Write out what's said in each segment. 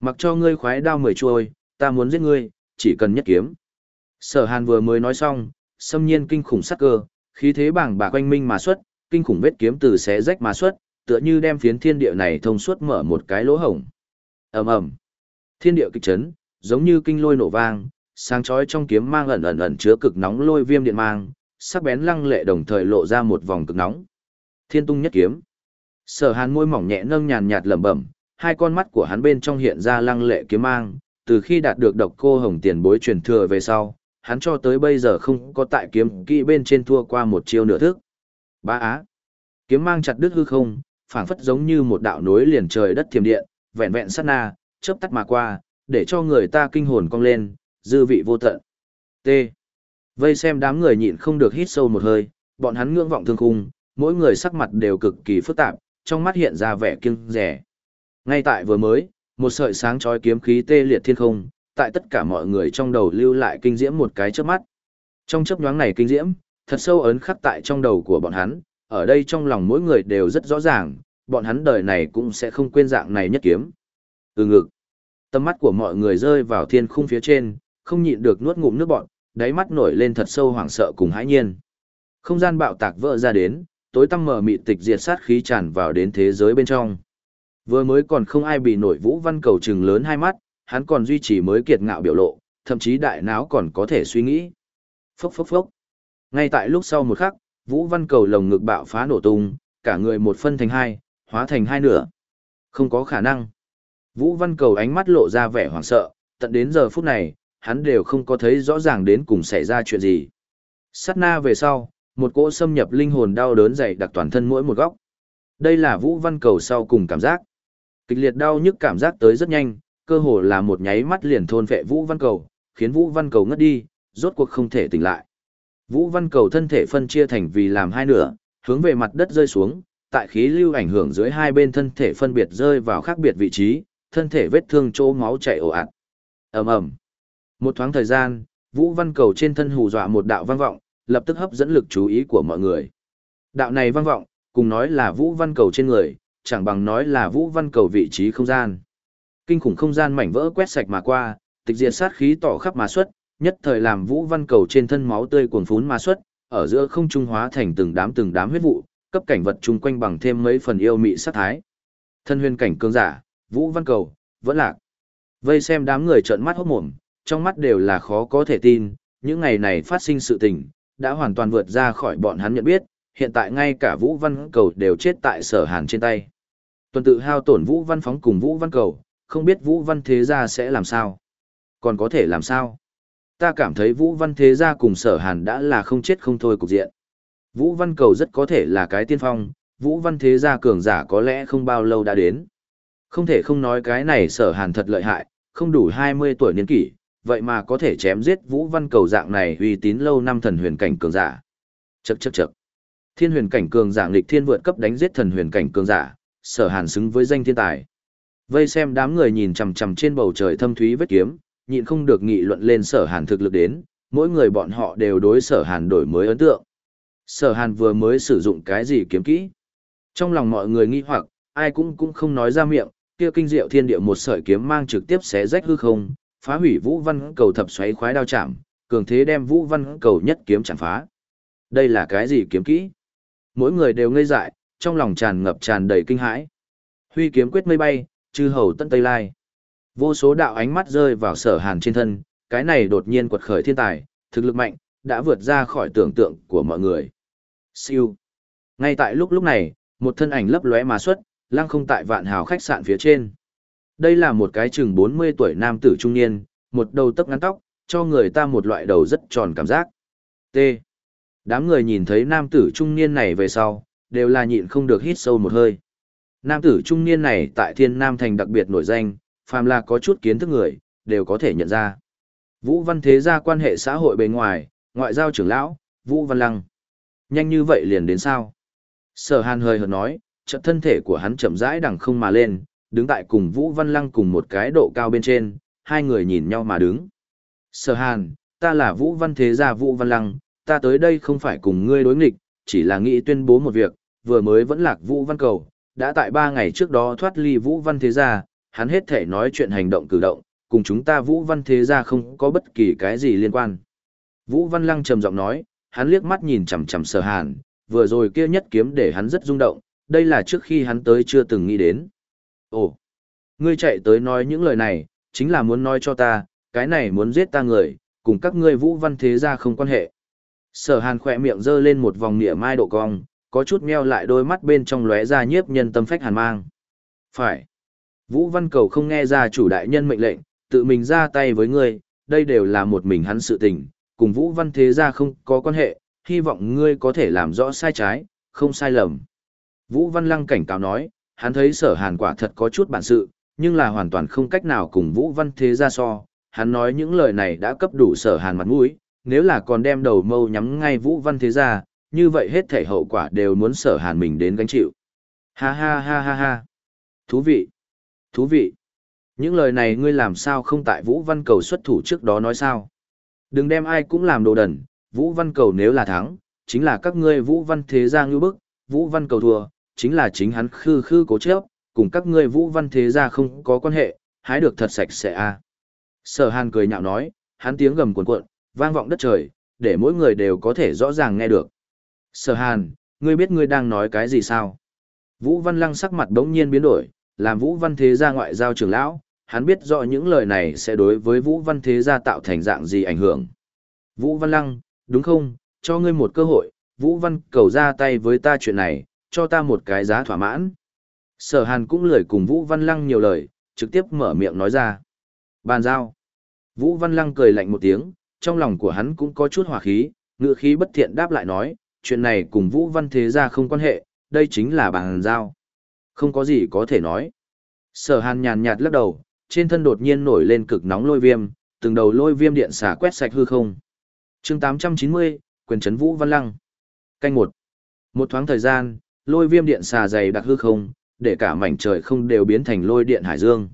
Mặc cho ngươi khoái đao mười chuôi, ta muốn giết ngươi, chỉ cần nhất kiếm. Sở hàn vừa mới nói xong, xâm nhiên kinh khủng sắc cơ, khí thế bảng bạc quanh minh mà xuất, kinh khủng vết kiếm từ xé rách mà xuất, tựa như đem phiến thiên địa này thông suốt mở một cái lỗ hổng. ầm ầm, thiên địa kịch chấn, giống như kinh lôi nổ vang, sáng chói trong kiếm mang ẩn ẩn ẩn chứa cực nóng lôi viêm điện mang, sắc bén lăng lệ đồng thời lộ ra một vòng cực nóng. Thiên tung nhất kiếm. Sở Hàn môi mỏng nhẹ nâng nhàn nhạt lẩm bẩm, hai con mắt của hắn bên trong hiện ra lăng lệ kiếm mang, từ khi đạt được độc cô hồng tiền bối truyền thừa về sau, hắn cho tới bây giờ không có tại kiếm kỹ bên trên thua qua một chiêu nửa thức. Ba á. Kiếm mang chặt đứt hư không, phảng phất giống như một đạo nối liền trời đất thiểm điện, vẹn vẹn sát na, chớp tắt mà qua, để cho người ta kinh hồn cong lên, dư vị vô tận. T. Vây xem đám người nhịn không được hít sâu một hơi, bọn hắn ngưỡng vọng thương khung, mỗi người sắc mặt đều cực kỳ phức tạp, trong mắt hiện ra vẻ kiêng rẻ. Ngay tại vừa mới, một sợi sáng chói kiếm khí tê liệt thiên không, tại tất cả mọi người trong đầu lưu lại kinh diễm một cái chớp mắt. Trong chớp nhoáng này kinh diễm, thật sâu ấn khắc tại trong đầu của bọn hắn, ở đây trong lòng mỗi người đều rất rõ ràng, bọn hắn đời này cũng sẽ không quên dạng này nhất kiếm. Ừ ngực. Tâm mắt của mọi người rơi vào thiên khung phía trên, không nhịn được nuốt ngụm nước bọn, đáy mắt nổi lên thật sâu hoảng sợ cùng hãi nhiên. Không gian bạo tạc vỡ ra đến, tối tăm mờ mịt tịch diệt sát khí tràn vào đến thế giới bên trong. Vừa mới còn không ai bị nổi Vũ Văn Cầu trừng lớn hai mắt, hắn còn duy trì mới kiệt ngạo biểu lộ, thậm chí đại não còn có thể suy nghĩ. Phốc phốc phốc. Ngay tại lúc sau một khắc, Vũ Văn Cầu lồng ngực bạo phá nổ tung, cả người một phân thành hai, hóa thành hai nửa. Không có khả năng. Vũ Văn Cầu ánh mắt lộ ra vẻ hoảng sợ, tận đến giờ phút này, hắn đều không có thấy rõ ràng đến cùng xảy ra chuyện gì. Sát na về sau, một cỗ xâm nhập linh hồn đau đớn dày đặc toàn thân mỗi một góc. Đây là Vũ Văn Cầu sau cùng cảm giác. Kịch liệt đau nhức cảm giác tới rất nhanh, cơ hồ là một nháy mắt liền thôn vệ Vũ Văn Cầu, khiến Vũ Văn Cầu ngất đi, rốt cuộc không thể tỉnh lại. Vũ Văn Cầu thân thể phân chia thành vì làm hai nửa, hướng về mặt đất rơi xuống, tại khí lưu ảnh hưởng dưới hai bên thân thể phân biệt rơi vào khác biệt vị trí, thân thể vết thương chỗ máu chảy ồ ạt. Ầm ầm. Một thoáng thời gian, Vũ Văn Cầu trên thân hù dọa một đạo vang vọng, lập tức hấp dẫn lực chú ý của mọi người. Đạo này vang vọng, cùng nói là Vũ Văn Cầu trên người, chẳng bằng nói là Vũ Văn Cầu vị trí không gian. Kinh khủng không gian mảnh vỡ quét sạch mà qua, tịch diệt sát khí tỏ khắp mà xuất, nhất thời làm Vũ Văn Cầu trên thân máu tươi cuồn phún mà xuất, ở giữa không trung hóa thành từng đám từng đám huyết vụ, cấp cảnh vật chung quanh bằng thêm mấy phần yêu mị sát thái. Thân huyền cảnh cường giả, Vũ Văn Cầu, vẫn lạc. Vây xem đám người trợn mắt hốt mồm, trong mắt đều là khó có thể tin, những ngày này phát sinh sự tình, đã hoàn toàn vượt ra khỏi bọn hắn nhận biết, hiện tại ngay cả Vũ Văn Cầu đều chết tại sở hàn trên tay. Tuần tự hao tổn Vũ Văn Phóng cùng Vũ Văn Cầu, không biết Vũ Văn Thế Gia sẽ làm sao. Còn có thể làm sao? Ta cảm thấy Vũ Văn Thế Gia cùng sở hàn đã là không chết không thôi cục diện. Vũ Văn Cầu rất có thể là cái tiên phong, Vũ Văn Thế Gia cường giả có lẽ không bao lâu đã đến. Không thể không nói cái này sở hàn thật lợi hại, không đủ 20 tuổi niên kỷ, vậy mà có thể chém giết Vũ Văn Cầu dạng này uy tín lâu năm thần huyền cảnh cường giả. Chậc chậc chậc. Thiên huyền cảnh cường giả nghịch thiên vượt cấp đánh giết thần huyền cảnh cường giả, Sở Hàn xứng với danh thiên tài. Vây xem đám người nhìn chằm chằm trên bầu trời thâm thúy vết kiếm, nhịn không được nghị luận lên Sở Hàn thực lực đến, mỗi người bọn họ đều đối Sở Hàn đổi mới ấn tượng. Sở Hàn vừa mới sử dụng cái gì kiếm kỹ? Trong lòng mọi người nghi hoặc, ai cũng cũng không nói ra miệng, kia kinh diệu thiên địa một sợi kiếm mang trực tiếp xé rách hư không, phá hủy Vũ Văn cầu thập xoáy khoái đao chạm, cường thế đem Vũ Văn cầu nhất kiếm chạm phá. Đây là cái gì kiếm kỹ? Mỗi người đều ngây dại, trong lòng tràn ngập tràn đầy kinh hãi. Huy kiếm quyết mây bay, chư hầu tận tây lai. Vô số đạo ánh mắt rơi vào sở hàn trên thân, cái này đột nhiên quật khởi thiên tài, thực lực mạnh, đã vượt ra khỏi tưởng tượng của mọi người. Siêu. Ngay tại lúc lúc này, một thân ảnh lấp lóe mà xuất, lăng không tại vạn hào khách sạn phía trên. Đây là một cái chừng 40 tuổi nam tử trung niên, một đầu tóc ngắn tóc, cho người ta một loại đầu rất tròn cảm giác. T. Đám người nhìn thấy nam tử trung niên này về sau, đều là nhịn không được hít sâu một hơi. Nam tử trung niên này tại Thiên Nam Thành đặc biệt nổi danh, phàm là có chút kiến thức người, đều có thể nhận ra. Vũ Văn Thế gia quan hệ xã hội bề ngoài, ngoại giao trưởng lão, Vũ Văn Lăng. Nhanh như vậy liền đến sao? Sở Hàn hơi hợt nói, trận thân thể của hắn chậm rãi đằng không mà lên, đứng tại cùng Vũ Văn Lăng cùng một cái độ cao bên trên, hai người nhìn nhau mà đứng. Sở Hàn, ta là Vũ Văn Thế gia Vũ Văn Lăng, ta tới đây không phải cùng ngươi đối nghịch, chỉ là nghĩ tuyên bố một việc, vừa mới vẫn lạc Vũ Văn Cầu, đã tại ba ngày trước đó thoát ly Vũ Văn Thế gia, hắn hết thể nói chuyện hành động cử động, cùng chúng ta Vũ Văn Thế Gia không có bất kỳ cái gì liên quan. Vũ Văn Lăng trầm giọng nói, hắn liếc mắt nhìn chằm chằm sở hàn, vừa rồi kia nhất kiếm để hắn rất rung động, đây là trước khi hắn tới chưa từng nghĩ đến. Ồ, ngươi chạy tới nói những lời này, chính là muốn nói cho ta, cái này muốn giết ta người, cùng các ngươi Vũ Văn Thế Gia không quan hệ. Sở hàn khỏe miệng giơ lên một vòng nịa mai độ cong, có chút meo lại đôi mắt bên trong lóe ra nhiếp nhân tâm phách hàn mang. Phải. Vũ Văn Cầu không nghe ra chủ đại nhân mệnh lệnh, tự mình ra tay với ngươi, đây đều là một mình hắn sự tình, cùng Vũ Văn Thế Gia không có quan hệ, hy vọng ngươi có thể làm rõ sai trái, không sai lầm. Vũ Văn Lăng cảnh cáo nói, hắn thấy sở hàn quả thật có chút bản sự, nhưng là hoàn toàn không cách nào cùng Vũ Văn Thế Gia so, hắn nói những lời này đã cấp đủ sở hàn mặt mũi, nếu là còn đem đầu mâu nhắm ngay Vũ Văn Thế Gia, như vậy hết thể hậu quả đều muốn sở hàn mình đến gánh chịu. Ha ha ha ha ha. Thú vị. Thú vị. Những lời này ngươi làm sao không tại Vũ Văn Cầu xuất thủ trước đó nói sao? Đừng đem ai cũng làm đồ đần, Vũ Văn Cầu nếu là thắng, chính là các ngươi Vũ Văn Thế Gia ngư bức, Vũ Văn Cầu thua, chính là chính hắn khư khư cố chấp, cùng các ngươi Vũ Văn Thế Gia không có quan hệ, hái được thật sạch sẽ a. Sở Hàn cười nhạo nói, hắn tiếng gầm cuồn cuộn, vang vọng đất trời, để mỗi người đều có thể rõ ràng nghe được. Sở Hàn, ngươi biết ngươi đang nói cái gì sao? Vũ Văn Lăng sắc mặt đống nhiên biến đổi, làm Vũ Văn Thế gia ngoại giao trưởng lão, hắn biết rõ những lời này sẽ đối với Vũ Văn Thế gia tạo thành dạng gì ảnh hưởng. Vũ Văn Lăng, đúng không, cho ngươi một cơ hội, Vũ Văn cầu ra tay với ta chuyện này, cho ta một cái giá thỏa mãn. Sở Hàn cũng lười cùng Vũ Văn Lăng nhiều lời, trực tiếp mở miệng nói ra. Bàn giao. Vũ Văn Lăng cười lạnh một tiếng, trong lòng của hắn cũng có chút hòa khí, ngựa khí bất thiện đáp lại nói, chuyện này cùng Vũ Văn Thế gia không quan hệ, đây chính là bàn giao. Không có gì có thể nói. Sở hàn nhàn nhạt lắc đầu, trên thân đột nhiên nổi lên cực nóng lôi viêm, từng đầu lôi viêm điện xả quét sạch hư không. chương 890, quyền trấn Vũ Văn Lăng. Canh một. Một thoáng thời gian, lôi viêm điện xà dày đặc hư không, để cả mảnh trời không đều biến thành lôi điện hải dương.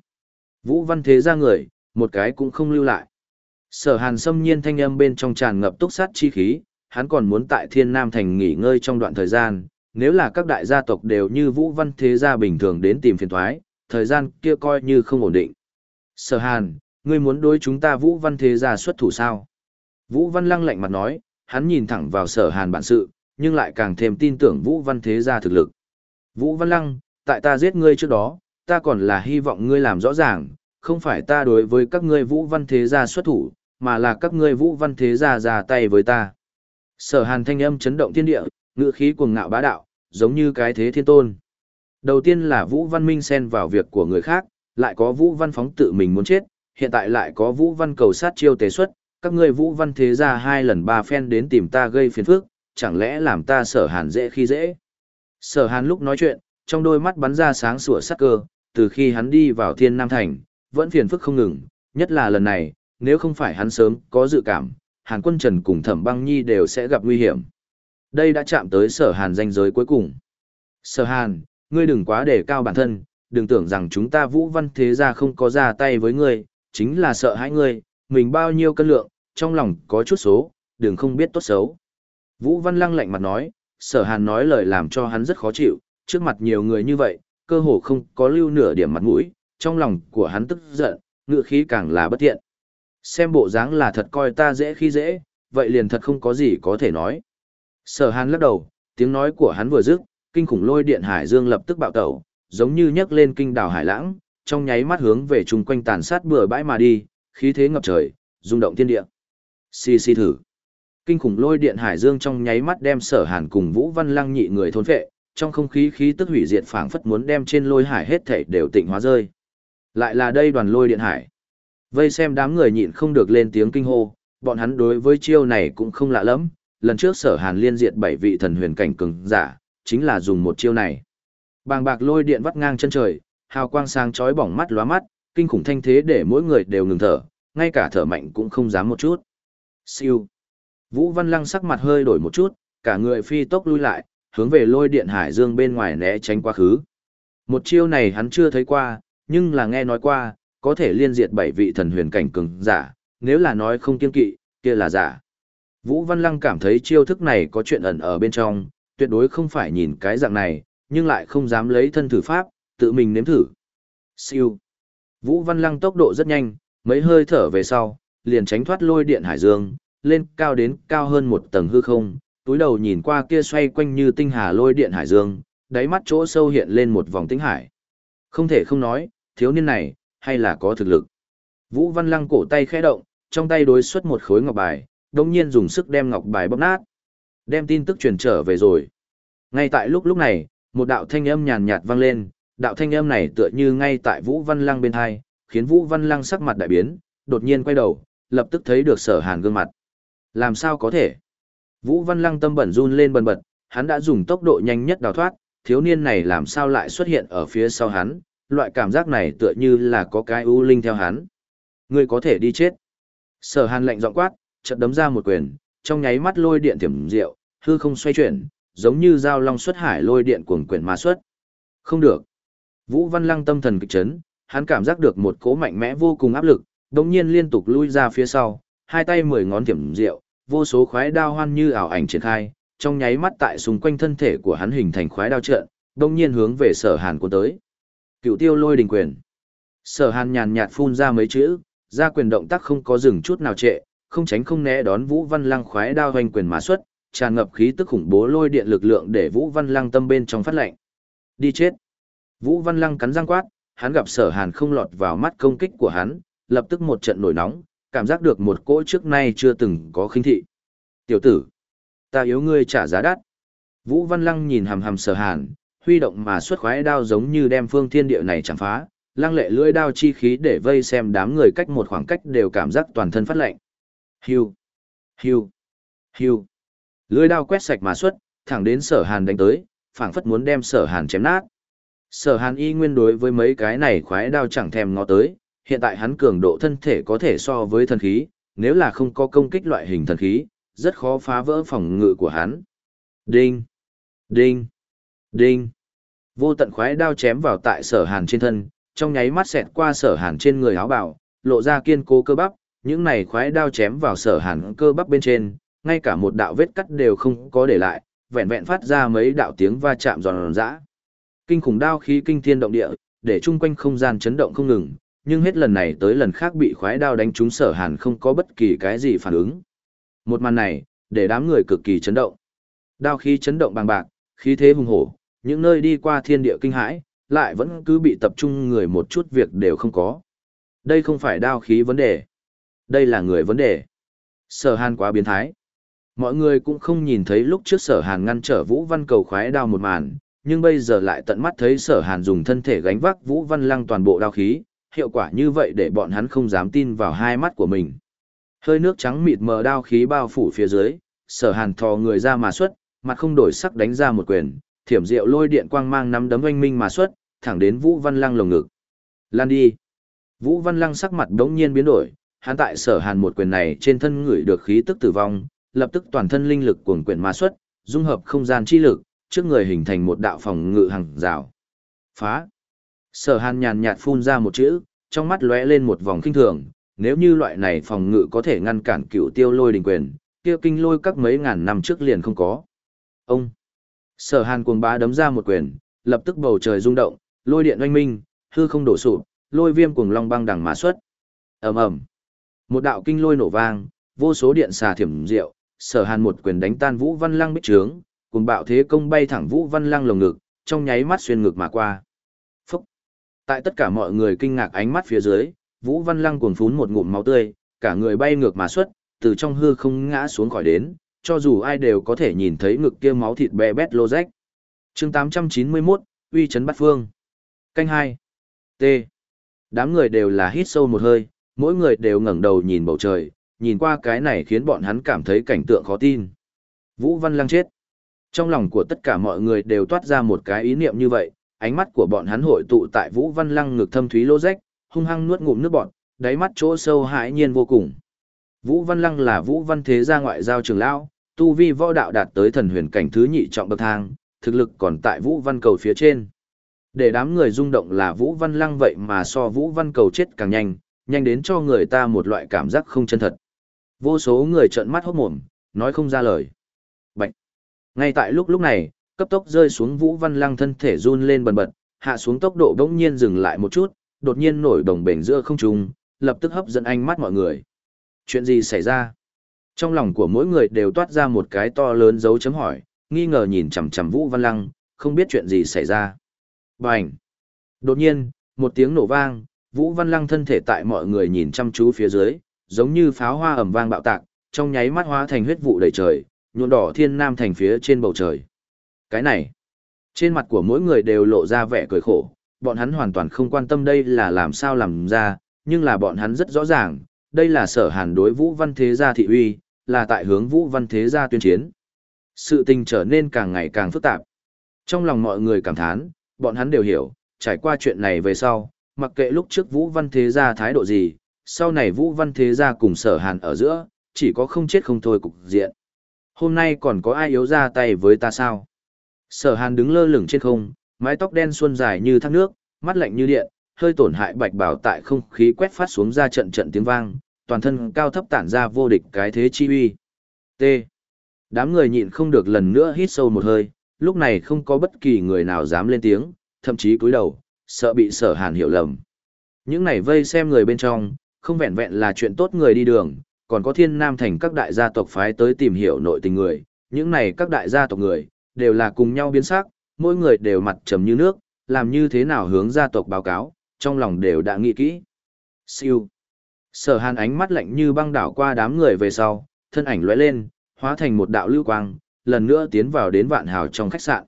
Vũ Văn Thế ra người, một cái cũng không lưu lại. Sở hàn xâm nhiên thanh âm bên trong tràn ngập túc sát chi khí, hắn còn muốn tại thiên nam thành nghỉ ngơi trong đoạn thời gian, nếu là các đại gia tộc đều như Vũ Văn Thế gia bình thường đến tìm phiền thoái, thời gian kia coi như không ổn định. Sở Hàn, ngươi muốn đối chúng ta Vũ Văn Thế gia xuất thủ sao? Vũ Văn lăng lạnh mặt nói, hắn nhìn thẳng vào Sở Hàn bản sự, nhưng lại càng thêm tin tưởng Vũ Văn Thế gia thực lực. Vũ Văn Lăng, tại ta giết ngươi trước đó, ta còn là hy vọng ngươi làm rõ ràng, không phải ta đối với các ngươi Vũ Văn Thế gia xuất thủ, mà là các ngươi Vũ Văn Thế gia ra tay với ta. Sở Hàn thanh âm chấn động thiên địa, ngựa khí cuồng ngạo bá đạo, giống như cái thế thiên tôn. Đầu tiên là Vũ Văn Minh xen vào việc của người khác, lại có Vũ Văn phóng tự mình muốn chết, hiện tại lại có Vũ Văn cầu sát chiêu tế xuất, các ngươi Vũ Văn thế ra hai lần ba phen đến tìm ta gây phiền phức, chẳng lẽ làm ta sở hàn dễ khi dễ. Sở hàn lúc nói chuyện, trong đôi mắt bắn ra sáng sủa sắc cơ, từ khi hắn đi vào thiên nam thành, vẫn phiền phức không ngừng, nhất là lần này, nếu không phải hắn sớm có dự cảm, hàn quân trần cùng thẩm băng nhi đều sẽ gặp nguy hiểm. Đây đã chạm tới sở hàn danh giới cuối cùng. Sở hàn, ngươi đừng quá đề cao bản thân, đừng tưởng rằng chúng ta vũ văn thế gia không có ra tay với ngươi, chính là sợ hãi ngươi, mình bao nhiêu cân lượng, trong lòng có chút số, đừng không biết tốt xấu. Vũ văn lăng lạnh mặt nói, sở hàn nói lời làm cho hắn rất khó chịu, trước mặt nhiều người như vậy, cơ hồ không có lưu nửa điểm mặt mũi, trong lòng của hắn tức giận, ngựa khí càng là bất thiện. Xem bộ dáng là thật coi ta dễ khi dễ, vậy liền thật không có gì có thể nói. Sở hàn lắc đầu, tiếng nói của hắn vừa dứt, kinh khủng lôi điện hải dương lập tức bạo tẩu, giống như nhấc lên kinh đảo hải lãng, trong nháy mắt hướng về chung quanh tàn sát bừa bãi mà đi, khí thế ngập trời, rung động thiên địa. Xì xì thử. Kinh khủng lôi điện hải dương trong nháy mắt đem Sở Hàn cùng Vũ Văn Lăng nhị người thôn phệ, trong không khí khí tức hủy diệt phảng phất muốn đem trên lôi hải hết thảy đều tịnh hóa rơi. Lại là đây đoàn lôi điện hải. Vây xem đám người nhịn không được lên tiếng kinh hô, bọn hắn đối với chiêu này cũng không lạ lắm, lần trước sở hàn liên diệt bảy vị thần huyền cảnh cường giả, chính là dùng một chiêu này. Bàng bạc lôi điện vắt ngang chân trời, hào quang sáng chói bỏng mắt lóa mắt, kinh khủng thanh thế để mỗi người đều ngừng thở, ngay cả thở mạnh cũng không dám một chút. Siêu. Vũ Văn Lăng sắc mặt hơi đổi một chút, cả người phi tốc lui lại, hướng về lôi điện hải dương bên ngoài né tránh quá khứ. Một chiêu này hắn chưa thấy qua, nhưng là nghe nói qua, có thể liên diệt bảy vị thần huyền cảnh cường giả, nếu là nói không kiên kỵ, kia là giả. Vũ Văn Lăng cảm thấy chiêu thức này có chuyện ẩn ở bên trong, tuyệt đối không phải nhìn cái dạng này, nhưng lại không dám lấy thân thử pháp, tự mình nếm thử. Siêu. Vũ Văn Lăng tốc độ rất nhanh, mấy hơi thở về sau, liền tránh thoát lôi điện hải dương, lên cao đến cao hơn một tầng hư không, túi đầu nhìn qua kia xoay quanh như tinh hà lôi điện hải dương, đáy mắt chỗ sâu hiện lên một vòng tinh hải. Không thể không nói, thiếu niên này, hay là có thực lực. Vũ Văn Lăng cổ tay khẽ động, trong tay đối xuất một khối ngọc bài, đồng nhiên dùng sức đem ngọc bài bóp nát. Đem tin tức truyền trở về rồi. Ngay tại lúc lúc này, một đạo thanh âm nhàn nhạt vang lên, đạo thanh âm này tựa như ngay tại Vũ Văn Lăng bên hai, khiến Vũ Văn Lăng sắc mặt đại biến, đột nhiên quay đầu, lập tức thấy được sở hàn gương mặt. Làm sao có thể? Vũ Văn Lăng tâm bẩn run lên bần bật, hắn đã dùng tốc độ nhanh nhất đào thoát, thiếu niên này làm sao lại xuất hiện ở phía sau hắn, loại cảm giác này tựa như là có cái ưu linh theo hắn. Ngươi có thể đi chết. Sở hàn lạnh giọng quát, chợt đấm ra một quyền, trong nháy mắt lôi điện thiểm diệu, hư không xoay chuyển, giống như dao long xuất hải lôi điện cuồng quyển mà xuất. Không được. Vũ Văn Lăng tâm thần kịch chấn, hắn cảm giác được một cỗ mạnh mẽ vô cùng áp lực, đồng nhiên liên tục lui ra phía sau, hai tay mười ngón thiểm diệu, vô số khoái đao hoan như ảo ảnh triển khai, trong nháy mắt tại xung quanh thân thể của hắn hình thành khoái đao trận, đồng nhiên hướng về sở hàn cuốn tới. Cựu tiêu lôi đình quyền. Sở hàn nhàn nhạt phun ra mấy chữ, ra quyền động tác không có dừng chút nào trệ, không tránh không né đón Vũ Văn Lăng khoái đao hoành quyền mà xuất, tràn ngập khí tức khủng bố lôi điện lực lượng để Vũ Văn Lăng tâm bên trong phát lệnh. Đi chết. Vũ Văn Lăng cắn răng quát, hắn gặp sở hàn không lọt vào mắt công kích của hắn, lập tức một trận nổi nóng, cảm giác được một cỗ trước nay chưa từng có khinh thị. Tiểu tử, ta yếu ngươi trả giá đắt. Vũ Văn Lăng nhìn hầm hầm sở hàn, huy động mà xuất khoái đao giống như đem phương thiên địa này chẳng phá, lăng lệ lưỡi đao chi khí để vây xem đám người cách một khoảng cách đều cảm giác toàn thân phát lạnh. Hiu, hiu, hiu. Lưỡi đao quét sạch mà xuất, thẳng đến sở hàn đánh tới, phảng phất muốn đem sở hàn chém nát. Sở hàn y nguyên đối với mấy cái này khoái đao chẳng thèm ngó tới, hiện tại hắn cường độ thân thể có thể so với thần khí, nếu là không có công kích loại hình thần khí, rất khó phá vỡ phòng ngự của hắn. Đinh! Đinh! Đinh! Vô tận khoái đao chém vào tại sở hàn trên thân, trong nháy mắt xẹt qua sở hàn trên người áo bảo, lộ ra kiên cố cơ bắp, những này khoái đao chém vào sở hàn cơ bắp bên trên, ngay cả một đạo vết cắt đều không có để lại, vẹn vẹn phát ra mấy đạo tiếng va chạm giòn giã. Kinh khủng đao khí kinh thiên động địa, để chung quanh không gian chấn động không ngừng, nhưng hết lần này tới lần khác bị khoái đao đánh trúng sở hàn không có bất kỳ cái gì phản ứng. Một màn này, để đám người cực kỳ chấn động. Đao khí chấn động bằng bạc, khí thế hùng hổ, những nơi đi qua thiên địa kinh hãi, lại vẫn cứ bị tập trung người một chút việc đều không có. Đây không phải đao khí vấn đề. Đây là người vấn đề. Sở hàn quá biến thái. Mọi người cũng không nhìn thấy lúc trước sở hàn ngăn trở Vũ Văn cầu khoái đao một màn, nhưng bây giờ lại tận mắt thấy sở hàn dùng thân thể gánh vác Vũ Văn lăng toàn bộ đao khí, hiệu quả như vậy để bọn hắn không dám tin vào hai mắt của mình. Hơi nước trắng mịt mờ đao khí bao phủ phía dưới, sở hàn thò người ra mà xuất, mặt không đổi sắc đánh ra một quyền, thiểm diệu lôi điện quang mang nắm đấm oanh minh mà xuất, thẳng đến Vũ Văn Lăng lồng ngực. Lan đi. Vũ Văn Lăng sắc mặt đống nhiên biến đổi, hắn tại sở hàn một quyền này trên thân người được khí tức tử vong, lập tức toàn thân linh lực cuồng quyển mà xuất, dung hợp không gian chi lực, trước người hình thành một đạo phòng ngự hàng rào. Phá. Sở hàn nhàn nhạt phun ra một chữ, trong mắt lóe lên một vòng kinh thường, nếu như loại này phòng ngự có thể ngăn cản cựu tiêu lôi đình quyền, kia kinh lôi các mấy ngàn năm trước liền không có. Ông! Sở hàn cuồng bá đấm ra một quyền, lập tức bầu trời rung động, lôi điện oanh minh, hư không đổ sụp, lôi viêm cuồng long băng đằng mà xuất. ầm ầm, Một đạo kinh lôi nổ vang, vô số điện xà thiểm diệu, sở hàn một quyền đánh tan vũ văn lăng bích trướng, cuồng bạo thế công bay thẳng vũ văn lăng lồng ngực, trong nháy mắt xuyên ngực mà qua. Phúc! Tại tất cả mọi người kinh ngạc ánh mắt phía dưới, Vũ Văn Lăng cuồng phún một ngụm máu tươi, cả người bay ngược mà xuất, từ trong hư không ngã xuống khỏi đến, cho dù ai đều có thể nhìn thấy ngực kia máu thịt bè bét lô rách. chương 891, uy chấn bắt phương. Canh 2. T. Đám người đều là hít sâu một hơi, mỗi người đều ngẩng đầu nhìn bầu trời, nhìn qua cái này khiến bọn hắn cảm thấy cảnh tượng khó tin. Vũ Văn Lăng chết. Trong lòng của tất cả mọi người đều toát ra một cái ý niệm như vậy, ánh mắt của bọn hắn hội tụ tại Vũ Văn Lăng ngực thâm thúy lô rách, hung hăng nuốt ngụm nước bọt, đáy mắt chỗ sâu hãi nhiên vô cùng. Vũ Văn Lăng là Vũ Văn Thế gia ngoại giao trường lão, tu vi võ đạo đạt tới thần huyền cảnh thứ nhị trọng bậc thang, thực lực còn tại Vũ Văn cầu phía trên. Để đám người rung động là Vũ Văn Lăng vậy mà so Vũ Văn cầu chết càng nhanh, nhanh đến cho người ta một loại cảm giác không chân thật. Vô số người trợn mắt hốt mồm, nói không ra lời. Bạch. Ngay tại lúc lúc này, cấp tốc rơi xuống Vũ Văn Lăng thân thể run lên bần bật, hạ xuống tốc độ bỗng nhiên dừng lại một chút, đột nhiên nổi đồng bể giữa không trung, lập tức hấp dẫn ánh mắt mọi người. Chuyện gì xảy ra? Trong lòng của mỗi người đều toát ra một cái to lớn dấu chấm hỏi, nghi ngờ nhìn chằm chằm Vũ Văn Lăng, không biết chuyện gì xảy ra. Bành! Đột nhiên, một tiếng nổ vang, Vũ Văn Lăng thân thể tại mọi người nhìn chăm chú phía dưới, giống như pháo hoa ầm vang bạo tạc, trong nháy mắt hóa thành huyết vụ đầy trời, nhuộm đỏ thiên nam thành phía trên bầu trời. Cái này, trên mặt của mỗi người đều lộ ra vẻ cười khổ, bọn hắn hoàn toàn không quan tâm đây là làm sao làm ra, nhưng là bọn hắn rất rõ ràng, đây là sở hàn đối Vũ Văn Thế Gia thị uy, là tại hướng Vũ Văn Thế Gia tuyên chiến. Sự tình trở nên càng ngày càng phức tạp. Trong lòng mọi người cảm thán, bọn hắn đều hiểu, trải qua chuyện này về sau, mặc kệ lúc trước Vũ Văn Thế Gia thái độ gì, sau này Vũ Văn Thế Gia cùng sở hàn ở giữa, chỉ có không chết không thôi cục diện. Hôm nay còn có ai yếu ra tay với ta sao? Sở hàn đứng lơ lửng trên không, mái tóc đen xuân dài như thác nước, mắt lạnh như điện, hơi tổn hại bạch bảo tại không khí quét phát xuống ra trận trận tiếng vang, toàn thân cao thấp tản ra vô địch cái thế chi uy. T. Đám người nhịn không được lần nữa hít sâu một hơi, lúc này không có bất kỳ người nào dám lên tiếng, thậm chí cúi đầu, sợ bị sở hàn hiểu lầm. Những này vây xem người bên trong, không vẹn vẹn là chuyện tốt người đi đường, còn có thiên nam thành các đại gia tộc phái tới tìm hiểu nội tình người, những này các đại gia tộc người, đều là cùng nhau biến sắc, mỗi người đều mặt trầm như nước, làm như thế nào hướng gia tộc báo cáo, trong lòng đều đã nghĩ kỹ. Siêu. Sở hàn ánh mắt lạnh như băng đảo qua đám người về sau, thân ảnh lóe lên, hóa thành một đạo lưu quang, lần nữa tiến vào đến vạn hào trong khách sạn.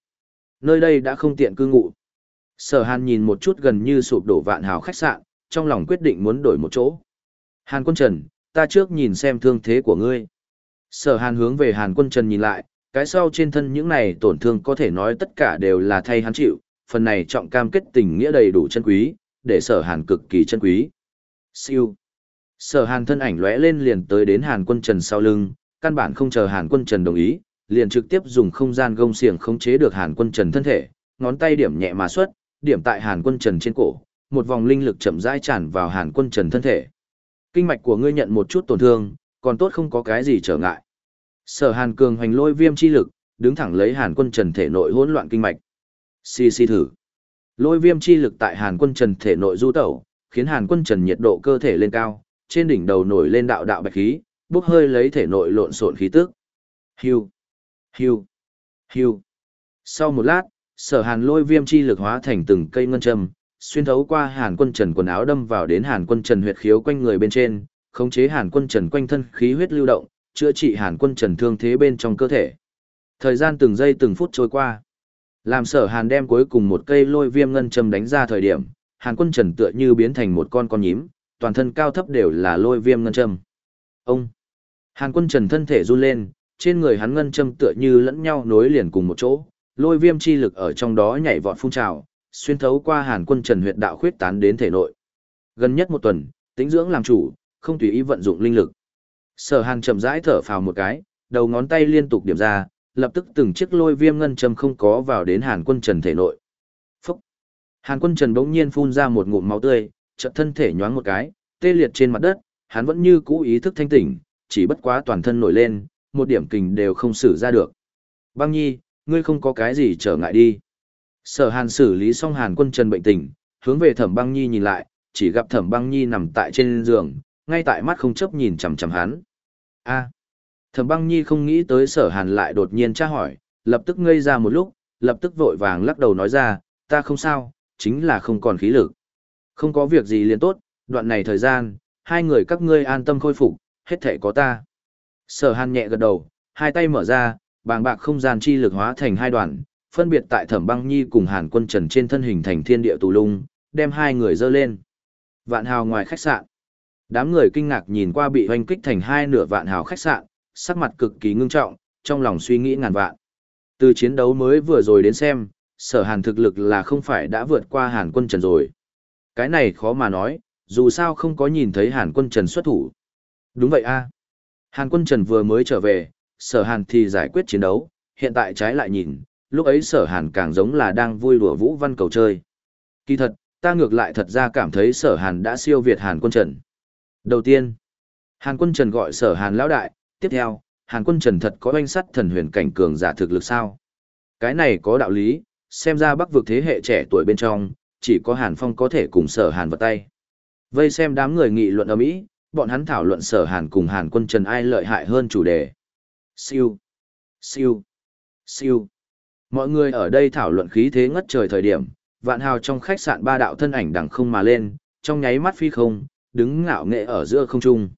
Nơi đây đã không tiện cư ngụ. Sở hàn nhìn một chút gần như sụp đổ vạn hào khách sạn, trong lòng quyết định muốn đổi một chỗ. Hàn quân trần, ta trước nhìn xem thương thế của ngươi. Sở hàn hướng về hàn quân trần nhìn lại, cái sau trên thân những này tổn thương có thể nói tất cả đều là thay hắn chịu, phần này trọng cam kết tình nghĩa đầy đủ chân quý, để sở hàn cực kỳ chân quý. Siêu. Sở hàn thân ảnh lóe lên liền tới đến hàn quân trần sau lưng, căn bản không chờ hàn quân trần đồng ý, liền trực tiếp dùng không gian gông xiềng khống chế được hàn quân trần thân thể, ngón tay điểm nhẹ mà xuất, điểm tại hàn quân trần trên cổ, một vòng linh lực chậm rãi tràn vào hàn quân trần thân thể. Kinh mạch của ngươi nhận một chút tổn thương, còn tốt không có cái gì trở ngại. Sở Hàn cường hoành lôi viêm chi lực, đứng thẳng lấy Hàn Quân Trần thể nội hỗn loạn kinh mạch. Xì xì thử. Lôi viêm chi lực tại Hàn Quân Trần thể nội du tẩu, khiến Hàn Quân Trần nhiệt độ cơ thể lên cao, trên đỉnh đầu nổi lên đạo đạo bạch khí, bốc hơi lấy thể nội lộn xộn khí tức. Hưu, hưu, hưu. Sau một lát, Sở Hàn lôi viêm chi lực hóa thành từng cây ngân châm, xuyên thấu qua Hàn Quân Trần quần áo đâm vào đến Hàn Quân Trần huyệt khiếu quanh người bên trên, khống chế Hàn Quân Trần quanh thân khí huyết lưu động, chữa trị Hàn Quân Trần thương thế bên trong cơ thể. Thời gian từng giây từng phút trôi qua. Làm sở Hàn đem cuối cùng một cây lôi viêm ngân châm đánh ra thời điểm, Hàn Quân Trần tựa như biến thành một con con nhím, toàn thân cao thấp đều là lôi viêm ngân châm. Ông! Hàn Quân Trần thân thể run lên, trên người hắn ngân châm tựa như lẫn nhau nối liền cùng một chỗ, lôi viêm chi lực ở trong đó nhảy vọt phun trào, xuyên thấu qua Hàn Quân Trần huyệt đạo khuyết tán đến thể nội. Gần nhất một tuần, tính dưỡng làm chủ, không tùy ý vận dụng linh lực. Sở Hàn chậm rãi thở phào một cái, đầu ngón tay liên tục điểm ra, lập tức từng chiếc lôi viêm ngân châm không có vào đến Hàn Quân Trần thể nội. Phúc! Hàn Quân Trần bỗng nhiên phun ra một ngụm máu tươi, chợt thân thể nhoáng một cái, tê liệt trên mặt đất, hắn vẫn như cũ ý thức thanh tỉnh, chỉ bất quá toàn thân nổi lên, một điểm kình đều không xử ra được. Băng Nhi, ngươi không có cái gì trở ngại đi. Sở Hàn xử lý xong Hàn Quân Trần bệnh tình, hướng về Thẩm Băng Nhi nhìn lại, chỉ gặp Thẩm Băng Nhi nằm tại trên giường, ngay tại mắt không chấp nhìn chằm chằm hắn. A. À, Thẩm Băng Nhi không nghĩ tới Sở Hàn lại đột nhiên tra hỏi, lập tức ngây ra một lúc, lập tức vội vàng lắc đầu nói ra, ta không sao, chính là không còn khí lực. Không có việc gì liền tốt, đoạn này thời gian, hai người các ngươi an tâm khôi phục, hết thể có ta. Sở Hàn nhẹ gật đầu, hai tay mở ra, bàng bạc không gian chi lực hóa thành hai đoàn, phân biệt tại Thẩm Băng Nhi cùng Hàn Quân Trần trên thân hình thành thiên địa tù lung, đem hai người dơ lên. Vạn hào ngoài khách sạn. Đám người kinh ngạc nhìn qua bị hoanh kích thành hai nửa vạn hào khách sạn, sắc mặt cực kỳ ngưng trọng, trong lòng suy nghĩ ngàn vạn. Từ chiến đấu mới vừa rồi đến xem, sở hàn thực lực là không phải đã vượt qua hàn quân trần rồi. Cái này khó mà nói, dù sao không có nhìn thấy hàn quân trần xuất thủ. Đúng vậy a Hàn quân trần vừa mới trở về, sở hàn thì giải quyết chiến đấu, hiện tại trái lại nhìn, lúc ấy sở hàn càng giống là đang vui đùa vũ văn cầu chơi. Kỳ thật, ta ngược lại thật ra cảm thấy sở hàn đã siêu việt hàn quân trần. Đầu tiên, hàn quân trần gọi sở hàn lão đại, tiếp theo, hàn quân trần thật có oanh sắt thần huyền cảnh cường giả thực lực sao? Cái này có đạo lý, xem ra bắc vực thế hệ trẻ tuổi bên trong, chỉ có Hàn Phong có thể cùng sở Hàn vật tay. Vây xem đám người nghị luận ở mỹ, bọn hắn thảo luận sở Hàn cùng Hàn quân Trần ai lợi hại hơn chủ đề. Siêu, siêu, siêu. Mọi người ở đây thảo luận khí thế ngất trời thời điểm, vạn hào trong khách sạn ba đạo thân ảnh đằng không mà lên, trong nháy mắt phi không, đứng ngạo nghệ ở giữa không trung.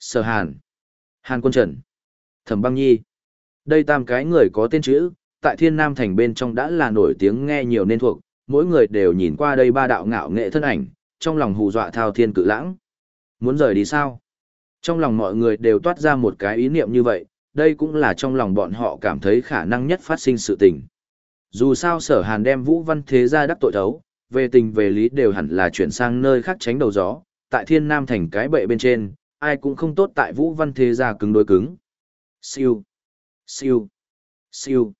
Sở Hàn, Hàn Quân Trần, Thẩm Băng Nhi. Đây tam cái người có tên chữ, tại Thiên Nam thành bên trong đã là nổi tiếng nghe nhiều nên thuộc, mỗi người đều nhìn qua đây ba đạo ngạo nghệ thân ảnh, trong lòng hù dọa thao thiên cự lãng. Muốn rời đi sao? Trong lòng mọi người đều toát ra một cái ý niệm như vậy, đây cũng là trong lòng bọn họ cảm thấy khả năng nhất phát sinh sự tình. Dù sao sở hàn đem Vũ Văn Thế ra đắc tội thấu, về tình về lý đều hẳn là chuyển sang nơi khác tránh đầu gió, tại thiên nam thành cái bệ bên trên, ai cũng không tốt tại Vũ Văn Thế ra cứng đối cứng. Siêu, siêu, siêu.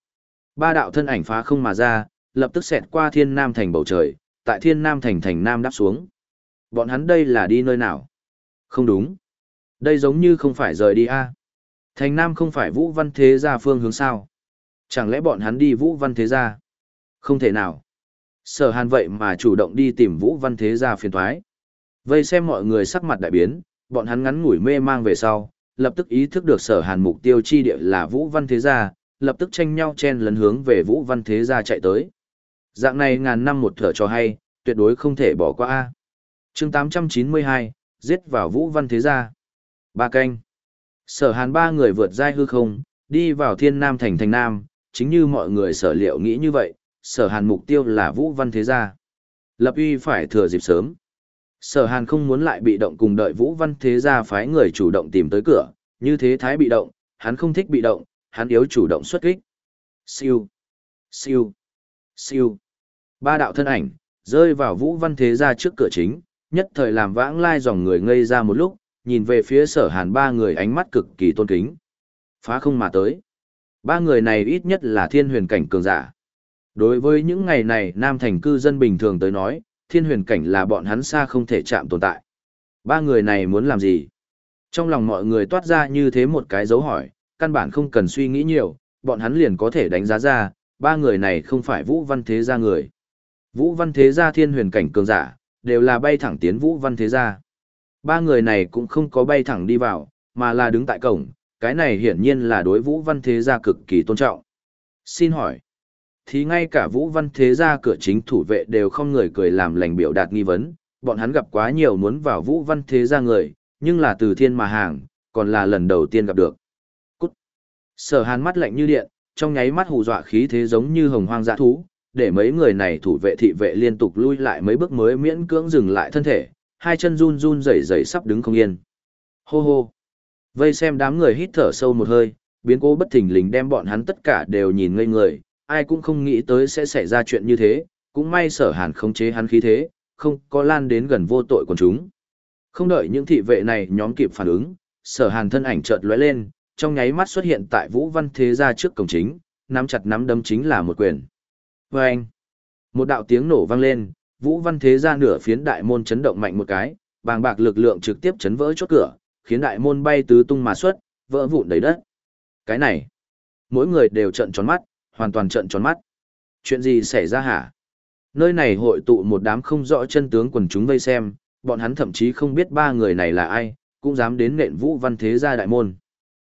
Ba đạo thân ảnh phá không mà ra, lập tức xẹt qua thiên nam thành bầu trời, tại thiên nam thành thành nam đáp xuống. Bọn hắn đây là đi nơi nào? Không đúng. Đây giống như không phải rời đi a. Thành nam không phải Vũ Văn Thế gia phương hướng sao? Chẳng lẽ bọn hắn đi Vũ Văn Thế gia? Không thể nào. Sở hàn vậy mà chủ động đi tìm Vũ Văn Thế gia phiền thoái. Vây xem mọi người sắc mặt đại biến, bọn hắn ngắn ngủi mê mang về sau, lập tức ý thức được sở hàn mục tiêu chi địa là Vũ Văn Thế gia, lập tức tranh nhau chen lấn hướng về Vũ Văn Thế gia chạy tới. Dạng này ngàn năm một thở cho hay, tuyệt đối không thể bỏ qua a. Chương 892, giết vào Vũ Văn Thế gia. Ba canh. Sở Hàn ba người vượt giai hư không, đi vào Thiên Nam thành thành Nam, chính như mọi người sở liệu nghĩ như vậy, Sở Hàn mục tiêu là Vũ Văn Thế gia. Lập uy phải thừa dịp sớm. Sở Hàn không muốn lại bị động cùng đợi Vũ Văn Thế gia phái người chủ động tìm tới cửa, như thế thái bị động, hắn không thích bị động, hắn yếu chủ động xuất kích. Siêu, siêu, siêu. Ba đạo thân ảnh, rơi vào Vũ Văn Thế gia trước cửa chính, nhất thời làm vãng lai dòng người ngây ra một lúc, nhìn về phía sở hàn ba người ánh mắt cực kỳ tôn kính. Phá không mà tới. Ba người này ít nhất là thiên huyền cảnh cường giả. Đối với những ngày này nam thành cư dân bình thường tới nói, thiên huyền cảnh là bọn hắn xa không thể chạm tồn tại. Ba người này muốn làm gì? Trong lòng mọi người toát ra như thế một cái dấu hỏi, căn bản không cần suy nghĩ nhiều, bọn hắn liền có thể đánh giá ra, ba người này không phải Vũ Văn Thế Gia người. Vũ Văn Thế Gia thiên huyền cảnh cường giả, đều là bay thẳng tiến Vũ Văn Thế Gia. Ba người này cũng không có bay thẳng đi vào, mà là đứng tại cổng, cái này hiển nhiên là đối Vũ Văn Thế Gia cực kỳ tôn trọng. Xin hỏi, thì ngay cả Vũ Văn Thế Gia cửa chính thủ vệ đều không người cười làm lành biểu đạt nghi vấn, bọn hắn gặp quá nhiều muốn vào Vũ Văn Thế Gia người, nhưng là từ thiên mà hàng, còn là lần đầu tiên gặp được. Cút! Sở hàn mắt lạnh như điện, trong nháy mắt hù dọa khí thế giống như hồng hoang dã thú, để mấy người này thủ vệ thị vệ liên tục lui lại mấy bước mới miễn cưỡng dừng lại thân thể, hai chân run run rẩy rẩy sắp đứng không yên. Hô hô. Vây xem đám người hít thở sâu một hơi, biến cố bất thình lình đem bọn hắn tất cả đều nhìn ngây người, ai cũng không nghĩ tới sẽ xảy ra chuyện như thế, cũng may sở hàn khống chế hắn khí thế, không có lan đến gần vô tội của chúng. Không đợi những thị vệ này nhóm kịp phản ứng, sở hàn thân ảnh chợt lóe lên, trong nháy mắt xuất hiện tại Vũ Văn Thế gia trước cổng chính, nắm chặt nắm đấm chính là một quyền. Và anh, một đạo tiếng nổ vang lên, Vũ Văn Thế ra nửa phiến đại môn chấn động mạnh một cái, bàng bạc lực lượng trực tiếp chấn vỡ chốt cửa, khiến đại môn bay tứ tung mà xuất, vỡ vụn đầy đất. Cái này, mỗi người đều trợn tròn mắt, hoàn toàn trợn tròn mắt. Chuyện gì xảy ra hả? Nơi này hội tụ một đám không rõ chân tướng quần chúng vây xem, bọn hắn thậm chí không biết ba người này là ai, cũng dám đến nện Vũ Văn Thế ra đại môn.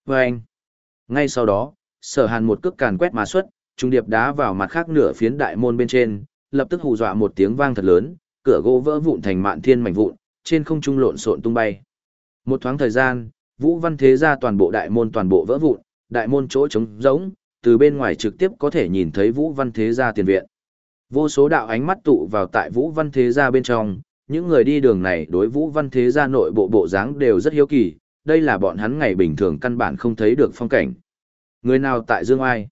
Và anh, ngay sau đó, sở hàn một cước càn quét mà xuất, trung điệp đá vào mặt khác nửa phiến đại môn bên trên, lập tức hù dọa một tiếng vang thật lớn, cửa gỗ vỡ vụn thành mạn thiên mảnh vụn, trên không trung lộn xộn tung bay. Một thoáng thời gian, Vũ Văn Thế gia toàn bộ đại môn toàn bộ vỡ vụn, đại môn chỗ trống rỗng, từ bên ngoài trực tiếp có thể nhìn thấy Vũ Văn Thế gia tiền viện. Vô số đạo ánh mắt tụ vào tại Vũ Văn Thế gia bên trong, những người đi đường này đối Vũ Văn Thế gia nội bộ bộ dáng đều rất hiếu kỳ, đây là bọn hắn ngày bình thường căn bản không thấy được phong cảnh. Người nào tại Dương Ai?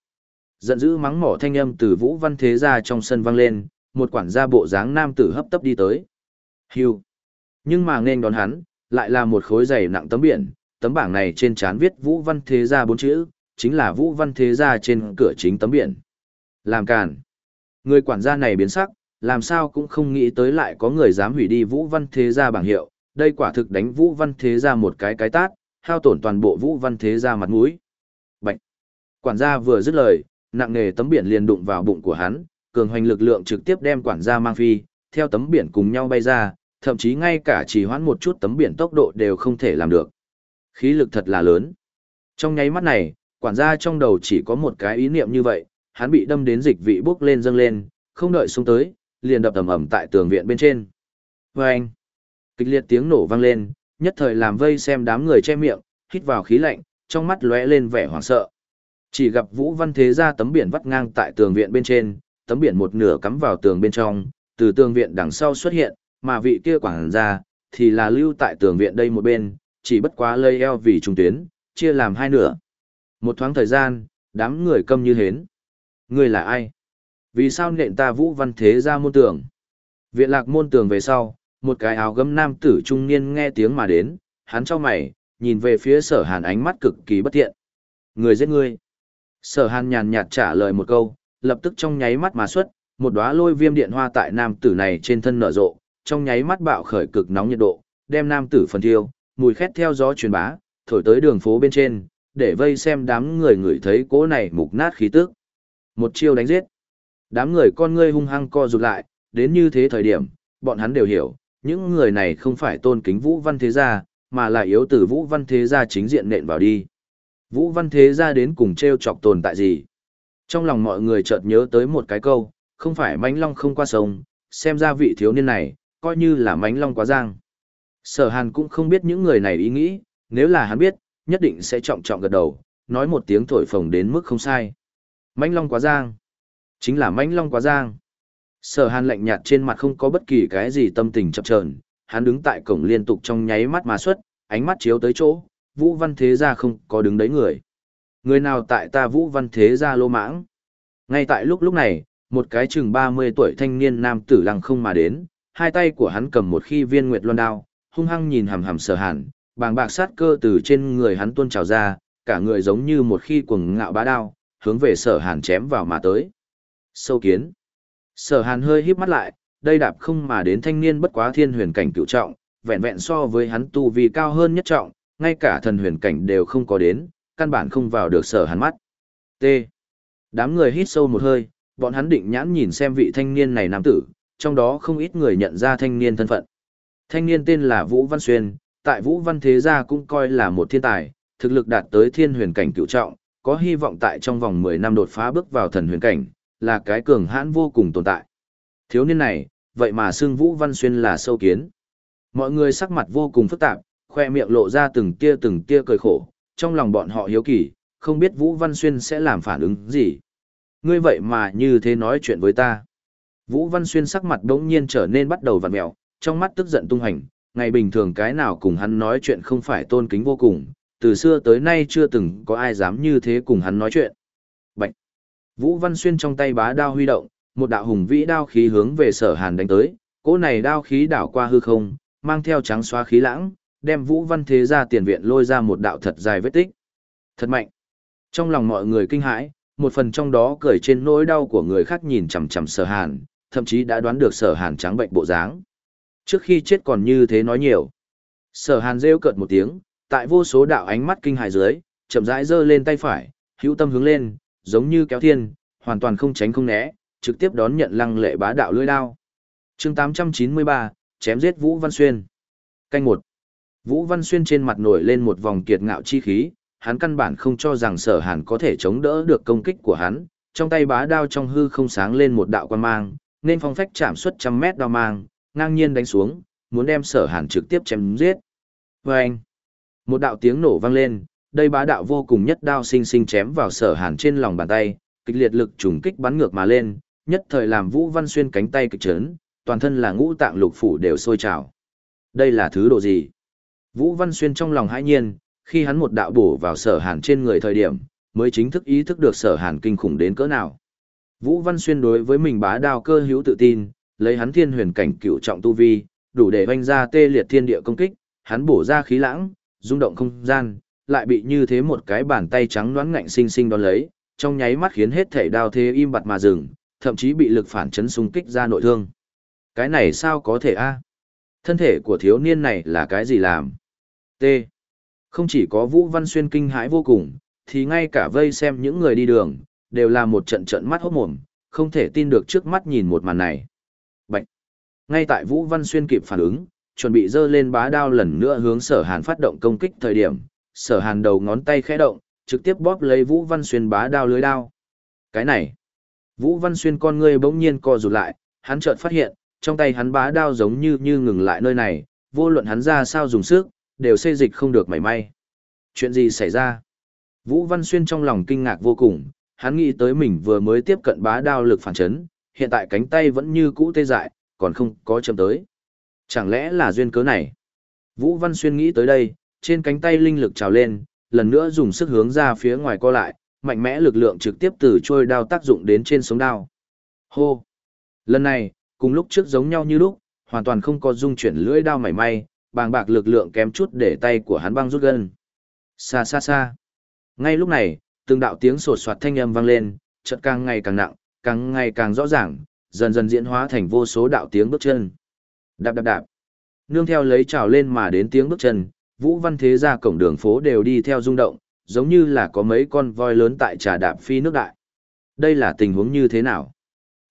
Giận dữ mắng mỏ thanh âm từ Vũ Văn Thế ra trong sân vang lên, một quản gia bộ dáng nam tử hấp tấp đi tới. Hưu. Nhưng mà nên đón hắn, lại là một khối dày nặng tấm biển, tấm bảng này trên trán viết Vũ Văn Thế gia bốn chữ, chính là Vũ Văn Thế gia trên cửa chính tấm biển. Làm càn. Người quản gia này biến sắc, làm sao cũng không nghĩ tới lại có người dám hủy đi Vũ Văn Thế gia bảng hiệu, đây quả thực đánh Vũ Văn Thế gia một cái cái tát, hao tổn toàn bộ Vũ Văn Thế gia mặt mũi. Bạch. Quản gia vừa dứt lời, nặng nề tấm biển liền đụng vào bụng của hắn, cường hoành lực lượng trực tiếp đem quản gia mang phi, theo tấm biển cùng nhau bay ra, thậm chí ngay cả chỉ hoãn một chút tấm biển tốc độ đều không thể làm được. Khí lực thật là lớn. Trong nháy mắt này, quản gia trong đầu chỉ có một cái ý niệm như vậy, hắn bị đâm đến dịch vị bốc lên dâng lên, không đợi xuống tới, liền đập ầm ầm tại tường viện bên trên. Vâng! anh, kịch liệt tiếng nổ vang lên, nhất thời làm vây xem đám người che miệng, hít vào khí lạnh, trong mắt lóe lên vẻ hoảng sợ. Chỉ gặp Vũ Văn Thế ra tấm biển vắt ngang tại tường viện bên trên, tấm biển một nửa cắm vào tường bên trong, từ tường viện đằng sau xuất hiện, mà vị kia quảng ra, thì là lưu tại tường viện đây một bên, chỉ bất quá lây eo vì trung tuyến, chia làm hai nửa. Một thoáng thời gian, đám người câm như hến. Người là ai? Vì sao nện ta Vũ Văn Thế ra môn tường? Viện lạc môn tường về sau, một cái áo gấm nam tử trung niên nghe tiếng mà đến, hắn cho mày, nhìn về phía sở hàn ánh mắt cực kỳ bất thiện. Người giết ngươi. Sở hàn nhàn nhạt trả lời một câu, lập tức trong nháy mắt mà xuất, một đóa lôi viêm điện hoa tại nam tử này trên thân nở rộ, trong nháy mắt bạo khởi cực nóng nhiệt độ, đem nam tử phần thiêu, mùi khét theo gió truyền bá, thổi tới đường phố bên trên, để vây xem đám người người thấy cỗ này mục nát khí tức. Một chiêu đánh giết. Đám người con ngươi hung hăng co rụt lại, đến như thế thời điểm, bọn hắn đều hiểu, những người này không phải tôn kính Vũ Văn Thế Gia, mà là yếu tử Vũ Văn Thế Gia chính diện nện vào đi. Vũ Văn Thế Gia đến cùng treo chọc tồn tại gì? Trong lòng mọi người chợt nhớ tới một cái câu, không phải mánh long không qua sông, xem ra vị thiếu niên này, coi như là mánh long quá giang. Sở hàn cũng không biết những người này ý nghĩ, nếu là hắn biết, nhất định sẽ trọng trọng gật đầu, nói một tiếng thổi phồng đến mức không sai. Mánh long quá giang. Chính là mánh long quá giang. Sở hàn lạnh nhạt trên mặt không có bất kỳ cái gì tâm tình chập chờn hắn đứng tại cổng liên tục trong nháy mắt mà xuất, ánh mắt chiếu tới chỗ, Vũ Văn Thế Gia không có đứng đấy người. Người nào tại ta Vũ Văn Thế Gia lô mãng? Ngay tại lúc lúc này, một cái chừng 30 tuổi thanh niên nam tử lăng không mà đến, hai tay của hắn cầm một khi viên nguyệt loan đao, hung hăng nhìn hằm hằm sở hàn, bàng bạc sát cơ từ trên người hắn tuôn trào ra, cả người giống như một khi cuồng ngạo bá đao, hướng về sở hàn chém vào mà tới. Sâu kiến. Sở hàn hơi híp mắt lại, đây đạp không mà đến thanh niên bất quá thiên huyền cảnh cựu trọng, vẹn vẹn so với hắn tu vi cao hơn nhất trọng, ngay cả thần huyền cảnh đều không có đến, căn bản không vào được sở hàn mắt. T. Đám người hít sâu một hơi, bọn hắn định nhãn nhìn xem vị thanh niên này nam tử, trong đó không ít người nhận ra thanh niên thân phận. Thanh niên tên là Vũ Văn Xuyên, tại Vũ Văn Thế Gia cũng coi là một thiên tài, thực lực đạt tới thiên huyền cảnh cựu trọng, có hy vọng tại trong vòng 10 năm đột phá bước vào thần huyền cảnh, là cái cường hãn vô cùng tồn tại. Thiếu niên này, vậy mà xưng Vũ Văn Xuyên là sâu kiến. Mọi người sắc mặt vô cùng phức tạp, khoe miệng lộ ra từng tia từng tia cười khổ, trong lòng bọn họ hiếu kỳ, không biết Vũ Văn Xuyên sẽ làm phản ứng gì. Ngươi vậy mà như thế nói chuyện với ta. Vũ Văn Xuyên sắc mặt đống nhiên trở nên bắt đầu vặn mẹo, trong mắt tức giận tung hành, ngày bình thường cái nào cùng hắn nói chuyện không phải tôn kính vô cùng, từ xưa tới nay chưa từng có ai dám như thế cùng hắn nói chuyện. Bạch! Vũ Văn Xuyên trong tay bá đao huy động, một đạo hùng vĩ đao khí hướng về sở hàn đánh tới, cỗ này đao khí đảo qua hư không, mang theo trắng xóa khí lãng, đem Vũ Văn Thế ra tiền viện lôi ra một đạo thật dài vết tích. Thật mạnh! Trong lòng mọi người kinh hãi, một phần trong đó cười trên nỗi đau của người khác nhìn chằm chằm sở hàn, thậm chí đã đoán được sở hàn trắng bệnh bộ dáng. Trước khi chết còn như thế nói nhiều. Sở hàn rêu cợt một tiếng, tại vô số đạo ánh mắt kinh hài dưới, chậm rãi giơ lên tay phải, hữu tâm hướng lên, giống như kéo thiên, hoàn toàn không tránh không né, trực tiếp đón nhận lăng lệ bá đạo lưỡi đao. chương 893, chém giết Vũ Văn Xuyên. Canh một Vũ Văn Xuyên trên mặt nổi lên một vòng kiệt ngạo chi khí, hắn căn bản không cho rằng sở hàn có thể chống đỡ được công kích của hắn, trong tay bá đao trong hư không sáng lên một đạo quan mang, nên phong phách chạm suốt trăm mét đao mang, ngang nhiên đánh xuống, muốn đem sở hàn trực tiếp chém giết. Và anh, một đạo tiếng nổ vang lên, đây bá đạo vô cùng nhất đao sinh sinh chém vào sở hàn trên lòng bàn tay, kịch liệt lực trùng kích bắn ngược mà lên, nhất thời làm Vũ Văn Xuyên cánh tay kịch chấn, toàn thân là ngũ tạng lục phủ đều sôi trào. Đây là thứ độ gì? Vũ Văn Xuyên trong lòng hãi nhiên, khi hắn một đạo bổ vào sở hàn trên người thời điểm, mới chính thức ý thức được sở hàn kinh khủng đến cỡ nào. Vũ Văn Xuyên đối với mình bá đao cơ hữu tự tin, lấy hắn thiên huyền cảnh cựu trọng tu vi, đủ để vanh ra tê liệt thiên địa công kích, hắn bổ ra khí lãng, rung động không gian, lại bị như thế một cái bàn tay trắng đoán ngạnh sinh sinh đón lấy, trong nháy mắt khiến hết thể đao thế im bặt mà dừng, thậm chí bị lực phản chấn xung kích ra nội thương. Cái này sao có thể a? Thân thể của thiếu niên này là cái gì làm? T. Không chỉ có Vũ Văn Xuyên kinh hãi vô cùng, thì ngay cả vây xem những người đi đường, đều là một trận trận mắt hốt mồm, không thể tin được trước mắt nhìn một màn này. Bạch! Ngay tại Vũ Văn Xuyên kịp phản ứng, chuẩn bị dơ lên bá đao lần nữa hướng sở hàn phát động công kích thời điểm, sở hàn đầu ngón tay khẽ động, trực tiếp bóp lấy Vũ Văn Xuyên bá đao lưới đao. Cái này, Vũ Văn Xuyên con ngươi bỗng nhiên co rụt lại, hắn chợt phát hiện, trong tay hắn bá đao giống như như ngừng lại nơi này, vô luận hắn ra sao dùng sức, đều xê dịch không được mảy may. Chuyện gì xảy ra? Vũ Văn Xuyên trong lòng kinh ngạc vô cùng, hắn nghĩ tới mình vừa mới tiếp cận bá đao lực phản chấn, hiện tại cánh tay vẫn như cũ tê dại, còn không có chậm tới. Chẳng lẽ là duyên cớ này? Vũ Văn Xuyên nghĩ tới đây, trên cánh tay linh lực trào lên, lần nữa dùng sức hướng ra phía ngoài co lại, mạnh mẽ lực lượng trực tiếp từ trôi đao tác dụng đến trên sống đao. Hô! Lần này, cùng lúc trước giống nhau như lúc, hoàn toàn không có dung chuyển lưỡi đao mảy may, bàng bạc lực lượng kém chút để tay của hắn băng rút gân. Xa xa xa. Ngay lúc này, từng đạo tiếng sột soạt thanh âm vang lên, chợt càng ngày càng nặng, càng ngày càng rõ ràng, dần dần diễn hóa thành vô số đạo tiếng bước chân. Đạp đạp đạp. Nương theo lấy trào lên mà đến tiếng bước chân, Vũ Văn Thế gia cổng đường phố đều đi theo rung động, giống như là có mấy con voi lớn tại trà đạp phi nước đại. Đây là tình huống như thế nào?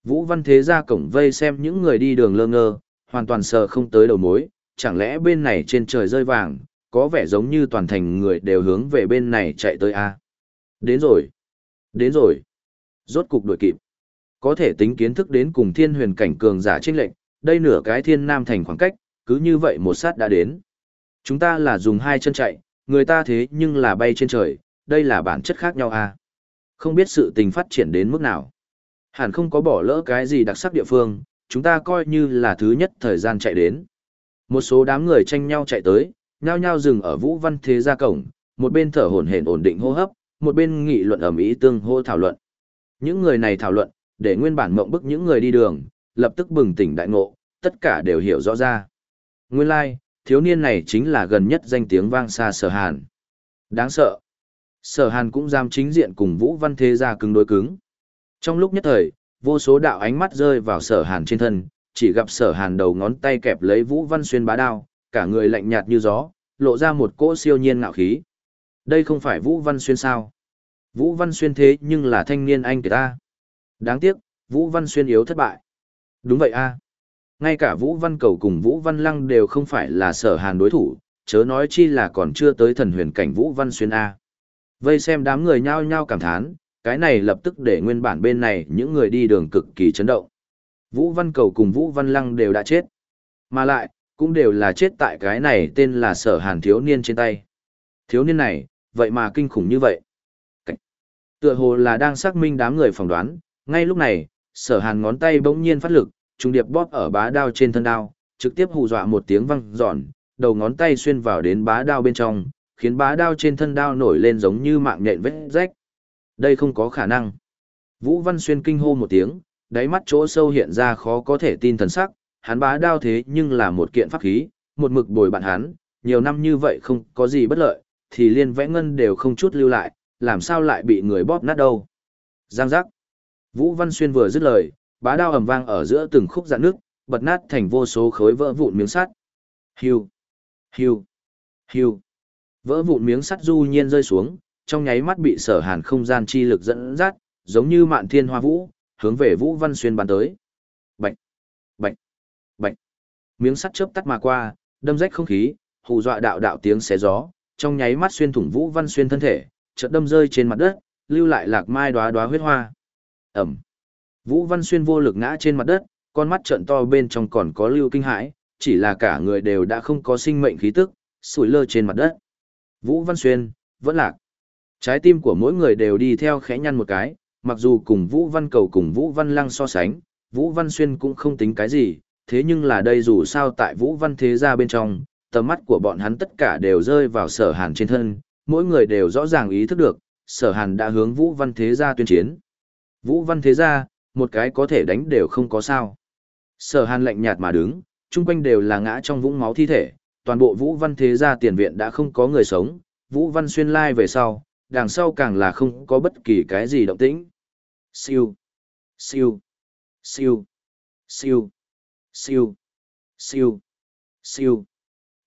Vũ Văn Thế gia cổng vây xem những người đi đường lơ ngơ, hoàn toàn sờ không tới đầu mối, chẳng lẽ bên này trên trời rơi vàng, có vẻ giống như toàn thành người đều hướng về bên này chạy tới a. Đến rồi. Đến rồi. Rốt cục đuổi kịp. Có thể tính kiến thức đến cùng thiên huyền cảnh cường giả trên lệnh, đây nửa cái thiên nam thành khoảng cách, cứ như vậy một sát đã đến. Chúng ta là dùng hai chân chạy, người ta thế nhưng là bay trên trời, đây là bản chất khác nhau à. Không biết sự tình phát triển đến mức nào. Hẳn không có bỏ lỡ cái gì đặc sắc địa phương, chúng ta coi như là thứ nhất thời gian chạy đến. Một số đám người tranh nhau chạy tới, nhao nhao dừng ở Vũ Văn Thế gia cổng, một bên thở hổn hển ổn định hô hấp, một bên nghị luận ầm ĩ tương hô thảo luận. Những người này thảo luận, để nguyên bản mộng bức những người đi đường, lập tức bừng tỉnh đại ngộ, tất cả đều hiểu rõ ra. Nguyên lai, like, thiếu niên này chính là gần nhất danh tiếng vang xa sở hàn. Đáng sợ. Sở hàn cũng dám chính diện cùng Vũ Văn Thế gia cứng đối cứng. Trong lúc nhất thời, vô số đạo ánh mắt rơi vào sở hàn trên thân, chỉ gặp sở hàn đầu ngón tay kẹp lấy Vũ Văn Xuyên bá đao, cả người lạnh nhạt như gió, lộ ra một cỗ siêu nhiên ngạo khí. Đây không phải Vũ Văn Xuyên sao? Vũ Văn Xuyên thế nhưng là thanh niên anh kể ta. Đáng tiếc, Vũ Văn Xuyên yếu thất bại. Đúng vậy a. Ngay cả Vũ Văn Cầu cùng Vũ Văn Lăng đều không phải là sở hàn đối thủ, chớ nói chi là còn chưa tới thần huyền cảnh Vũ Văn Xuyên A. Vây xem đám người nhao nhao cảm thán, cái này lập tức để nguyên bản bên này những người đi đường cực kỳ chấn động. Vũ Văn Cầu cùng Vũ Văn Lăng đều đã chết. Mà lại, cũng đều là chết tại cái này tên là sở hàn thiếu niên trên tay. Thiếu niên này, vậy mà kinh khủng như vậy. Cách. Tựa hồ là đang xác minh đám người phỏng đoán, ngay lúc này, sở hàn ngón tay bỗng nhiên phát lực, trung điệp bóp ở bá đao trên thân đao, trực tiếp hù dọa một tiếng vang giòn, đầu ngón tay xuyên vào đến bá đao bên trong, khiến bá đao trên thân đao nổi lên giống như mạng nhện vết rách. Đây không có khả năng. Vũ Văn Xuyên kinh hô một tiếng, đáy mắt chỗ sâu hiện ra khó có thể tin thần sắc, hắn bá đao thế nhưng là một kiện pháp khí, một mực bồi bạn hắn, nhiều năm như vậy không có gì bất lợi, thì liên vẽ ngân đều không chút lưu lại, làm sao lại bị người bóp nát đâu. Giang giác. Vũ Văn Xuyên vừa dứt lời, bá đao ầm vang ở giữa từng khúc dạn nước, bật nát thành vô số khối vỡ vụn miếng sắt. Hiu, hiu, hiu. Vỡ vụn miếng sắt du nhiên rơi xuống, trong nháy mắt bị sở hàn không gian chi lực dẫn dắt, giống như mạn thiên hoa vũ, hướng về Vũ Văn Xuyên bắn tới. Bạch, bạch, bạch. Miếng sắt chớp tắt mà qua, đâm rách không khí, hù dọa đạo đạo tiếng xé gió, trong nháy mắt xuyên thủng Vũ Văn Xuyên thân thể, chợt đâm rơi trên mặt đất, lưu lại lạc mai đóa đóa huyết hoa. Ẩm. Vũ Văn Xuyên vô lực ngã trên mặt đất, con mắt trợn to bên trong còn có lưu kinh hãi, chỉ là cả người đều đã không có sinh mệnh khí tức, sủi lơ trên mặt đất. Vũ Văn Xuyên, vẫn lạc. Trái tim của mỗi người đều đi theo khẽ nhăn một cái, mặc dù cùng Vũ Văn Cầu cùng Vũ Văn Lăng so sánh, Vũ Văn Xuyên cũng không tính cái gì, thế nhưng là đây dù sao tại Vũ Văn Thế gia bên trong, tầm mắt của bọn hắn tất cả đều rơi vào sở hàn trên thân, mỗi người đều rõ ràng ý thức được, sở hàn đã hướng Vũ Văn Thế gia tuyên chiến. Vũ Văn Thế gia, một cái có thể đánh đều không có sao. Sở hàn lạnh nhạt mà đứng, chung quanh đều là ngã trong vũng máu thi thể, toàn bộ Vũ Văn Thế gia tiền viện đã không có người sống, Vũ Văn xuyên lai về sau, đằng sau càng là không có bất kỳ cái gì động tĩnh. Siêu, siêu, siêu, siêu, siêu, siêu, siêu.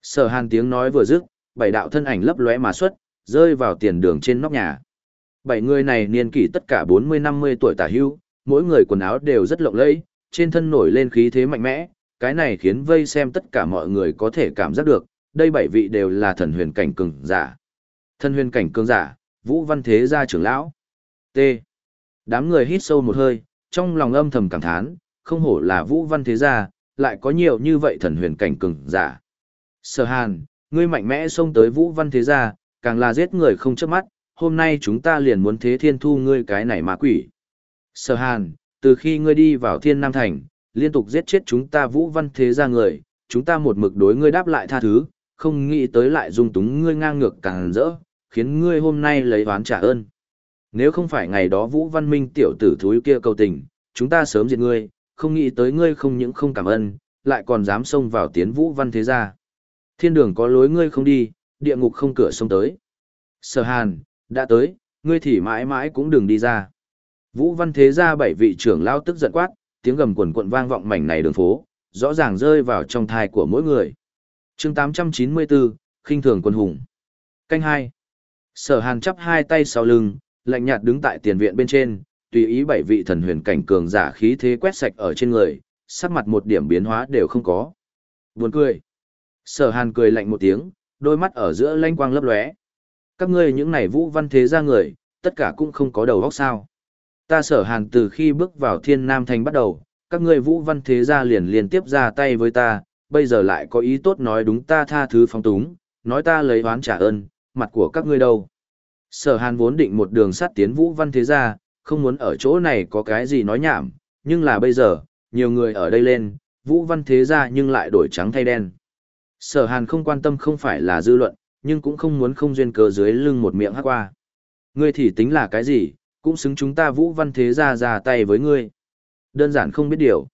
Sở hàn tiếng nói vừa dứt, bảy đạo thân ảnh lấp lóe mà xuất, rơi vào tiền đường trên nóc nhà. Bảy người này niên kỷ tất cả 40-50 tuổi tả hưu, mỗi người quần áo đều rất lộng lẫy, trên thân nổi lên khí thế mạnh mẽ, cái này khiến vây xem tất cả mọi người có thể cảm giác được, đây bảy vị đều là thần huyền cảnh cường giả. Thần huyền cảnh cường giả, Vũ Văn Thế gia trưởng lão. T. Đám người hít sâu một hơi, trong lòng âm thầm cảm thán, không hổ là Vũ Văn Thế gia, lại có nhiều như vậy thần huyền cảnh cường giả. Sở Hàn, ngươi mạnh mẽ xông tới Vũ Văn Thế gia, càng là giết người không chớp mắt, hôm nay chúng ta liền muốn thế thiên thu ngươi cái này ma quỷ. Sở Hàn, từ khi ngươi đi vào Thiên Nam Thành, liên tục giết chết chúng ta Vũ Văn Thế gia người, chúng ta một mực đối ngươi đáp lại tha thứ, không nghĩ tới lại dung túng ngươi ngang ngược càng rỡ, khiến ngươi hôm nay lấy oán trả ơn. Nếu không phải ngày đó Vũ Văn Minh tiểu tử thúi kia cầu tình, chúng ta sớm diệt ngươi, không nghĩ tới ngươi không những không cảm ơn, lại còn dám xông vào tiến Vũ Văn thế gia. Thiên đường có lối ngươi không đi, địa ngục không cửa xông tới. Sở Hàn, đã tới, ngươi thì mãi mãi cũng đừng đi ra. Vũ Văn thế gia bảy vị trưởng lao tức giận quát, tiếng gầm quần quận vang vọng mảnh này đường phố, rõ ràng rơi vào trong thai của mỗi người. chương 894, khinh thường quân hùng. Canh hai Sở Hàn chắp hai tay sau lưng, lạnh nhạt đứng tại tiền viện bên trên, tùy ý bảy vị thần huyền cảnh cường giả khí thế quét sạch ở trên người, sắc mặt một điểm biến hóa đều không có. Buồn cười. Sở Hàn cười lạnh một tiếng, đôi mắt ở giữa lanh quang lấp lóe. Các ngươi những này vũ văn thế gia người, tất cả cũng không có đầu óc sao. Ta sở hàn từ khi bước vào thiên nam thành bắt đầu, các ngươi vũ văn thế gia liền liên tiếp ra tay với ta, bây giờ lại có ý tốt nói đúng ta tha thứ phong túng, nói ta lấy oán trả ơn, mặt của các ngươi đâu. Sở hàn vốn định một đường sắt tiến vũ văn thế gia, không muốn ở chỗ này có cái gì nói nhảm, nhưng là bây giờ, nhiều người ở đây lên, vũ văn thế gia nhưng lại đổi trắng thay đen. Sở hàn không quan tâm không phải là dư luận, nhưng cũng không muốn không duyên cớ dưới lưng một miệng hát qua. Ngươi thì tính là cái gì, cũng xứng chúng ta vũ văn thế gia ra tay với ngươi. Đơn giản không biết điều.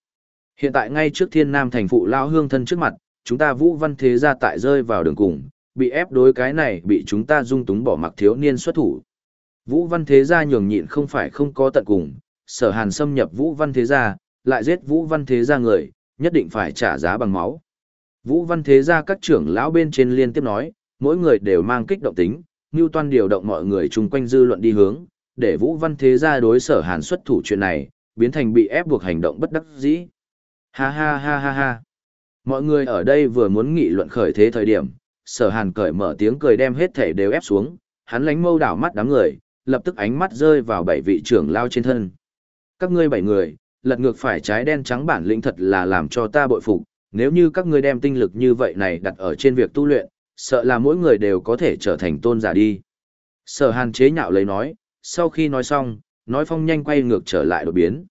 Hiện tại ngay trước thiên nam thành phụ lao hương thân trước mặt, chúng ta vũ văn thế gia tại rơi vào đường cùng, bị ép đối cái này bị chúng ta dung túng bỏ mặc thiếu niên xuất thủ. Vũ văn thế gia nhường nhịn không phải không có tận cùng, sở hàn xâm nhập vũ văn thế gia, lại giết vũ văn thế gia người, nhất định phải trả giá bằng máu. Vũ văn thế gia các trưởng lão bên trên liên tiếp nói, mỗi người đều mang kích động tính, như toan điều động mọi người chung quanh dư luận đi hướng, để Vũ Văn Thế gia đối sở Hàn xuất thủ chuyện này, biến thành bị ép buộc hành động bất đắc dĩ. Ha ha ha ha ha. Mọi người ở đây vừa muốn nghị luận khởi thế thời điểm, sở Hàn cởi mở tiếng cười đem hết thể đều ép xuống, hắn lánh mâu đảo mắt đám người, lập tức ánh mắt rơi vào bảy vị trưởng lao trên thân. Các ngươi bảy người, lật ngược phải trái đen trắng bản lĩnh thật là làm cho ta bội phục, nếu như các ngươi đem tinh lực như vậy này đặt ở trên việc tu luyện, sợ là mỗi người đều có thể trở thành tôn giả đi. Sở hàn chế nhạo lấy nói, sau khi nói xong, nói phong nhanh quay ngược trở lại đột biến.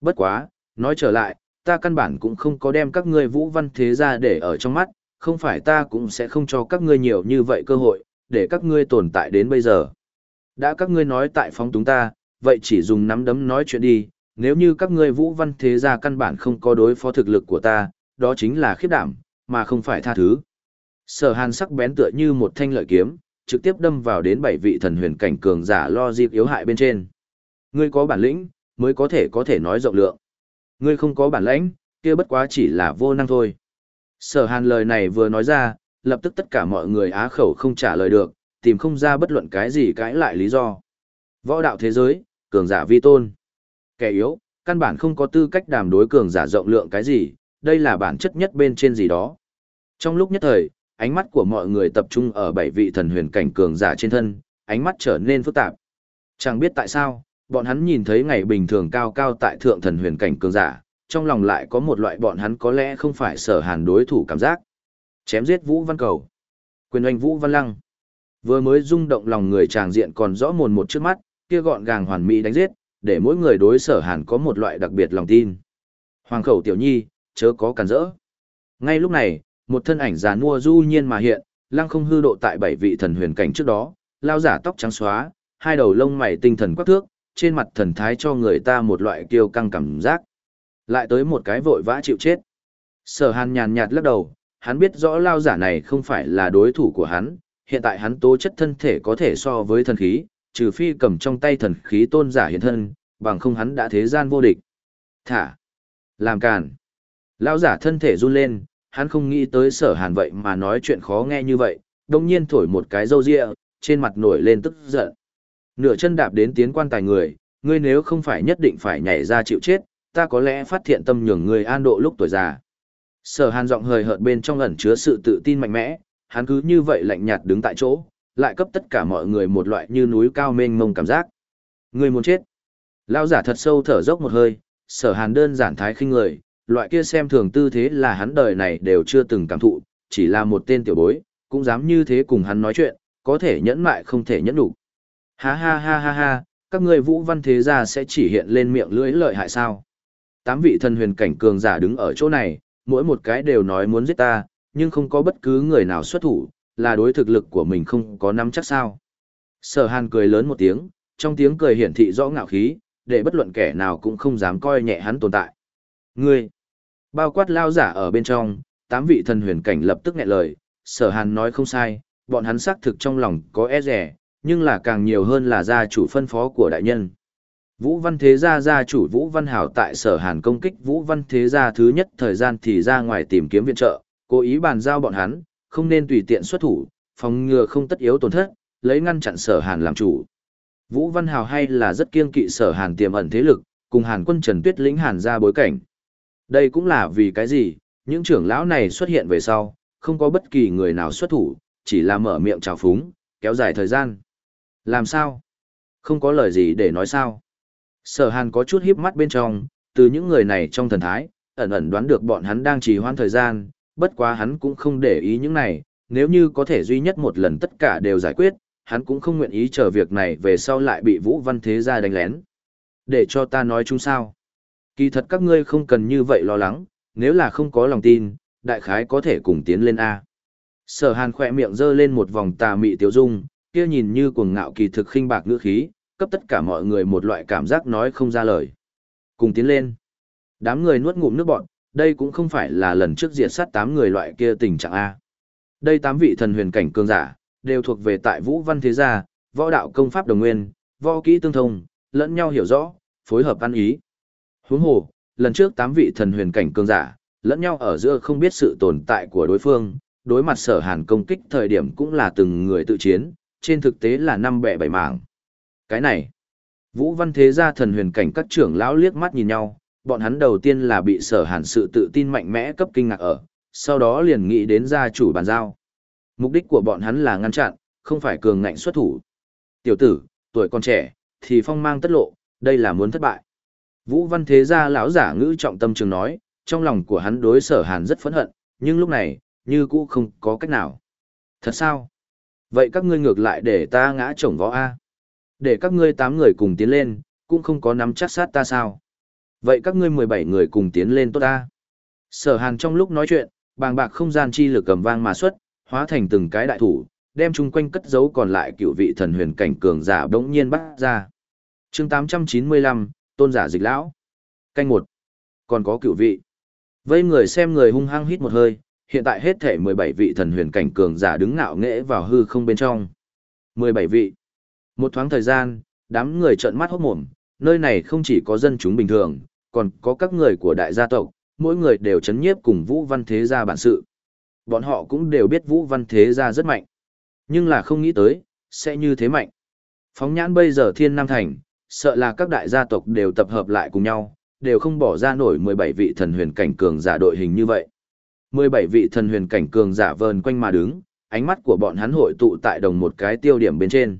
Bất quá, nói trở lại, ta căn bản cũng không có đem các ngươi vũ văn thế ra để ở trong mắt, không phải ta cũng sẽ không cho các ngươi nhiều như vậy cơ hội, để các ngươi tồn tại đến bây giờ. Đã các ngươi nói tại phóng túng ta, vậy chỉ dùng nắm đấm nói chuyện đi, nếu như các ngươi vũ văn thế gia căn bản không có đối phó thực lực của ta, đó chính là khiếp đảm, mà không phải tha thứ. Sở hàn sắc bén tựa như một thanh lợi kiếm, trực tiếp đâm vào đến bảy vị thần huyền cảnh cường giả lo dịp yếu hại bên trên. Ngươi có bản lĩnh, mới có thể có thể nói rộng lượng. Ngươi không có bản lĩnh, kia bất quá chỉ là vô năng thôi. Sở hàn lời này vừa nói ra, lập tức tất cả mọi người á khẩu không trả lời được, tìm không ra bất luận cái gì cãi lại lý do. Võ đạo thế giới, cường giả vi tôn. Kẻ yếu, căn bản không có tư cách đàm đối cường giả rộng lượng cái gì, đây là bản chất nhất bên trên gì đó. Trong lúc nhất thời, ánh mắt của mọi người tập trung ở bảy vị thần huyền cảnh cường giả trên thân, ánh mắt trở nên phức tạp. Chẳng biết tại sao, bọn hắn nhìn thấy ngày bình thường cao cao tại thượng thần huyền cảnh cường giả, trong lòng lại có một loại bọn hắn có lẽ không phải sở hàn đối thủ cảm giác. Chém giết Vũ Văn Cầu, quyền oanh Vũ Văn Lăng. Vừa mới rung động lòng người tràng diện còn rõ mồn một trước mắt, kia gọn gàng hoàn mỹ đánh giết, để mỗi người đối sở hàn có một loại đặc biệt lòng tin. Hoàng khẩu tiểu nhi, chớ có cản rỡ. Ngay lúc này, một thân ảnh già nua du nhiên mà hiện, lăng không hư độ tại bảy vị thần huyền cảnh trước đó, lao giả tóc trắng xóa, hai đầu lông mày tinh thần quắc thước, trên mặt thần thái cho người ta một loại kiêu căng cảm giác. Lại tới một cái vội vã chịu chết. Sở hàn nhàn nhạt lắc đầu, hắn biết rõ lao giả này không phải là đối thủ của hắn, hiện tại hắn tố chất thân thể có thể so với thần khí, trừ phi cầm trong tay thần khí tôn giả hiện thân, bằng không hắn đã thế gian vô địch. Thả! Làm càn! Lao giả thân thể run lên, hắn không nghĩ tới sở hàn vậy mà nói chuyện khó nghe như vậy, đồng nhiên thổi một cái râu ria, trên mặt nổi lên tức giận. Nửa chân đạp đến tiến quan tài người, ngươi nếu không phải nhất định phải nhảy ra chịu chết, ta có lẽ phát thiện tâm nhường người an độ lúc tuổi già. Sở hàn giọng hời hợt bên trong ẩn chứa sự tự tin mạnh mẽ, hắn cứ như vậy lạnh nhạt đứng tại chỗ, lại cấp tất cả mọi người một loại như núi cao mênh mông cảm giác. Người muốn chết. Lão giả thật sâu thở dốc một hơi, sở hàn đơn giản thái khinh người, loại kia xem thường tư thế là hắn đời này đều chưa từng cảm thụ, chỉ là một tên tiểu bối, cũng dám như thế cùng hắn nói chuyện, có thể nhẫn mại không thể nhẫn đủ. Ha ha ha ha ha, các ngươi vũ văn thế gia sẽ chỉ hiện lên miệng lưỡi lợi hại sao. Tám vị thần huyền cảnh cường giả đứng ở chỗ này, mỗi một cái đều nói muốn giết ta, nhưng không có bất cứ người nào xuất thủ, là đối thực lực của mình không có nắm chắc sao. Sở hàn cười lớn một tiếng, trong tiếng cười hiển thị rõ ngạo khí, để bất luận kẻ nào cũng không dám coi nhẹ hắn tồn tại. Ngươi, bao quát lao giả ở bên trong, tám vị thần huyền cảnh lập tức nghẹn lời, sở hàn nói không sai, bọn hắn xác thực trong lòng có e rẻ, nhưng là càng nhiều hơn là gia chủ phân phó của đại nhân. Vũ Văn Thế Gia gia chủ Vũ Văn Hảo tại sở hàn công kích Vũ Văn Thế Gia thứ nhất thời gian thì ra ngoài tìm kiếm viện trợ, cố ý bàn giao bọn hắn, không nên tùy tiện xuất thủ, phòng ngừa không tất yếu tổn thất, lấy ngăn chặn sở hàn làm chủ. Vũ Văn Hào hay là rất kiên kỵ sở hàn tiềm ẩn thế lực, cùng hàn quân Trần Tuyết lĩnh hàn ra bối cảnh. Đây cũng là vì cái gì, những trưởng lão này xuất hiện về sau, không có bất kỳ người nào xuất thủ, chỉ là mở miệng trào phúng, kéo dài thời gian. Làm sao? Không có lời gì để nói sao? Sở hàn có chút híp mắt bên trong, từ những người này trong thần thái, ẩn ẩn đoán được bọn hắn đang trì hoãn thời gian, bất quá hắn cũng không để ý những này, nếu như có thể duy nhất một lần tất cả đều giải quyết, hắn cũng không nguyện ý chờ việc này về sau lại bị Vũ Văn Thế Gia đánh lén. Để cho ta nói chung sao. Kỳ thật các ngươi không cần như vậy lo lắng, nếu là không có lòng tin, đại khái có thể cùng tiến lên A. Sở hàn khỏe miệng giơ lên một vòng tà mị tiêu dung, kia nhìn như cuồng ngạo kỳ thực khinh bạc ngữ khí, cấp tất cả mọi người một loại cảm giác nói không ra lời. Cùng tiến lên. Đám người nuốt ngụm nước bọn, đây cũng không phải là lần trước diệt sát tám người loại kia tình trạng A. Đây tám vị thần huyền cảnh cường giả, đều thuộc về tại vũ văn thế gia, võ đạo công pháp đồng nguyên, võ kỹ tương thông, lẫn nhau hiểu rõ, phối hợp ăn ý. Huống hồ, lần trước tám vị thần huyền cảnh cường giả, lẫn nhau ở giữa không biết sự tồn tại của đối phương, đối mặt sở hàn công kích thời điểm cũng là từng người tự chiến, trên thực tế là năm bẻ bảy mảng. Cái này, Vũ Văn Thế gia thần huyền cảnh các trưởng lão liếc mắt nhìn nhau, bọn hắn đầu tiên là bị sở hàn sự tự tin mạnh mẽ cấp kinh ngạc ở, sau đó liền nghĩ đến gia chủ bàn giao. Mục đích của bọn hắn là ngăn chặn, không phải cường ngạnh xuất thủ. Tiểu tử, tuổi còn trẻ, thì phong mang tất lộ, đây là muốn thất bại. Vũ Văn Thế gia lão giả ngữ trọng tâm trường nói, trong lòng của hắn đối sở hàn rất phẫn hận, nhưng lúc này, như cũ không có cách nào. Thật sao? Vậy các ngươi ngược lại để ta ngã chồng võ A. Để các ngươi tám người cùng tiến lên, cũng không có nắm chắc sát ta sao? Vậy các ngươi mười bảy người cùng tiến lên tốt ta. Sở hàn trong lúc nói chuyện, bàng bạc không gian chi lực cầm vang mà xuất, hóa thành từng cái đại thủ, đem chung quanh cất giấu còn lại cựu vị thần huyền cảnh cường giả đống nhiên bắt ra. chương 895, tôn giả dịch lão. Canh một Còn có cựu vị. Vây người xem người hung hăng hít một hơi, hiện tại hết thể 17 vị thần huyền cảnh cường giả đứng ngạo nghễ vào hư không bên trong. 17 vị. Một thoáng thời gian, đám người trợn mắt hốt mồm, nơi này không chỉ có dân chúng bình thường, còn có các người của đại gia tộc, mỗi người đều chấn nhiếp cùng Vũ Văn Thế Gia bản sự. Bọn họ cũng đều biết Vũ Văn Thế Gia rất mạnh. Nhưng là không nghĩ tới, sẽ như thế mạnh. Phóng nhãn bây giờ Thiên Nam Thành, sợ là các đại gia tộc đều tập hợp lại cùng nhau, đều không bỏ ra nổi 17 vị thần huyền cảnh cường giả đội hình như vậy. 17 vị thần huyền cảnh cường giả vờn quanh mà đứng, ánh mắt của bọn hắn hội tụ tại đồng một cái tiêu điểm bên trên.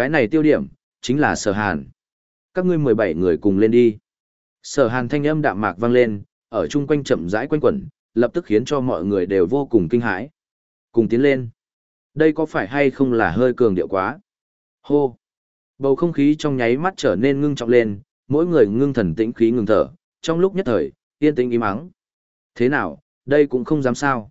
Cái này tiêu điểm, chính là sở hàn. Các ngươi 17 người cùng lên đi. Sở hàn thanh âm đạm mạc vang lên, ở chung quanh chậm rãi quanh quẩn, lập tức khiến cho mọi người đều vô cùng kinh hãi. Cùng tiến lên. Đây có phải hay không là hơi cường điệu quá? Hô! Bầu không khí trong nháy mắt trở nên ngưng trọng lên, mỗi người ngưng thần tĩnh khí ngừng thở, trong lúc nhất thời, yên tĩnh im ắng. Thế nào, đây cũng không dám sao.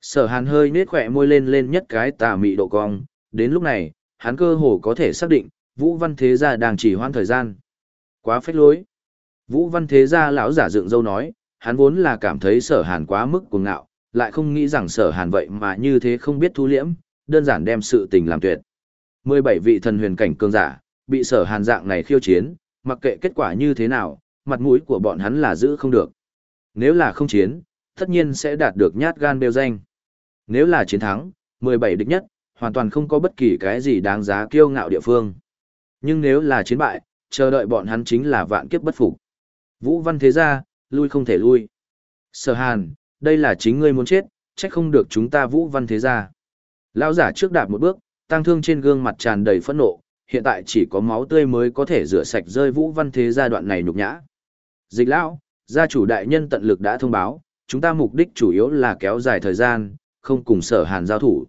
Sở hàn hơi nết khỏe môi lên lên nhất cái tà mị độ cong, đến lúc này, hắn cơ hồ có thể xác định, Vũ Văn Thế Gia đang chỉ hoãn thời gian. Quá phách lối. Vũ Văn Thế Gia lão giả dựng dâu nói, hắn vốn là cảm thấy sở hàn quá mức cuồng ngạo, lại không nghĩ rằng sở hàn vậy mà như thế không biết thu liễm, đơn giản đem sự tình làm tuyệt. 17 vị thần huyền cảnh cường giả, bị sở hàn dạng này khiêu chiến, mặc kệ kết quả như thế nào, mặt mũi của bọn hắn là giữ không được. Nếu là không chiến, tất nhiên sẽ đạt được nhát gan bêu danh. Nếu là chiến thắng, 17 địch nhất, hoàn toàn không có bất kỳ cái gì đáng giá kiêu ngạo địa phương. Nhưng nếu là chiến bại, chờ đợi bọn hắn chính là vạn kiếp bất phục. Vũ Văn thế gia, lui không thể lui. Sở Hàn, đây là chính ngươi muốn chết, trách không được chúng ta vũ văn thế gia. Lão giả trước đạp một bước, tăng thương trên gương mặt tràn đầy phẫn nộ, hiện tại chỉ có máu tươi mới có thể rửa sạch rơi vũ văn thế gia đoạn này nhục nhã. Dịch lão, gia chủ đại nhân tận lực đã thông báo, chúng ta mục đích chủ yếu là kéo dài thời gian, không cùng sở hàn giao thủ.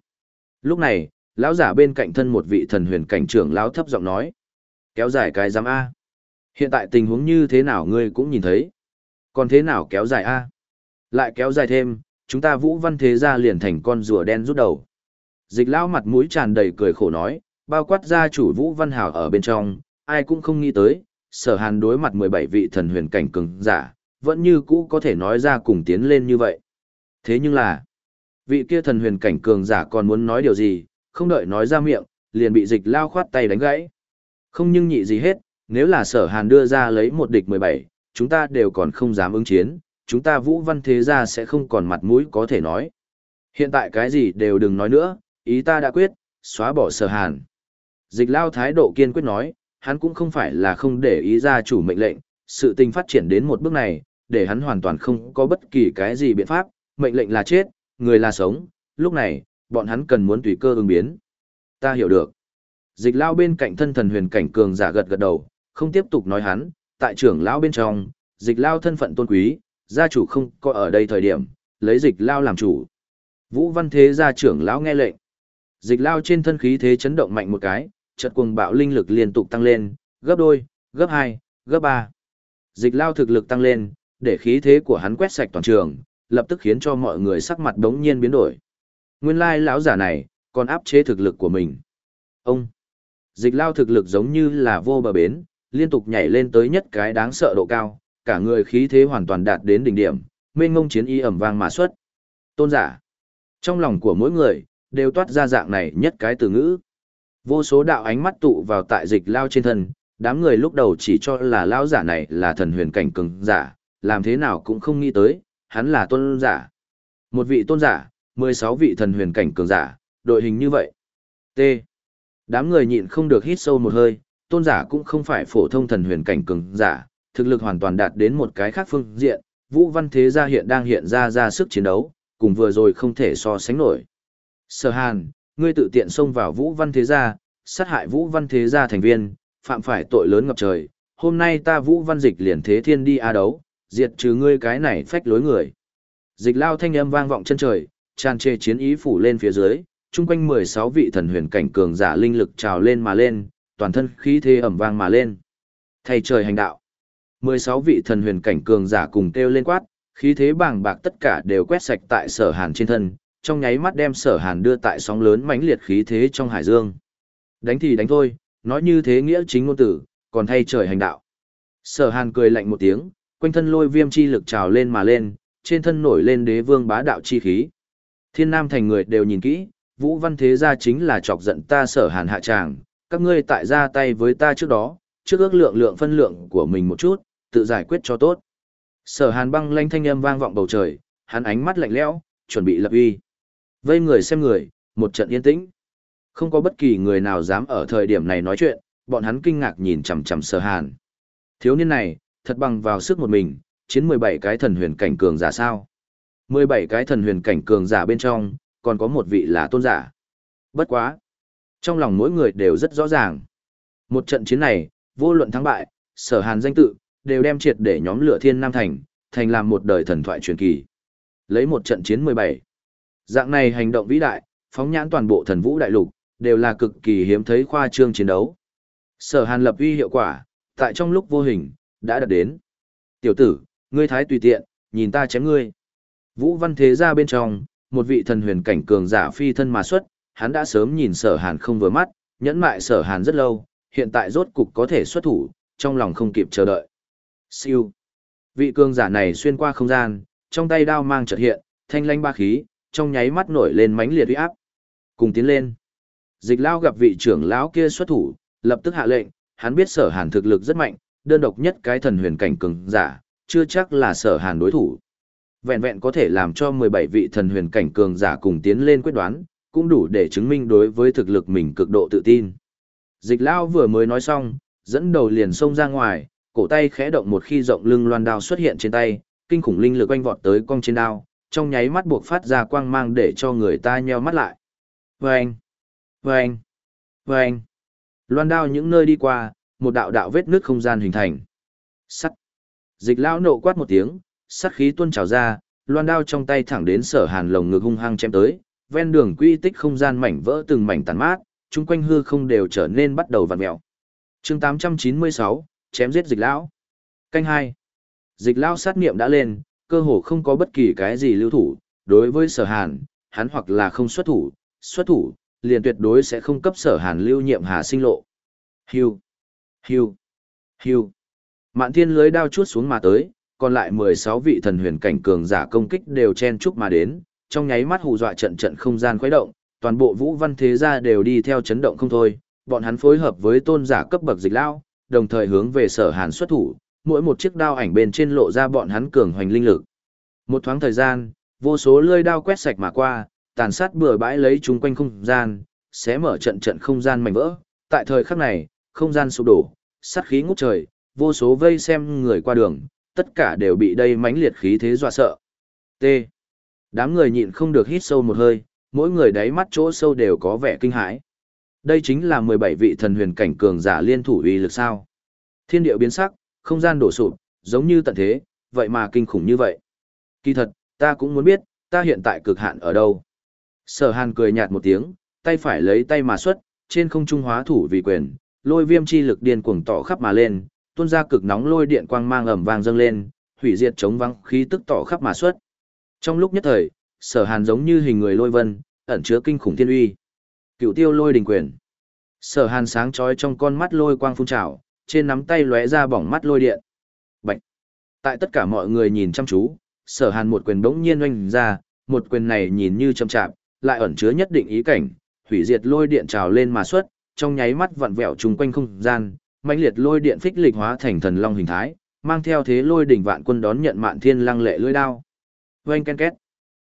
Lúc này, lão giả bên cạnh thân một vị thần huyền cảnh trưởng lão thấp giọng nói. Kéo dài cái giám A. Hiện tại tình huống như thế nào ngươi cũng nhìn thấy. Còn thế nào kéo dài A? Lại kéo dài thêm, chúng ta vũ văn thế gia liền thành con rùa đen rút đầu. Dịch lão mặt mũi tràn đầy cười khổ nói, bao quát gia chủ vũ văn hào ở bên trong, ai cũng không nghĩ tới, sở hàn đối mặt 17 vị thần huyền cảnh cường giả, vẫn như cũ có thể nói ra cùng tiến lên như vậy. Thế nhưng là, vị kia thần huyền cảnh cường giả còn muốn nói điều gì, không đợi nói ra miệng, liền bị dịch lao khoát tay đánh gãy. Không nhưng nhị gì hết, nếu là sở hàn đưa ra lấy một địch 17, chúng ta đều còn không dám ứng chiến, chúng ta vũ văn thế gia sẽ không còn mặt mũi có thể nói. Hiện tại cái gì đều đừng nói nữa, ý ta đã quyết, xóa bỏ sở hàn. Dịch lao thái độ kiên quyết nói, hắn cũng không phải là không để ý ra chủ mệnh lệnh, sự tình phát triển đến một bước này, để hắn hoàn toàn không có bất kỳ cái gì biện pháp, mệnh lệnh là chết, người là sống, lúc này, bọn hắn cần muốn tùy cơ ứng biến. Ta hiểu được. Dịch lao bên cạnh thân thần huyền cảnh cường giả gật gật đầu, không tiếp tục nói hắn, tại trưởng lão bên trong, dịch lao thân phận tôn quý, gia chủ không có ở đây thời điểm, lấy dịch lao làm chủ. Vũ văn thế gia trưởng lão nghe lệnh. Dịch lao trên thân khí thế chấn động mạnh một cái, chợt cuồng bạo linh lực liên tục tăng lên, gấp đôi, gấp hai, gấp ba. Dịch lao thực lực tăng lên, để khí thế của hắn quét sạch toàn trường, lập tức khiến cho mọi người sắc mặt đống nhiên biến đổi. Nguyên lai lão giả này, còn áp chế thực lực của mình. Ông, dịch lao thực lực giống như là vô bờ bến, liên tục nhảy lên tới nhất cái đáng sợ độ cao, cả người khí thế hoàn toàn đạt đến đỉnh điểm, mênh ngông chiến y ẩm vang mà xuất. Tôn giả. Trong lòng của mỗi người, đều toát ra dạng này nhất cái từ ngữ. Vô số đạo ánh mắt tụ vào tại dịch lao trên thân, đám người lúc đầu chỉ cho là lao giả này là thần huyền cảnh cường giả, làm thế nào cũng không nghĩ tới, hắn là tôn giả. Một vị tôn giả, 16 vị thần huyền cảnh cường giả, đội hình như vậy. T. Đám người nhịn không được hít sâu một hơi, tôn giả cũng không phải phổ thông thần huyền cảnh cường giả, thực lực hoàn toàn đạt đến một cái khác phương diện, Vũ Văn Thế gia hiện đang hiện ra ra sức chiến đấu, cùng vừa rồi không thể so sánh nổi. Sở Hàn, ngươi tự tiện xông vào Vũ Văn Thế gia, sát hại Vũ Văn Thế gia thành viên, phạm phải tội lớn ngập trời, hôm nay ta Vũ Văn Dịch liền thế thiên đi a đấu, diệt trừ ngươi cái này phách lối người. Dịch lao thanh âm vang vọng chân trời, tràn trề chiến ý phủ lên phía dưới, chung quanh 16 vị thần huyền cảnh cường giả linh lực trào lên mà lên, toàn thân khí thế ẩm vang mà lên. Thầy trời hành đạo. 16 vị thần huyền cảnh cường giả cùng kêu lên quát, khí thế bàng bạc tất cả đều quét sạch tại sở hàn trên thân, trong nháy mắt đem sở hàn đưa tại sóng lớn mãnh liệt khí thế trong hải dương. Đánh thì đánh thôi, nói như thế nghĩa chính ngôn tử, còn thay trời hành đạo. Sở hàn cười lạnh một tiếng, quanh thân lôi viêm chi lực trào lên mà lên, trên thân nổi lên đế vương bá đạo chi khí. Thiên Nam thành người đều nhìn kỹ, Vũ Văn Thế gia chính là chọc giận ta sở hàn hạ tràng, các ngươi tại ra tay với ta trước đó, trước ước lượng lượng phân lượng của mình một chút, tự giải quyết cho tốt. Sở hàn băng lanh thanh âm vang vọng bầu trời, hắn ánh mắt lạnh lẽo, chuẩn bị lập uy. Vây người xem người, một trận yên tĩnh. Không có bất kỳ người nào dám ở thời điểm này nói chuyện, bọn hắn kinh ngạc nhìn chằm chằm sở hàn. Thiếu niên này, thật bằng vào sức một mình, chiến 17 cái thần huyền cảnh cường giả sao. 17 cái thần huyền cảnh cường giả bên trong, còn có một vị là tôn giả. Bất quá. Trong lòng mỗi người đều rất rõ ràng. Một trận chiến này, vô luận thắng bại, sở hàn danh tự, đều đem triệt để nhóm lửa thiên nam thành, thành làm một đời thần thoại truyền kỳ. Lấy một trận chiến 17. Dạng này hành động vĩ đại, phóng nhãn toàn bộ thần vũ đại lục, đều là cực kỳ hiếm thấy khoa trương chiến đấu. Sở hàn lập uy hiệu quả, tại trong lúc vô hình, đã đạt đến. Tiểu tử, ngươi thái tùy tiện, nhìn ta chém ngươi. Vũ văn thế ra bên trong, một vị thần huyền cảnh cường giả phi thân mà xuất, hắn đã sớm nhìn sở hàn không vừa mắt, nhẫn mại sở hàn rất lâu, hiện tại rốt cục có thể xuất thủ, trong lòng không kịp chờ đợi. Siêu. Vị cường giả này xuyên qua không gian, trong tay đao mang chợt hiện, thanh lanh ba khí, trong nháy mắt nổi lên mãnh liệt uy áp. Cùng tiến lên. Dịch lao gặp vị trưởng lão kia xuất thủ, lập tức hạ lệnh, hắn biết sở hàn thực lực rất mạnh, đơn độc nhất cái thần huyền cảnh cường giả, chưa chắc là sở hàn đối thủ. Vẹn vẹn có thể làm cho 17 vị thần huyền cảnh cường giả cùng tiến lên quyết đoán, cũng đủ để chứng minh đối với thực lực mình cực độ tự tin. Dịch lao vừa mới nói xong, dẫn đầu liền xông ra ngoài, cổ tay khẽ động một khi rộng lưng loan đao xuất hiện trên tay, kinh khủng linh lực quanh vọt tới cong trên đao, trong nháy mắt buộc phát ra quang mang để cho người ta nheo mắt lại. Vâng! Vâng! Vâng! Loan đao những nơi đi qua, một đạo đạo vết nước không gian hình thành. Sắt! Dịch lão nộ quát một tiếng, sắt khí tuôn trào ra, loan đao trong tay thẳng đến sở hàn lồng ngực hung hăng chém tới, ven đường quy tích không gian mảnh vỡ từng mảnh tàn mát, chung quanh hư không đều trở nên bắt đầu vặn mèo. chương 896, chém giết dịch lão. Canh hai Dịch lão sát niệm đã lên, cơ hồ không có bất kỳ cái gì lưu thủ, đối với sở hàn, hắn hoặc là không xuất thủ, xuất thủ, liền tuyệt đối sẽ không cấp sở hàn lưu nhiệm hà sinh lộ. Hưu, hưu, hưu. Mạn thiên lưới đao chuốt xuống mà tới, còn lại 16 vị thần huyền cảnh cường giả công kích đều chen chúc mà đến, trong nháy mắt hù dọa trận trận không gian khuấy động, toàn bộ vũ văn thế gia đều đi theo chấn động không thôi, bọn hắn phối hợp với tôn giả cấp bậc dịch lao, đồng thời hướng về sở hàn xuất thủ, mỗi một chiếc đao ảnh bên trên lộ ra bọn hắn cường hoành linh lực. Một thoáng thời gian, vô số lưỡi đao quét sạch mà qua, tàn sát bừa bãi lấy chúng quanh không gian, xé mở trận trận không gian mảnh vỡ. Tại thời khắc này, không gian sụp đổ, sát khí ngút trời, vô số vây xem người qua đường, tất cả đều bị đây mãnh liệt khí thế dọa sợ. T. Đám người nhịn không được hít sâu một hơi, mỗi người đáy mắt chỗ sâu đều có vẻ kinh hãi. Đây chính là 17 vị thần huyền cảnh cường giả liên thủ uy lực sao? Thiên địa biến sắc, không gian đổ sụp, giống như tận thế, vậy mà kinh khủng như vậy. Kỳ thật, ta cũng muốn biết, ta hiện tại cực hạn ở đâu. Sở Hàn cười nhạt một tiếng, tay phải lấy tay mà xuất, trên không trung hóa thủ vì quyền, lôi viêm chi lực điên cuồng tỏ khắp mà lên, tuôn ra cực nóng lôi điện quang mang ầm vang dâng lên, hủy diệt chống vắng khí tức tỏ khắp mà xuất. Trong lúc nhất thời, Sở Hàn giống như hình người lôi vân, ẩn chứa kinh khủng thiên uy. Cựu Tiêu Lôi Đình Quyền. Sở Hàn sáng chói trong con mắt lôi quang phun trào, trên nắm tay lóe ra bỏng mắt lôi điện. Bạch. Tại tất cả mọi người nhìn chăm chú, Sở Hàn một quyền bỗng nhiên oanh ra, một quyền này nhìn như chậm chạp, lại ẩn chứa nhất định ý cảnh, hủy diệt lôi điện trào lên mà xuất, trong nháy mắt vặn vẹo chung quanh không gian, mãnh liệt lôi điện phích lịch hóa thành thần long hình thái, mang theo thế lôi đỉnh vạn quân đón nhận mạn thiên lăng lệ lưỡi đao. Oanh ken két.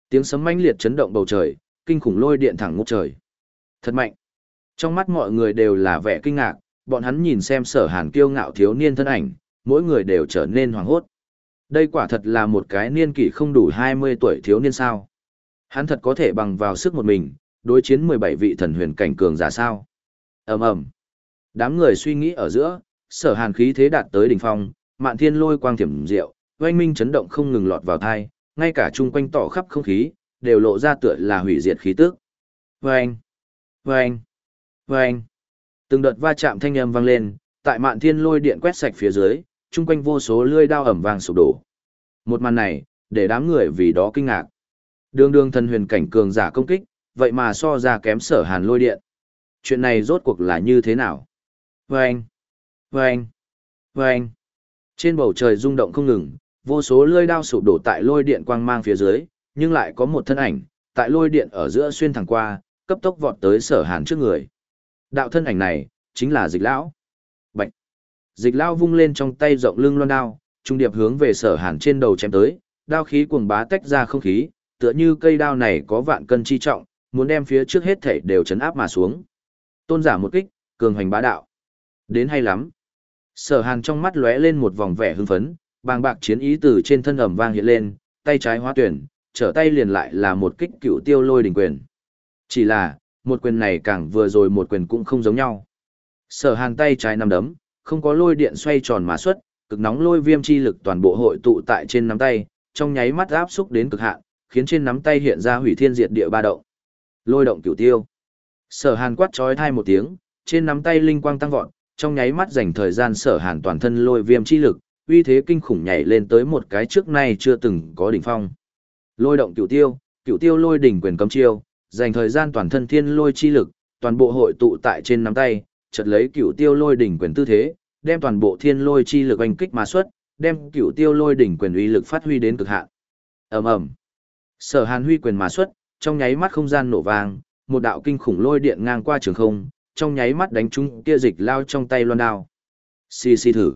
Tiếng sấm mãnh liệt chấn động bầu trời, kinh khủng lôi điện thẳng ngút trời. Thật mạnh. Trong mắt mọi người đều là vẻ kinh ngạc, bọn hắn nhìn xem sở hàn kiêu ngạo thiếu niên thân ảnh, mỗi người đều trở nên hoảng hốt. Đây quả thật là một cái niên kỷ không đủ 20 tuổi thiếu niên sao. Hắn thật có thể bằng vào sức một mình, đối chiến 17 vị thần huyền cảnh cường giả sao ầm ầm Đám người suy nghĩ ở giữa, sở hàn khí thế đạt tới đỉnh phong, mạn thiên lôi quang thiểm diệu, oanh minh chấn động không ngừng lọt vào thai, ngay cả chung quanh tỏ khắp không khí, đều lộ ra tựa là hủy diệt khí tức. Vâng! Vâng! Vâng! Từng đợt va chạm thanh âm vang lên, tại mạn thiên lôi điện quét sạch phía dưới, chung quanh vô số lưỡi đao ẩm vàng sụp đổ. Một màn này, để đám người vì đó kinh ngạc. Đường đường thần huyền cảnh cường giả công kích, vậy mà so ra kém sở hàn lôi điện. Chuyện này rốt cuộc là như thế nào? Vâng! Vâng! Vâng! Trên bầu trời rung động không ngừng, vô số lưỡi đao sụp đổ tại lôi điện quang mang phía dưới, nhưng lại có một thân ảnh, tại lôi điện ở giữa xuyên thẳng qua, cấp tốc vọt tới sở hàn trước người. Đạo thân ảnh này, chính là dịch lão. Bạch! Dịch lão vung lên trong tay rộng lưng loan đao, trung điệp hướng về sở hàn trên đầu chém tới, đao khí cuồng bá tách ra không khí, tựa như cây đao này có vạn cân chi trọng, muốn đem phía trước hết thảy đều chấn áp mà xuống. Tôn giả một kích, cường hành bá đạo. Đến hay lắm. Sở hàn trong mắt lóe lên một vòng vẻ hưng phấn, bàng bạc chiến ý từ trên thân ẩm vang hiện lên, tay trái hóa tuyển, trở tay liền lại là một kích cựu tiêu lôi đỉnh quyền. Chỉ là, một quyền này càng vừa rồi một quyền cũng không giống nhau. Sở hàn tay trái nắm đấm, không có lôi điện xoay tròn mà xuất, cực nóng lôi viêm chi lực toàn bộ hội tụ tại trên nắm tay, trong nháy mắt áp xúc đến cực hạn, khiến trên nắm tay hiện ra hủy thiên diệt địa ba động. Lôi động cửu tiêu. Sở Hàn quát chói thai một tiếng, trên nắm tay linh quang tăng vọt, trong nháy mắt dành thời gian Sở Hàn toàn thân lôi viêm chi lực, uy thế kinh khủng nhảy lên tới một cái trước nay chưa từng có đỉnh phong. Lôi động cửu tiêu, cửu tiêu lôi đỉnh quyền cấm chiêu, dành thời gian toàn thân thiên lôi chi lực, toàn bộ hội tụ tại trên nắm tay, chợt lấy cửu tiêu lôi đỉnh quyền tư thế, đem toàn bộ thiên lôi chi lực oanh kích mà xuất, đem cửu tiêu lôi đỉnh quyền uy lực phát huy đến cực hạn. Ầm ầm. Sở Hàn huy quyền mà xuất, trong nháy mắt không gian nổ vang, một đạo kinh khủng lôi điện ngang qua trường không, trong nháy mắt đánh trúng kia dịch lao trong tay loan đao. Xì xì thử.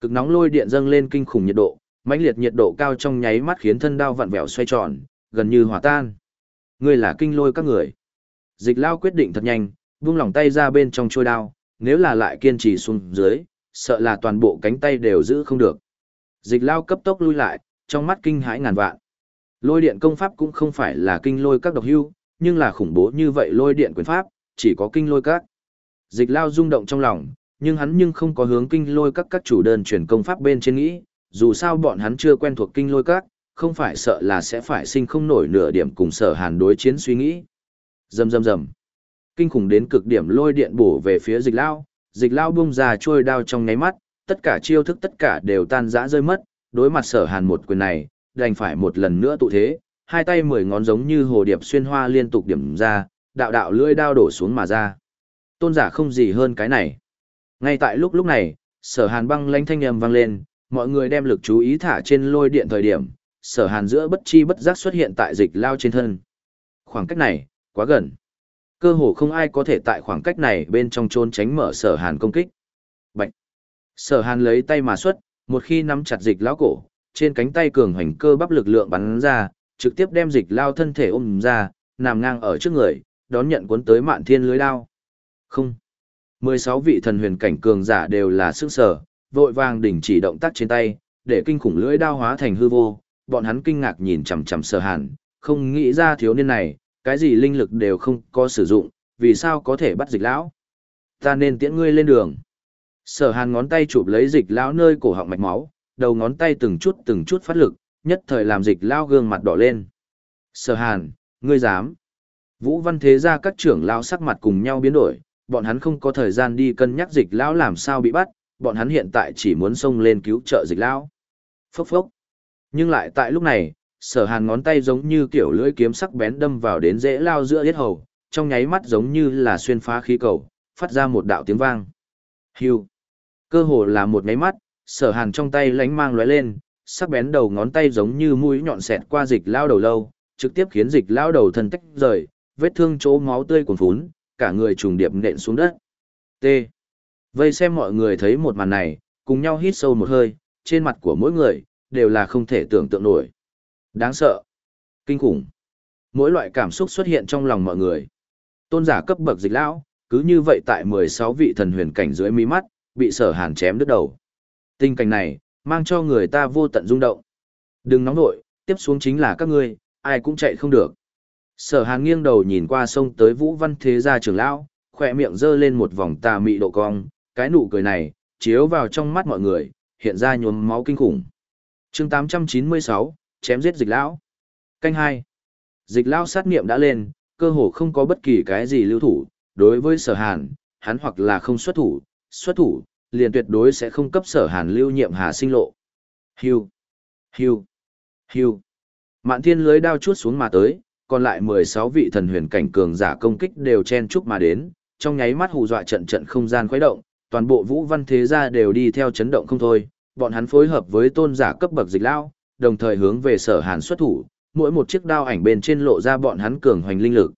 Cực nóng lôi điện dâng lên kinh khủng nhiệt độ, mãnh liệt nhiệt độ cao trong nháy mắt khiến thân đao vặn vẹo xoay tròn, gần như hòa tan. Ngươi là kinh lôi các người. Dịch lao quyết định thật nhanh, buông lỏng tay ra bên trong trôi đao, nếu là lại kiên trì xuống dưới, sợ là toàn bộ cánh tay đều giữ không được. Dịch lao cấp tốc lui lại, trong mắt kinh hãi ngàn vạn. Lôi điện công pháp cũng không phải là kinh lôi các độc hưu, nhưng là khủng bố như vậy lôi điện quyền pháp, chỉ có kinh lôi các. Dịch lao rung động trong lòng, nhưng hắn nhưng không có hướng kinh lôi các các chủ đơn chuyển công pháp bên trên nghĩ, dù sao bọn hắn chưa quen thuộc kinh lôi các, không phải sợ là sẽ phải sinh không nổi nửa điểm cùng sở hàn đối chiến suy nghĩ. Rầm rầm rầm. Kinh khủng đến cực điểm lôi điện bổ về phía dịch lao, dịch lao bung ra trôi đao trong nháy mắt, tất cả chiêu thức tất cả đều tan rã rơi mất, đối mặt sở hàn một quyền này, đành phải một lần nữa tụ thế, hai tay mười ngón giống như hồ điệp xuyên hoa liên tục điểm ra, đạo đạo lưỡi đao đổ xuống mà ra. Tôn giả không gì hơn cái này. Ngay tại lúc lúc này, sở hàn băng lanh thanh âm vang lên, mọi người đem lực chú ý thả trên lôi điện thời điểm, sở hàn giữa bất chi bất giác xuất hiện tại dịch lao trên thân. Khoảng cách này, quá gần. Cơ hồ không ai có thể tại khoảng cách này bên trong trốn tránh mở sở hàn công kích. Bạch. Sở hàn lấy tay mà xuất, một khi nắm chặt dịch lão cổ, trên cánh tay cường hành cơ bắp lực lượng bắn ra, trực tiếp đem dịch lao thân thể ôm ra, nằm ngang ở trước người, đón nhận cuốn tới mạn thiên lưới lao. Không. 16 vị thần huyền cảnh cường giả đều là sức sở, vội vàng đình chỉ động tác trên tay, để kinh khủng lưỡi đao hóa thành hư vô, bọn hắn kinh ngạc nhìn chằm chằm sở hàn, không nghĩ ra thiếu niên này, cái gì linh lực đều không có sử dụng, vì sao có thể bắt dịch lão. Ta nên tiễn ngươi lên đường. Sở hàn ngón tay chụp lấy dịch lão nơi cổ họng mạch máu, đầu ngón tay từng chút từng chút phát lực, nhất thời làm dịch lão gương mặt đỏ lên. Sở hàn, ngươi dám. Vũ văn thế ra các trưởng lão sắc mặt cùng nhau biến đổi, bọn hắn không có thời gian đi cân nhắc dịch lão làm sao bị bắt, bọn hắn hiện tại chỉ muốn xông lên cứu trợ dịch lão. Phốc phốc. Nhưng lại tại lúc này, sở hàn ngón tay giống như kiểu lưỡi kiếm sắc bén đâm vào đến dễ lao giữa yết hầu, trong nháy mắt giống như là xuyên phá khí cầu, phát ra một đạo tiếng vang. Hưu. Cơ hồ là một nháy mắt, sở hàn trong tay lánh mang lóe lên, sắc bén đầu ngón tay giống như mũi nhọn xẹt qua dịch lao đầu lâu, trực tiếp khiến dịch lao đầu thân tách rời, vết thương chỗ máu tươi cuồn phún, cả người trùng điệp nện xuống đất. T. Vây xem mọi người thấy một màn này, cùng nhau hít sâu một hơi, trên mặt của mỗi người, đều là không thể tưởng tượng nổi. Đáng sợ. Kinh khủng. Mỗi loại cảm xúc xuất hiện trong lòng mọi người. Tôn giả cấp bậc dịch lão, cứ như vậy tại 16 vị thần huyền cảnh dưới mí mắt, bị sở hàn chém đứt đầu. Tình cảnh này, mang cho người ta vô tận rung động. Đừng nóng nội, tiếp xuống chính là các ngươi, ai cũng chạy không được. Sở hàn nghiêng đầu nhìn qua sông tới vũ văn thế gia trưởng lão, khỏe miệng giơ lên một vòng tà mị độ cong, cái nụ cười này, chiếu vào trong mắt mọi người, hiện ra nhuốm máu kinh khủng. chương 896, chém giết dịch lão. Canh hai Dịch lão sát nghiệm đã lên, cơ hồ không có bất kỳ cái gì lưu thủ, đối với sở hàn, hắn hoặc là không xuất thủ, xuất thủ, liền tuyệt đối sẽ không cấp sở hàn lưu nhiệm hà sinh lộ. Hưu, hưu, hưu. Mạn thiên lưới đao chuốt xuống mà tới, còn lại 16 vị thần huyền cảnh cường giả công kích đều chen chúc mà đến, trong nháy mắt hù dọa trận trận không gian khuấy động, toàn bộ vũ văn thế gia đều đi theo chấn động không thôi, bọn hắn phối hợp với tôn giả cấp bậc dịch lao, đồng thời hướng về sở hàn xuất thủ, mỗi một chiếc đao ảnh bên trên lộ ra bọn hắn cường hoành linh lực.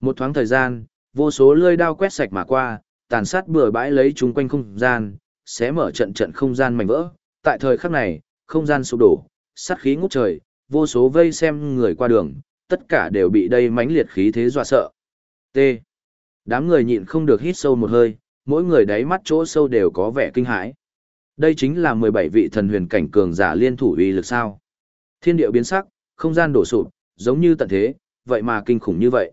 Một thoáng thời gian, vô số lưỡi đao quét sạch mà qua, tàn sát bừa bãi lấy chúng quanh không gian, xé mở trận trận không gian mảnh vỡ. Tại thời khắc này, không gian sụp đổ, sát khí ngút trời, vô số vây xem người qua đường, tất cả đều bị đây mãnh liệt khí thế dọa sợ. T. Đám người nhịn không được hít sâu một hơi, mỗi người đáy mắt chỗ sâu đều có vẻ kinh hãi. Đây chính là 17 vị thần huyền cảnh cường giả liên thủ uy lực sao. Thiên địa biến sắc, không gian đổ sụp, giống như tận thế, vậy mà kinh khủng như vậy.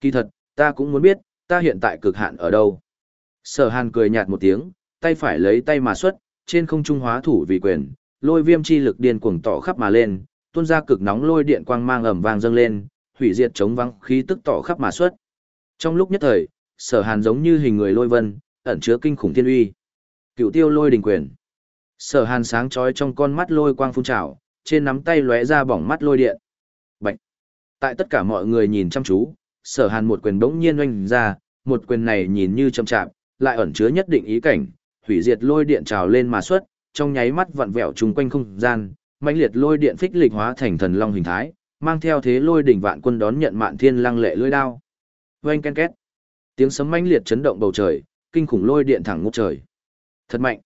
Kỳ thật, ta cũng muốn biết, ta hiện tại cực hạn ở đâu. Sở hàn cười nhạt một tiếng, tay phải lấy tay mà xuất, trên không trung hóa thủ vì quyền, lôi viêm chi lực điên cuồng tỏ khắp mà lên, tuôn ra cực nóng lôi điện quang mang ầm vang dâng lên, hủy diệt chống vắng khí tức tỏ khắp mà xuất. Trong lúc nhất thời, sở hàn giống như hình người lôi vân, ẩn chứa kinh khủng thiên uy. Cựu tiêu lôi đình quyền. Sở hàn sáng chói trong con mắt lôi quang phun trào, trên nắm tay lóe ra bỏng mắt lôi điện. Bạch. Tại tất cả mọi người nhìn chăm chú, sở hàn một quyền bỗng nhiên oanh ra, một quyền này nhìn như chậm chạp, lại ẩn chứa nhất định ý cảnh, hủy diệt lôi điện trào lên mà xuất, trong nháy mắt vặn vẹo chung quanh không gian, mãnh liệt lôi điện phích lịch hóa thành thần long hình thái, mang theo thế lôi đỉnh vạn quân đón nhận mạn thiên lăng lệ lưỡi đao. Oanh ken két. Tiếng sấm mãnh liệt chấn động bầu trời, kinh khủng lôi điện thẳng ngút trời. Thật mạnh.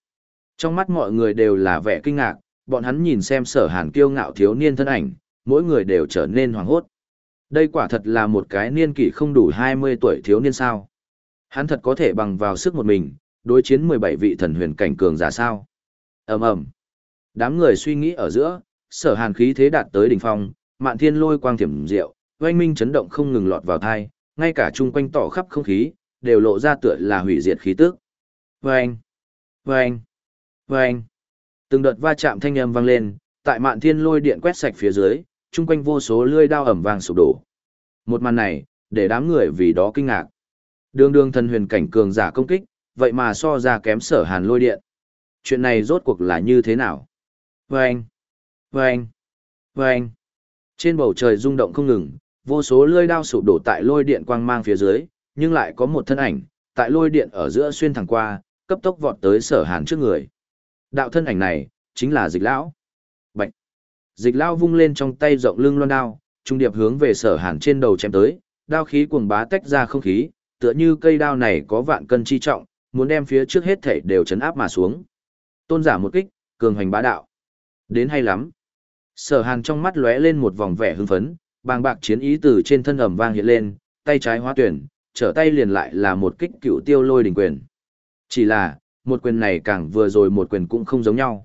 Trong mắt mọi người đều là vẻ kinh ngạc, bọn hắn nhìn xem sở hàn kiêu ngạo thiếu niên thân ảnh, mỗi người đều trở nên hoảng hốt. Đây quả thật là một cái niên kỷ không đủ 20 tuổi thiếu niên sao. Hắn thật có thể bằng vào sức một mình, đối chiến 17 vị thần huyền cảnh cường giả sao. ầm ầm Đám người suy nghĩ ở giữa, sở hàn khí thế đạt tới đỉnh phong, mạn thiên lôi quang thiểm diệu, oanh minh chấn động không ngừng lọt vào thai, ngay cả chung quanh tỏ khắp không khí, đều lộ ra tựa là hủy diệt khí tức. Vâng! Vâng! Vâng! Từng đợt va chạm thanh âm vang lên, tại mạn thiên lôi điện quét sạch phía dưới, chung quanh vô số lưỡi đao ẩm vàng sụp đổ. Một màn này, để đám người vì đó kinh ngạc. Đường đường thần huyền cảnh cường giả công kích, vậy mà so ra kém sở hàn lôi điện. Chuyện này rốt cuộc là như thế nào? Vâng! Vâng! Vâng! Trên bầu trời rung động không ngừng, vô số lưỡi đao sụp đổ tại lôi điện quang mang phía dưới, nhưng lại có một thân ảnh, tại lôi điện ở giữa xuyên thẳng qua, cấp tốc vọt tới sở hàn trước người. Đạo thân ảnh này, chính là dịch lão. Bạch! Dịch lão vung lên trong tay rộng lưng loan đao, trung điệp hướng về sở hàn trên đầu chém tới, đao khí cuồng bá tách ra không khí, tựa như cây đao này có vạn cân chi trọng, muốn đem phía trước hết thảy đều chấn áp mà xuống. Tôn giả một kích, cường hành bá đạo. Đến hay lắm. Sở Hàn trong mắt lóe lên một vòng vẻ hưng phấn, bàng bạc chiến ý từ trên thân ẩm vang hiện lên, tay trái hóa tuyển, trở tay liền lại là một kích cựu tiêu lôi đỉnh quyền. Chỉ là, một quyền này càng vừa rồi một quyền cũng không giống nhau.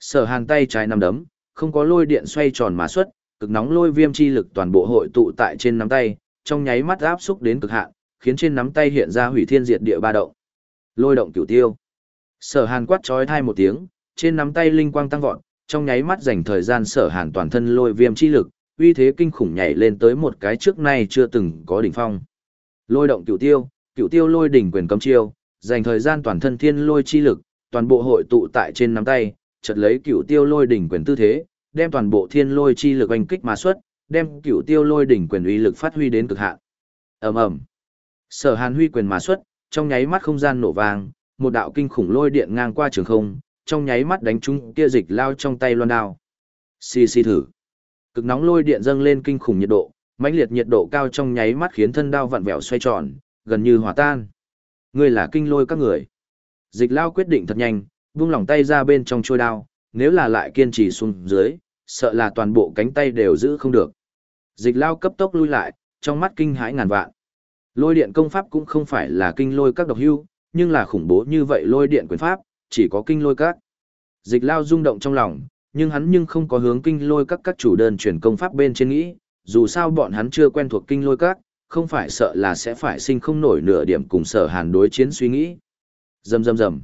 Sở Hàn tay trái nắm đấm, không có lôi điện xoay tròn mà xuất, cực nóng lôi viêm chi lực toàn bộ hội tụ tại trên nắm tay, trong nháy mắt áp xúc đến cực hạn, khiến trên nắm tay hiện ra hủy thiên diệt địa ba động. Lôi động cửu tiêu. Sở Hàn quát chói thai một tiếng, trên nắm tay linh quang tăng vọt, trong nháy mắt dành thời gian Sở Hàn toàn thân lôi viêm chi lực, uy thế kinh khủng nhảy lên tới một cái trước nay chưa từng có đỉnh phong. Lôi động cửu tiêu, cửu tiêu lôi đỉnh quyền cấm chiêu, dành thời gian toàn thân thiên lôi chi lực, toàn bộ hội tụ tại trên nắm tay, chợt lấy cửu tiêu lôi đỉnh quyền tư thế, đem toàn bộ thiên lôi chi lực oanh kích mà xuất, đem cửu tiêu lôi đỉnh quyền uy lực phát huy đến cực hạn. Ầm ầm. Sở Hàn huy quyền mà xuất, trong nháy mắt không gian nổ vàng, một đạo kinh khủng lôi điện ngang qua trường không, trong nháy mắt đánh trúng kia dịch lao trong tay loan đao. Xì xì thử. Cực nóng lôi điện dâng lên kinh khủng nhiệt độ, mãnh liệt nhiệt độ cao trong nháy mắt khiến thân đao vặn vẹo xoay tròn, gần như hòa tan. Ngươi là kinh lôi các người. Dịch lao quyết định thật nhanh, buông lỏng tay ra bên trong trôi đao, nếu là lại kiên trì xuống dưới, sợ là toàn bộ cánh tay đều giữ không được. Dịch lao cấp tốc lui lại, trong mắt kinh hãi ngàn vạn. Lôi điện công pháp cũng không phải là kinh lôi các độc hưu, nhưng là khủng bố như vậy lôi điện quyền pháp, chỉ có kinh lôi các. Dịch lao rung động trong lòng, nhưng hắn nhưng không có hướng kinh lôi các các chủ đơn chuyển công pháp bên trên nghĩ, dù sao bọn hắn chưa quen thuộc kinh lôi các, không phải sợ là sẽ phải sinh không nổi nửa điểm cùng sở hàn đối chiến suy nghĩ. Rầm rầm rầm.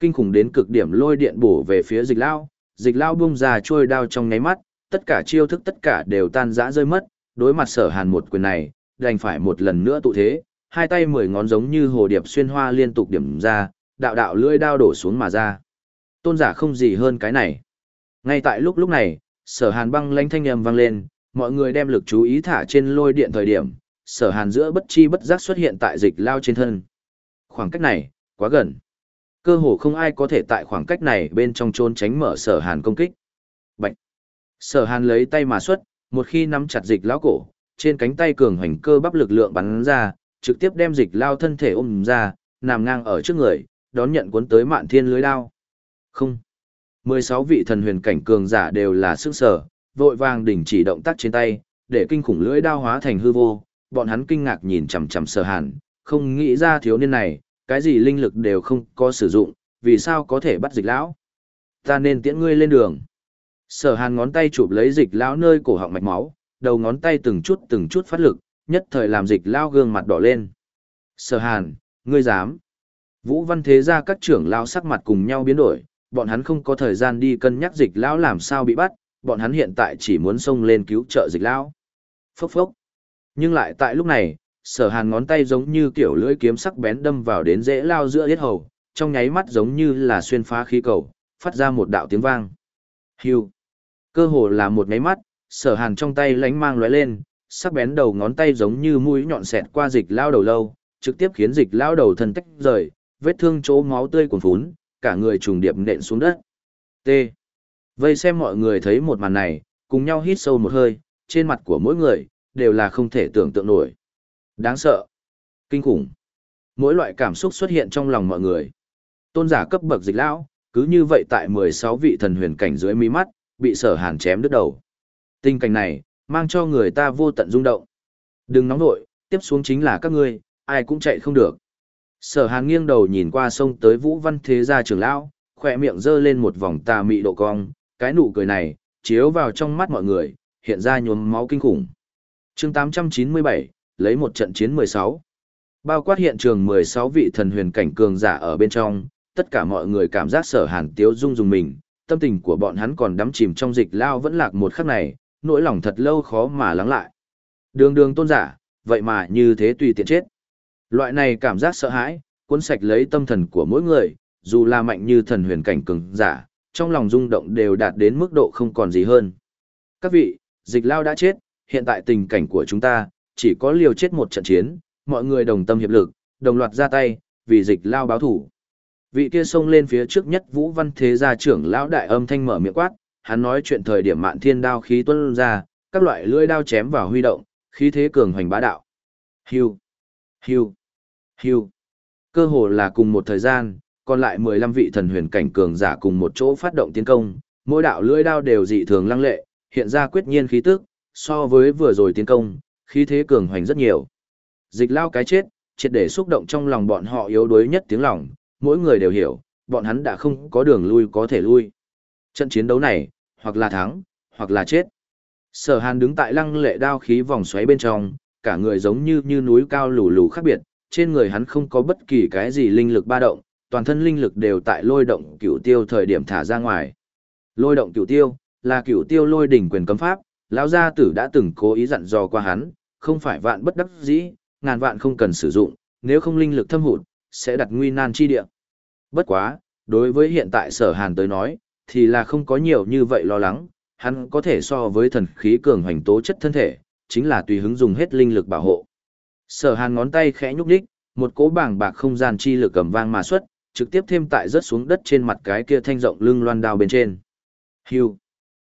Kinh khủng đến cực điểm lôi điện bổ về phía dịch lao, dịch lao bung ra trôi đao trong nháy mắt, tất cả chiêu thức tất cả đều tan rã rơi mất, đối mặt sở hàn một quyền này, đành phải một lần nữa tụ thế, hai tay mười ngón giống như hồ điệp xuyên hoa liên tục điểm ra, đạo đạo lưỡi đao đổ xuống mà ra. Tôn giả không gì hơn cái này. Ngay tại lúc lúc này, sở hàn băng lanh thanh âm vang lên, mọi người đem lực chú ý thả trên lôi điện thời điểm, sở hàn giữa bất chi bất giác xuất hiện tại dịch lao trên thân. Khoảng cách này, quá gần. Cơ hồ không ai có thể tại khoảng cách này bên trong trôn tránh mở sở hàn công kích. Bạch. Sở hàn lấy tay mà xuất, một khi nắm chặt dịch lão cổ, trên cánh tay cường hoành cơ bắp lực lượng bắn ra, trực tiếp đem dịch lao thân thể ôm ra, nằm ngang ở trước người, đón nhận cuốn tới mạn thiên lưới đao. Không. 16 vị thần huyền cảnh cường giả đều là sức sở, vội vàng đình chỉ động tác trên tay, để kinh khủng lưỡi đao hóa thành hư vô, bọn hắn kinh ngạc nhìn chằm chằm sở hàn, không nghĩ ra thiếu niên này, cái gì linh lực đều không có sử dụng, vì sao có thể bắt dịch lão. Ta nên tiễn ngươi lên đường. Sở hàn ngón tay chụp lấy dịch lão nơi cổ họng mạch máu, đầu ngón tay từng chút từng chút phát lực, nhất thời làm dịch lao gương mặt đỏ lên. Sở hàn, ngươi dám. Vũ văn thế ra các trưởng lao sắc mặt cùng nhau biến đổi, bọn hắn không có thời gian đi cân nhắc dịch lão làm sao bị bắt, bọn hắn hiện tại chỉ muốn xông lên cứu trợ dịch lão. Phốc phốc. Nhưng lại tại lúc này, sở hàn ngón tay giống như kiểu lưỡi kiếm sắc bén đâm vào đến dễ lao giữa yết hầu, trong nháy mắt giống như là xuyên phá khí cầu, phát ra một đạo tiếng vang. Hưu. Cơ hồ là một nháy mắt, sở hàn trong tay lánh mang lóe lên, sắc bén đầu ngón tay giống như mũi nhọn xẹt qua dịch lao đầu lâu, trực tiếp khiến dịch lao đầu thân tách rời, vết thương chỗ máu tươi cuồn phún, cả người trùng điệp nện xuống đất. T. Vây xem mọi người thấy một màn này, cùng nhau hít sâu một hơi, trên mặt của mỗi người, đều là không thể tưởng tượng nổi. Đáng sợ. Kinh khủng. Mỗi loại cảm xúc xuất hiện trong lòng mọi người. Tôn giả cấp bậc dịch lão, cứ như vậy tại 16 vị thần huyền cảnh dưới mí mắt, bị sở hàn chém đứt đầu. Tình cảnh này, mang cho người ta vô tận rung động. Đừng nóng nội, tiếp xuống chính là các ngươi, ai cũng chạy không được. Sở hàn nghiêng đầu nhìn qua sông tới vũ văn thế gia trưởng lão, khỏe miệng giơ lên một vòng tà mị độ cong, cái nụ cười này, chiếu vào trong mắt mọi người, hiện ra nhuốm máu kinh khủng. chương 897, lấy một trận chiến 16. Bao quát hiện trường 16 vị thần huyền cảnh cường giả ở bên trong, tất cả mọi người cảm giác sở hàn tiếu dung dùng mình, tâm tình của bọn hắn còn đắm chìm trong dịch lao vẫn lạc một khắc này, nỗi lòng thật lâu khó mà lắng lại. Đường đường tôn giả, vậy mà như thế tùy tiện chết. Loại này cảm giác sợ hãi, cuốn sạch lấy tâm thần của mỗi người, dù là mạnh như thần huyền cảnh cường giả, trong lòng rung động đều đạt đến mức độ không còn gì hơn. Các vị, dịch lao đã chết, hiện tại tình cảnh của chúng ta, chỉ có liều chết một trận chiến, mọi người đồng tâm hiệp lực, đồng loạt ra tay, vì dịch lao báo thủ. Vị kia xông lên phía trước nhất Vũ Văn Thế gia trưởng lão đại âm thanh mở miệng quát, hắn nói chuyện thời điểm mạn thiên đao khí tuôn ra, các loại lưỡi đao chém vào huy động, khí thế cường hoành bá đạo. Hưu, hưu, hưu. Cơ hồ là cùng một thời gian, còn lại 15 vị thần huyền cảnh cường giả cùng một chỗ phát động tiến công, mỗi đạo lưỡi đao đều dị thường lăng lệ, hiện ra quyết nhiên khí tức, so với vừa rồi tiến công, khí thế cường hoành rất nhiều. Dịch lao cái chết, triệt để xúc động trong lòng bọn họ yếu đuối nhất tiếng lòng, mỗi người đều hiểu, bọn hắn đã không có đường lui có thể lui. Trận chiến đấu này, hoặc là thắng, hoặc là chết. Sở Hàn đứng tại lăng lệ đao khí vòng xoáy bên trong, cả người giống như như núi cao lù lù khác biệt, trên người hắn không có bất kỳ cái gì linh lực ba động, toàn thân linh lực đều tại lôi động cửu tiêu thời điểm thả ra ngoài. Lôi động cửu tiêu, là cửu tiêu lôi đỉnh quyền cấm pháp, lão gia tử đã từng cố ý dặn dò qua hắn, không phải vạn bất đắc dĩ, ngàn vạn không cần sử dụng, nếu không linh lực thâm hụt, sẽ đặt nguy nan chi địa. Bất quá, đối với hiện tại sở hàn tới nói, thì là không có nhiều như vậy lo lắng, hắn có thể so với thần khí cường hoành tố chất thân thể, chính là tùy hứng dùng hết linh lực bảo hộ. Sở hàn ngón tay khẽ nhúc đích, một cỗ bảng bạc không gian chi lực cầm vang mà xuất, trực tiếp thêm tại rớt xuống đất trên mặt cái kia thanh rộng lưng loan đao bên trên. Hưu.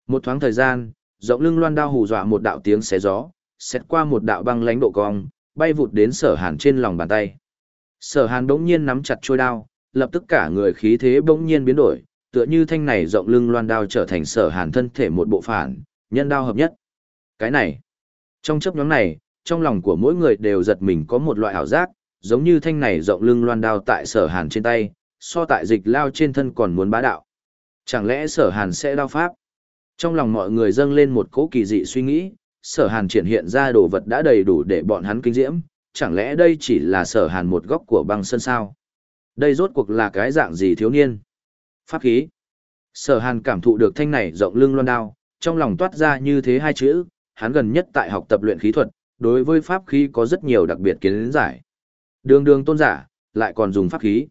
Một thoáng thời gian, rộng lưng loan đao hù dọa một đạo tiếng xé gió, xét qua một đạo băng lánh độ cong, bay vụt đến sở hàn trên lòng bàn tay. Sở hàn đống nhiên nắm chặt trôi đao, lập tức cả người khí thế bỗng nhiên biến đổi, tựa như thanh này rộng lưng loan đao trở thành sở hàn thân thể một bộ phản, nhân đao hợp nhất. Cái này, trong chấp nhóm này, trong lòng của mỗi người đều giật mình có một loại ảo giác, giống như thanh này rộng lưng loan đao tại sở hàn trên tay, so tại dịch lao trên thân còn muốn bá đạo. Chẳng lẽ sở hàn sẽ đao pháp? Trong lòng mọi người dâng lên một cỗ kỳ dị suy nghĩ, sở hàn triển hiện ra đồ vật đã đầy đủ để bọn hắn kinh diễm, chẳng lẽ đây chỉ là sở hàn một góc của băng sân sao? Đây rốt cuộc là cái dạng gì thiếu niên? Pháp khí. Sở hàn cảm thụ được thanh này rộng lưng loan đao, trong lòng toát ra như thế hai chữ, hắn gần nhất tại học tập luyện khí thuật, đối với pháp khí có rất nhiều đặc biệt kiến giải. Đường đường tôn giả, lại còn dùng pháp khí.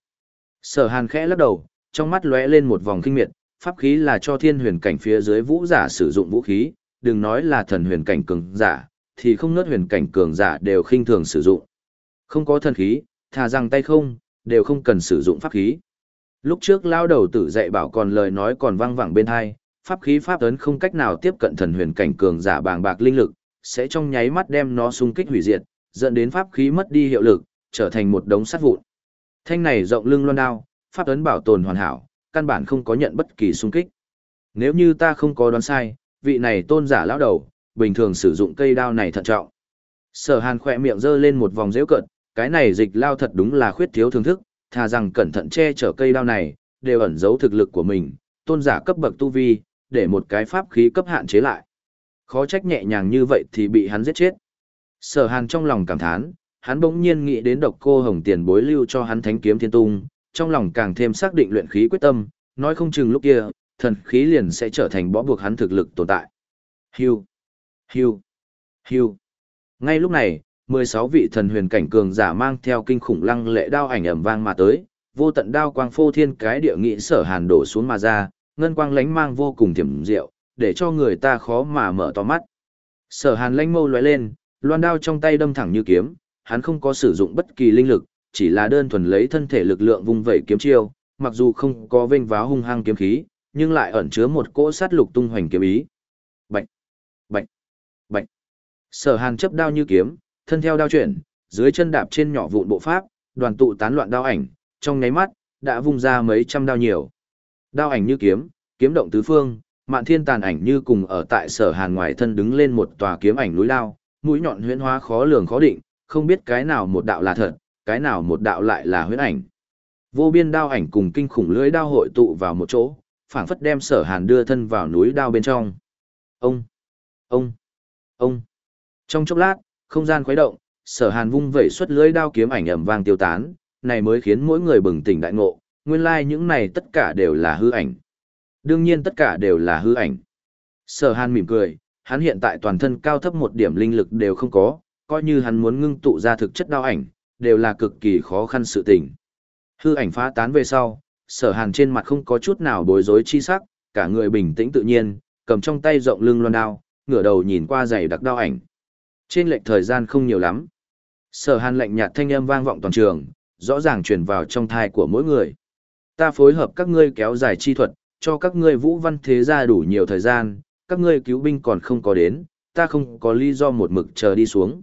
Sở hàn khẽ lắc đầu, trong mắt lóe lên một vòng kinh miệt, pháp khí là cho thiên huyền cảnh phía dưới vũ giả sử dụng vũ khí, đừng nói là thần huyền cảnh cường giả, thì không nớt huyền cảnh cường giả đều khinh thường sử dụng. Không có thần khí, thà rằng tay không, đều không cần sử dụng pháp khí. Lúc trước lao đầu tử dạy bảo còn lời nói còn vang vẳng bên hai, pháp khí pháp ấn không cách nào tiếp cận thần huyền cảnh cường giả bàng bạc linh lực, sẽ trong nháy mắt đem nó xung kích hủy diệt, dẫn đến pháp khí mất đi hiệu lực, trở thành một đống sắt vụn. Thanh này rộng lưng loan đao, pháp ấn bảo tồn hoàn hảo, căn bản không có nhận bất kỳ xung kích. Nếu như ta không có đoán sai, vị này tôn giả lão đầu, bình thường sử dụng cây đao này thận trọng. Sở Hàn khỏe miệng giơ lên một vòng giễu cận, cái này dịch lao thật đúng là khuyết thiếu thưởng thức, thà rằng cẩn thận che chở cây đao này, đều ẩn giấu thực lực của mình, tôn giả cấp bậc tu vi, để một cái pháp khí cấp hạn chế lại. Khó trách nhẹ nhàng như vậy thì bị hắn giết chết. Sở Hàn trong lòng cảm thán, hắn bỗng nhiên nghĩ đến độc cô hồng tiền bối lưu cho hắn thánh kiếm thiên tung, trong lòng càng thêm xác định luyện khí quyết tâm, nói không chừng lúc kia, thần khí liền sẽ trở thành bó buộc hắn thực lực tồn tại. Hưu, hưu, hưu. Ngay lúc này, 16 vị thần huyền cảnh cường giả mang theo kinh khủng lăng lệ đao ảnh ầm vang mà tới, vô tận đao quang phô thiên cái địa nghị sở hàn đổ xuống mà ra, ngân quang lánh mang vô cùng thiểm diệu, để cho người ta khó mà mở to mắt. Sở hàn lánh mâu lóe lên, loan đao trong tay đâm thẳng như kiếm, hắn không có sử dụng bất kỳ linh lực, chỉ là đơn thuần lấy thân thể lực lượng vung vẩy kiếm chiêu, mặc dù không có vênh váo hung hăng kiếm khí, nhưng lại ẩn chứa một cỗ sát lục tung hoành kiếm ý. Bạch, bạch, bạch. Sở Hàn chấp đao như kiếm, thân theo đao chuyển, dưới chân đạp trên nhỏ vụn bộ pháp, đoàn tụ tán loạn đao ảnh, trong nháy mắt đã vung ra mấy trăm đao nhiều. Đao ảnh như kiếm, kiếm động tứ phương, Mạn Thiên tàn ảnh như cùng ở tại Sở Hàn ngoài thân đứng lên một tòa kiếm ảnh núi lao, mũi nhọn huyễn hóa khó lường khó định, không biết cái nào một đạo là thật, cái nào một đạo lại là huyễn ảnh. Vô biên đao ảnh cùng kinh khủng lưỡi đao hội tụ vào một chỗ, phảng phất đem sở hàn đưa thân vào núi đao bên trong. Ông! Ông, ông. Trong chốc lát, không gian khuấy động, sở hàn vung vẩy xuất lưới đao kiếm ảnh ầm vang tiêu tán, này mới khiến mỗi người bừng tỉnh đại ngộ, nguyên lai like những này tất cả đều là hư ảnh. Đương nhiên tất cả đều là hư ảnh. Sở hàn mỉm cười, hắn hiện tại toàn thân cao thấp một điểm linh lực đều không có, coi như hắn muốn ngưng tụ ra thực chất đao ảnh, đều là cực kỳ khó khăn sự tình. Hư ảnh phá tán về sau, sở hàn trên mặt không có chút nào bối rối chi sắc, cả người bình tĩnh tự nhiên, cầm trong tay rộng lưng loan đao, ngửa đầu nhìn qua giày đặc đao ảnh. Trên lệch thời gian không nhiều lắm. Sở hàn lạnh nhạt thanh âm vang vọng toàn trường, rõ ràng truyền vào trong thai của mỗi người. Ta phối hợp các ngươi kéo dài chi thuật, cho các ngươi vũ văn thế gia đủ nhiều thời gian, các ngươi cứu binh còn không có đến, ta không có lý do một mực chờ đi xuống.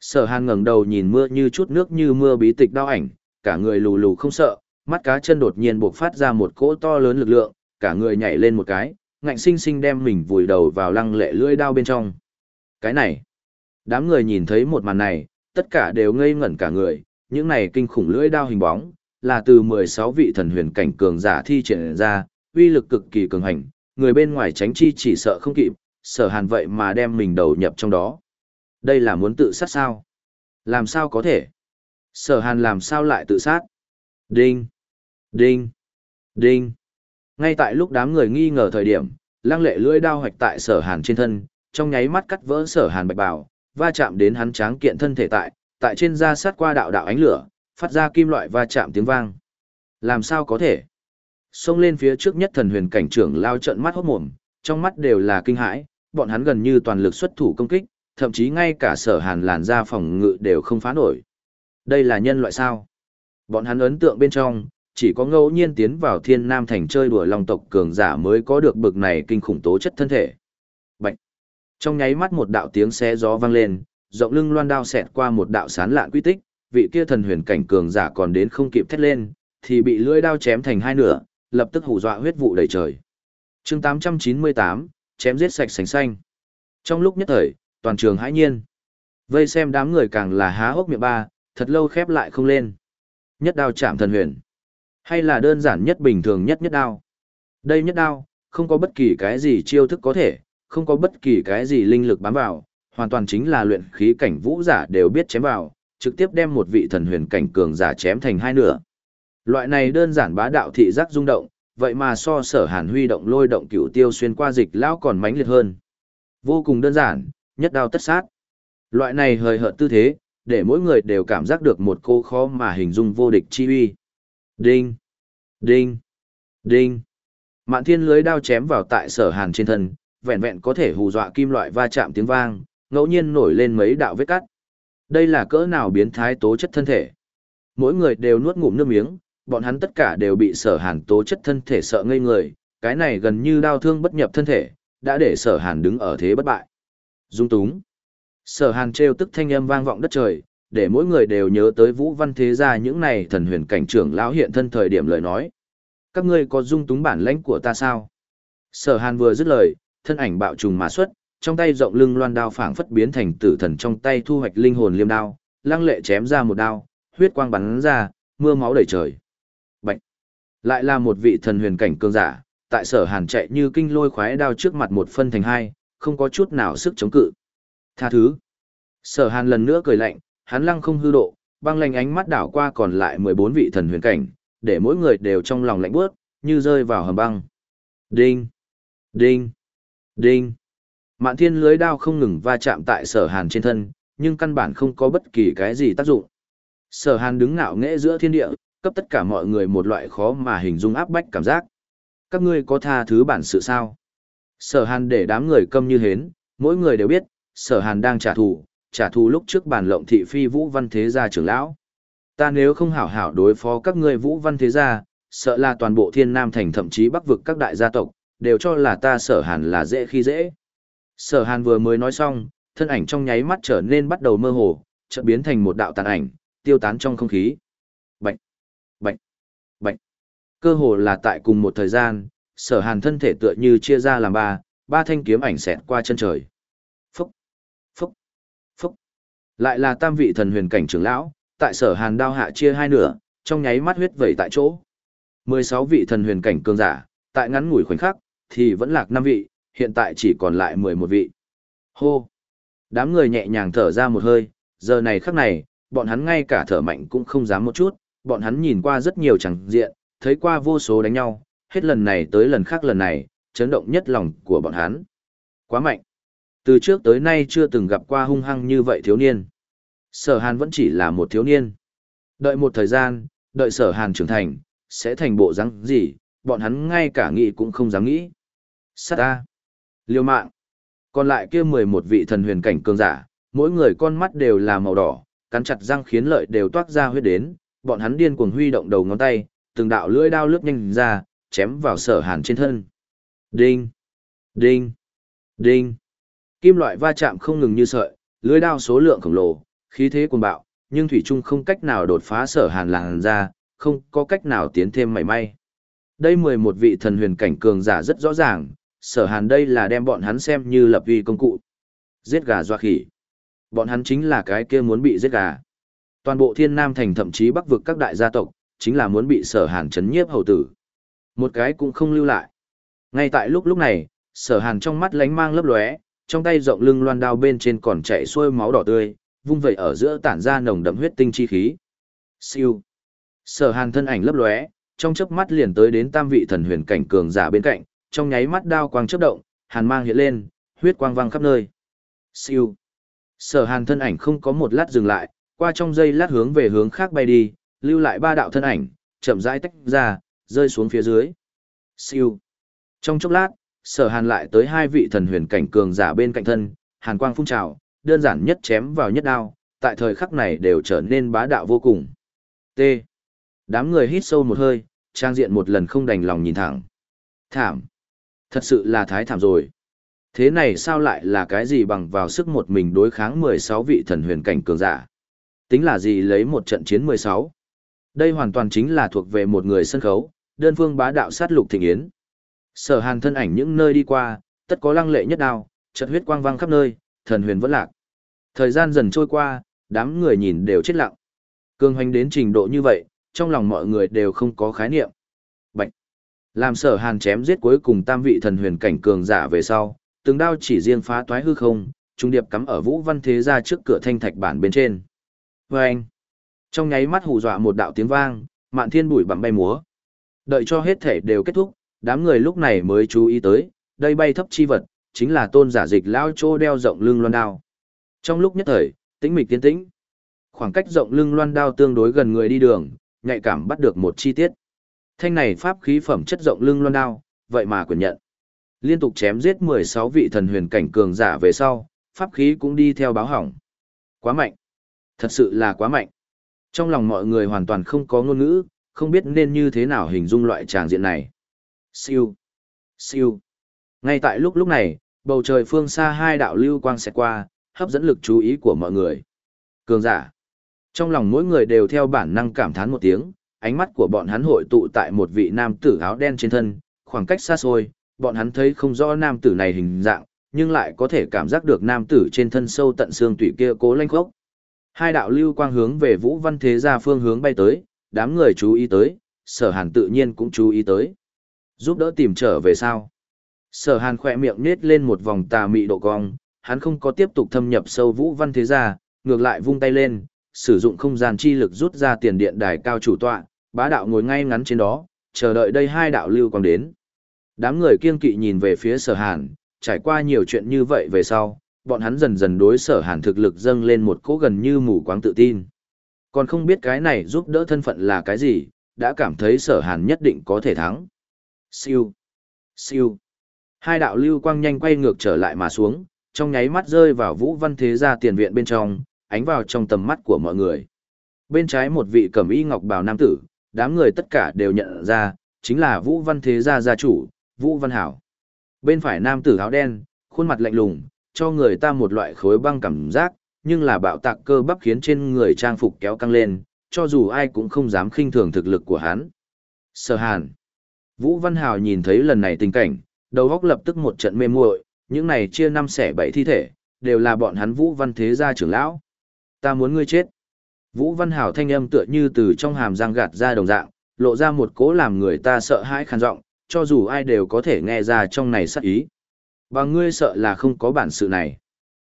Sở hàn ngẩng đầu nhìn mưa như chút nước như mưa bí tịch đao ảnh, cả người lù lù không sợ, mắt cá chân đột nhiên buộc phát ra một cỗ to lớn lực lượng, cả người nhảy lên một cái, ngạnh sinh sinh đem mình vùi đầu vào lăng lệ lưỡi đao bên trong. Cái này, đám người nhìn thấy một màn này, tất cả đều ngây ngẩn cả người, những này kinh khủng lưỡi đao hình bóng, là từ 16 vị thần huyền cảnh cường giả thi triển ra, uy lực cực kỳ cường hành, người bên ngoài tránh chi chỉ sợ không kịp, sở hàn vậy mà đem mình đầu nhập trong đó. Đây là muốn tự sát sao? Làm sao có thể? Sở hàn làm sao lại tự sát? Đinh! Đinh! Đinh! Ngay tại lúc đám người nghi ngờ thời điểm, lăng lệ lưỡi đao hoạch tại sở hàn trên thân, trong nháy mắt cắt vỡ sở hàn bạch bào, va chạm đến hắn tráng kiện thân thể tại, tại trên da sát qua đạo đạo ánh lửa, phát ra kim loại va chạm tiếng vang. Làm sao có thể? Xông lên phía trước nhất thần huyền cảnh trưởng lao trận mắt hốt mồm, trong mắt đều là kinh hãi, bọn hắn gần như toàn lực xuất thủ công kích, thậm chí ngay cả sở hàn làn da phòng ngự đều không phá nổi. Đây là nhân loại sao? Bọn hắn ấn tượng bên trong, chỉ có ngẫu nhiên tiến vào thiên nam thành chơi đùa long tộc cường giả mới có được bực này kinh khủng tố chất thân thể. Trong nháy mắt một đạo tiếng xé gió vang lên, rộng lưng loan đao xẹt qua một đạo sán lạn quy tích, vị kia thần huyền cảnh cường giả còn đến không kịp thét lên, thì bị lưỡi đao chém thành hai nửa, lập tức hù dọa huyết vụ đầy trời. chương 898, chém giết sạch sành xanh. Trong lúc nhất thời, toàn trường hãi nhiên. Vây xem đám người càng là há hốc miệng ba, thật lâu khép lại không lên. Nhất đao chạm thần huyền. Hay là đơn giản nhất bình thường nhất nhất đao. Đây nhất đao, không có bất kỳ cái gì chiêu thức có thể, không có bất kỳ cái gì linh lực bám vào, hoàn toàn chính là luyện khí cảnh vũ giả đều biết chém vào, trực tiếp đem một vị thần huyền cảnh cường giả chém thành hai nửa. Loại này đơn giản bá đạo thị giác rung động, vậy mà so sở hàn huy động lôi động cửu tiêu xuyên qua dịch lão còn mãnh liệt hơn. Vô cùng đơn giản, nhất đao tất sát. Loại này hời hợt tư thế, để mỗi người đều cảm giác được một cô khó mà hình dung vô địch chi uy. Đinh! Đinh! Đinh! Mạn thiên lưới đao chém vào tại sở hàn trên thân, vẹn vẹn có thể hù dọa kim loại va chạm tiếng vang, ngẫu nhiên nổi lên mấy đạo vết cắt. Đây là cỡ nào biến thái tố chất thân thể. Mỗi người đều nuốt ngụm nước miếng, bọn hắn tất cả đều bị sở hàn tố chất thân thể sợ ngây người, cái này gần như đau thương bất nhập thân thể, đã để sở hàn đứng ở thế bất bại. Dung túng. Sở hàn treo tức thanh âm vang vọng đất trời, để mỗi người đều nhớ tới vũ văn thế gia những này thần huyền cảnh trưởng lão hiện thân thời điểm lời nói. Các ngươi có dung túng bản lãnh của ta sao? Sở hàn vừa dứt lời, thân ảnh bạo trùng mà xuất, trong tay rộng lưng loan đao phảng phất biến thành tử thần trong tay thu hoạch linh hồn liêm đao, lăng lệ chém ra một đao, huyết quang bắn ra, mưa máu đầy trời. Bạch! Lại là một vị thần huyền cảnh cường giả, tại sở hàn chạy như kinh lôi khoái đao trước mặt một phân thành hai, không có chút nào sức chống cự. Tha thứ! Sở hàn lần nữa cười lạnh, hắn lăng không hư độ, băng lạnh ánh mắt đảo qua còn lại 14 vị thần huyền cảnh, để mỗi người đều trong lòng lạnh bước, như rơi vào hầm băng. Đinh! Đinh! Đinh! Mạn thiên lưới đao không ngừng va chạm tại sở hàn trên thân, nhưng căn bản không có bất kỳ cái gì tác dụng. Sở hàn đứng ngạo nghễ giữa thiên địa, cấp tất cả mọi người một loại khó mà hình dung áp bách cảm giác. Các ngươi có tha thứ bản sự sao? Sở hàn để đám người câm như hến, mỗi người đều biết, sở hàn đang trả thù, trả thù lúc trước bàn lộng thị phi vũ văn thế gia trưởng lão. Ta nếu không hảo hảo đối phó các ngươi vũ văn thế gia, sợ là toàn bộ thiên nam thành thậm chí bắc vực các đại gia tộc, đều cho là ta sở hàn là dễ khi dễ. Sở hàn vừa mới nói xong, thân ảnh trong nháy mắt trở nên bắt đầu mơ hồ, chợt biến thành một đạo tàn ảnh, tiêu tán trong không khí. Bạch, bạch, bạch. Cơ hồ là tại cùng một thời gian, sở hàn thân thể tựa như chia ra làm ba, ba thanh kiếm ảnh xẹt qua chân trời. Phúc, phúc, phúc. Lại là tam vị thần huyền cảnh trưởng lão, tại sở hàn đao hạ chia hai nửa, trong nháy mắt huyết vẩy tại chỗ. 16 vị thần huyền cảnh cường giả, tại ngắn ngủi khoảnh khắc, thì vẫn lạc năm vị, hiện tại chỉ còn lại 11 vị. Hô! Đám người nhẹ nhàng thở ra một hơi, giờ này khắc này, bọn hắn ngay cả thở mạnh cũng không dám một chút, bọn hắn nhìn qua rất nhiều chẳng diện, thấy qua vô số đánh nhau, hết lần này tới lần khác lần này, chấn động nhất lòng của bọn hắn. Quá mạnh! Từ trước tới nay chưa từng gặp qua hung hăng như vậy thiếu niên. Sở Hàn vẫn chỉ là một thiếu niên. Đợi một thời gian, đợi sở Hàn trưởng thành, sẽ thành bộ răng gì, bọn hắn ngay cả nghĩ cũng không dám nghĩ. Sát ta! Liêu mạng! Còn lại kia mười một vị thần huyền cảnh cường giả, mỗi người con mắt đều là màu đỏ, cắn chặt răng khiến lợi đều toát ra huyết đến, bọn hắn điên cuồng huy động đầu ngón tay, từng đạo lưỡi đao lướt nhanh ra, chém vào sở hàn trên thân. Đinh! Đinh! Đinh! Kim loại va chạm không ngừng như sợi, lưỡi đao số lượng khổng lồ, khí thế cuồng bạo, nhưng thủy trung không cách nào đột phá sở hàn làn ra, không có cách nào tiến thêm mảy may. Đây mười một vị thần huyền cảnh cường giả rất rõ ràng, sở hàn đây là đem bọn hắn xem như lập vi công cụ. Giết gà doa khỉ. Bọn hắn chính là cái kia muốn bị giết gà. Toàn bộ thiên nam thành thậm chí bắc vực các đại gia tộc, chính là muốn bị sở hàn chấn nhiếp hầu tử. Một cái cũng không lưu lại. Ngay tại lúc lúc này, sở hàn trong mắt lánh mang lấp lóe, trong tay rộng lưng loan đao bên trên còn chạy xuôi máu đỏ tươi, vung vẩy ở giữa tản ra nồng đậm huyết tinh chi khí. Siêu. Sở hàn thân ảnh lấp lóe, trong chớp mắt liền tới đến tam vị thần huyền cảnh cường giả bên cạnh, trong nháy mắt đao quang chớp động, hàn mang hiện lên, huyết quang vang khắp nơi. Siêu. Sở Hàn thân ảnh không có một lát dừng lại, qua trong giây lát hướng về hướng khác bay đi, lưu lại ba đạo thân ảnh, chậm rãi tách ra, rơi xuống phía dưới. Siêu. Trong chốc lát, Sở Hàn lại tới hai vị thần huyền cảnh cường giả bên cạnh thân, hàn quang phun trào, đơn giản nhất chém vào nhất đao, tại thời khắc này đều trở nên bá đạo vô cùng. T. Đám người hít sâu một hơi, trang diện một lần không đành lòng nhìn thẳng. Thảm. Thật sự là thái thảm rồi. Thế này sao lại là cái gì bằng vào sức một mình đối kháng 16 vị thần huyền cảnh cường giả? Tính là gì lấy một trận chiến 16? Đây hoàn toàn chính là thuộc về một người sân khấu, đơn phương bá đạo sát lục thịnh yến. Sở hàn thân ảnh những nơi đi qua, tất có lăng lệ nhất đao, trận huyết quang vang khắp nơi, thần huyền vẫn lạc. Thời gian dần trôi qua, đám người nhìn đều chết lặng. Cường hoành đến trình độ như vậy, trong lòng mọi người đều không có khái niệm. Làm sở hàn chém giết cuối cùng tam vị thần huyền cảnh cường giả về sau, từng đao chỉ riêng phá toái hư không, trung điệp cắm ở vũ văn thế ra trước cửa thanh thạch bản bên trên. Và anh, trong nháy mắt hù dọa một đạo tiếng vang, mạn thiên bụi bặm bay múa. Đợi cho hết thể đều kết thúc, đám người lúc này mới chú ý tới, đây bay thấp chi vật, chính là tôn giả dịch lao trô đeo rộng lưng loan đao. Trong lúc nhất thời, tĩnh mịch tiến tĩnh. Khoảng cách rộng lưng loan đao tương đối gần người đi đường, nhạy cảm bắt được một chi tiết. Thanh này pháp khí phẩm chất rộng lưng loan đao, vậy mà quyền nhận. Liên tục chém giết 16 vị thần huyền cảnh cường giả về sau, pháp khí cũng đi theo báo hỏng. Quá mạnh. Thật sự là quá mạnh. Trong lòng mọi người hoàn toàn không có ngôn ngữ, không biết nên như thế nào hình dung loại tràng diện này. Siêu. Siêu. Ngay tại lúc lúc này, bầu trời phương xa hai đạo lưu quang xẹt qua, hấp dẫn lực chú ý của mọi người. Cường giả. Trong lòng mỗi người đều theo bản năng cảm thán một tiếng, ánh mắt của bọn hắn hội tụ tại một vị nam tử áo đen trên thân, khoảng cách xa xôi, bọn hắn thấy không rõ nam tử này hình dạng, nhưng lại có thể cảm giác được nam tử trên thân sâu tận xương tủy kia cố lanh khốc. Hai đạo lưu quang hướng về Vũ Văn Thế gia phương hướng bay tới, đám người chú ý tới, Sở Hàn tự nhiên cũng chú ý tới. Giúp đỡ tìm trở về sao? Sở Hàn khỏe miệng nết lên một vòng tà mị độ cong, hắn không có tiếp tục thâm nhập sâu Vũ Văn Thế gia, ngược lại vung tay lên, sử dụng không gian chi lực rút ra tiền điện đài cao chủ tọa, bá đạo ngồi ngay ngắn trên đó, chờ đợi đây hai đạo lưu quang đến. Đám người kiên kỵ nhìn về phía sở hàn, trải qua nhiều chuyện như vậy về sau, bọn hắn dần dần đối sở hàn thực lực dâng lên một cỗ gần như mù quáng tự tin. Còn không biết cái này giúp đỡ thân phận là cái gì, đã cảm thấy sở hàn nhất định có thể thắng. Siêu, siêu. Hai đạo lưu quang nhanh quay ngược trở lại mà xuống, trong nháy mắt rơi vào vũ văn thế gia tiền viện bên trong, ánh vào trong tầm mắt của mọi người. Bên trái một vị cẩm y ngọc bào nam tử, đám người tất cả đều nhận ra, chính là Vũ Văn Thế gia gia chủ, Vũ Văn Hảo. Bên phải nam tử áo đen, khuôn mặt lạnh lùng, cho người ta một loại khối băng cảm giác, nhưng là bạo tạc cơ bắp khiến trên người trang phục kéo căng lên, cho dù ai cũng không dám khinh thường thực lực của hắn. Sở Hàn. Vũ Văn Hảo nhìn thấy lần này tình cảnh, đầu óc lập tức một trận mê muội, những này chia năm xẻ bảy thi thể, đều là bọn hắn Vũ Văn Thế gia trưởng lão. Ta muốn ngươi chết. Vũ Văn Hảo thanh âm tựa như từ trong hàm răng gạt ra đồng dạng, lộ ra một cố làm người ta sợ hãi khàn giọng, cho dù ai đều có thể nghe ra trong này sắc ý. Và ngươi sợ là không có bản sự này.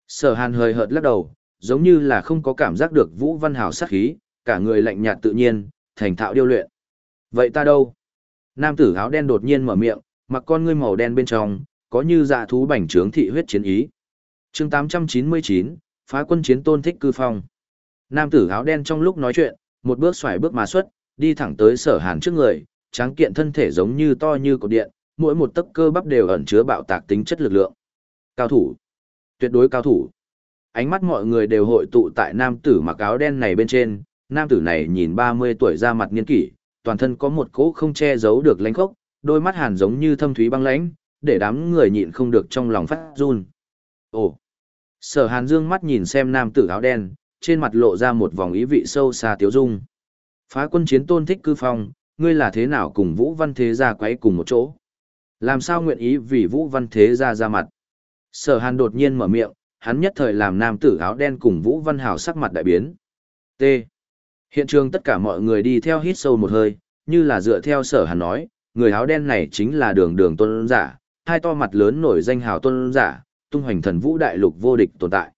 Sở hàn hơi hợt lắc đầu, giống như là không có cảm giác được Vũ Văn Hảo sát khí, cả người lạnh nhạt tự nhiên, thành thạo điêu luyện. Vậy ta đâu? Nam tử áo đen đột nhiên mở miệng, mặc con ngươi màu đen bên trong, có như dạ thú bảnh trướng thị huyết chiến ý. chương 899, phá quân chiến tôn thích cư phong. Nam tử áo đen trong lúc nói chuyện, một bước xoài bước mà xuất, đi thẳng tới sở hàn trước người, tráng kiện thân thể giống như to như cột điện, mỗi một tấc cơ bắp đều ẩn chứa bạo tạc tính chất lực lượng. Cao thủ. Tuyệt đối cao thủ. Ánh mắt mọi người đều hội tụ tại nam tử mặc áo đen này bên trên, nam tử này nhìn 30 tuổi ra mặt niên kỷ, toàn thân có một cỗ không che giấu được lãnh khốc, đôi mắt hàn giống như thâm thúy băng lãnh, để đám người nhịn không được trong lòng phát run. Ồ! Sở hàn dương mắt nhìn xem nam tử áo đen, trên mặt lộ ra một vòng ý vị sâu xa tiếu dung. Phá quân chiến tôn thích cư phong, ngươi là thế nào cùng Vũ Văn Thế Gia quấy cùng một chỗ? Làm sao nguyện ý vì Vũ Văn Thế Gia ra mặt? Sở hàn đột nhiên mở miệng, hắn nhất thời làm nam tử áo đen cùng Vũ Văn Hào sắc mặt đại biến. T. Hiện trường tất cả mọi người đi theo hít sâu một hơi, như là dựa theo sở hàn nói, người áo đen này chính là đường đường tôn giả, hai to mặt lớn nổi danh hào tôn giả, tung hoành thần vũ đại lục vô địch tồn tại.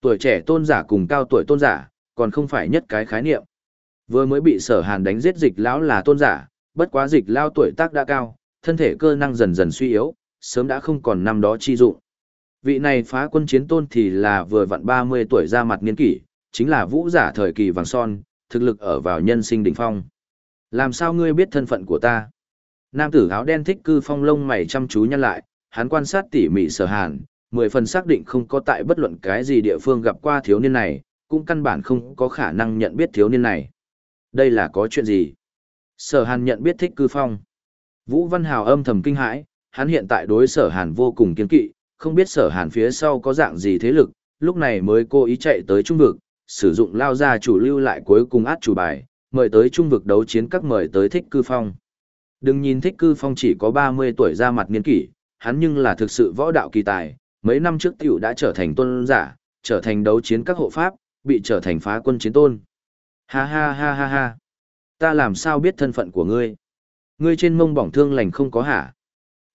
Tuổi trẻ tôn giả cùng cao tuổi tôn giả, còn không phải nhất cái khái niệm. Vừa mới bị sở hàn đánh giết dịch lão là tôn giả, bất quá dịch lao tuổi tác đã cao, thân thể cơ năng dần dần suy yếu, sớm đã không còn năm đó chi dụng. Vị này phá quân chiến tôn thì là vừa vặn 30 tuổi ra mặt niên kỷ, chính là vũ giả thời kỳ vàng son, thực lực ở vào nhân sinh đỉnh phong. Làm sao ngươi biết thân phận của ta? Nam tử áo đen thích cư phong lông mày chăm chú nhăn lại, hắn quan sát tỉ mỉ sở hàn, mười phần xác định không có tại bất luận cái gì địa phương gặp qua thiếu niên này, cũng căn bản không có khả năng nhận biết thiếu niên này. Đây là có chuyện gì? Sở hàn nhận biết thích cư phong. Vũ Văn Hào âm thầm kinh hãi, hắn hiện tại đối sở hàn vô cùng kiên kỵ, không biết sở hàn phía sau có dạng gì thế lực, lúc này mới cố ý chạy tới trung vực, sử dụng lao ra chủ lưu lại cuối cùng át chủ bài, mời tới trung vực đấu chiến các mời tới thích cư phong. Đừng nhìn thích cư phong chỉ có 30 tuổi ra mặt niên kỷ, hắn nhưng là thực sự võ đạo kỳ tài, mấy năm trước tiểu đã trở thành tôn giả, trở thành đấu chiến các hộ pháp, bị trở thành phá quân chiến tôn. Ha ha ha ha ha. Ta làm sao biết thân phận của ngươi? Ngươi trên mông bỏng thương lành không có hả?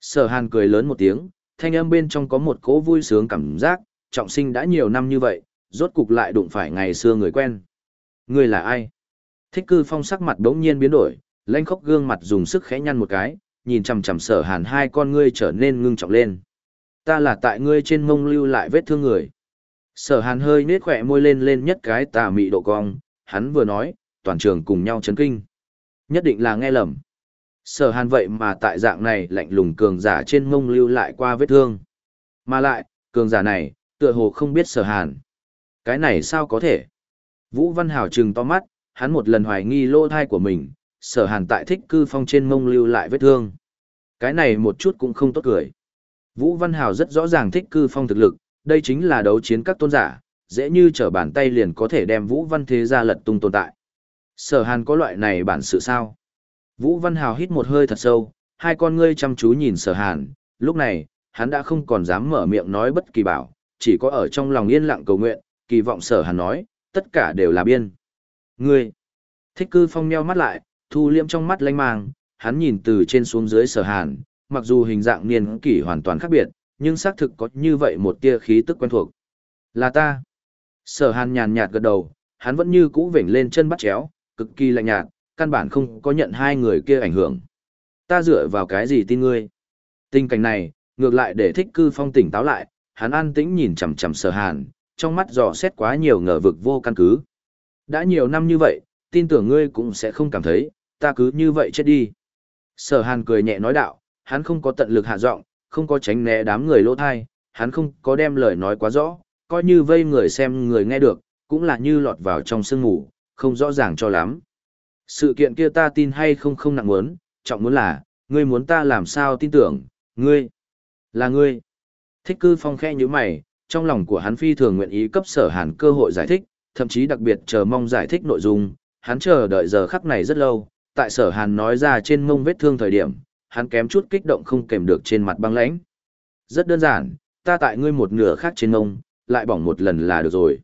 Sở hàn cười lớn một tiếng, thanh âm bên trong có một cỗ vui sướng cảm giác, trọng sinh đã nhiều năm như vậy, rốt cục lại đụng phải ngày xưa người quen. Ngươi là ai? Thích cư phong sắc mặt đống nhiên biến đổi, lãnh khóc gương mặt dùng sức khẽ nhăn một cái, nhìn chằm chằm sở hàn hai con ngươi trở nên ngưng trọng lên. Ta là tại ngươi trên mông lưu lại vết thương người. Sở hàn hơi nết khỏe môi lên lên nhất cái tà mị độ cong, hắn vừa nói, toàn trường cùng nhau chấn kinh. Nhất định là nghe lầm. Sở hàn vậy mà tại dạng này lạnh lùng cường giả trên mông lưu lại qua vết thương. Mà lại, cường giả này, tựa hồ không biết sở hàn. Cái này sao có thể? Vũ Văn Hảo trừng to mắt, hắn một lần hoài nghi lỗ thai của mình, sở hàn tại thích cư phong trên mông lưu lại vết thương. Cái này một chút cũng không tốt cười. Vũ Văn Hào rất rõ ràng thích cư phong thực lực, đây chính là đấu chiến các tôn giả, dễ như trở bàn tay liền có thể đem Vũ Văn Thế ra lật tung tồn tại. Sở hàn có loại này bản sự sao? Vũ Văn Hào hít một hơi thật sâu, hai con ngươi chăm chú nhìn sở hàn, lúc này, hắn đã không còn dám mở miệng nói bất kỳ bảo, chỉ có ở trong lòng yên lặng cầu nguyện, kỳ vọng sở hàn nói, tất cả đều là biên. Ngươi! Thích cư phong nheo mắt lại, thu liêm trong mắt lanh mang, hắn nhìn từ trên xuống dưới sở hàn, mặc dù hình dạng niên kỷ hoàn toàn khác biệt, nhưng xác thực có như vậy một tia khí tức quen thuộc. Là ta. Sở hàn nhàn nhạt gật đầu, hắn vẫn như cũ vểnh lên chân bắt chéo, cực kỳ lạnh nhạt, căn bản không có nhận hai người kia ảnh hưởng. Ta dựa vào cái gì tin ngươi? Tình cảnh này, ngược lại để thích cư phong tỉnh táo lại, hắn an tĩnh nhìn chằm chằm sở hàn, trong mắt dò xét quá nhiều ngờ vực vô căn cứ. Đã nhiều năm như vậy, tin tưởng ngươi cũng sẽ không cảm thấy, ta cứ như vậy chết đi. Sở hàn cười nhẹ nói đạo, hắn không có tận lực hạ giọng, không có tránh né đám người lỗ thai, hắn không có đem lời nói quá rõ, coi như vây người xem người nghe được, cũng là như lọt vào trong sương ngủ, không rõ ràng cho lắm. Sự kiện kia ta tin hay không không nặng muốn, trọng muốn là, ngươi muốn ta làm sao tin tưởng, ngươi, là ngươi. Thích cư phong khẽ như mày, trong lòng của hắn phi thường nguyện ý cấp sở hàn cơ hội giải thích, thậm chí đặc biệt chờ mong giải thích nội dung, hắn chờ đợi giờ khắc này rất lâu, tại sở hàn nói ra trên mông vết thương thời điểm, hắn kém chút kích động không kèm được trên mặt băng lãnh. Rất đơn giản, ta tại ngươi một nửa khác trên ông lại bỏng một lần là được rồi.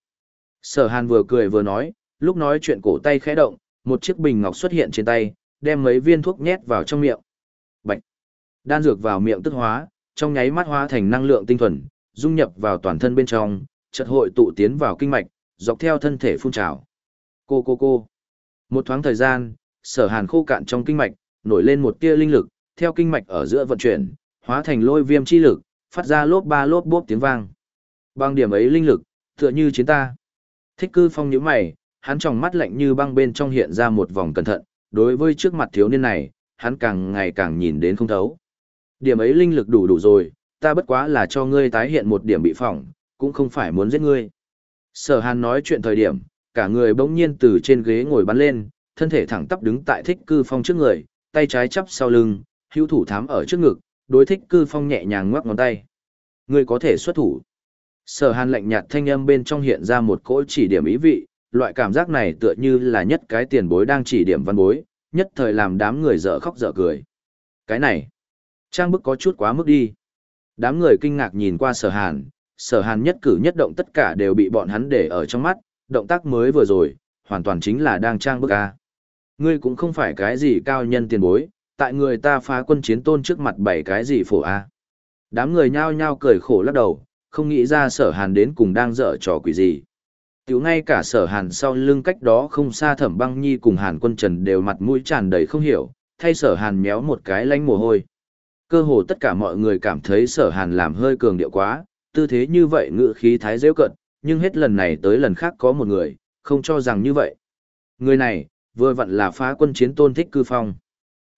Sở hàn vừa cười vừa nói, lúc nói chuyện cổ tay khẽ động, một chiếc bình ngọc xuất hiện trên tay, đem mấy viên thuốc nhét vào trong miệng. Bạch! Đan dược vào miệng tức hóa, trong nháy mắt hóa thành năng lượng tinh thuần, dung nhập vào toàn thân bên trong, chợt hội tụ tiến vào kinh mạch, dọc theo thân thể phun trào. Cô cô cô. Một thoáng thời gian, sở hàn khô cạn trong kinh mạch, nổi lên một tia linh lực, theo kinh mạch ở giữa vận chuyển, hóa thành lôi viêm chi lực, phát ra lốp ba lốp bốp tiếng vang. Bằng điểm ấy linh lực, tựa như chiến ta. Thích cư phong nhíu mày, hắn trong mắt lạnh như băng bên trong hiện ra một vòng cẩn thận, đối với trước mặt thiếu niên này, hắn càng ngày càng nhìn đến không thấu. Điểm ấy linh lực đủ đủ rồi, ta bất quá là cho ngươi tái hiện một điểm bị phỏng, cũng không phải muốn giết ngươi. Sở hàn nói chuyện thời điểm, cả người bỗng nhiên từ trên ghế ngồi bắn lên, thân thể thẳng tắp đứng tại thích cư phong trước người, tay trái chắp sau lưng, hữu thủ thám ở trước ngực, đối thích cư phong nhẹ nhàng ngoắc ngón tay. Ngươi có thể xuất thủ. Sở hàn lạnh nhạt thanh âm bên trong hiện ra một cỗ chỉ điểm ý vị, loại cảm giác này tựa như là nhất cái tiền bối đang chỉ điểm văn bối, nhất thời làm đám người dở khóc dở cười. Cái này, trang bức có chút quá mức đi. Đám người kinh ngạc nhìn qua sở hàn, sở hàn nhất cử nhất động tất cả đều bị bọn hắn để ở trong mắt, động tác mới vừa rồi, hoàn toàn chính là đang trang bức a. Ngươi cũng không phải cái gì cao nhân tiền bối, tại người ta phá quân chiến tôn trước mặt bảy cái gì phổ a. Đám người nhao nhao cười khổ lắc đầu, không nghĩ ra sở hàn đến cùng đang dở trò quỷ gì. Tiểu ngay cả sở hàn sau lưng cách đó không xa thẩm băng nhi cùng hàn quân trần đều mặt mũi tràn đầy không hiểu, thay sở hàn méo một cái lanh mồ hôi. Cơ hồ tất cả mọi người cảm thấy sở hàn làm hơi cường điệu quá, tư thế như vậy ngự khí thái dễu cận, nhưng hết lần này tới lần khác có một người, không cho rằng như vậy. Người này, vừa vặn là phá quân chiến tôn thích cư phong.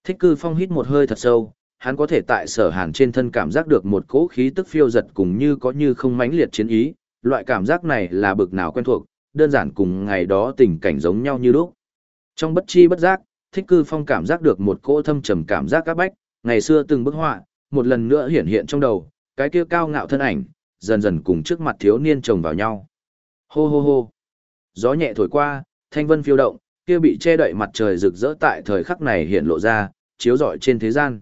Thích cư phong hít một hơi thật sâu, hắn có thể tại sở hàn trên thân cảm giác được một cỗ khí tức phiêu giật cùng như có như không mãnh liệt chiến ý, loại cảm giác này là bực nào quen thuộc, đơn giản cùng ngày đó tình cảnh giống nhau như lúc. Trong bất chi bất giác, thích cư phong cảm giác được một cỗ thâm trầm cảm giác các bách, ngày xưa từng bức họa, một lần nữa hiện hiện trong đầu, cái kia cao ngạo thân ảnh, dần dần cùng trước mặt thiếu niên chồng vào nhau. Hô hô hô. Gió nhẹ thổi qua, thanh vân phiêu động, kia bị che đậy mặt trời rực rỡ tại thời khắc này hiện lộ ra, chiếu rọi trên thế gian.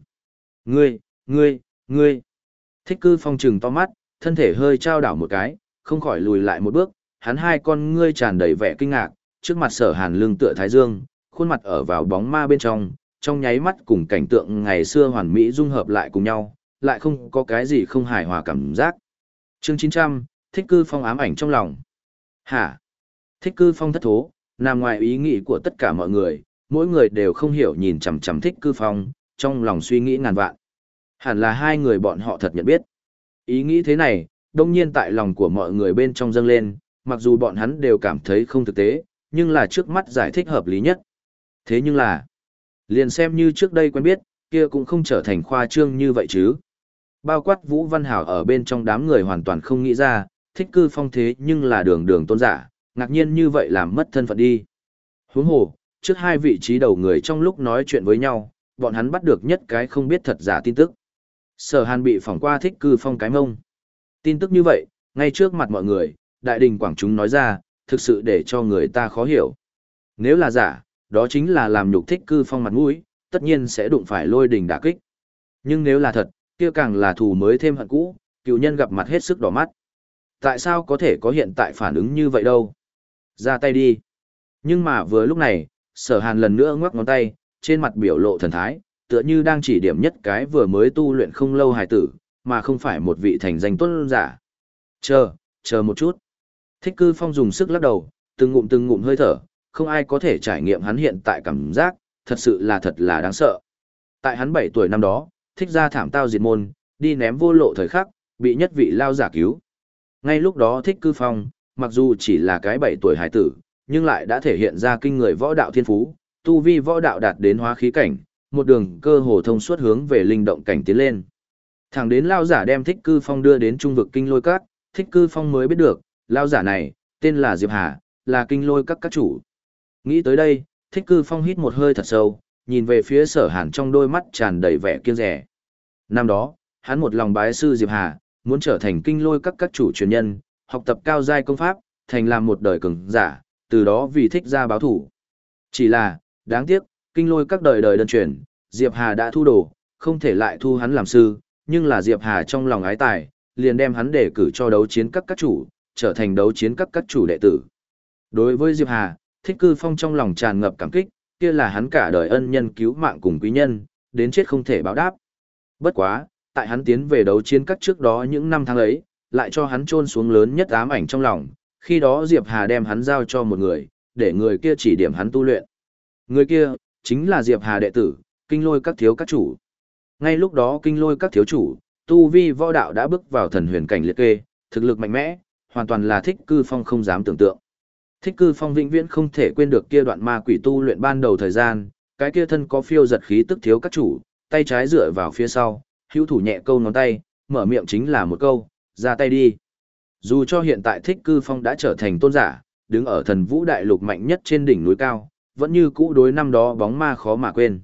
Ngươi, ngươi, ngươi. Thích cư phong trừng to mắt, thân thể hơi trao đảo một cái, không khỏi lùi lại một bước, hắn hai con ngươi tràn đầy vẻ kinh ngạc, trước mặt sở hàn lưng tựa thái dương, khuôn mặt ở vào bóng ma bên trong, trong nháy mắt cùng cảnh tượng ngày xưa hoàn mỹ dung hợp lại cùng nhau, lại không có cái gì không hài hòa cảm giác. Chương 900, thích cư phong ám ảnh trong lòng. Hả? Thích cư phong thất thố, nằm ngoài ý nghĩ của tất cả mọi người, mỗi người đều không hiểu nhìn chằm chằm thích cư phong, trong lòng suy nghĩ ngàn vạn. Hẳn là hai người bọn họ thật nhận biết. Ý nghĩ thế này, đông nhiên tại lòng của mọi người bên trong dâng lên, mặc dù bọn hắn đều cảm thấy không thực tế, nhưng là trước mắt giải thích hợp lý nhất. Thế nhưng là, liền xem như trước đây quen biết, kia cũng không trở thành khoa trương như vậy chứ. Bao quát Vũ Văn Hảo ở bên trong đám người hoàn toàn không nghĩ ra, thích cư phong thế nhưng là đường đường tôn giả, ngạc nhiên như vậy làm mất thân phận đi. Huống hồ, trước hai vị trí đầu người trong lúc nói chuyện với nhau, bọn hắn bắt được nhất cái không biết thật giả tin tức. Sở Hàn bị phỏng qua thích cư phong cái mông. Tin tức như vậy, ngay trước mặt mọi người, đại đình quảng chúng nói ra, thực sự để cho người ta khó hiểu. Nếu là giả, đó chính là làm nhục thích cư phong mặt mũi, tất nhiên sẽ đụng phải lôi đình đả kích. Nhưng nếu là thật, kia càng là thù mới thêm hận cũ, cựu nhân gặp mặt hết sức đỏ mắt. Tại sao có thể có hiện tại phản ứng như vậy đâu? Ra tay đi. Nhưng mà vừa lúc này, sở hàn lần nữa ngoắc ngón tay, trên mặt biểu lộ thần thái, tựa như đang chỉ điểm nhất cái vừa mới tu luyện không lâu hài tử, mà không phải một vị thành danh tuân giả. Chờ, chờ một chút. Thích cư phong dùng sức lắc đầu, từng ngụm từng ngụm hơi thở, không ai có thể trải nghiệm hắn hiện tại cảm giác, thật sự là thật là đáng sợ. Tại hắn 7 tuổi năm đó, thích ra thảm tao diệt môn, đi ném vô lộ thời khắc, bị nhất vị lao giả cứu. Ngay lúc đó thích cư phong, mặc dù chỉ là cái bảy tuổi hải tử, nhưng lại đã thể hiện ra kinh người võ đạo thiên phú, tu vi võ đạo đạt đến hóa khí cảnh, một đường cơ hồ thông suốt hướng về linh động cảnh tiến lên. Thẳng đến lao giả đem thích cư phong đưa đến trung vực kinh lôi các, thích cư phong mới biết được, lao giả này, tên là Diệp Hà, là kinh lôi các các chủ. Nghĩ tới đây, thích cư phong hít một hơi thật sâu, nhìn về phía sở hàn trong đôi mắt tràn đầy vẻ kiêng rẻ. Năm đó, hắn một lòng bái sư Diệp Hà, muốn trở thành kinh lôi các các chủ truyền nhân, học tập cao giai công pháp, thành làm một đời cường giả, từ đó vì thích ra báo thủ. Chỉ là, đáng tiếc, kinh lôi các đời đời đơn truyền, Diệp Hà đã thu đồ, không thể lại thu hắn làm sư, nhưng là Diệp Hà trong lòng ái tài, liền đem hắn để cử cho đấu chiến các các chủ, trở thành đấu chiến các các chủ đệ tử. Đối với Diệp Hà, Thích Cư Phong trong lòng tràn ngập cảm kích, kia là hắn cả đời ân nhân cứu mạng cùng quý nhân, đến chết không thể báo đáp. Bất quá, tại hắn tiến về đấu chiến các trước đó những năm tháng ấy, lại cho hắn trôn xuống lớn nhất ám ảnh trong lòng, khi đó Diệp Hà đem hắn giao cho một người, để người kia chỉ điểm hắn tu luyện. Người kia, chính là Diệp Hà đệ tử, kinh lôi các thiếu các chủ. Ngay lúc đó kinh lôi các thiếu chủ, tu vi võ đạo đã bước vào thần huyền cảnh liệt kê, thực lực mạnh mẽ, hoàn toàn là thích cư phong không dám tưởng tượng. Thích cư phong vĩnh viễn không thể quên được kia đoạn ma quỷ tu luyện ban đầu thời gian, cái kia thân có phiêu giật khí tức thiếu các chủ, tay trái dựa vào phía sau, hữu thủ nhẹ câu ngón tay, mở miệng chính là một câu, ra tay đi. Dù cho hiện tại thích cư phong đã trở thành tôn giả, đứng ở thần vũ đại lục mạnh nhất trên đỉnh núi cao, vẫn như cũ đối năm đó bóng ma khó mà quên.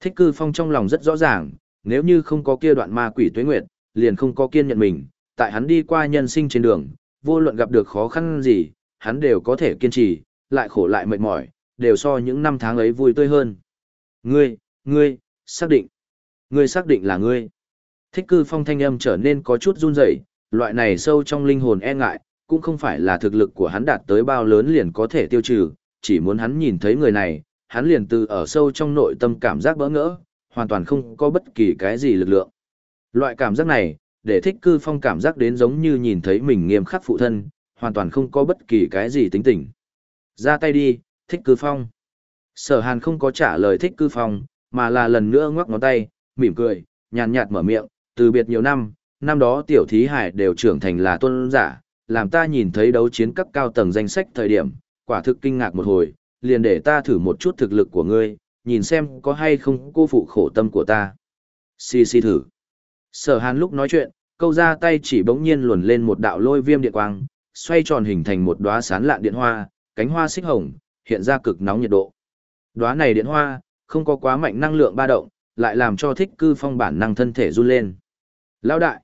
Thích cư phong trong lòng rất rõ ràng, nếu như không có kia đoạn ma quỷ tuế nguyệt, liền không có kiên nhận mình, tại hắn đi qua nhân sinh trên đường, vô luận gặp được khó khăn gì, hắn đều có thể kiên trì, lại khổ lại mệt mỏi, đều so những năm tháng ấy vui tươi hơn. Ngươi, ngươi, xác định. Ngươi xác định là ngươi. Thích cư phong thanh âm trở nên có chút run rẩy, loại này sâu trong linh hồn e ngại, cũng không phải là thực lực của hắn đạt tới bao lớn liền có thể tiêu trừ, chỉ muốn hắn nhìn thấy người này, hắn liền từ ở sâu trong nội tâm cảm giác bỡ ngỡ, hoàn toàn không có bất kỳ cái gì lực lượng. Loại cảm giác này, để thích cư phong cảm giác đến giống như nhìn thấy mình nghiêm khắc phụ thân, hoàn toàn không có bất kỳ cái gì tính tình. Ra tay đi, thích cư phong. Sở hàn không có trả lời thích cư phong, mà là lần nữa ngoắc ngón tay, mỉm cười, nhàn nhạt mở miệng, từ biệt nhiều năm, năm đó tiểu thí hải đều trưởng thành là tôn giả, làm ta nhìn thấy đấu chiến cấp cao tầng danh sách thời điểm, quả thực kinh ngạc một hồi, liền để ta thử một chút thực lực của ngươi, nhìn xem có hay không cô phụ khổ tâm của ta. Xì xì thử. Sở hàn lúc nói chuyện, câu ra tay chỉ bỗng nhiên luồn lên một đạo lôi viêm điện quang, xoay tròn hình thành một đóa sán lạn điện hoa, cánh hoa xích hồng, hiện ra cực nóng nhiệt độ. Đóa này điện hoa, không có quá mạnh năng lượng ba động, lại làm cho thích cư phong bản năng thân thể run lên. Lão đại,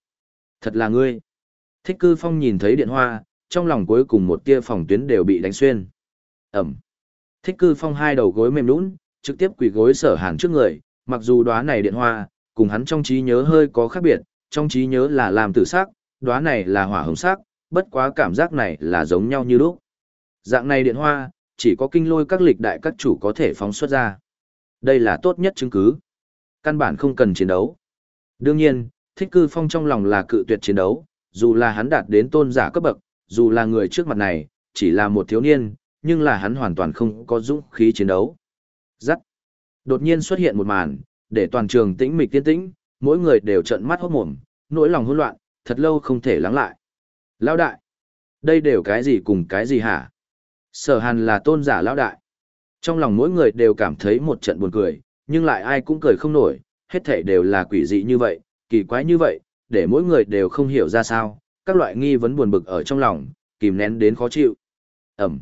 thật là ngươi. Thích cư phong nhìn thấy điện hoa, trong lòng cuối cùng một tia phòng tuyến đều bị đánh xuyên. Ẩm. Thích cư phong hai đầu gối mềm nũng, trực tiếp quỳ gối sở hàn trước người, mặc dù đóa này điện hoa, cùng hắn trong trí nhớ hơi có khác biệt, trong trí nhớ là làm tử sắc, đóa này là hỏa hồng sắc, bất quá cảm giác này là giống nhau như lúc. Dạng này điện hoa, chỉ có kinh lôi các lịch đại các chủ có thể phóng xuất ra. Đây là tốt nhất chứng cứ. Căn bản không cần chiến đấu. Đương nhiên, thích cư phong trong lòng là cự tuyệt chiến đấu, dù là hắn đạt đến tôn giả cấp bậc, dù là người trước mặt này, chỉ là một thiếu niên, nhưng là hắn hoàn toàn không có dũng khí chiến đấu. Giắt. Đột nhiên xuất hiện một màn, để toàn trường tĩnh mịch tiên tĩnh, mỗi người đều trợn mắt hốt mồm, nỗi lòng hỗn loạn, thật lâu không thể lắng lại. Lão đại, đây đều cái gì cùng cái gì hả? Sở Hàn là tôn giả lão đại. Trong lòng mỗi người đều cảm thấy một trận buồn cười, nhưng lại ai cũng cười không nổi, hết thảy đều là quỷ dị như vậy, kỳ quái như vậy, để mỗi người đều không hiểu ra sao, các loại nghi vấn buồn bực ở trong lòng, kìm nén đến khó chịu. Ẩm.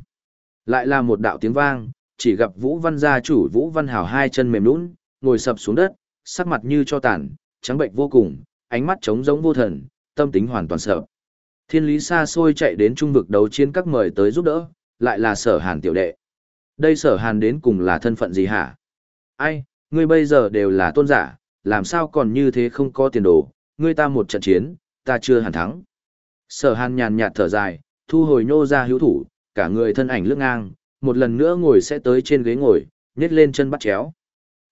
Lại là một đạo tiếng vang, chỉ gặp Vũ Văn gia chủ Vũ Văn Hảo hai chân mềm nhũn, ngồi sập xuống đất, sắc mặt như cho tàn, trắng bệnh vô cùng, ánh mắt trống rỗng vô thần, tâm tính hoàn toàn sợ. Thiên lý xa xôi chạy đến trung vực đấu chiến các mời tới giúp đỡ, lại là sở hàn tiểu đệ. Đây sở hàn đến cùng là thân phận gì hả? Ai, ngươi bây giờ đều là tôn giả, làm sao còn như thế không có tiền đồ, ngươi ta một trận chiến, ta chưa hẳn thắng. Sở hàn nhàn nhạt thở dài, thu hồi nhô ra hữu thủ, cả người thân ảnh lướt ngang, một lần nữa ngồi sẽ tới trên ghế ngồi, nhét lên chân bắt chéo.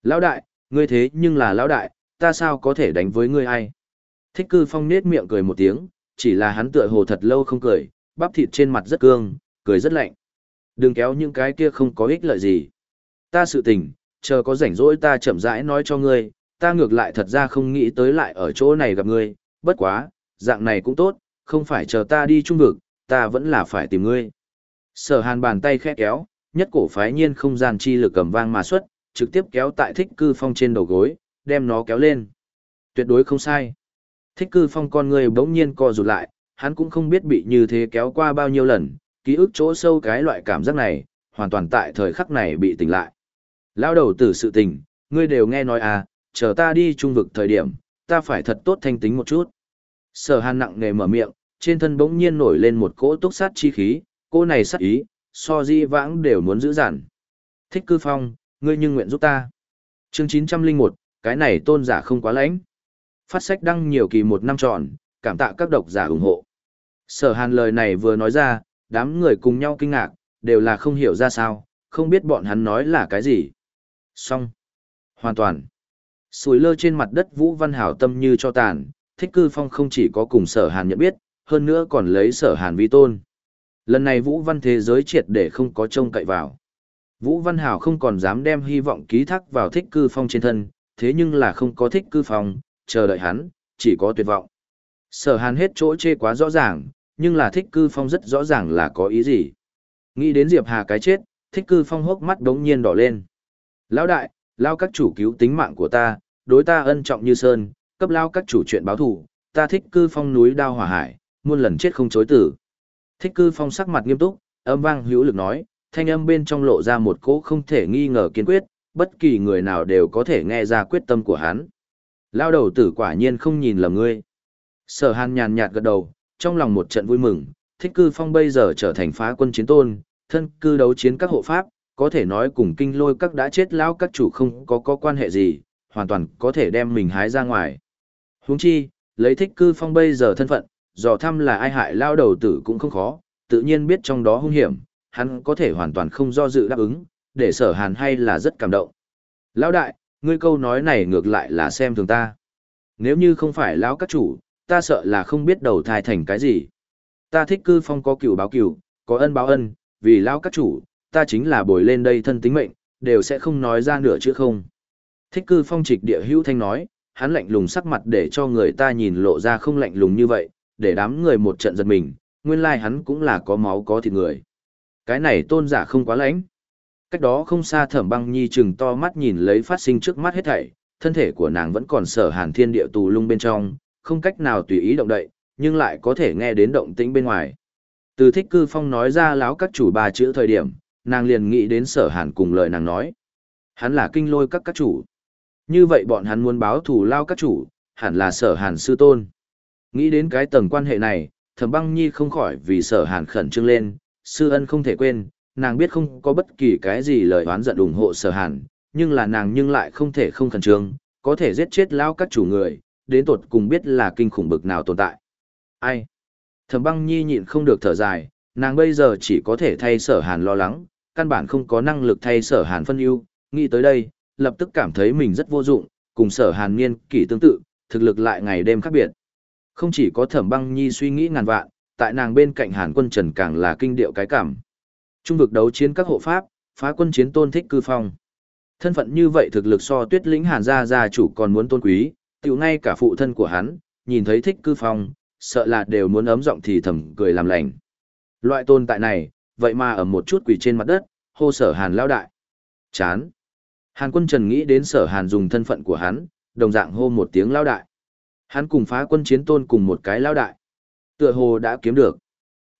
Lão đại, ngươi thế nhưng là lão đại, ta sao có thể đánh với ngươi ai? Thích cư phong nết miệng cười một tiếng, chỉ là hắn tựa hồ thật lâu không cười, bắp thịt trên mặt rất cương, cười rất lạnh. Đừng kéo những cái kia không có ích lợi gì. Ta sự tình, chờ có rảnh rỗi ta chậm rãi nói cho ngươi, ta ngược lại thật ra không nghĩ tới lại ở chỗ này gặp ngươi, bất quá, dạng này cũng tốt, không phải chờ ta đi trung vực, ta vẫn là phải tìm ngươi. Sở hàn bàn tay khẽ kéo, nhất cổ phái nhiên không gian chi lực cầm vang mà xuất, trực tiếp kéo tại thích cư phong trên đầu gối, đem nó kéo lên. Tuyệt đối không sai. Thích cư phong con người bỗng nhiên co rụt lại, hắn cũng không biết bị như thế kéo qua bao nhiêu lần, ký ức chỗ sâu cái loại cảm giác này, hoàn toàn tại thời khắc này bị tỉnh lại. Lao đầu tử sự tình, ngươi đều nghe nói à, chờ ta đi trung vực thời điểm, ta phải thật tốt thanh tính một chút. Sở hàn nặng nề mở miệng, trên thân bỗng nhiên nổi lên một cỗ túc sát chi khí, cỗ này sát ý, so di vãng đều muốn giữ giản. Thích cư phong, ngươi nhưng nguyện giúp ta. Chương 901, cái này tôn giả không quá lãnh. Phát sách đăng nhiều kỳ một năm tròn, cảm tạ các độc giả ủng hộ. Sở hàn lời này vừa nói ra, đám người cùng nhau kinh ngạc, đều là không hiểu ra sao, không biết bọn hắn nói là cái gì. Xong. Hoàn toàn. Sùi lơ trên mặt đất Vũ Văn Hảo tâm như cho tàn, thích cư phong không chỉ có cùng sở hàn nhận biết, hơn nữa còn lấy sở hàn vi tôn. Lần này Vũ Văn thế giới triệt để không có trông cậy vào. Vũ Văn Hảo không còn dám đem hy vọng ký thác vào thích cư phong trên thân, thế nhưng là không có thích cư phong, chờ đợi hắn, chỉ có tuyệt vọng. Sở hàn hết chỗ chê quá rõ ràng, nhưng là thích cư phong rất rõ ràng là có ý gì. Nghĩ đến Diệp Hà cái chết, thích cư phong hốc mắt đống nhiên đỏ lên. Lão đại, lao các chủ cứu tính mạng của ta, đối ta ân trọng như sơn, cấp lao các chủ chuyện báo thù, ta thích cư phong núi đao hỏa hải, muôn lần chết không chối tử. Thích cư phong sắc mặt nghiêm túc, âm vang hữu lực nói, thanh âm bên trong lộ ra một cỗ không thể nghi ngờ kiên quyết, bất kỳ người nào đều có thể nghe ra quyết tâm của hắn. Lao đầu tử quả nhiên không nhìn lầm ngươi. Sở hàn nhàn nhạt gật đầu, trong lòng một trận vui mừng, thích cư phong bây giờ trở thành phá quân chiến tôn, thân cư đấu chiến các hộ pháp, có thể nói cùng kinh lôi các đã chết lao các chủ không có có quan hệ gì, hoàn toàn có thể đem mình hái ra ngoài. Huống chi, lấy thích cư phong bây giờ thân phận, dò thăm là ai hại lao đầu tử cũng không khó, tự nhiên biết trong đó hung hiểm, hắn có thể hoàn toàn không do dự đáp ứng, để sở hàn hay là rất cảm động. Lão đại, ngươi câu nói này ngược lại là xem thường ta. Nếu như không phải lão các chủ, ta sợ là không biết đầu thai thành cái gì. Ta thích cư phong có cửu báo cửu, có ân báo ân, vì lão các chủ, ta chính là bồi lên đây thân tính mệnh, đều sẽ không nói ra nửa chữ không. Thích cư phong trịch địa hữu thanh nói, hắn lạnh lùng sắc mặt để cho người ta nhìn lộ ra không lạnh lùng như vậy, để đám người một trận giật mình, nguyên lai hắn cũng là có máu có thịt người. Cái này tôn giả không quá lãnh. Cách đó không xa thẩm băng nhi chừng to mắt nhìn lấy phát sinh trước mắt hết thảy, thân thể của nàng vẫn còn sở hàn thiên địa tù lung bên trong, không cách nào tùy ý động đậy, nhưng lại có thể nghe đến động tĩnh bên ngoài. Từ thích cư phong nói ra láo các chủ ba chữ thời điểm, nàng liền nghĩ đến sở hàn cùng lời nàng nói. Hắn là kinh lôi các các chủ. Như vậy bọn hắn muốn báo thù lao các chủ, hẳn là sở hàn sư tôn. Nghĩ đến cái tầng quan hệ này, thẩm băng nhi không khỏi vì sở hàn khẩn trương lên, sư ân không thể quên, nàng biết không có bất kỳ cái gì lời oán giận ủng hộ sở hàn, nhưng là nàng nhưng lại không thể không khẩn trương, có thể giết chết lao các chủ người, đến tột cùng biết là kinh khủng bực nào tồn tại. Ai? Thẩm băng nhi nhịn không được thở dài, nàng bây giờ chỉ có thể thay sở hàn lo lắng, căn bản không có năng lực thay sở hàn phân ưu, nghĩ tới đây, lập tức cảm thấy mình rất vô dụng, cùng sở hàn niên kỷ tương tự, thực lực lại ngày đêm khác biệt. Không chỉ có thẩm băng nhi suy nghĩ ngàn vạn, tại nàng bên cạnh hàn quân trần càng là kinh điệu cái cảm. Trung vực đấu chiến các hộ pháp, phá quân chiến tôn thích cư phong. Thân phận như vậy thực lực so tuyết lĩnh hàn gia gia chủ còn muốn tôn quý, tiểu ngay cả phụ thân của hắn, nhìn thấy thích cư phong, sợ là đều muốn ấm giọng thì thầm cười làm lành. Loại tồn tại này, vậy mà ở một chút quỷ trên mặt đất, hô sở hàn lao đại. Chán. Hàn quân trần nghĩ đến sở hàn dùng thân phận của hắn, đồng dạng hô một tiếng lao đại. Hắn cùng phá quân chiến tôn cùng một cái lao đại. Tựa hồ đã kiếm được.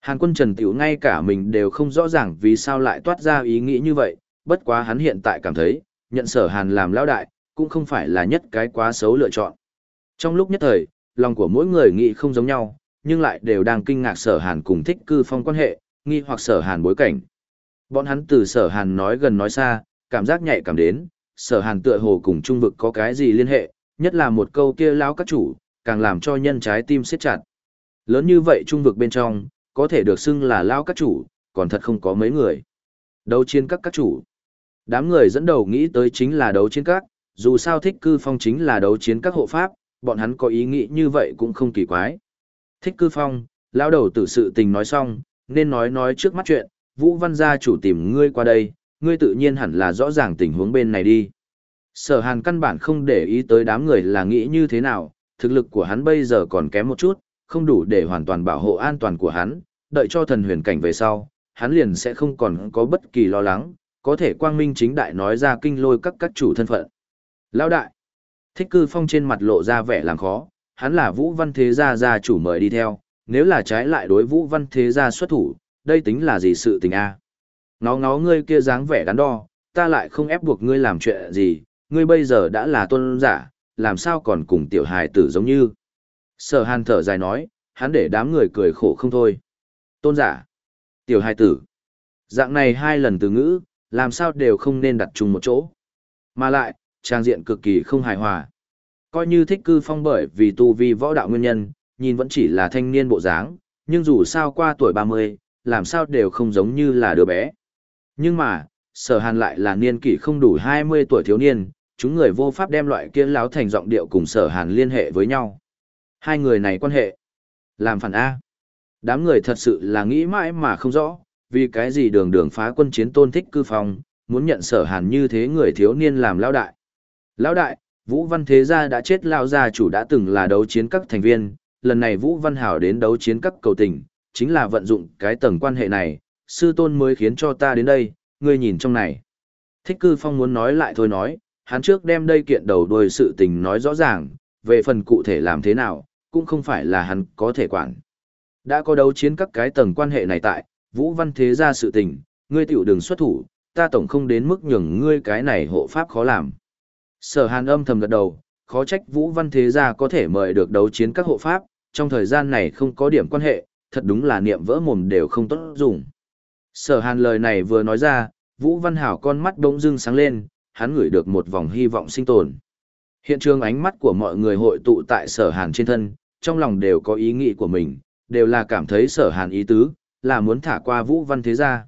Hàn quân trần tiểu ngay cả mình đều không rõ ràng vì sao lại toát ra ý nghĩ như vậy, bất quá hắn hiện tại cảm thấy, nhận sở hàn làm lao đại, cũng không phải là nhất cái quá xấu lựa chọn. Trong lúc nhất thời, lòng của mỗi người nghĩ không giống nhau, nhưng lại đều đang kinh ngạc sở hàn cùng thích cư phong quan hệ, nghi hoặc sở hàn bối cảnh. Bọn hắn từ sở hàn nói gần nói xa, cảm giác nhạy cảm đến, sở hàn tựa hồ cùng trung vực có cái gì liên hệ, nhất là một câu kia lão các chủ, càng làm cho nhân trái tim siết chặt. Lớn như vậy trung vực bên trong, có thể được xưng là lão các chủ, còn thật không có mấy người. Đấu chiến các các chủ. Đám người dẫn đầu nghĩ tới chính là đấu chiến các, dù sao thích cư phong chính là đấu chiến các hộ pháp, bọn hắn có ý nghĩ như vậy cũng không kỳ quái. Thích cư phong, lão đầu tử sự tình nói xong, nên nói nói trước mắt chuyện, Vũ Văn gia chủ tìm ngươi qua đây, ngươi tự nhiên hẳn là rõ ràng tình huống bên này đi. Sở hàn căn bản không để ý tới đám người là nghĩ như thế nào, thực lực của hắn bây giờ còn kém một chút, không đủ để hoàn toàn bảo hộ an toàn của hắn, đợi cho thần huyền cảnh về sau, hắn liền sẽ không còn có bất kỳ lo lắng, có thể quang minh chính đại nói ra kinh lôi các các chủ thân phận. Lão đại, thích cư phong trên mặt lộ ra vẻ làm khó, hắn là Vũ Văn Thế Gia gia chủ mời đi theo, nếu là trái lại đối Vũ Văn Thế Gia xuất thủ, đây tính là gì sự tình a? Nó ngó ngươi kia dáng vẻ đắn đo, ta lại không ép buộc ngươi làm chuyện gì, ngươi bây giờ đã là tôn giả, làm sao còn cùng tiểu hài tử giống như. Sở hàn thở dài nói, hắn để đám người cười khổ không thôi. Tôn giả, tiểu hài tử, dạng này hai lần từ ngữ, làm sao đều không nên đặt chung một chỗ. Mà lại, trang diện cực kỳ không hài hòa. Coi như thích cư phong bởi vì tu vi võ đạo nguyên nhân, nhìn vẫn chỉ là thanh niên bộ dáng, nhưng dù sao qua tuổi 30, làm sao đều không giống như là đứa bé. Nhưng mà, sở hàn lại là niên kỷ không đủ 20 tuổi thiếu niên, chúng người vô pháp đem loại kia láo thành giọng điệu cùng sở hàn liên hệ với nhau. Hai người này quan hệ. Làm phản A. Đám người thật sự là nghĩ mãi mà không rõ, vì cái gì đường đường phá quân chiến tôn thích cư phòng muốn nhận sở hàn như thế người thiếu niên làm lão đại. Lão đại, Vũ Văn Thế Gia đã chết lao gia chủ đã từng là đấu chiến các thành viên, lần này Vũ Văn Hảo đến đấu chiến các cầu tình, chính là vận dụng cái tầng quan hệ này, sư tôn mới khiến cho ta đến đây, ngươi nhìn trong này. Thích cư phong muốn nói lại thôi nói, hắn trước đem đây kiện đầu đuôi sự tình nói rõ ràng, về phần cụ thể làm thế nào, cũng không phải là hắn có thể quản. Đã có đấu chiến các cái tầng quan hệ này tại, Vũ Văn Thế Gia sự tình, ngươi tiểu đừng xuất thủ, ta tổng không đến mức nhường ngươi cái này hộ pháp khó làm. Sở hàn âm thầm gật đầu, khó trách Vũ Văn Thế Gia có thể mời được đấu chiến các hộ pháp, trong thời gian này không có điểm quan hệ, thật đúng là niệm vỡ mồm đều không tốt dùng. Sở hàn lời này vừa nói ra, Vũ Văn Hảo con mắt đống dưng sáng lên, hắn ngửi được một vòng hy vọng sinh tồn. Hiện trường ánh mắt của mọi người hội tụ tại sở hàn trên thân, trong lòng đều có ý nghĩ của mình, đều là cảm thấy sở hàn ý tứ, là muốn thả qua Vũ Văn Thế Gia.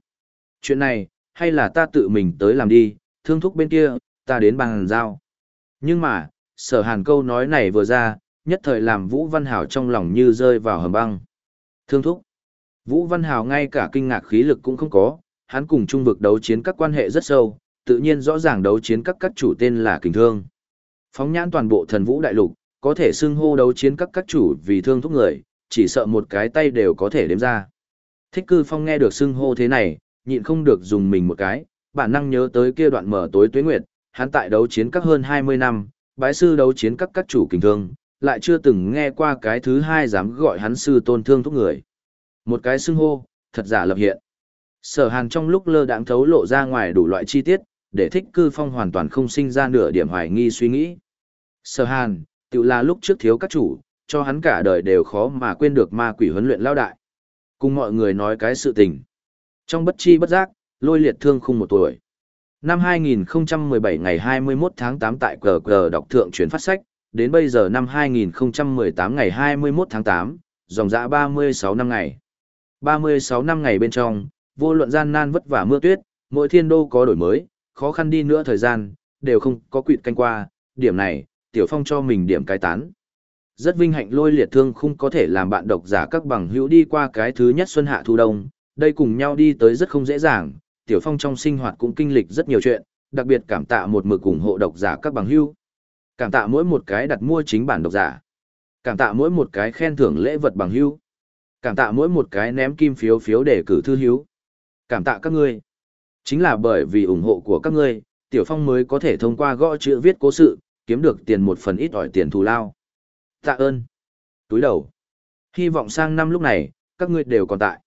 Chuyện này, hay là ta tự mình tới làm đi, thương thúc bên kia, ta đến bằng giao. Nhưng mà, sở hàn câu nói này vừa ra, nhất thời làm Vũ Văn Hảo trong lòng như rơi vào hầm băng. Thương thúc. Vũ Văn Hào ngay cả kinh ngạc khí lực cũng không có, hắn cùng trung vực đấu chiến các quan hệ rất sâu, tự nhiên rõ ràng đấu chiến các các chủ tên là kình thương. Phóng nhãn toàn bộ thần vũ đại lục, có thể xưng hô đấu chiến các các chủ vì thương thúc người, chỉ sợ một cái tay đều có thể đếm ra. Thích cư phong nghe được xưng hô thế này, nhịn không được dùng mình một cái, bản năng nhớ tới kia đoạn mở tối tuế nguyệt, hắn tại đấu chiến các hơn 20 năm, bái sư đấu chiến các các chủ kình thương, lại chưa từng nghe qua cái thứ hai dám gọi hắn sư tôn thương thúc người. Một cái xưng hô, thật giả lập hiện. Sở hàn trong lúc lơ đãng thấu lộ ra ngoài đủ loại chi tiết, để thích cư phong hoàn toàn không sinh ra nửa điểm hoài nghi suy nghĩ. Sở hàn, tự là lúc trước thiếu các chủ, cho hắn cả đời đều khó mà quên được ma quỷ huấn luyện lao đại. Cùng mọi người nói cái sự tình. Trong bất chi bất giác, lôi liệt thương khung một tuổi. Năm 2017 ngày 21 tháng 8 tại cờ cờ đọc thượng chuyển phát sách, đến bây giờ năm 2018 ngày 21 tháng 8, dòng dã 36 năm ngày. 36 năm ngày bên trong, vô luận gian nan vất vả mưa tuyết, mỗi thiên đô có đổi mới, khó khăn đi nữa thời gian, đều không có quỵt canh qua, điểm này, Tiểu Phong cho mình điểm cái tán. Rất vinh hạnh lôi liệt thương không có thể làm bạn độc giả các bằng hữu đi qua cái thứ nhất xuân hạ thu đông, đây cùng nhau đi tới rất không dễ dàng, Tiểu Phong trong sinh hoạt cũng kinh lịch rất nhiều chuyện, đặc biệt cảm tạ một mực ủng hộ độc giả các bằng hữu. Cảm tạ mỗi một cái đặt mua chính bản độc giả. Cảm tạ mỗi một cái khen thưởng lễ vật bằng hữu. Cảm tạ mỗi một cái ném kim phiếu phiếu để cử thư hiếu Cảm tạ các ngươi. Chính là bởi vì ủng hộ của các ngươi, Tiểu Phong mới có thể thông qua gõ chữ viết cố sự, kiếm được tiền một phần ít ỏi tiền thù lao. Tạ ơn. Túi đầu. Hy vọng sang năm lúc này, các ngươi đều còn tại.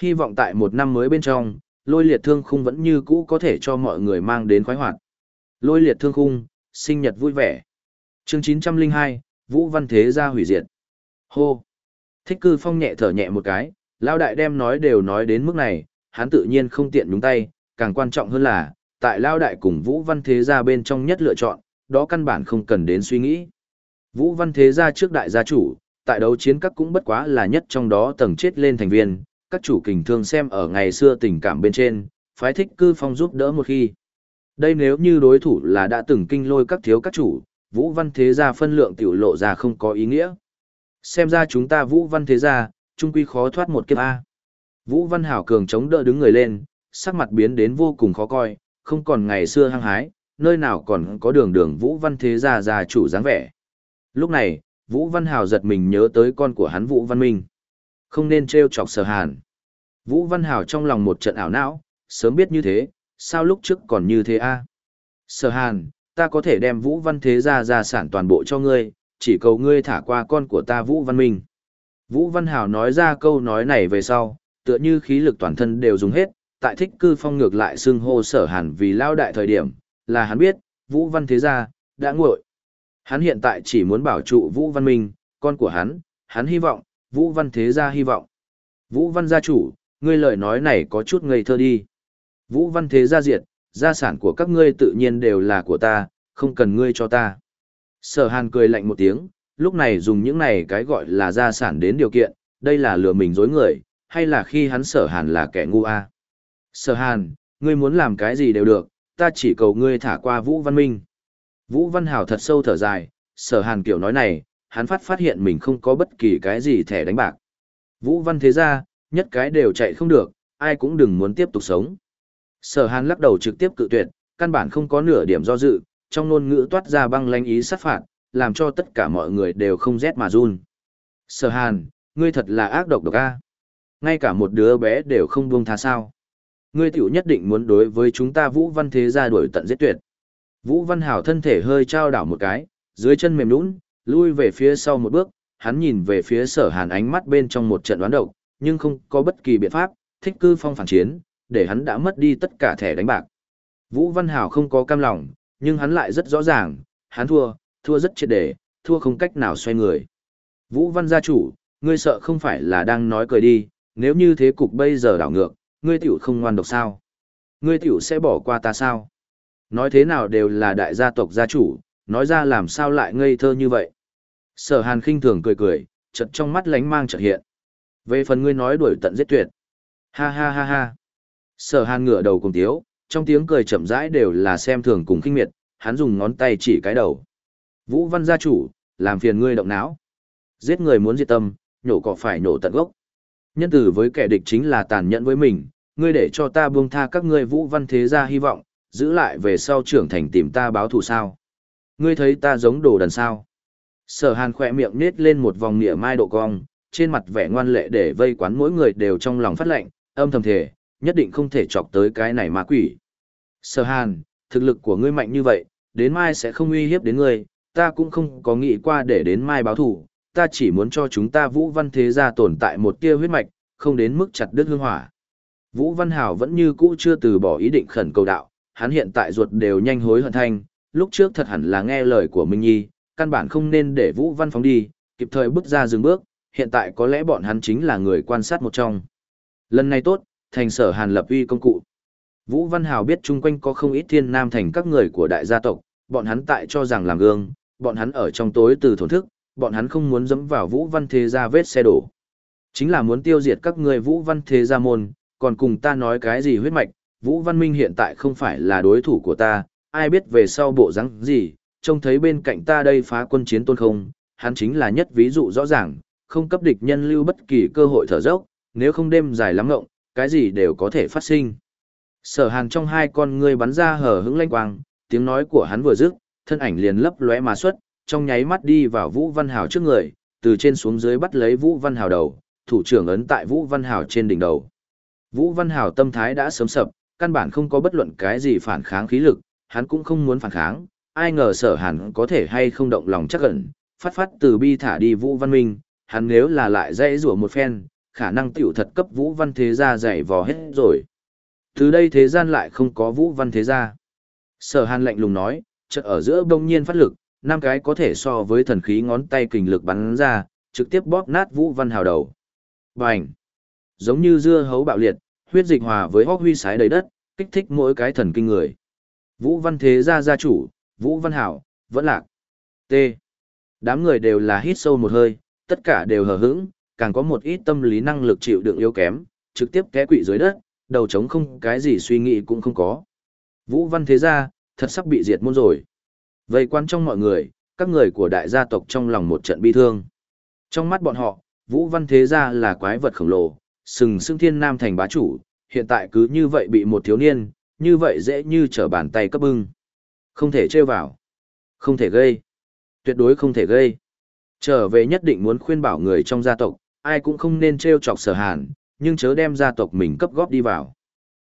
Hy vọng tại một năm mới bên trong, lôi liệt thương khung vẫn như cũ có thể cho mọi người mang đến khoái hoạt. Lôi liệt thương khung, sinh nhật vui vẻ. Chương 902, Vũ Văn Thế gia hủy diệt. Hô. Thích cư phong nhẹ thở nhẹ một cái, lao đại đem nói đều nói đến mức này, hắn tự nhiên không tiện nhúng tay, càng quan trọng hơn là, tại lao đại cùng Vũ Văn Thế gia bên trong nhất lựa chọn, đó căn bản không cần đến suy nghĩ. Vũ Văn Thế gia trước đại gia chủ, tại đấu chiến các cũng bất quá là nhất trong đó tầng chết lên thành viên, các chủ kình thương xem ở ngày xưa tình cảm bên trên, phái thích cư phong giúp đỡ một khi. Đây nếu như đối thủ là đã từng kinh lôi các thiếu các chủ, Vũ Văn Thế gia phân lượng tiểu lộ ra không có ý nghĩa. Xem ra chúng ta Vũ Văn Thế gia, trung quy khó thoát một kiếp A. Vũ Văn Hảo Cường chống đỡ đứng người lên, sắc mặt biến đến vô cùng khó coi, không còn ngày xưa hăng hái, nơi nào còn có đường đường Vũ Văn Thế gia gia chủ dáng vẻ. Lúc này, Vũ Văn Hảo giật mình nhớ tới con của hắn Vũ Văn Minh. Không nên trêu chọc sở hàn. Vũ Văn Hảo trong lòng một trận ảo não, sớm biết như thế, sao lúc trước còn như thế a? Sở hàn, ta có thể đem Vũ Văn Thế gia gia sản toàn bộ cho ngươi, chỉ cầu ngươi thả qua con của ta Vũ Văn Minh. Vũ Văn Hảo nói ra câu nói này về sau, tựa như khí lực toàn thân đều dùng hết, tại thích cư phong ngược lại xưng hô sở hàn vì lao đại thời điểm, là hắn biết, Vũ Văn Thế Gia, đã nguội. Hắn hiện tại chỉ muốn bảo trụ Vũ Văn Minh, con của hắn, hắn hy vọng, Vũ Văn Thế Gia hy vọng. Vũ Văn gia chủ, ngươi lời nói này có chút ngây thơ đi. Vũ Văn Thế Gia diệt, gia sản của các ngươi tự nhiên đều là của ta, không cần ngươi cho ta. Sở hàn cười lạnh một tiếng, lúc này dùng những này cái gọi là gia sản đến điều kiện, đây là lừa mình dối người, hay là khi hắn sở hàn là kẻ ngu a Sở hàn, ngươi muốn làm cái gì đều được, ta chỉ cầu ngươi thả qua Vũ Văn Minh. Vũ Văn Hảo thật sâu thở dài, sở hàn kiểu nói này, hắn phát phát hiện mình không có bất kỳ cái gì thẻ đánh bạc. Vũ văn thế ra, nhất cái đều chạy không được, ai cũng đừng muốn tiếp tục sống. Sở hàn lắc đầu trực tiếp cự tuyệt, căn bản không có nửa điểm do dự, trong ngôn ngữ toát ra băng lanh ý sát phạt, làm cho tất cả mọi người đều không rét mà run. Sở hàn, ngươi thật là ác độc độc a. Ngay cả một đứa bé đều không buông tha sao. Ngươi tiểu nhất định muốn đối với chúng ta Vũ Văn Thế gia đuổi tận giết tuyệt. Vũ Văn Hảo thân thể hơi trao đảo một cái, dưới chân mềm nhũn, lui về phía sau một bước, hắn nhìn về phía sở hàn ánh mắt bên trong một trận đoán độc, nhưng không có bất kỳ biện pháp, thích cư phong phản chiến, để hắn đã mất đi tất cả thẻ đánh bạc. Vũ Văn Hảo không có cam lòng, nhưng hắn lại rất rõ ràng, hắn thua, thua rất triệt để, thua không cách nào xoay người. Vũ Văn gia chủ, ngươi sợ không phải là đang nói cười đi, nếu như thế cục bây giờ đảo ngược, ngươi tiểu không ngoan độc sao? Ngươi tiểu sẽ bỏ qua ta sao? Nói thế nào đều là đại gia tộc gia chủ, nói ra làm sao lại ngây thơ như vậy? Sở Hàn khinh thường cười cười, chợt trong mắt lánh mang chợt hiện. Về phần ngươi nói đuổi tận giết tuyệt. Ha ha ha ha. Sở Hàn ngửa đầu cùng tiếu, trong tiếng cười chậm rãi đều là xem thường cùng khinh miệt, hắn dùng ngón tay chỉ cái đầu. Vũ Văn gia chủ, làm phiền ngươi động não. Giết người muốn diệt tâm, nhổ cỏ phải nhổ tận gốc. Nhân tử với kẻ địch chính là tàn nhẫn với mình, ngươi để cho ta buông tha các ngươi Vũ Văn thế gia hy vọng, giữ lại về sau trưởng thành tìm ta báo thù sao. Ngươi thấy ta giống đồ đần sao. Sở hàn khỏe miệng nết lên một vòng nịa mai độ cong, trên mặt vẻ ngoan lệ để vây quán mỗi người đều trong lòng phát lệnh, âm thầm thể, nhất định không thể chọc tới cái này ma quỷ. Sở hàn, thực lực của ngươi mạnh như vậy, đến mai sẽ không uy hiếp đến ngươi, ta cũng không có nghĩ qua để đến mai báo thủ, ta chỉ muốn cho chúng ta Vũ Văn Thế gia tồn tại một tia huyết mạch, không đến mức chặt đứt hương hỏa. Vũ Văn Hảo vẫn như cũ chưa từ bỏ ý định khẩn cầu đạo, hắn hiện tại ruột đều nhanh hối hận thanh, lúc trước thật hẳn là nghe lời của Minh Nhi, căn bản không nên để Vũ Văn phóng đi, kịp thời bước ra dừng bước, hiện tại có lẽ bọn hắn chính là người quan sát một trong. Lần này tốt, thành sở hàn lập uy công cụ. Vũ Văn Hào biết chung quanh có không ít thiên nam thành các người của đại gia tộc, bọn hắn tại cho rằng làm gương, bọn hắn ở trong tối từ thổn thức, bọn hắn không muốn dẫm vào Vũ Văn Thế gia vết xe đổ. Chính là muốn tiêu diệt các người Vũ Văn Thế gia môn, còn cùng ta nói cái gì huyết mạch, Vũ Văn Minh hiện tại không phải là đối thủ của ta, ai biết về sau bộ rắn gì, trông thấy bên cạnh ta đây phá quân chiến tôn không, hắn chính là nhất ví dụ rõ ràng, không cấp địch nhân lưu bất kỳ cơ hội thở dốc, nếu không đêm dài lắm ngộng, cái gì đều có thể phát sinh. Sở hàn trong hai con ngươi bắn ra hở hững lanh quang, tiếng nói của hắn vừa dứt, thân ảnh liền lấp lóe mà xuất, trong nháy mắt đi vào Vũ Văn Hào trước người, từ trên xuống dưới bắt lấy Vũ Văn Hào đầu, thủ trưởng ấn tại Vũ Văn Hào trên đỉnh đầu. Vũ Văn Hào tâm thái đã sớm sập, căn bản không có bất luận cái gì phản kháng khí lực, hắn cũng không muốn phản kháng, ai ngờ sở hàn có thể hay không động lòng chắc ẩn, phát phát từ bi thả đi Vũ Văn Minh, hắn nếu là lại dãy rủa một phen, khả năng tiểu thật cấp Vũ Văn Thế Gia dạy vò hết rồi. Từ đây thế gian lại không có Vũ Văn Thế Gia. Sở hàn lạnh lùng nói, chợt ở giữa đông nhiên phát lực, năm cái có thể so với thần khí ngón tay kình lực bắn ra, trực tiếp bóp nát Vũ Văn Hào đầu. Bành! Giống như dưa hấu bạo liệt, huyết dịch hòa với hốc huy sái đầy đất, kích thích mỗi cái thần kinh người. Vũ Văn Thế Gia gia chủ, Vũ Văn Hảo, vẫn lạc. T. Đám người đều là hít sâu một hơi, tất cả đều hờ hững, càng có một ít tâm lý năng lực chịu đựng yếu kém, trực tiếp té quỵ dưới đất, đầu trống không cái gì suy nghĩ cũng không có. Vũ Văn Thế Gia, thật sắp bị diệt môn rồi. Vây quan trong mọi người, các người của đại gia tộc trong lòng một trận bi thương. Trong mắt bọn họ, Vũ Văn Thế Gia là quái vật khổng lồ, sừng sững thiên nam thành bá chủ, hiện tại cứ như vậy bị một thiếu niên, như vậy dễ như trở bàn tay cấp bưng. Không thể trêu vào. Không thể gây. Tuyệt đối không thể gây. Trở về nhất định muốn khuyên bảo người trong gia tộc, ai cũng không nên trêu chọc sở hàn, nhưng chớ đem gia tộc mình cấp góp đi vào.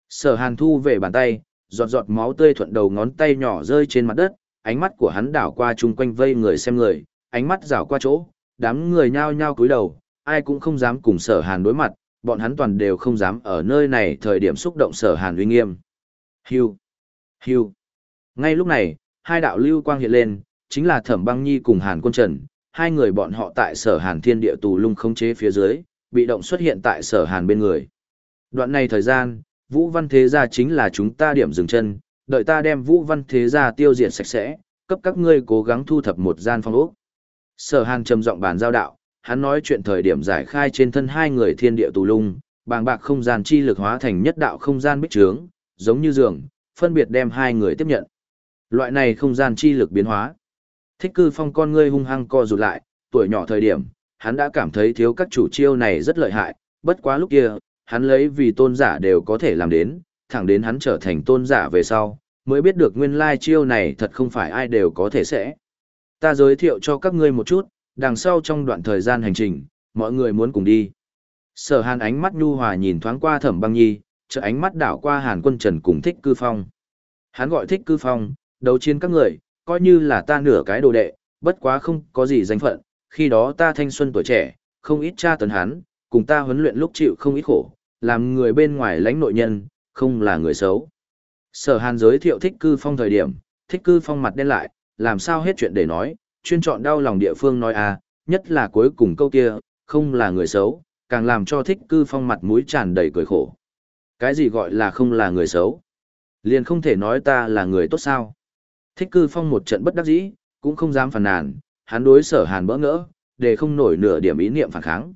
Sở hàn thu về bàn tay, giọt giọt máu tươi thuận đầu ngón tay nhỏ rơi trên mặt đất, ánh mắt của hắn đảo qua chung quanh vây người xem người, ánh mắt rảo qua chỗ, đám người nhao nhao cúi đầu, ai cũng không dám cùng sở hàn đối mặt, bọn hắn toàn đều không dám ở nơi này thời điểm xúc động sở hàn uy nghiêm. Hưu! Hưu! Ngay lúc này, hai đạo lưu quang hiện lên, chính là Thẩm Băng Nhi cùng Hàn Quân Trần, hai người bọn họ tại Sở Hàn Thiên Địa tù lung khống chế phía dưới, bị động xuất hiện tại Sở Hàn bên người. Đoạn này thời gian, Vũ Văn Thế gia chính là chúng ta điểm dừng chân, đợi ta đem Vũ Văn Thế gia tiêu diệt sạch sẽ, cấp các ngươi cố gắng thu thập một gian phong ốc. Sở Hàn trầm giọng bàn giao đạo, hắn nói chuyện thời điểm giải khai trên thân hai người thiên địa tù lung, bàng bạc không gian chi lực hóa thành nhất đạo không gian bích trướng, giống như giường, phân biệt đem hai người tiếp nhận. Loại này không gian chi lực biến hóa. Thích cư phong con ngươi hung hăng co rụt lại, tuổi nhỏ thời điểm, hắn đã cảm thấy thiếu các chủ chiêu này rất lợi hại, bất quá lúc kia, hắn lấy vì tôn giả đều có thể làm đến, thẳng đến hắn trở thành tôn giả về sau, mới biết được nguyên lai chiêu này thật không phải ai đều có thể sẽ. Ta giới thiệu cho các ngươi một chút, đằng sau trong đoạn thời gian hành trình, mọi người muốn cùng đi. Sở hàn ánh mắt nhu hòa nhìn thoáng qua thẩm băng nhi, chợ ánh mắt đảo qua hàn quân trần cùng thích cư phong. Hắn gọi thích cư phong, đấu chiến các người, coi như là ta nửa cái đồ đệ, bất quá không có gì danh phận, khi đó ta thanh xuân tuổi trẻ, không ít tra tấn hắn, cùng ta huấn luyện lúc chịu không ít khổ, làm người bên ngoài lãnh nội nhân, không là người xấu. Sở hàn giới thiệu thích cư phong thời điểm, thích cư phong mặt đen lại, làm sao hết chuyện để nói, chuyên chọn đau lòng địa phương nói à, nhất là cuối cùng câu kia, không là người xấu, càng làm cho thích cư phong mặt mũi tràn đầy cười khổ. Cái gì gọi là không là người xấu? Liền không thể nói ta là người tốt sao? Thích cư phong một trận bất đắc dĩ, cũng không dám phản nàn, hắn đối sở hàn bỡ ngỡ, để không nổi nửa điểm ý niệm phản kháng.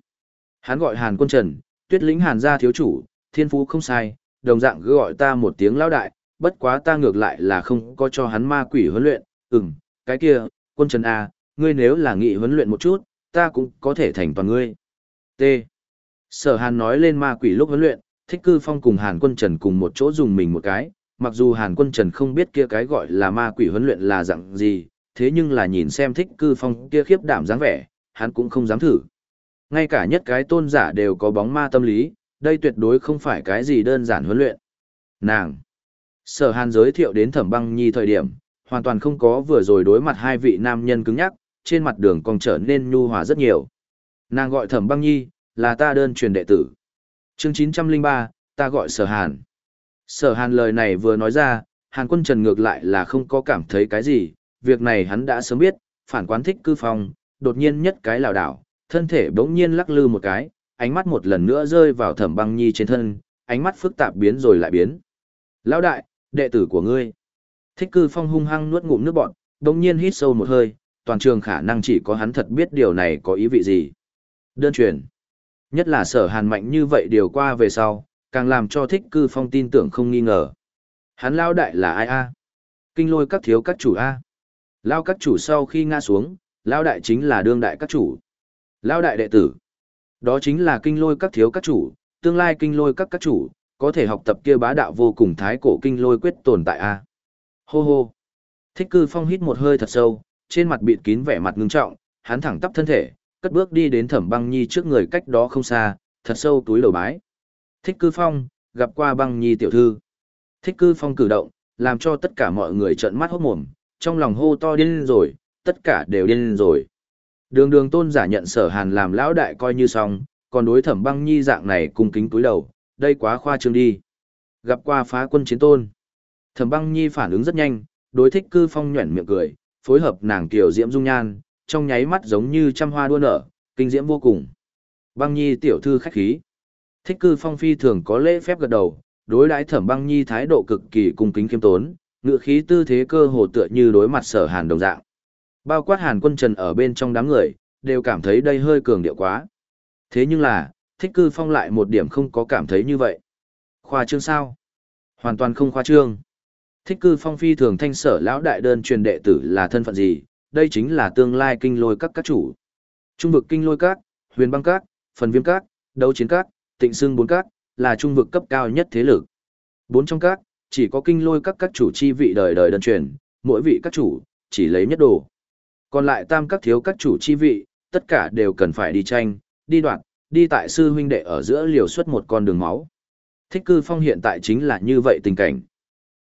Hắn gọi hàn quân trần, tuyết lĩnh hàn gia thiếu chủ, thiên phú không sai, đồng dạng cứ gọi ta một tiếng lão đại, bất quá ta ngược lại là không có cho hắn ma quỷ huấn luyện, ừm, cái kia, quân trần A, ngươi nếu là nghị huấn luyện một chút, ta cũng có thể thành toàn ngươi. T. Sở hàn nói lên ma quỷ lúc huấn luyện, thích cư phong cùng hàn quân trần cùng một chỗ dùng mình một cái, mặc dù hàn quân trần không biết kia cái gọi là ma quỷ huấn luyện là dạng gì, thế nhưng là nhìn xem thích cư phong kia khiếp đảm dáng vẻ, hắn cũng không dám thử. Ngay cả nhất cái tôn giả đều có bóng ma tâm lý, đây tuyệt đối không phải cái gì đơn giản huấn luyện. Nàng. Sở hàn giới thiệu đến thẩm băng nhi thời điểm, hoàn toàn không có vừa rồi đối mặt hai vị nam nhân cứng nhắc, trên mặt đường còn trở nên nhu hòa rất nhiều. Nàng gọi thẩm băng nhi, là ta đơn truyền đệ tử. chương 903, ta gọi sở hàn. Sở hàn lời này vừa nói ra, hàn quân trần ngược lại là không có cảm thấy cái gì, việc này hắn đã sớm biết, phản quán thích cư phong, đột nhiên nhất cái lảo đảo, thân thể bỗng nhiên lắc lư một cái, ánh mắt một lần nữa rơi vào thẩm băng nhi trên thân, ánh mắt phức tạp biến rồi lại biến. Lão đại, đệ tử của ngươi. Thích cư phong hung hăng nuốt ngụm nước bọt, bỗng nhiên hít sâu một hơi, toàn trường khả năng chỉ có hắn thật biết điều này có ý vị gì. Đơn truyền. Nhất là sở hàn mạnh như vậy điều qua về sau, càng làm cho thích cư phong tin tưởng không nghi ngờ. Hắn lao đại là ai a? Kinh lôi các thiếu các chủ a. Lao các chủ sau khi ngã xuống, lao đại chính là đương đại các chủ. Lao đại đệ tử. Đó chính là kinh lôi các thiếu các chủ, tương lai kinh lôi các các chủ, có thể học tập kia bá đạo vô cùng thái cổ kinh lôi quyết tồn tại a. Hô hô. Thích cư phong hít một hơi thật sâu, trên mặt bịt kín vẻ mặt ngưng trọng, hắn thẳng tắp thân thể, cất bước đi đến thẩm băng nhi trước người cách đó không xa, thật sâu túi đầu bái. Thích cư phong, gặp qua băng nhi tiểu thư. Thích cư phong cử động, làm cho tất cả mọi người trợn mắt hốt mồm, trong lòng hô to điên rồi, tất cả đều điên rồi. Đường đường tôn giả nhận sở hàn làm lão đại coi như xong, còn đối thẩm băng nhi dạng này cung kính túi đầu, đây quá khoa trương đi. Gặp qua phá quân chiến tôn. Thẩm băng nhi phản ứng rất nhanh, đối thích cư phong nhuẩn miệng cười, phối hợp nàng tiểu diễm dung nhan, trong nháy mắt giống như trăm hoa đua nở, kinh diễm vô cùng. Băng nhi tiểu thư khách khí. Thích cư phong phi thường có lễ phép gật đầu, đối đãi thẩm băng nhi thái độ cực kỳ cung kính khiêm tốn, ngựa khí tư thế cơ hồ tựa như đối mặt sở hàn đồng dạng. Bao quát hàn quân trần ở bên trong đám người, đều cảm thấy đây hơi cường điệu quá. Thế nhưng là, thích cư phong lại một điểm không có cảm thấy như vậy. Khoa trương sao? Hoàn toàn không khoa trương. Thích cư phong phi thường thanh sở lão đại đơn truyền đệ tử là thân phận gì, đây chính là tương lai kinh lôi các các chủ. Trung vực kinh lôi các, huyền băng các, phần viêm các, đấu chiến các, tịnh xương bốn các, là trung vực cấp cao nhất thế lực. Bốn trong các, chỉ có kinh lôi các các chủ chi vị đời đời đơn truyền, mỗi vị các chủ, chỉ lấy nhất đồ. Còn lại tam các thiếu các chủ chi vị, tất cả đều cần phải đi tranh, đi đoạn, đi tại sư huynh đệ ở giữa liều xuất một con đường máu. Thích cư phong hiện tại chính là như vậy tình cảnh.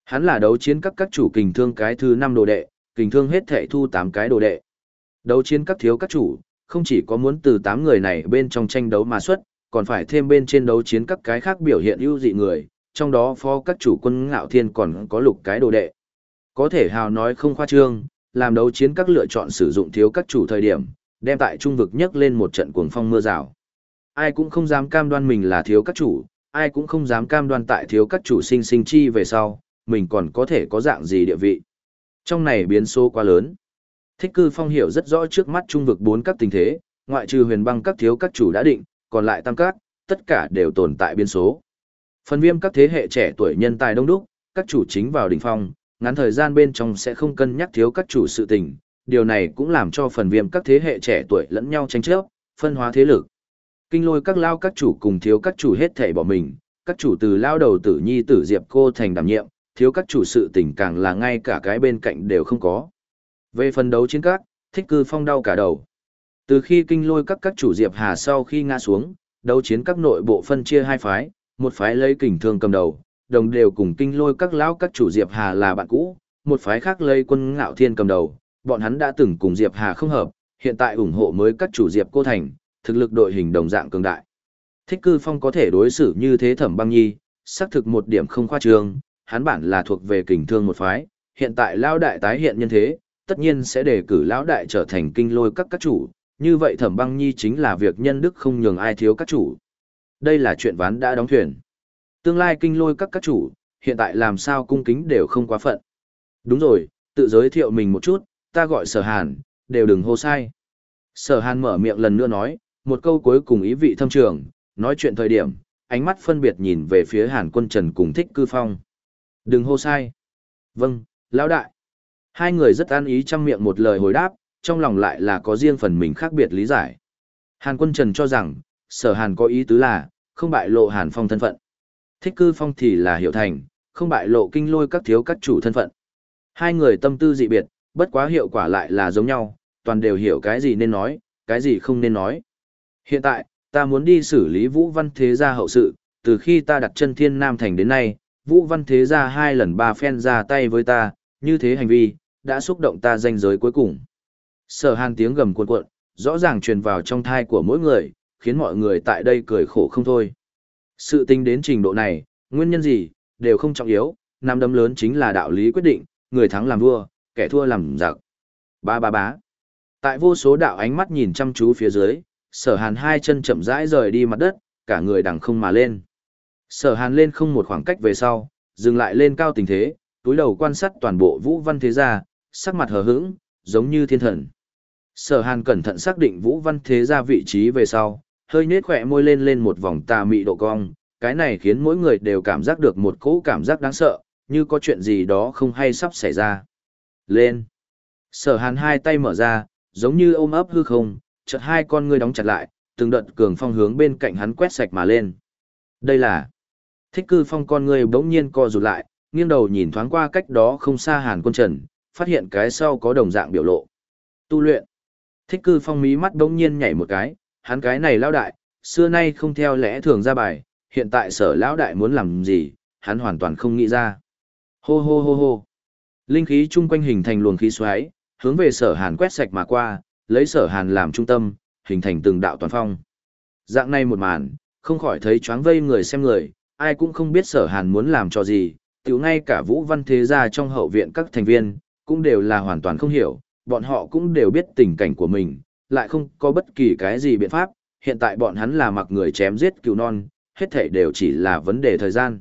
Hắn là đấu chiến các các chủ kình thương cái thứ năm đồ đệ, kình thương hết thể thu 8 cái đồ đệ. Đấu chiến các thiếu các chủ, không chỉ có muốn từ 8 người này bên trong tranh đấu mà xuất, còn phải thêm bên trên đấu chiến các cái khác biểu hiện ưu dị người, trong đó phó các chủ quân ngạo thiên còn có lục cái đồ đệ. Có thể hào nói không khoa trương, làm đấu chiến các lựa chọn sử dụng thiếu các chủ thời điểm, đem tại trung vực nhấc lên một trận cuồng phong mưa rào. Ai cũng không dám cam đoan mình là thiếu các chủ, ai cũng không dám cam đoan tại thiếu các chủ sinh sinh chi về sau, mình còn có thể có dạng gì địa vị. Trong này biến số quá lớn. Thích cư phong hiểu rất rõ trước mắt trung vực bốn các tình thế, ngoại trừ huyền băng các thiếu các chủ đã định, còn lại tam các, tất cả đều tồn tại biến số. Phần viêm các thế hệ trẻ tuổi nhân tài đông đúc, các chủ chính vào đỉnh phong, ngắn thời gian bên trong sẽ không cân nhắc thiếu các chủ sự tình, điều này cũng làm cho phần viêm các thế hệ trẻ tuổi lẫn nhau tranh chấp, phân hóa thế lực. Kinh lôi các lao các chủ cùng thiếu các chủ hết thể bỏ mình, các chủ từ lao đầu tử nhi tử diệp cô thành đảm nhiệm, thiếu các chủ sự tình càng là ngay cả cái bên cạnh đều không có. Về phần đấu chiến các, thích cư phong đau cả đầu. Từ khi kinh lôi các các chủ diệp hà sau khi ngã xuống, đấu chiến các nội bộ phân chia hai phái, một phái lấy kình thương cầm đầu, đồng đều cùng kinh lôi các lão các chủ diệp hà là bạn cũ, một phái khác lấy quân ngạo thiên cầm đầu, bọn hắn đã từng cùng diệp hà không hợp, hiện tại ủng hộ mới các chủ diệp cô thành, thực lực đội hình đồng dạng cường đại. Thích cư phong có thể đối xử như thế thẩm băng nhi, xác thực một điểm không khoa trương, hắn bản là thuộc về kình thương một phái, hiện tại lão đại tái hiện nhân thế, tất nhiên sẽ đề cử lão đại trở thành kinh lôi các các chủ, như vậy thẩm băng nhi chính là việc nhân đức không nhường ai thiếu các chủ. Đây là chuyện ván đã đóng thuyền. Tương lai kinh lôi các các chủ, hiện tại làm sao cung kính đều không quá phận. Đúng rồi, tự giới thiệu mình một chút, ta gọi sở hàn, đều đừng hô sai. Sở hàn mở miệng lần nữa nói, một câu cuối cùng ý vị thâm trường, nói chuyện thời điểm, ánh mắt phân biệt nhìn về phía hàn quân trần cùng thích cư phong. Đừng hô sai. Vâng, lão đại. Hai người rất an ý trong miệng một lời hồi đáp, trong lòng lại là có riêng phần mình khác biệt lý giải. Hàn quân trần cho rằng, sở hàn có ý tứ là, không bại lộ hàn phong thân phận. Thích cư phong thì là hiệu thành, không bại lộ kinh lôi các thiếu các chủ thân phận. Hai người tâm tư dị biệt, bất quá hiệu quả lại là giống nhau, toàn đều hiểu cái gì nên nói, cái gì không nên nói. Hiện tại, ta muốn đi xử lý Vũ Văn Thế Gia hậu sự, từ khi ta đặt chân Thiên Nam Thành đến nay, Vũ Văn Thế Gia hai lần ba phen ra tay với ta, như thế hành vi, đã xúc động ta danh giới cuối cùng. Sở hàn tiếng gầm cuộn cuộn, rõ ràng truyền vào trong thai của mỗi người, khiến mọi người tại đây cười khổ không thôi. Sự tình đến trình độ này, nguyên nhân gì, đều không trọng yếu, năm đấm lớn chính là đạo lý quyết định, người thắng làm vua, kẻ thua làm giặc. Ba ba bá. Tại vô số đạo ánh mắt nhìn chăm chú phía dưới, sở hàn hai chân chậm rãi rời đi mặt đất, cả người đằng không mà lên. Sở hàn lên không một khoảng cách về sau, dừng lại lên cao tình thế, túi đầu quan sát toàn bộ vũ văn thế gia, sắc mặt hờ hững, giống như thiên thần. Sở hàn cẩn thận xác định vũ văn thế gia vị trí về sau, hơi nết khỏe môi lên lên một vòng tà mị độ cong, cái này khiến mỗi người đều cảm giác được một cỗ cảm giác đáng sợ, như có chuyện gì đó không hay sắp xảy ra. Lên! Sở hàn hai tay mở ra, giống như ôm ấp hư không, chợt hai con ngươi đóng chặt lại, từng đợt cường phong hướng bên cạnh hắn quét sạch mà lên. Đây là thích cư phong con ngươi bỗng nhiên co rụt lại, nghiêng đầu nhìn thoáng qua cách đó không xa hàn quân trần, phát hiện cái sau có đồng dạng biểu lộ. Tu luyện. Thích cư phong mí mắt bỗng nhiên nhảy một cái, hắn cái này lão đại, xưa nay không theo lẽ thường ra bài, hiện tại sở lão đại muốn làm gì, hắn hoàn toàn không nghĩ ra. Hô hô hô hô. Linh khí chung quanh hình thành luồng khí xoáy, hướng về sở hàn quét sạch mà qua, lấy sở hàn làm trung tâm, hình thành từng đạo toàn phong. Dạng này một màn, không khỏi thấy choáng vây người xem người, ai cũng không biết sở hàn muốn làm cho gì, tiểu ngay cả vũ văn thế gia trong hậu viện các thành viên, cũng đều là hoàn toàn không hiểu, bọn họ cũng đều biết tình cảnh của mình, lại không có bất kỳ cái gì biện pháp, hiện tại bọn hắn là mặc người chém giết cừu non, hết thảy đều chỉ là vấn đề thời gian.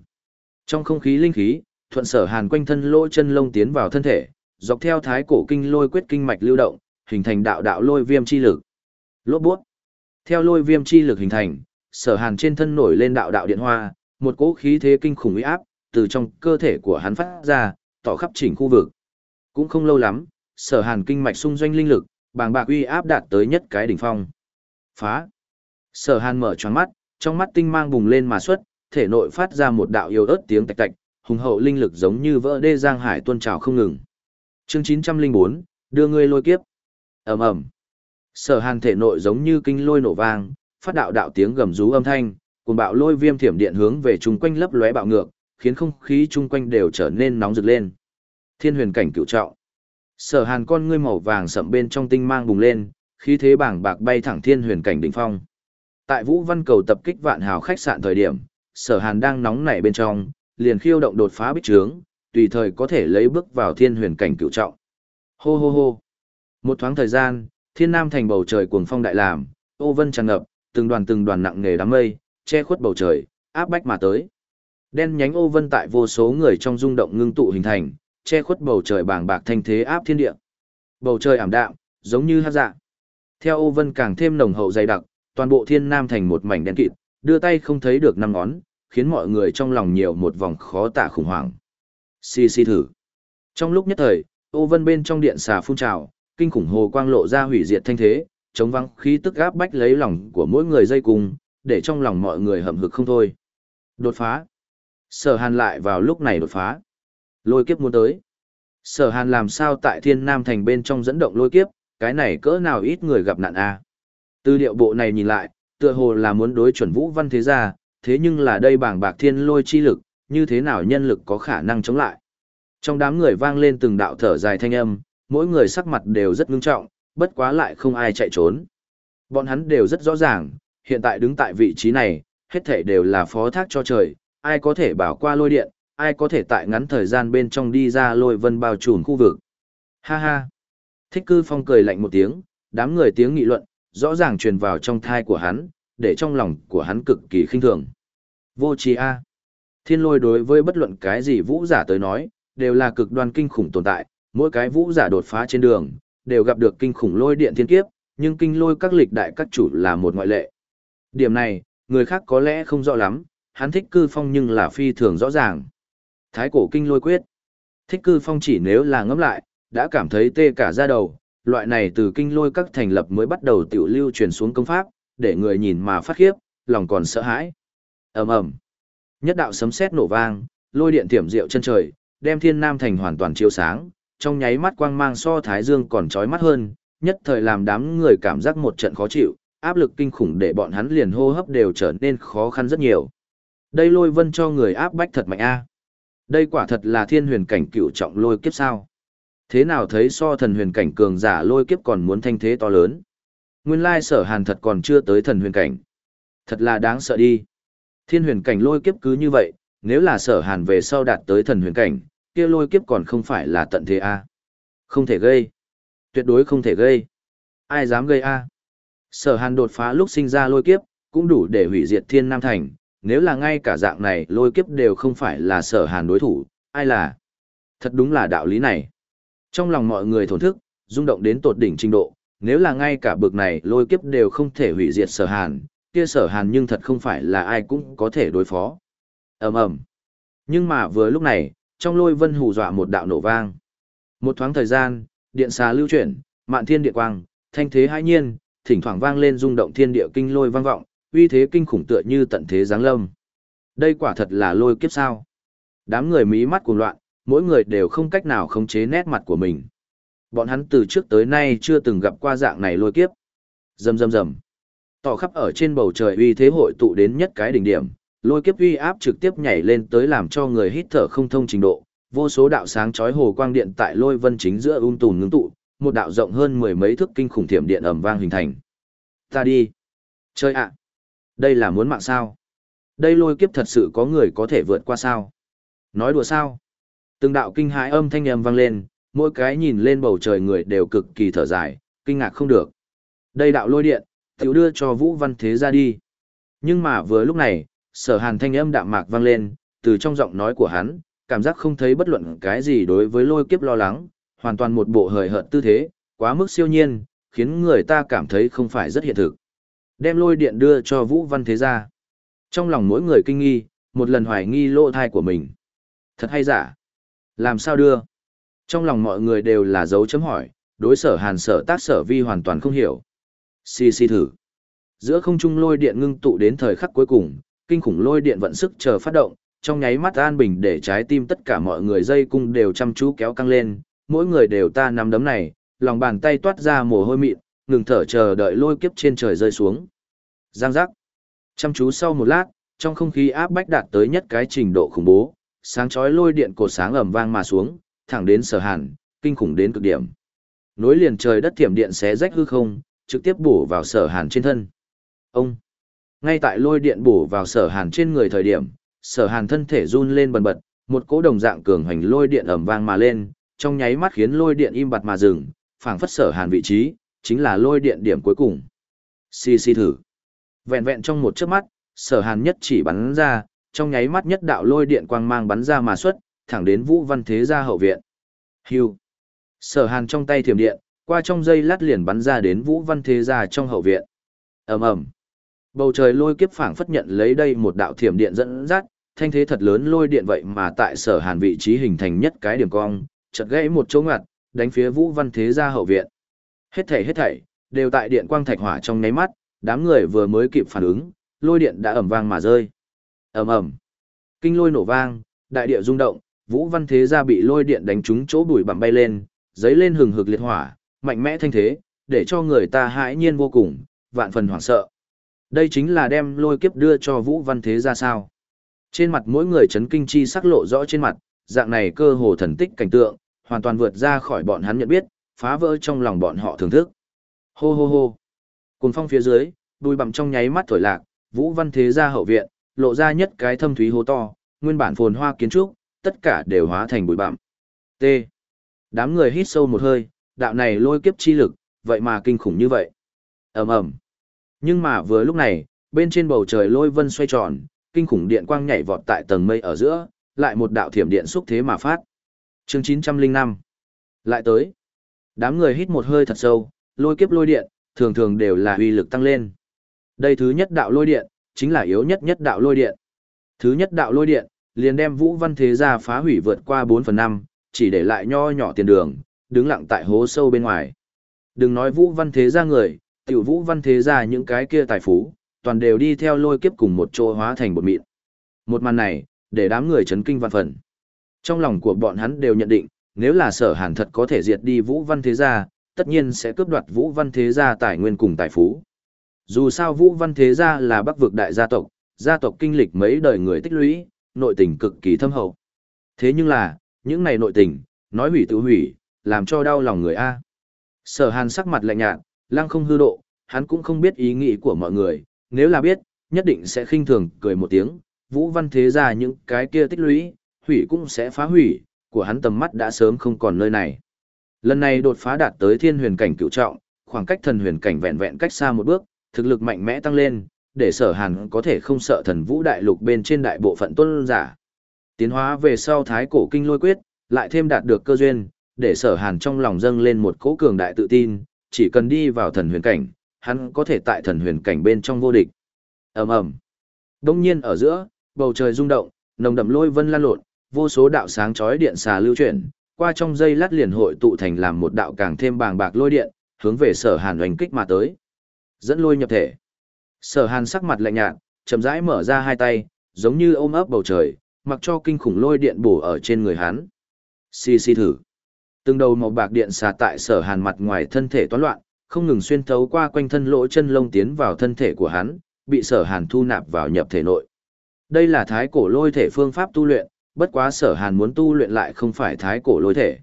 Trong không khí linh khí, thuận sở hàn quanh thân lỗ chân lông tiến vào thân thể, dọc theo thái cổ kinh lôi quyết kinh mạch lưu động, hình thành đạo đạo lôi viêm chi lực. Lốt buốt. Theo lôi viêm chi lực hình thành, sở hàn trên thân nổi lên đạo đạo điện hoa, một cỗ khí thế kinh khủng uy áp, từ trong cơ thể của hắn phát ra, tỏ khắp chỉnh khu vực. Cũng không lâu lắm, sở hàn kinh mạch xung doanh linh lực, bàng bạc uy áp đạt tới nhất cái đỉnh phong. Phá. Sở hàn mở choáng mắt, trong mắt tinh mang bùng lên mà xuất, thể nội phát ra một đạo yêu ớt tiếng tạch tạch, hùng hậu linh lực giống như vỡ đê giang hải tuôn trào không ngừng. Chương 904, đưa ngươi lôi kiếp. Ầm ầm. Sở Hàn thể nội giống như kinh lôi nổ vang, phát đạo đạo tiếng gầm rú âm thanh, cuồng bạo lôi viêm thiểm điện hướng về chung quanh lấp lóe bạo ngược, khiến không khí chung quanh đều trở nên nóng rực lên. Thiên huyền cảnh cửu trọng. Sở Hàn con ngươi màu vàng sậm bên trong tinh mang bùng lên, khí thế bảng bạc bay thẳng thiên huyền cảnh đỉnh phong. Tại Vũ Văn Cầu tập kích vạn hào khách sạn thời điểm, Sở Hàn đang nóng nảy bên trong, liền khiêu động đột phá bích trướng, tùy thời có thể lấy bước vào thiên huyền cảnh cửu trọng. Hô hô hô. Một thoáng thời gian, thiên nam thành bầu trời cuồng phong đại làm, ô vân tràn ngập, từng đoàn từng đoàn nặng nề đám mây, che khuất bầu trời, áp bách mà tới. Đen nhánh ô vân tại vô số người trong rung động ngưng tụ hình thành, che khuất bầu trời bàng bạc thanh thế áp thiên địa. Bầu trời ảm đạm, giống như hát dạ. Theo ô vân càng thêm nồng hậu dày đặc, toàn bộ thiên nam thành một mảnh đen kịt, đưa tay không thấy được năm ngón, khiến mọi người trong lòng nhiều một vòng khó tả khủng hoảng. Xì xì thử. Trong lúc nhất thời, ô vân bên trong điện xà phun trào, kinh khủng hồ quang lộ ra hủy diệt thanh thế, chống văng khí tức gáp bách lấy lòng của mỗi người dây cùng, để trong lòng mọi người hậm hực không thôi. Đột phá. Sở hàn lại vào lúc này đột phá. Lôi kiếp muốn tới. Sở hàn làm sao tại thiên nam thành bên trong dẫn động lôi kiếp, cái này cỡ nào ít người gặp nạn à? a Từ điệu bộ này nhìn lại, tựa hồ là muốn đối chuẩn vũ văn thế gia, thế nhưng là đây bảng bạc thiên lôi chi lực, như thế nào nhân lực có khả năng chống lại. Trong đám người vang lên từng đạo thở dài thanh âm, mỗi người sắc mặt đều rất ngưng trọng, bất quá lại không ai chạy trốn. Bọn hắn đều rất rõ ràng, hiện tại đứng tại vị trí này, hết thể đều là phó thác cho trời, ai có thể bảo qua lôi điện, ai có thể tại ngắn thời gian bên trong đi ra lôi vân bao trùm khu vực. Ha ha! Thích cư phong cười lạnh một tiếng, đám người tiếng nghị luận, rõ ràng truyền vào trong thai của hắn, để trong lòng của hắn cực kỳ khinh thường. Vô trí A. Thiên lôi đối với bất luận cái gì vũ giả tới nói, đều là cực đoan kinh khủng tồn tại, mỗi cái vũ giả đột phá trên đường, đều gặp được kinh khủng lôi điện thiên kiếp, nhưng kinh lôi các lịch đại các chủ là một ngoại lệ. Điểm này, người khác có lẽ không rõ lắm, hắn thích cư phong nhưng là phi thường rõ ràng. Thái cổ kinh lôi quyết. Thích cư phong chỉ nếu là ngẫm lại, đã cảm thấy tê cả da đầu, loại này từ kinh lôi các thành lập mới bắt đầu tiểu lưu truyền xuống công pháp, để người nhìn mà phát khiếp, lòng còn sợ hãi. ầm ầm Nhất đạo sấm sét nổ vang, lôi điện tiểm diệu chân trời, đem thiên nam thành hoàn toàn chiếu sáng, trong nháy mắt quang mang so thái dương còn chói mắt hơn, nhất thời làm đám người cảm giác một trận khó chịu, áp lực kinh khủng để bọn hắn liền hô hấp đều trở nên khó khăn rất nhiều. Đây lôi vân cho người áp bách thật mạnh a. Đây quả thật là thiên huyền cảnh cựu trọng lôi kiếp sao. Thế nào thấy so thần huyền cảnh cường giả lôi kiếp còn muốn thanh thế to lớn. Nguyên lai sở hàn thật còn chưa tới thần huyền cảnh. Thật là đáng sợ đi. Thiên huyền cảnh lôi kiếp cứ như vậy, nếu là sở hàn về sau đạt tới thần huyền cảnh, kia lôi kiếp còn không phải là tận thế a Không thể gây. Tuyệt đối không thể gây. Ai dám gây a Sở hàn đột phá lúc sinh ra lôi kiếp, cũng đủ để hủy diệt thiên nam thành, nếu là ngay cả dạng này lôi kiếp đều không phải là sở hàn đối thủ, ai là? Thật đúng là đạo lý này. Trong lòng mọi người thổn thức, rung động đến tột đỉnh trình độ, nếu là ngay cả bực này lôi kiếp đều không thể hủy diệt sở hàn, kia sở hàn nhưng thật không phải là ai cũng có thể đối phó. ầm ầm Nhưng mà vừa lúc này, trong lôi vân hù dọa một đạo nổ vang. Một thoáng thời gian, điện xà lưu chuyển, mạn thiên địa quang, thanh thế hãi nhiên, thỉnh thoảng vang lên rung động thiên địa kinh lôi vang vọng, uy thế kinh khủng tựa như tận thế giáng lâm. Đây quả thật là lôi kiếp sao? Đám người mí mắt cuồng loạn, mỗi người đều không cách nào khống chế nét mặt của mình. Bọn hắn từ trước tới nay chưa từng gặp qua dạng này lôi kiếp. Rầm rầm rầm. Tỏ khắp ở trên bầu trời uy thế hội tụ đến nhất cái đỉnh điểm, lôi kiếp uy áp trực tiếp nhảy lên tới làm cho người hít thở không thông trình độ. Vô số đạo sáng chói hồ quang điện tại lôi vân chính giữa um tùm ngưng tụ, một đạo rộng hơn mười mấy thước kinh khủng thiểm điện ầm vang hình thành. Ta đi. Chơi ạ. Đây là muốn mạng sao? Đây lôi kiếp thật sự có người có thể vượt qua sao? Nói đùa sao? Từng đạo kinh hãi âm thanh âm vang lên, mỗi cái nhìn lên bầu trời người đều cực kỳ thở dài, kinh ngạc không được. Đây đạo lôi điện, tiểu đưa cho Vũ Văn Thế ra đi. Nhưng mà vừa lúc này, sở hàn thanh âm đạm mạc vang lên, từ trong giọng nói của hắn, cảm giác không thấy bất luận cái gì đối với lôi kiếp lo lắng, hoàn toàn một bộ hời hợt tư thế, quá mức siêu nhiên, khiến người ta cảm thấy không phải rất hiện thực. Đem lôi điện đưa cho Vũ Văn Thế gia. Trong lòng mỗi người kinh nghi, một lần hoài nghi lỗ thai của mình. Thật hay giả? Làm sao đưa? Trong lòng mọi người đều là dấu chấm hỏi, đối sở hàn sở tác sở vi hoàn toàn không hiểu. Xì xì thử. Giữa không trung lôi điện ngưng tụ đến thời khắc cuối cùng, kinh khủng lôi điện vận sức chờ phát động, trong nháy mắt an bình để trái tim tất cả mọi người dây cung đều chăm chú kéo căng lên, mỗi người đều ta nắm đấm này, lòng bàn tay toát ra mồ hôi mịn, ngừng thở chờ đợi lôi kiếp trên trời rơi xuống. Giang giác. Chăm chú sau một lát, trong không khí áp bách đạt tới nhất cái trình độ khủng bố, sáng chói lôi điện cột sáng ầm vang mà xuống, thẳng đến sở hàn, kinh khủng đến cực điểm. Nối liền trời đất thiểm điện xé rách hư không, trực tiếp bổ vào sở hàn trên thân. Ông! Ngay tại lôi điện bổ vào sở hàn trên người thời điểm, sở hàn thân thể run lên bần bật, một cỗ đồng dạng cường hành lôi điện ầm vang mà lên, trong nháy mắt khiến lôi điện im bặt mà dừng, phảng phất sở hàn vị trí, chính là lôi điện điểm cuối cùng. Xì xì thử. Vẹn vẹn trong một chớp mắt, sở hàn nhất chỉ bắn ra, trong nháy mắt nhất đạo lôi điện quang mang bắn ra mà xuất, thẳng đến vũ văn thế gia hậu viện. Hưu. Sở hàn trong tay thiểm điện, qua trong dây lát liền bắn ra đến vũ văn thế gia trong hậu viện. ầm ầm Bầu trời lôi kiếp phảng phất nhận lấy đây một đạo thiểm điện dẫn dắt, thanh thế thật lớn lôi điện vậy mà tại sở hàn vị trí hình thành nhất cái điểm cong, chật gãy một chỗ ngặt, đánh phía vũ văn thế gia hậu viện. Hết thảy hết thảy, đều tại điện quang thạch hỏa trong nháy mắt, đám người vừa mới kịp phản ứng, lôi điện đã ầm vang mà rơi. Ầm ầm. Kinh lôi nổ vang, đại địa rung động, Vũ Văn Thế gia bị lôi điện đánh trúng chỗ bụi bặm bay lên, giấy lên hừng hực liệt hỏa, mạnh mẽ thanh thế, để cho người ta hãi nhiên vô cùng, vạn phần hoảng sợ. Đây chính là đem lôi kiếp đưa cho Vũ Văn Thế gia sao? Trên mặt mỗi người chấn kinh chi sắc lộ rõ trên mặt, dạng này cơ hồ thần tích cảnh tượng, hoàn toàn vượt ra khỏi bọn hắn nhận biết, phá vỡ trong lòng bọn họ thưởng thức. Hô hô hô. Cùng phong phía dưới, đùi bặm trong nháy mắt thổi lạc, Vũ Văn Thế ra hậu viện, lộ ra nhất cái thâm thúy hố to, nguyên bản phồn hoa kiến trúc, tất cả đều hóa thành bụi bặm. T. Đám người hít sâu một hơi, đạo này lôi kiếp chi lực, vậy mà kinh khủng như vậy. Ầm ầm. Nhưng mà vừa lúc này, bên trên bầu trời lôi vân xoay tròn, kinh khủng điện quang nhảy vọt tại tầng mây ở giữa, lại một đạo thiểm điện xúc thế mà phát. Chương 905. Lại tới. Đám người hít một hơi thật sâu, lôi kiếp lôi điện, thường thường đều là uy lực tăng lên. Đây thứ nhất đạo lôi điện, chính là yếu nhất nhất đạo lôi điện. Thứ nhất đạo lôi điện, liền đem Vũ Văn Thế gia phá hủy vượt qua 4 phần 5, chỉ để lại nho nhỏ tiền đường, đứng lặng tại hố sâu bên ngoài. Đừng nói Vũ Văn Thế gia người, tiểu Vũ Văn Thế gia những cái kia tài phú, toàn đều đi theo lôi kiếp cùng một chỗ hóa thành bột mịn. Một màn này, để đám người chấn kinh văn phần. Trong lòng của bọn hắn đều nhận định, nếu là sở hàn thật có thể diệt đi Vũ Văn Thế gia, tất nhiên sẽ cướp đoạt Vũ Văn Thế gia tài nguyên cùng tài phú. Dù sao Vũ Văn Thế gia là bắc vực đại gia tộc, gia tộc kinh lịch mấy đời người tích lũy, nội tình cực kỳ thâm hậu. Thế nhưng là, những này nội tình, nói hủy tự hủy, làm cho đau lòng người A. Sở hàn sắc mặt lạnh nhạt, lăng không hư độ, hắn cũng không biết ý nghĩ của mọi người, nếu là biết, nhất định sẽ khinh thường cười một tiếng, vũ văn thế gia những cái kia tích lũy, hủy cũng sẽ phá hủy, của hắn tầm mắt đã sớm không còn nơi này. Lần này đột phá đạt tới thiên huyền cảnh cựu trọng, khoảng cách thần huyền cảnh vẹn vẹn cách xa một bước, thực lực mạnh mẽ tăng lên, để sở hàn có thể không sợ thần vũ đại lục bên trên đại bộ phận tuân giả. Tiến hóa về sau thái cổ kinh lôi quyết, lại thêm đạt được cơ duyên, để sở hàn trong lòng dâng lên một cỗ cường đại tự tin, chỉ cần đi vào thần huyền cảnh, hắn có thể tại thần huyền cảnh bên trong vô địch. ầm ầm Đông nhiên ở giữa, bầu trời rung động, nồng đậm lôi vân lan lộn, vô số đạo sáng chói điện xà lưu chuyển, qua trong dây lát liền hội tụ thành làm một đạo càng thêm bàng bạc lôi điện, hướng về sở hàn oanh kích mà tới. Dẫn lôi nhập thể. Sở hàn sắc mặt lạnh nhạt, chậm rãi mở ra hai tay, giống như ôm ấp bầu trời, mặc cho kinh khủng lôi điện bổ ở trên người hắn. Xì xì thử. Từng đầu màu bạc điện xà tại sở hàn mặt ngoài thân thể toán loạn, không ngừng xuyên thấu qua quanh thân lỗ chân lông tiến vào thân thể của hắn, bị sở hàn thu nạp vào nhập thể nội. Đây là thái cổ lôi thể phương pháp tu luyện, bất quá sở hàn muốn tu luyện lại không phải thái cổ lôi thể.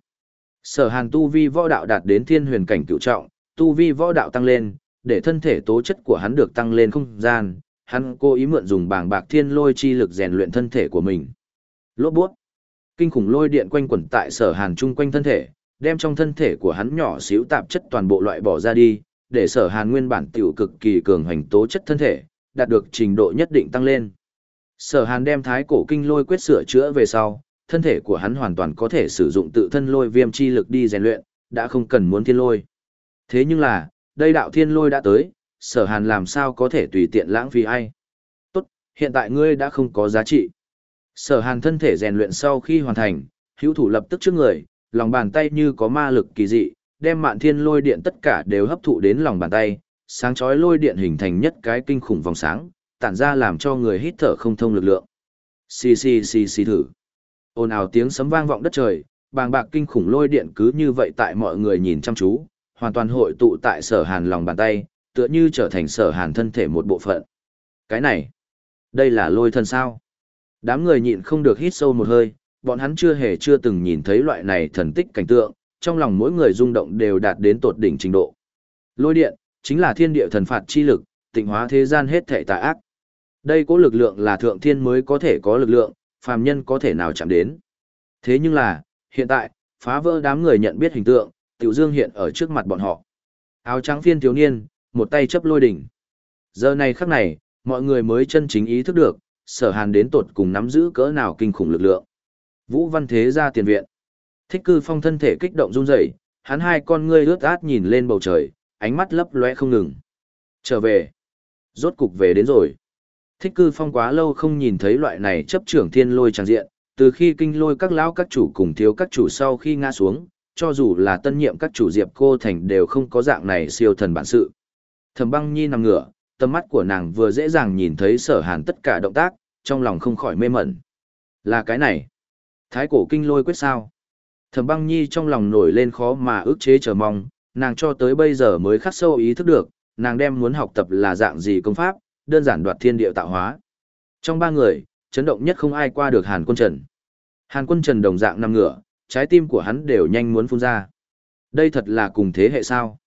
Sở hàn tu vi võ đạo đạt đến thiên huyền cảnh cựu trọng, tu vi võ đạo tăng lên, để thân thể tố chất của hắn được tăng lên không gian, hắn cố ý mượn dùng bảng bạc thiên lôi chi lực rèn luyện thân thể của mình. Lốt buốt. Kinh khủng lôi điện quanh quẩn tại sở hàn chung quanh thân thể, đem trong thân thể của hắn nhỏ xíu tạp chất toàn bộ loại bỏ ra đi, để sở hàn nguyên bản tiểu cực kỳ cường hành tố chất thân thể, đạt được trình độ nhất định tăng lên. Sở hàn đem thái cổ kinh lôi quyết sửa chữa về sau, thân thể của hắn hoàn toàn có thể sử dụng tự thân lôi viêm chi lực đi rèn luyện, đã không cần muốn thiên lôi. Thế nhưng là, đây đạo thiên lôi đã tới, sở hàn làm sao có thể tùy tiện lãng phí ai. Tốt, hiện tại ngươi đã không có giá trị. Sở hàn thân thể rèn luyện sau khi hoàn thành, hữu thủ lập tức trước người, lòng bàn tay như có ma lực kỳ dị, đem mạn thiên lôi điện tất cả đều hấp thụ đến lòng bàn tay, sáng chói lôi điện hình thành nhất cái kinh khủng vòng sáng, tản ra làm cho người hít thở không thông lực lượng. Xì xì xì xì thử. Ồn ào tiếng sấm vang vọng đất trời, bàng bạc kinh khủng lôi điện cứ như vậy tại mọi người nhìn chăm chú, hoàn toàn hội tụ tại sở hàn lòng bàn tay, tựa như trở thành sở hàn thân thể một bộ phận. Cái này, đây là lôi thần sao? Đám người nhịn không được hít sâu một hơi, bọn hắn chưa hề chưa từng nhìn thấy loại này thần tích cảnh tượng, trong lòng mỗi người rung động đều đạt đến tột đỉnh trình độ. Lôi điện, chính là thiên địa thần phạt chi lực, tịnh hóa thế gian hết thể tà ác. Đây có lực lượng là thượng thiên mới có thể có lực lượng, phàm nhân có thể nào chạm đến. Thế nhưng là, hiện tại, phá vỡ đám người nhận biết hình tượng, Tiểu Dương hiện ở trước mặt bọn họ. Áo trắng phiên thiếu niên, một tay chấp lôi đỉnh. Giờ này khắc này, mọi người mới chân chính ý thức được, sở hàn đến tột cùng nắm giữ cỡ nào kinh khủng lực lượng. Vũ Văn Thế ra tiền viện. Thích cư phong thân thể kích động run rẩy, hắn hai con ngươi ướt át nhìn lên bầu trời, ánh mắt lấp lóe không ngừng. Trở về. Rốt cục về đến rồi. Thích cư phong quá lâu không nhìn thấy loại này chấp trưởng thiên lôi tràng diện, từ khi kinh lôi các lão các chủ cùng thiếu các chủ sau khi ngã xuống, cho dù là tân nhiệm các chủ diệp cô thành đều không có dạng này siêu thần bản sự. Thẩm băng nhi nằm ngửa, tầm mắt của nàng vừa dễ dàng nhìn thấy sở hàn tất cả động tác, trong lòng không khỏi mê mẩn. Là cái này. Thái cổ kinh lôi quyết sao. Thẩm băng nhi trong lòng nổi lên khó mà ước chế chờ mong, nàng cho tới bây giờ mới khắc sâu ý thức được, nàng đem muốn học tập là dạng gì công pháp, đơn giản đoạt thiên địa tạo hóa. Trong ba người, chấn động nhất không ai qua được Hàn Quân Trần. Hàn Quân Trần đồng dạng nằm ngửa, trái tim của hắn đều nhanh muốn phun ra. Đây thật là cùng thế hệ sao?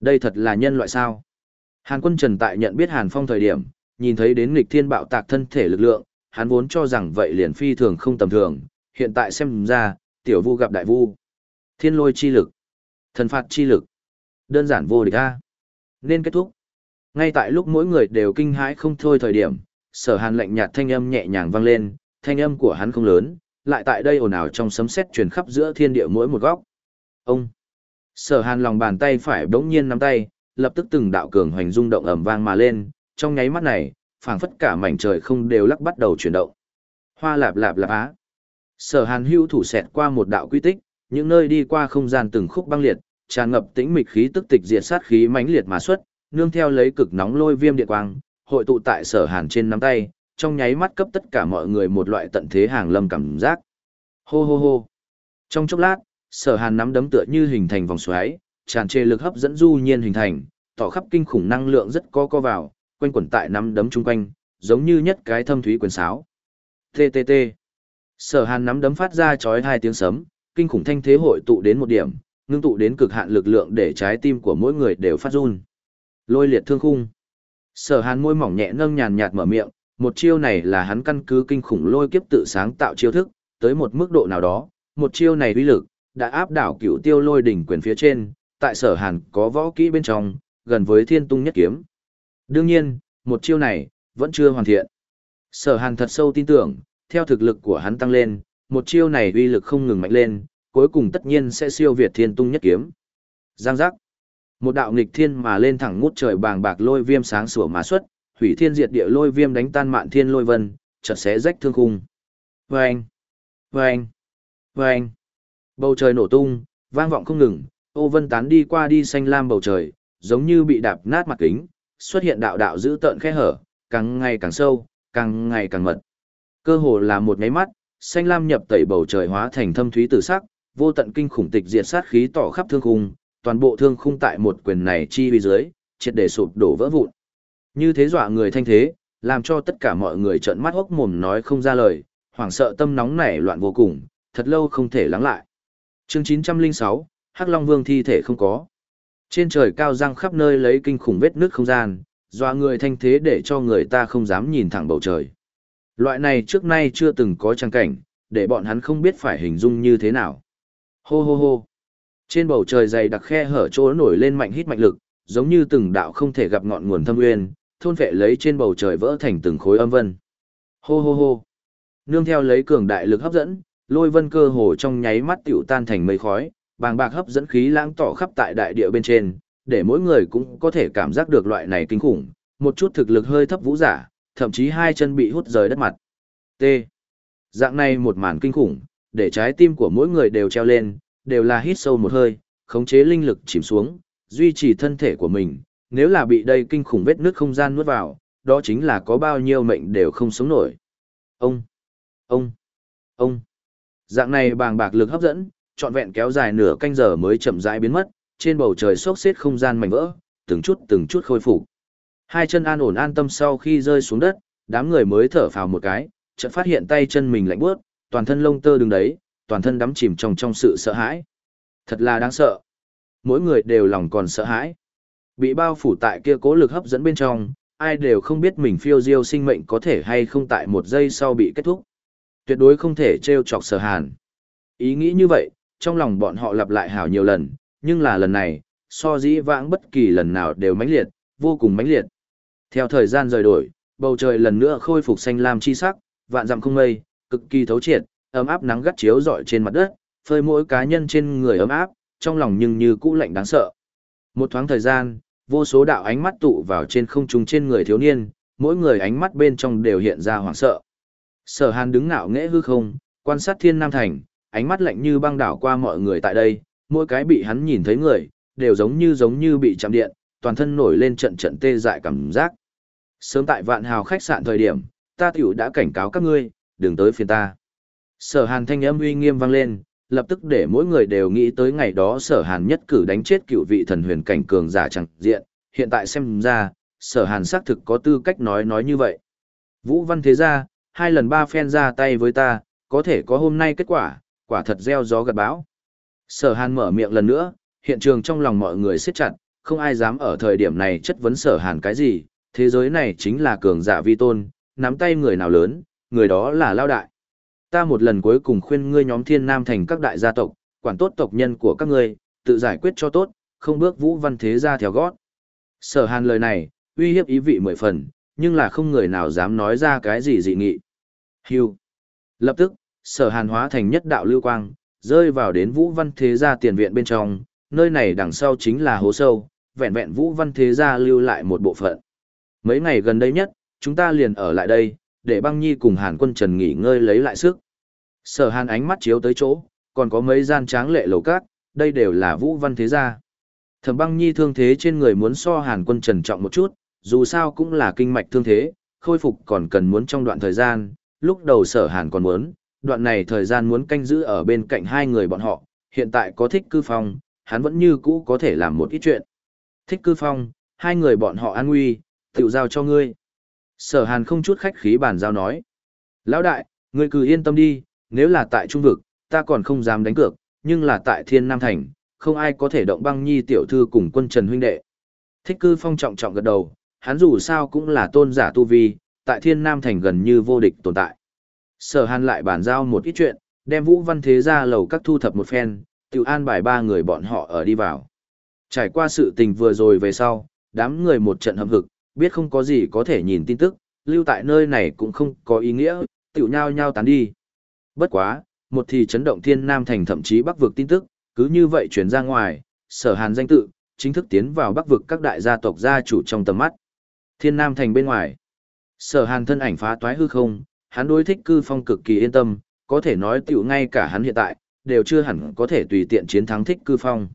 Đây thật là nhân loại sao? Hàn Quân Trần tại nhận biết Hàn Phong thời điểm, nhìn thấy đến nghịch thiên bạo tạc thân thể lực lượng, hắn vốn cho rằng vậy liền phi thường không tầm thường, hiện tại xem ra, tiểu vu gặp đại vu. Thiên lôi chi lực, thần phạt chi lực, đơn giản vô địch a. Nên kết thúc. Ngay tại lúc mỗi người đều kinh hãi không thôi thời điểm, sở hàn lạnh nhạt thanh âm nhẹ nhàng vang lên, thanh âm của hắn không lớn, lại tại đây ồn ào trong sấm sét truyền khắp giữa thiên địa mỗi một góc. Ông! Sở hàn lòng bàn tay phải bỗng nhiên nắm tay, lập tức từng đạo cường hoành rung động ầm vang mà lên, trong nháy mắt này, phảng phất cả mảnh trời không đều lắc bắt đầu chuyển động. Hoa lạp lạp lạp á. Sở hàn hưu thủ xẹt qua một đạo quy tích, những nơi đi qua không gian từng khúc băng liệt, tràn ngập tĩnh mịch khí tức tịch diệt sát khí mãnh liệt mà xuất, nương theo lấy cực nóng lôi viêm điện quang, hội tụ tại sở hàn trên nắm tay, trong nháy mắt cấp tất cả mọi người một loại tận thế hàng lâm cảm giác. Hô hô hô. Trong chốc lát, sở hàn nắm đấm tựa như hình thành vòng xoáy, tràn trề lực hấp dẫn du nhiên hình thành, tỏ khắp kinh khủng năng lượng rất có co vào, quanh quẩn tại nắm đấm chung quanh, giống như nhất cái thâm thúy quyền sáo. TTT. Sở hàn nắm đấm phát ra chói hai tiếng sấm, kinh khủng thanh thế hội tụ đến một điểm, ngưng tụ đến cực hạn lực lượng để trái tim của mỗi người đều phát run. Lôi liệt thương khung. Sở hàn môi mỏng nhẹ nâng nhàn nhạt mở miệng, một chiêu này là hắn căn cứ kinh khủng lôi kiếp tự sáng tạo chiêu thức, tới một mức độ nào đó, một chiêu này uy lực, đã áp đảo cửu tiêu lôi đỉnh quyền phía trên, tại sở hàn có võ kỹ bên trong, gần với thiên tung nhất kiếm. Đương nhiên, một chiêu này, vẫn chưa hoàn thiện. Sở hàn thật sâu tin tưởng, theo thực lực của hắn tăng lên, một chiêu này uy lực không ngừng mạnh lên, cuối cùng tất nhiên sẽ siêu việt thiên tung nhất kiếm. Giang giác. Một đạo nghịch thiên mà lên thẳng ngút trời bàng bạc lôi viêm sáng sủa mà xuất, hủy thiên diệt địa lôi viêm đánh tan mạn thiên lôi vân, chợt xé rách thương khung. Vâng! Vâng! Vâng! Bầu trời nổ tung, vang vọng không ngừng, ô vân tán đi qua đi xanh lam bầu trời, giống như bị đạp nát mặt kính, xuất hiện đạo đạo dữ tợn khe hở, càng ngày càng sâu, càng ngày càng mật. Cơ hồ là một nháy mắt, xanh lam nhập tẩy bầu trời hóa thành thâm thúy tử sắc, vô tận kinh khủng tịch diệt sát khí tỏ khắp thương khung, toàn bộ thương khung tại một quyền này chi vi dưới, triệt để sụp đổ vỡ vụn. Như thế dọa người thanh thế, làm cho tất cả mọi người trợn mắt hốc mồm nói không ra lời, hoảng sợ tâm nóng nảy loạn vô cùng, thật lâu không thể lắng lại. Chương 906, Hắc Long Vương thi thể không có. Trên trời cao răng khắp nơi lấy kinh khủng vết nước không gian, dọa người thanh thế để cho người ta không dám nhìn thẳng bầu trời. Loại này trước nay chưa từng có trang cảnh, để bọn hắn không biết phải hình dung như thế nào. Hô hô hô. Trên bầu trời dày đặc khe hở chỗ nổi lên mạnh hít mạnh lực, giống như từng đạo không thể gặp ngọn nguồn thâm nguyên, thôn vệ lấy trên bầu trời vỡ thành từng khối âm vân. Hô hô hô. Nương theo lấy cường đại lực hấp dẫn, lôi vân cơ hồ trong nháy mắt tiểu tan thành mây khói, bàng bạc hấp dẫn khí lãng tỏ khắp tại đại địa bên trên, để mỗi người cũng có thể cảm giác được loại này kinh khủng, một chút thực lực hơi thấp vũ giả, thậm chí hai chân bị hút rời đất mặt. T. Dạng này một màn kinh khủng, để trái tim của mỗi người đều treo lên, đều là hít sâu một hơi, khống chế linh lực chìm xuống, duy trì thân thể của mình, nếu là bị đây kinh khủng vết nước không gian nuốt vào, đó chính là có bao nhiêu mệnh đều không sống nổi. Ông, ông, ông. Dạng này bàng bạc lực hấp dẫn, trọn vẹn kéo dài nửa canh giờ mới chậm rãi biến mất, trên bầu trời xốc xếp không gian mảnh vỡ, từng chút từng chút khôi phục. Hai chân an ổn an tâm sau khi rơi xuống đất, đám người mới thở phào một cái, chợt phát hiện tay chân mình lạnh buốt, toàn thân lông tơ đứng đấy, toàn thân đắm chìm trong trong sự sợ hãi. Thật là đáng sợ. Mỗi người đều lòng còn sợ hãi. Bị bao phủ tại kia cố lực hấp dẫn bên trong, ai đều không biết mình phiêu diêu sinh mệnh có thể hay không tại một giây sau bị kết thúc. Tuyệt đối không thể trêu chọc sở hàn. Ý nghĩ như vậy, trong lòng bọn họ lặp lại hảo nhiều lần, nhưng là lần này, so dĩ vãng bất kỳ lần nào đều mãnh liệt, vô cùng mãnh liệt. Theo thời gian rời đổi, bầu trời lần nữa khôi phục xanh lam chi sắc, vạn dặm không mây, cực kỳ thấu triệt, ấm áp nắng gắt chiếu rọi trên mặt đất, phơi mỗi cá nhân trên người ấm áp, trong lòng nhưng như cũ lạnh đáng sợ. Một thoáng thời gian, vô số đạo ánh mắt tụ vào trên không trung trên người thiếu niên, mỗi người ánh mắt bên trong đều hiện ra hoảng sợ. Sở Hàn đứng ngạo nghễ hư không, quan sát Thiên Nam thành, ánh mắt lạnh như băng đảo qua mọi người tại đây, mỗi cái bị hắn nhìn thấy người, đều giống như giống như bị chạm điện, toàn thân nổi lên trận trận tê dại cảm giác. Sớm tại vạn hào khách sạn thời điểm, ta tiểu đã cảnh cáo các ngươi, đừng tới phiền ta. Sở hàn thanh âm uy nghiêm vang lên, lập tức để mỗi người đều nghĩ tới ngày đó sở hàn nhất cử đánh chết cựu vị thần huyền cảnh cường giả chẳng diện, hiện tại xem ra, sở hàn xác thực có tư cách nói nói như vậy. Vũ văn thế gia, hai lần ba phen ra tay với ta, có thể có hôm nay kết quả, quả thật gieo gió gặt bão. Sở hàn mở miệng lần nữa, hiện trường trong lòng mọi người siết chặt, không ai dám ở thời điểm này chất vấn sở hàn cái gì, thế giới này chính là cường giả vi tôn, nắm tay người nào lớn, người đó là lao đại. Ta một lần cuối cùng khuyên ngươi nhóm thiên nam thành các đại gia tộc, quản tốt tộc nhân của các ngươi, tự giải quyết cho tốt, không bước vũ văn thế ra theo gót. Sở hàn lời này, uy hiếp ý vị mười phần, nhưng là không người nào dám nói ra cái gì dị nghị. Hưu. Lập tức, sở hàn hóa thành nhất đạo lưu quang, rơi vào đến vũ văn thế gia tiền viện bên trong, nơi này đằng sau chính là hố sâu, vẹn vẹn vũ văn thế gia lưu lại một bộ phận. Mấy ngày gần đây nhất, chúng ta liền ở lại đây, để băng nhi cùng hàn quân trần nghỉ ngơi lấy lại sức. Sở hàn ánh mắt chiếu tới chỗ, còn có mấy gian tráng lệ lầu cát, đây đều là vũ văn thế gia. Thẩm băng nhi thương thế trên người muốn so hàn quân trần trọng một chút, dù sao cũng là kinh mạch thương thế, khôi phục còn cần muốn trong đoạn thời gian, lúc đầu sở hàn còn muốn, đoạn này thời gian muốn canh giữ ở bên cạnh hai người bọn họ, hiện tại có thích cư phong, hắn vẫn như cũ có thể làm một ít chuyện. Thích cư phong, hai người bọn họ an nguy, tự giao cho ngươi. Sở hàn không chút khách khí bàn giao nói. Lão đại, người cứ yên tâm đi, nếu là tại trung vực, ta còn không dám đánh cược, nhưng là tại thiên nam thành, không ai có thể động băng nhi tiểu thư cùng quân trần huynh đệ. Thích cư phong trọng trọng gật đầu, hắn dù sao cũng là tôn giả tu vi, tại thiên nam thành gần như vô địch tồn tại. Sở hàn lại bàn giao một ít chuyện, đem vũ văn thế ra lầu các thu thập một phen, Tiểu an bài ba người bọn họ ở đi vào. Trải qua sự tình vừa rồi về sau, đám người một trận hậm hực, biết không có gì có thể nhìn tin tức, lưu tại nơi này cũng không có ý nghĩa, tiểu nhau nhau tán đi. Bất quá, một thì chấn động thiên nam thành thậm chí bắc vực tin tức, cứ như vậy chuyển ra ngoài, sở hàn danh tự, chính thức tiến vào bắc vực các đại gia tộc gia chủ trong tầm mắt. Thiên nam thành bên ngoài, sở hàn thân ảnh phá toái hư không, hắn đối thích cư phong cực kỳ yên tâm, có thể nói tiểu ngay cả hắn hiện tại, đều chưa hẳn có thể tùy tiện chiến thắng thích cư phong.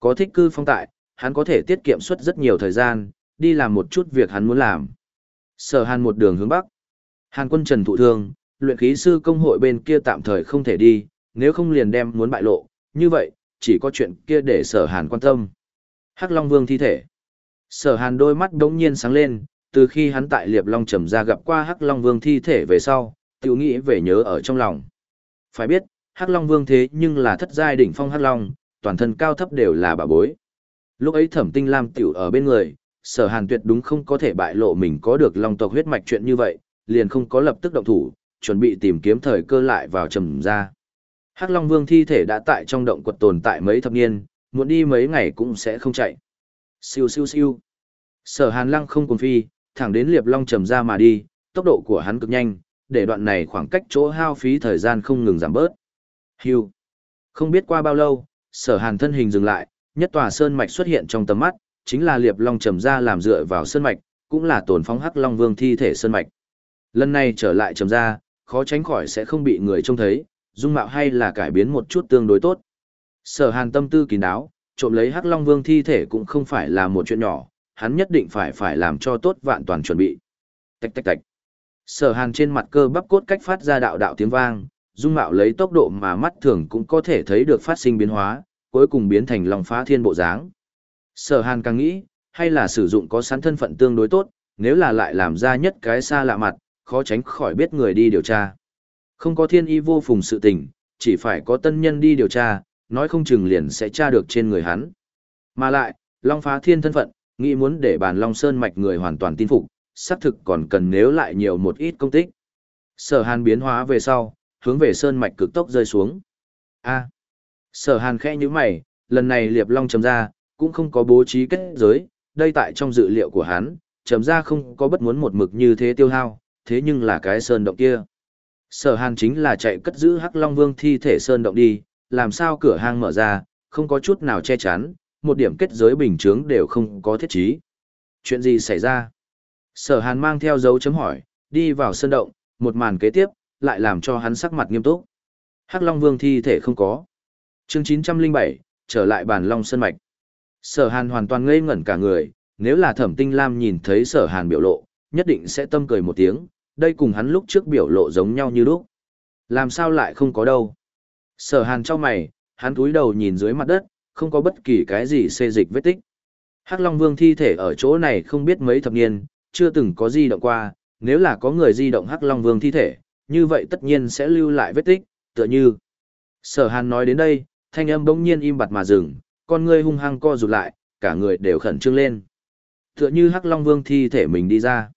Có thích cư phong tại, hắn có thể tiết kiệm suất rất nhiều thời gian, đi làm một chút việc hắn muốn làm. Sở hàn một đường hướng bắc. Hàn quân trần thụ thương, luyện khí sư công hội bên kia tạm thời không thể đi, nếu không liền đem muốn bại lộ, như vậy, chỉ có chuyện kia để sở hàn quan tâm. Hắc Long Vương thi thể. Sở hàn đôi mắt đống nhiên sáng lên, từ khi hắn tại Liệp Long trầm ra gặp qua Hắc Long Vương thi thể về sau, tiểu nghĩ về nhớ ở trong lòng. Phải biết, Hắc Long Vương thế nhưng là thất giai đỉnh phong Hắc Long, toàn thân cao thấp đều là bà bối. Lúc ấy Thẩm Tinh Lam tiểu ở bên người, Sở Hàn tuyệt đúng không có thể bại lộ mình có được Long tộc huyết mạch chuyện như vậy, liền không có lập tức động thủ, chuẩn bị tìm kiếm thời cơ lại vào trầm ra. Hắc Long Vương thi thể đã tại trong động quật tồn tại mấy thập niên, muốn đi mấy ngày cũng sẽ không chạy. Siêu siêu siêu. Sở Hàn Lăng không cùng phi, thẳng đến Liệp Long trầm ra mà đi, tốc độ của hắn cực nhanh, để đoạn này khoảng cách chỗ hao phí thời gian không ngừng giảm bớt. Hiu. Không biết qua bao lâu, Sở Hàn thân hình dừng lại, nhất tòa sơn mạch xuất hiện trong tầm mắt, chính là Liệp Long trầm ra làm dựa vào sơn mạch, cũng là tổn phóng Hắc Long Vương thi thể sơn mạch. Lần này trở lại trầm ra, khó tránh khỏi sẽ không bị người trông thấy, dung mạo hay là cải biến một chút tương đối tốt. Sở Hàn tâm tư kín đáo, trộm lấy Hắc Long Vương thi thể cũng không phải là một chuyện nhỏ, hắn nhất định phải phải làm cho tốt vạn toàn chuẩn bị. Tạch tạch tạch. Sở Hàn trên mặt cơ bắp cốt cách phát ra đạo đạo tiếng vang, dung mạo lấy tốc độ mà mắt thường cũng có thể thấy được phát sinh biến hóa, cuối cùng biến thành lòng phá thiên bộ dáng. Sở Hàn càng nghĩ, hay là sử dụng có sẵn thân phận tương đối tốt, nếu là lại làm ra nhất cái xa lạ mặt, khó tránh khỏi biết người đi điều tra. Không có thiên y vô phùng sự tình, chỉ phải có tân nhân đi điều tra, nói không chừng liền sẽ tra được trên người hắn. Mà lại, Long phá thiên thân phận, nghĩ muốn để bàn Long Sơn mạch người hoàn toàn tin phục, xác thực còn cần nếu lại nhiều một ít công tích. Sở Hàn biến hóa về sau, hướng về Sơn mạch cực tốc rơi xuống. A. Sở Hàn khẽ như mày, lần này Liệp Long chấm ra, cũng không có bố trí kết giới, đây tại trong dự liệu của hắn, chấm ra không có bất muốn một mực như thế tiêu hao, thế nhưng là cái sơn động kia. Sở hàn chính là chạy cất giữ Hắc Long Vương thi thể sơn động đi, làm sao cửa hang mở ra, không có chút nào che chắn, một điểm kết giới bình chướng đều không có thiết trí. Chuyện gì xảy ra? Sở hàn mang theo dấu chấm hỏi, đi vào sơn động, một màn kế tiếp, lại làm cho hắn sắc mặt nghiêm túc. Hắc Long Vương thi thể không có. Chương 907, trở lại bàn long sơn mạch. Sở hàn hoàn toàn ngây ngẩn cả người, nếu là thẩm tinh lam nhìn thấy sở hàn biểu lộ, nhất định sẽ tâm cười một tiếng, đây cùng hắn lúc trước biểu lộ giống nhau như lúc. Làm sao lại không có đâu. Sở hàn cho mày, hắn túi đầu nhìn dưới mặt đất, không có bất kỳ cái gì xê dịch vết tích. Hắc Long Vương thi thể ở chỗ này không biết mấy thập niên, chưa từng có di động qua, nếu là có người di động Hắc Long Vương thi thể, như vậy tất nhiên sẽ lưu lại vết tích, tựa như. Sở Hàn nói đến đây, thanh âm bỗng nhiên im bặt mà dừng, con ngươi hung hăng co rụt lại, cả người đều khẩn trương lên. Tựa như Hắc Long Vương thi thể mình đi ra.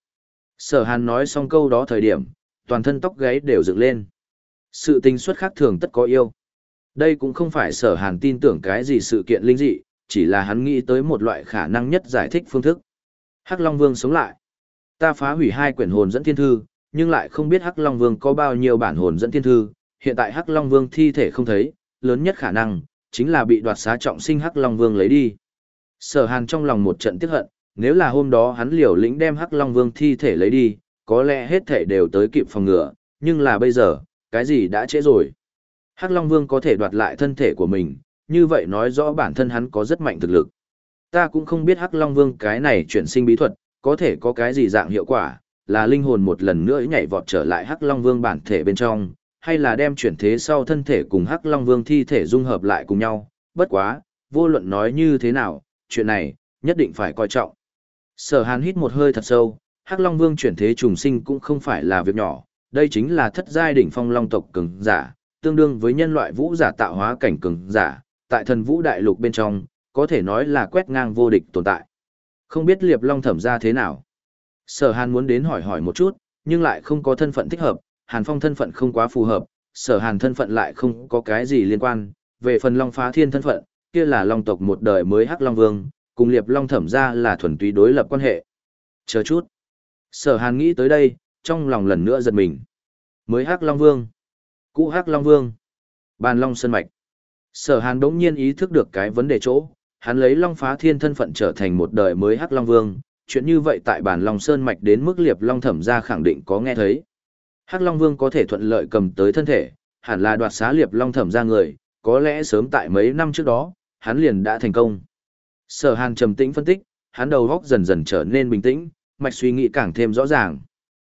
Sở Hàn nói xong câu đó thời điểm, toàn thân tóc gáy đều dựng lên. Sự tình xuất khác thường tất có yêu. Đây cũng không phải sở Hàn tin tưởng cái gì sự kiện linh dị, chỉ là hắn nghĩ tới một loại khả năng nhất giải thích phương thức. Hắc Long Vương sống lại. Ta phá hủy hai quyển hồn dẫn thiên thư, nhưng lại không biết Hắc Long Vương có bao nhiêu bản hồn dẫn thiên thư. Hiện tại Hắc Long Vương thi thể không thấy, lớn nhất khả năng, chính là bị đoạt xá trọng sinh Hắc Long Vương lấy đi. Sở Hàn trong lòng một trận tiếc hận, nếu là hôm đó hắn liều lĩnh đem Hắc Long Vương thi thể lấy đi, có lẽ hết thể đều tới kịp phòng ngừa, nhưng là bây giờ, cái gì đã trễ rồi. Hắc Long Vương có thể đoạt lại thân thể của mình, như vậy nói rõ bản thân hắn có rất mạnh thực lực. Ta cũng không biết Hắc Long Vương cái này chuyển sinh bí thuật, có thể có cái gì dạng hiệu quả, là linh hồn một lần nữa nhảy vọt trở lại Hắc Long Vương bản thể bên trong, hay là đem chuyển thế sau thân thể cùng Hắc Long Vương thi thể dung hợp lại cùng nhau, bất quá, vô luận nói như thế nào, chuyện này, nhất định phải coi trọng. Sở Hàn hít một hơi thật sâu, Hắc Long Vương chuyển thế trùng sinh cũng không phải là việc nhỏ, đây chính là thất giai đỉnh phong long tộc cường giả, tương đương với nhân loại vũ giả tạo hóa cảnh cường giả, tại thần vũ đại lục bên trong, có thể nói là quét ngang vô địch tồn tại. Không biết Liệp Long thẩm ra thế nào. Sở Hàn muốn đến hỏi hỏi một chút, nhưng lại không có thân phận thích hợp, Hàn Phong thân phận không quá phù hợp, Sở Hàn thân phận lại không có cái gì liên quan, về phần Long Phá Thiên thân phận, kia là Long tộc một đời mới Hắc Long Vương, cùng Liệp Long thẩm ra là thuần túy đối lập quan hệ. Chờ chút. Sở Hàn nghĩ tới đây, trong lòng lần nữa giật mình. Mới Hắc Long Vương. Cũ Hắc Long Vương. Bàn Long Sơn Mạch. Sở Hàn đống nhiên ý thức được cái vấn đề chỗ, hắn lấy Long Phá Thiên thân phận trở thành một đời mới Hắc Long Vương, chuyện như vậy tại bàn Long Sơn Mạch đến mức Liệp Long Thẩm ra khẳng định có nghe thấy. Hắc Long Vương có thể thuận lợi cầm tới thân thể, hẳn là đoạt xá Liệp Long Thẩm ra người, có lẽ sớm tại mấy năm trước đó, hắn liền đã thành công. Sở Hàn trầm tĩnh phân tích, hắn đầu óc dần dần trở nên bình tĩnh, mạch suy nghĩ càng thêm rõ ràng.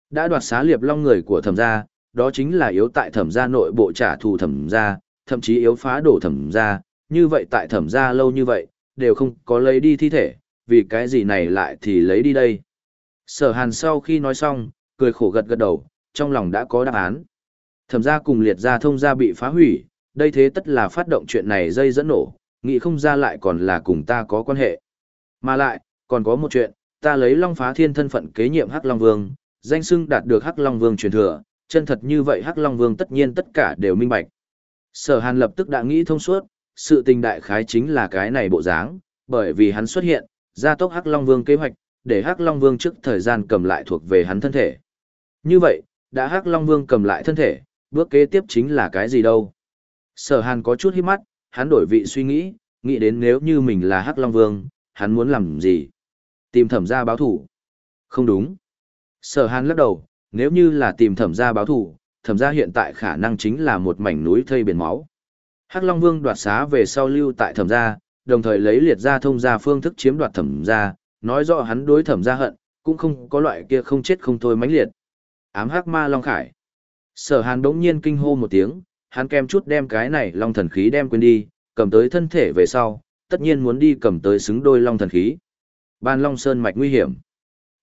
Đã đoạt xá Liệp Long người của Thẩm gia, đó chính là yếu tại Thẩm gia nội bộ trả thù Thẩm gia, thậm chí yếu phá đổ thẩm gia. như vậy tại thẩm gia lâu như vậy, đều không có lấy đi thi thể, vì cái gì này lại thì lấy đi đây. Sở hàn sau khi nói xong, cười khổ gật gật đầu, trong lòng đã có đáp án. Thẩm gia cùng liệt gia thông gia bị phá hủy, đây thế tất là phát động chuyện này dây dẫn nổ, nghĩ không ra lại còn là cùng ta có quan hệ. Mà lại, còn có một chuyện, ta lấy Long Phá Thiên thân phận kế nhiệm Hắc Long Vương, danh xưng đạt được Hắc Long Vương truyền thừa, chân thật như vậy Hắc Long Vương tất nhiên tất cả đều minh bạch. Sở Hàn lập tức đã nghĩ thông suốt, sự tình đại khái chính là cái này bộ dáng, bởi vì hắn xuất hiện, gia tốc Hắc Long Vương kế hoạch, để Hắc Long Vương trước thời gian cầm lại thuộc về hắn thân thể. Như vậy, đã Hắc Long Vương cầm lại thân thể, bước kế tiếp chính là cái gì đâu? Sở Hàn có chút hít mắt, hắn đổi vị suy nghĩ, nghĩ đến nếu như mình là Hắc Long Vương, hắn muốn làm gì? Tìm thẩm gia báo thủ. Không đúng. Sở Hàn lắc đầu, nếu như là tìm thẩm gia báo thủ, thẩm ra hiện tại khả năng chính là một mảnh núi thây biển máu. Hắc Long Vương đoạt xá về sau lưu tại thẩm gia, đồng thời lấy liệt gia thông gia phương thức chiếm đoạt thẩm gia, nói rõ hắn đối thẩm gia hận, cũng không có loại kia không chết không thôi mãnh liệt. Ám Hắc Ma Long Khải. Sở Hàn đống nhiên kinh hô một tiếng, hắn kem chút đem cái này long thần khí đem quên đi, cầm tới thân thể về sau, tất nhiên muốn đi cầm tới xứng đôi long thần khí. Ban Long Sơn mạch nguy hiểm.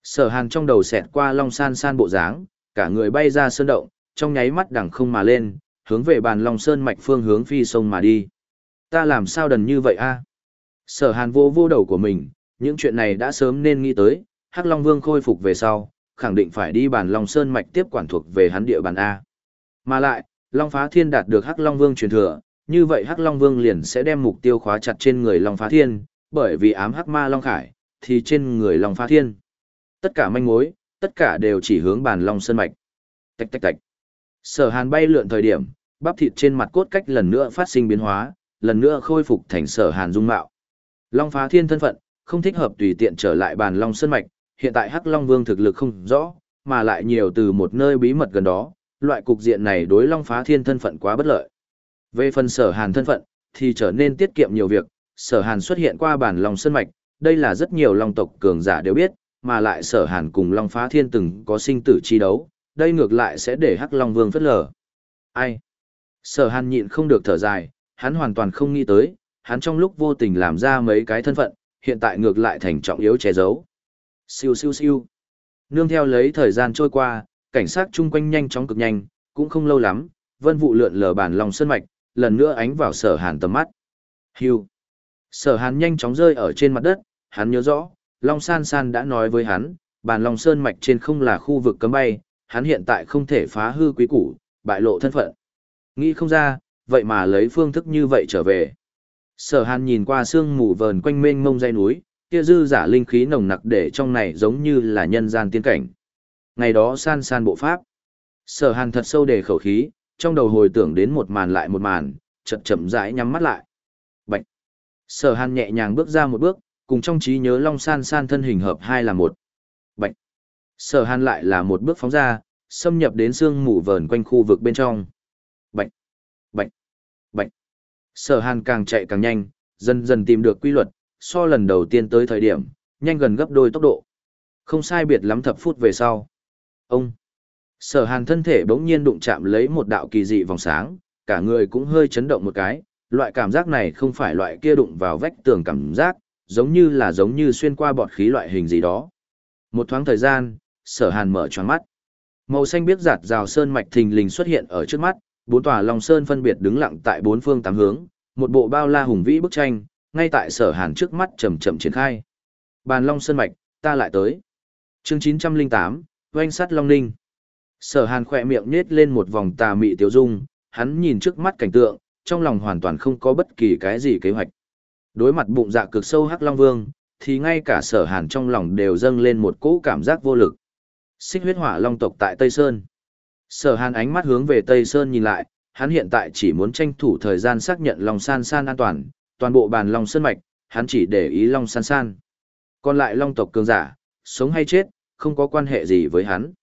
Sở Hàn trong đầu xẹt qua long san san bộ dáng, cả người bay ra sơn động, trong nháy mắt đằng không mà lên, hướng về bàn Long Sơn mạch phương hướng phi sông mà đi. Ta làm sao đần như vậy a? Sở Hàn vô vô đầu của mình, những chuyện này đã sớm nên nghĩ tới, Hắc Long Vương khôi phục về sau, khẳng định phải đi bàn Long Sơn mạch tiếp quản thuộc về hắn địa bàn A. Mà lại, Long Phá Thiên đạt được Hắc Long Vương truyền thừa, như vậy Hắc Long Vương liền sẽ đem mục tiêu khóa chặt trên người Long Phá Thiên, bởi vì ám Hắc Ma Long Khải, thì trên người Long Phá Thiên. Tất cả manh mối, tất cả đều chỉ hướng bàn Long Sơn mạch. Tạch tạch tạch. Sở hàn bay lượn thời điểm, bắp thịt trên mặt cốt cách lần nữa phát sinh biến hóa, lần nữa khôi phục thành sở hàn dung mạo. Long phá thiên thân phận, không thích hợp tùy tiện trở lại bàn long sơn mạch, hiện tại Hắc Long Vương thực lực không rõ, mà lại nhiều từ một nơi bí mật gần đó, loại cục diện này đối Long phá thiên thân phận quá bất lợi. Về phần sở hàn thân phận, thì trở nên tiết kiệm nhiều việc, sở hàn xuất hiện qua bản lòng sơn mạch, đây là rất nhiều long tộc cường giả đều biết, mà lại sở hàn cùng long phá thiên từng có sinh tử chi đấu, đây ngược lại sẽ để hắc long vương phất lờ. Ai? Sở hàn nhịn không được thở dài, hắn hoàn toàn không nghĩ tới, hắn trong lúc vô tình làm ra mấy cái thân phận, hiện tại ngược lại thành trọng yếu che giấu. Siêu siêu siêu. Nương theo lấy thời gian trôi qua, cảnh sát chung quanh nhanh chóng cực nhanh, cũng không lâu lắm, vân vụ lượn lờ bản lòng sơn mạch, lần nữa ánh vào sở hàn tầm mắt. Hiu, Sở hàn nhanh chóng rơi ở trên mặt đất, hắn nhớ rõ, Long San San đã nói với hắn, bản lòng sơn mạch trên không là khu vực cấm bay, hắn hiện tại không thể phá hư quý củ, bại lộ thân phận. Nghĩ không ra, vậy mà lấy phương thức như vậy trở về. Sở hàn nhìn qua sương mù vờn quanh mênh mông dây núi, kia dư giả linh khí nồng nặc để trong này giống như là nhân gian tiên cảnh. Ngày đó san san bộ pháp. Sở hàn thật sâu đề khẩu khí, trong đầu hồi tưởng đến một màn lại một màn, chậm chậm rãi nhắm mắt lại. Bạch. Sở hàn nhẹ nhàng bước ra một bước, cùng trong trí nhớ long san san thân hình hợp hai là một. Bạch. Sở hàn lại là một bước phóng ra, xâm nhập đến sương mù vờn quanh khu vực bên trong. Bạch. Bạch. Bạch. Sở hàn càng chạy càng nhanh, dần dần tìm được quy luật, so lần đầu tiên tới thời điểm, nhanh gần gấp đôi tốc độ. Không sai biệt lắm thập phút về sau. Ông. Sở hàn thân thể bỗng nhiên đụng chạm lấy một đạo kỳ dị vòng sáng, cả người cũng hơi chấn động một cái, loại cảm giác này không phải loại kia đụng vào vách tường cảm giác, giống như là giống như xuyên qua bọt khí loại hình gì đó. Một thoáng thời gian, sở hàn mở choáng mắt. Màu xanh biếc giạt rào sơn mạch thình lình xuất hiện ở trước mắt, bốn tòa long sơn phân biệt đứng lặng tại bốn phương tám hướng, một bộ bao la hùng vĩ bức tranh, ngay tại sở hàn trước mắt chậm chậm triển khai. Bàn long sơn mạch, ta lại tới. Chương 908, Oanh sắt long ninh. Sở hàn khỏe miệng nết lên một vòng tà mị tiêu dung, hắn nhìn trước mắt cảnh tượng, trong lòng hoàn toàn không có bất kỳ cái gì kế hoạch. Đối mặt bụng dạ cực sâu hắc long vương, thì ngay cả sở hàn trong lòng đều dâng lên một cỗ cảm giác vô lực. Xích huyết hỏa long tộc tại Tây Sơn. Sở hàn ánh mắt hướng về Tây Sơn nhìn lại, hắn hiện tại chỉ muốn tranh thủ thời gian xác nhận lòng San San an toàn, toàn bộ bàn Long Sơn Mạch, hắn chỉ để ý Long San San. Còn lại Long tộc cường giả, sống hay chết, không có quan hệ gì với hắn.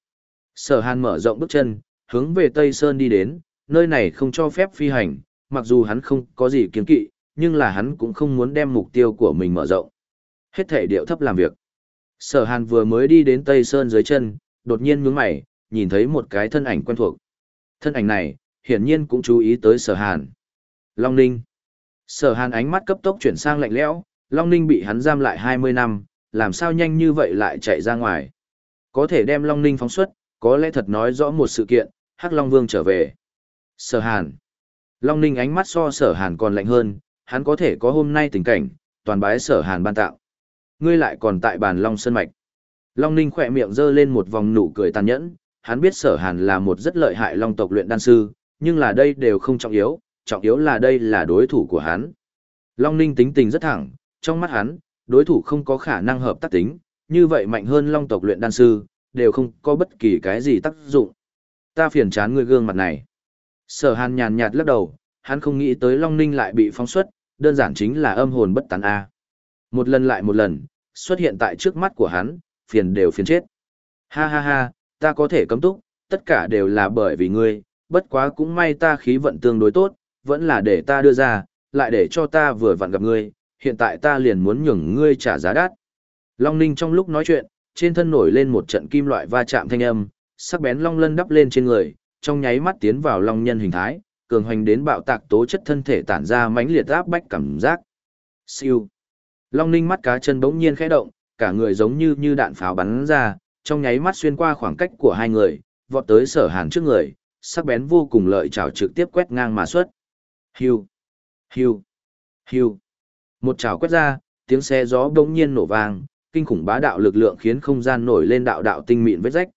Sở hàn mở rộng bước chân, hướng về Tây Sơn đi đến, nơi này không cho phép phi hành, mặc dù hắn không có gì kiến kỵ, nhưng là hắn cũng không muốn đem mục tiêu của mình mở rộng. Hết thể điệu thấp làm việc. Sở hàn vừa mới đi đến Tây Sơn dưới chân, đột nhiên nhướng mày, nhìn thấy một cái thân ảnh quen thuộc. Thân ảnh này, hiển nhiên cũng chú ý tới sở hàn. Long Ninh. Sở hàn ánh mắt cấp tốc chuyển sang lạnh lẽo, Long Ninh bị hắn giam lại 20 năm, làm sao nhanh như vậy lại chạy ra ngoài. Có thể đem Long Ninh phóng xuất, có lẽ thật nói rõ một sự kiện, Hắc Long Vương trở về. Sở hàn. Long Ninh ánh mắt so sở hàn còn lạnh hơn, hắn có thể có hôm nay tình cảnh, toàn bái sở hàn ban tạo. Ngươi lại còn tại bàn Long Sơn Mạch. Long Ninh khỏe miệng giơ lên một vòng nụ cười tàn nhẫn, hắn biết sở hàn là một rất lợi hại long tộc luyện đan sư, nhưng là đây đều không trọng yếu, trọng yếu là đây là đối thủ của hắn. Long Ninh tính tình rất thẳng, trong mắt hắn, đối thủ không có khả năng hợp tác tính, như vậy mạnh hơn long tộc luyện đan sư, đều không có bất kỳ cái gì tác dụng. Ta phiền chán người gương mặt này. Sở hàn nhàn nhạt lắc đầu, hắn không nghĩ tới Long Ninh lại bị phóng xuất, đơn giản chính là âm hồn bất tán A. Một lần lại một lần, xuất hiện tại trước mắt của hắn, phiền đều phiền chết. Ha ha ha, ta có thể cấm túc, tất cả đều là bởi vì ngươi, bất quá cũng may ta khí vận tương đối tốt, vẫn là để ta đưa ra, lại để cho ta vừa vặn gặp ngươi, hiện tại ta liền muốn nhường ngươi trả giá đắt. Long Ninh trong lúc nói chuyện, trên thân nổi lên một trận kim loại va chạm thanh âm, sắc bén long lân đắp lên trên người, trong nháy mắt tiến vào long nhân hình thái, cường hoành đến bạo tạc tố chất thân thể tản ra mãnh liệt áp bách cảm giác. Siêu. Long Ninh mắt cá chân bỗng nhiên khẽ động, cả người giống như như đạn pháo bắn ra, trong nháy mắt xuyên qua khoảng cách của hai người, vọt tới sở hàn trước người, sắc bén vô cùng lợi chảo trực tiếp quét ngang mà xuất. Hiu, hiu, hiu. Một chảo quét ra, tiếng xe gió đống nhiên nổ vang, kinh khủng bá đạo lực lượng khiến không gian nổi lên đạo đạo tinh mịn vết rách.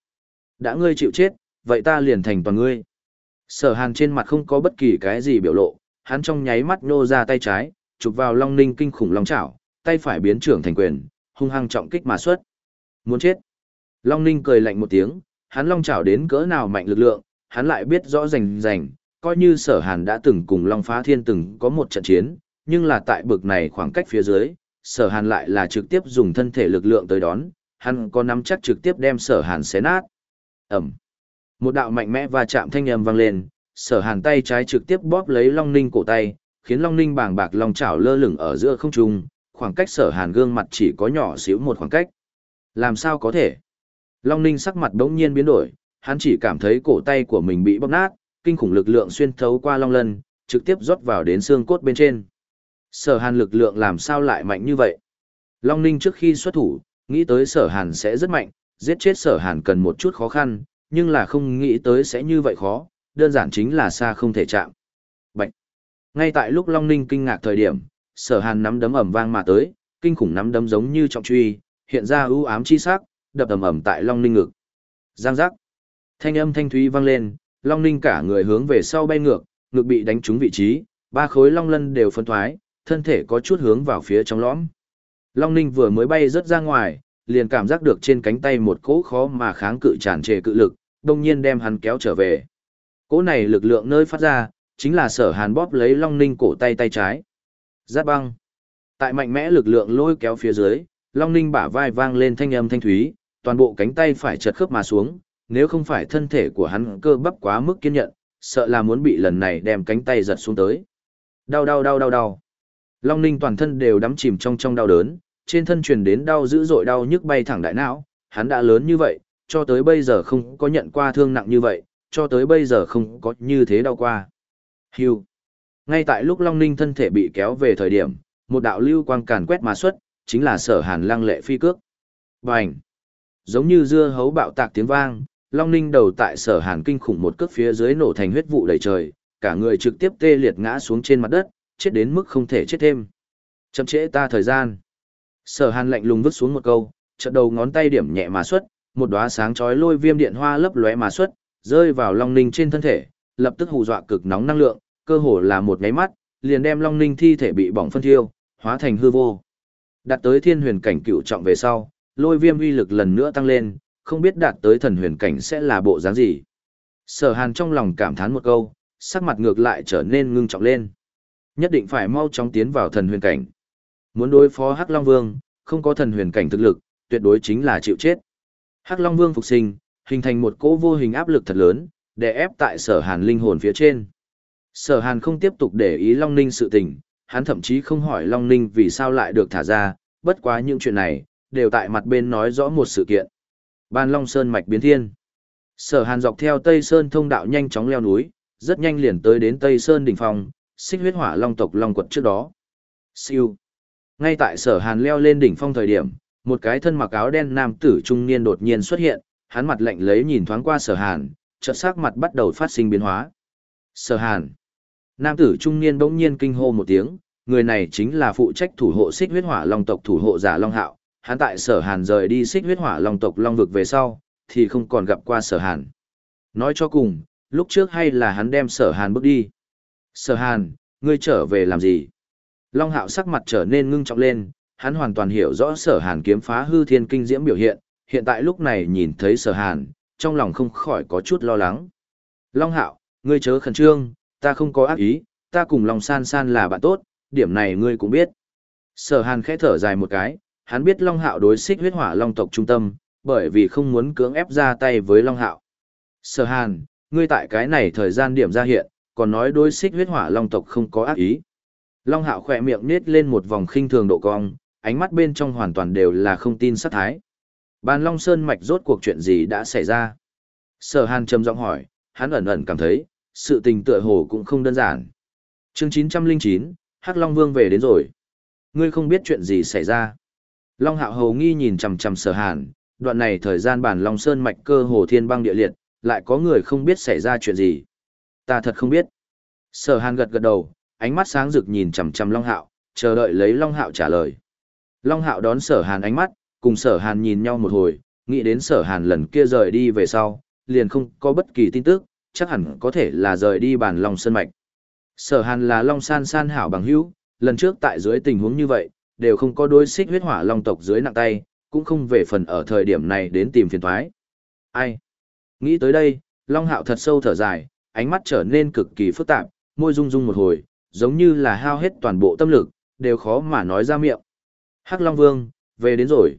Đã ngươi chịu chết, vậy ta liền thành toàn ngươi. Sở hàn trên mặt không có bất kỳ cái gì biểu lộ, hắn trong nháy mắt nô ra tay trái, chụp vào long ninh kinh khủng long chảo, tay phải biến trưởng thành quyền, hung hăng trọng kích mà xuất. Muốn chết. Long ninh cười lạnh một tiếng, hắn long chảo đến cỡ nào mạnh lực lượng, hắn lại biết rõ rành rành, coi như sở hàn đã từng cùng long phá thiên từng có một trận chiến, nhưng là tại bực này khoảng cách phía dưới, sở hàn lại là trực tiếp dùng thân thể lực lượng tới đón, hắn có nắm chắc trực tiếp đem sở hàn xé nát. Ẩm. Một đạo mạnh mẽ và chạm thanh âm vang lên, sở hàn tay trái trực tiếp bóp lấy long ninh cổ tay, khiến Long Ninh bàng bạc long chảo lơ lửng ở giữa không trung, khoảng cách sở hàn gương mặt chỉ có nhỏ xíu một khoảng cách. Làm sao có thể? Long Ninh sắc mặt đống nhiên biến đổi, hắn chỉ cảm thấy cổ tay của mình bị bóp nát, kinh khủng lực lượng xuyên thấu qua long lân, trực tiếp rót vào đến xương cốt bên trên. Sở hàn lực lượng làm sao lại mạnh như vậy? Long Ninh trước khi xuất thủ, nghĩ tới sở hàn sẽ rất mạnh, giết chết sở hàn cần một chút khó khăn, nhưng là không nghĩ tới sẽ như vậy khó, đơn giản chính là xa không thể chạm. Bạch! Ngay tại lúc Long Ninh kinh ngạc thời điểm, sở hàn nắm đấm ẩm vang mà tới, kinh khủng nắm đấm giống như trọng truy, hiện ra ưu ám chi sắc, đập ầm ầm tại Long Ninh ngực. Giang giác! Thanh âm thanh thúy vang lên, Long Ninh cả người hướng về sau bay ngược, ngực bị đánh trúng vị trí, ba khối long lân đều phân thoái, thân thể có chút hướng vào phía trong lõm. Long Ninh vừa mới bay rất ra ngoài, liền cảm giác được trên cánh tay một cỗ khó mà kháng cự tràn trề cự lực, đồng nhiên đem hắn kéo trở về. Cỗ này lực lượng nơi phát ra, chính là sở hàn bóp lấy Long Ninh cổ tay tay trái. Giáp băng. Tại mạnh mẽ lực lượng lôi kéo phía dưới, Long Ninh bả vai vang lên thanh âm thanh thúy, toàn bộ cánh tay phải chật khớp mà xuống, nếu không phải thân thể của hắn cơ bắp quá mức kiên nhận, sợ là muốn bị lần này đem cánh tay giật xuống tới. Đau đau đau đau đau. Long Ninh toàn thân đều đắm chìm trong trong đau đớn, trên thân truyền đến đau dữ dội đau nhức bay thẳng đại não, hắn đã lớn như vậy, cho tới bây giờ không có nhận qua thương nặng như vậy, cho tới bây giờ không có như thế đau qua. Hưu. Ngay tại lúc Long Ninh thân thể bị kéo về thời điểm, một đạo lưu quang càn quét mà xuất, chính là sở hàn lăng lệ phi cước. Bành. Giống như dưa hấu bạo tạc tiếng vang, Long Ninh đầu tại sở hàn kinh khủng một cước phía dưới nổ thành huyết vụ đầy trời, cả người trực tiếp tê liệt ngã xuống trên mặt đất, chết đến mức không thể chết thêm. Chậm trễ ta thời gian. Sở hàn lạnh lùng vứt xuống một câu, chợt đầu ngón tay điểm nhẹ mà xuất, một đóa sáng chói lôi viêm điện hoa lấp lóe mà xuất, rơi vào Long Ninh trên thân thể, lập tức hù dọa cực nóng năng lượng, cơ hồ là một cái mắt, liền đem Long Ninh thi thể bị bỏng phân thiêu, hóa thành hư vô. Đạt tới thiên huyền cảnh cựu trọng về sau, lôi viêm uy lực lần nữa tăng lên, không biết đạt tới thần huyền cảnh sẽ là bộ dáng gì. Sở hàn trong lòng cảm thán một câu, sắc mặt ngược lại trở nên ngưng trọng lên. Nhất định phải mau chóng tiến vào thần huyền cảnh. Muốn đối phó Hắc Long Vương, không có thần huyền cảnh thực lực, tuyệt đối chính là chịu chết. Hắc Long Vương phục sinh, hình thành một cỗ vô hình áp lực thật lớn, đè ép tại sở hàn linh hồn phía trên. Sở hàn không tiếp tục để ý Long Ninh sự tình, hắn thậm chí không hỏi Long Ninh vì sao lại được thả ra, bất quá những chuyện này, đều tại mặt bên nói rõ một sự kiện. Ban Long Sơn mạch biến thiên. Sở Hàn dọc theo Tây Sơn thông đạo nhanh chóng leo núi, rất nhanh liền tới đến Tây Sơn đỉnh phong, xích huyết hỏa long tộc long quật trước đó. Siêu. Ngay tại Sở Hàn leo lên đỉnh phong thời điểm, một cái thân mặc áo đen nam tử trung niên đột nhiên xuất hiện, hắn mặt lạnh lấy nhìn thoáng qua Sở Hàn, chợt sắc mặt bắt đầu phát sinh biến hóa. Sở Hàn. Nam tử trung niên bỗng nhiên kinh hô một tiếng, người này chính là phụ trách thủ hộ xích huyết hỏa long tộc thủ hộ giả Long Hạo, hắn tại sở hàn rời đi xích huyết hỏa long tộc long vực về sau, thì không còn gặp qua sở hàn. Nói cho cùng, lúc trước hay là hắn đem sở hàn bước đi. Sở hàn, ngươi trở về làm gì? Long hạo sắc mặt trở nên ngưng trọng lên, hắn hoàn toàn hiểu rõ sở hàn kiếm phá hư thiên kinh diễm biểu hiện, hiện tại lúc này nhìn thấy sở hàn, trong lòng không khỏi có chút lo lắng. Long hạo, ngươi chớ khẩn trương, ta không có ác ý, ta cùng Long san san là bạn tốt, điểm này ngươi cũng biết. Sở hàn khẽ thở dài một cái, hắn biết Long Hạo đối xích huyết hỏa Long tộc trung tâm, bởi vì không muốn cưỡng ép ra tay với Long Hạo. Sở Hàn, ngươi tại cái này thời gian điểm ra hiện, còn nói đối xích huyết hỏa Long tộc không có ác ý. Long Hạo khỏe miệng nết lên một vòng khinh thường độ cong, ánh mắt bên trong hoàn toàn đều là không tin sát thái. Bàn Long Sơn mạch rốt cuộc chuyện gì đã xảy ra? Sở Hàn trầm giọng hỏi, hắn ẩn ẩn cảm thấy, sự tình tựa hồ cũng không đơn giản. Chương 909, Hắc Long Vương về đến rồi. Ngươi không biết chuyện gì xảy ra. Long Hạo hầu nghi nhìn chằm chằm Sở Hàn, đoạn này thời gian bản Long Sơn mạch cơ hồ thiên băng địa liệt, lại có người không biết xảy ra chuyện gì. Ta thật không biết. Sở Hàn gật gật đầu, ánh mắt sáng rực nhìn chằm chằm Long Hạo, chờ đợi lấy Long Hạo trả lời. Long Hạo đón Sở Hàn ánh mắt, cùng Sở Hàn nhìn nhau một hồi, nghĩ đến Sở Hàn lần kia rời đi về sau, liền không có bất kỳ tin tức, chắc hẳn có thể là rời đi bản Long Sơn mạch. Sở Hàn là Long San San hảo bằng hữu, lần trước tại dưới tình huống như vậy, đều không có đối xích huyết hỏa long tộc dưới nặng tay, cũng không về phần ở thời điểm này đến tìm phiền thoái. Ai? Nghĩ tới đây, Long Hạo thật sâu thở dài, ánh mắt trở nên cực kỳ phức tạp, môi rung rung một hồi, giống như là hao hết toàn bộ tâm lực, đều khó mà nói ra miệng. Hắc Long Vương, về đến rồi.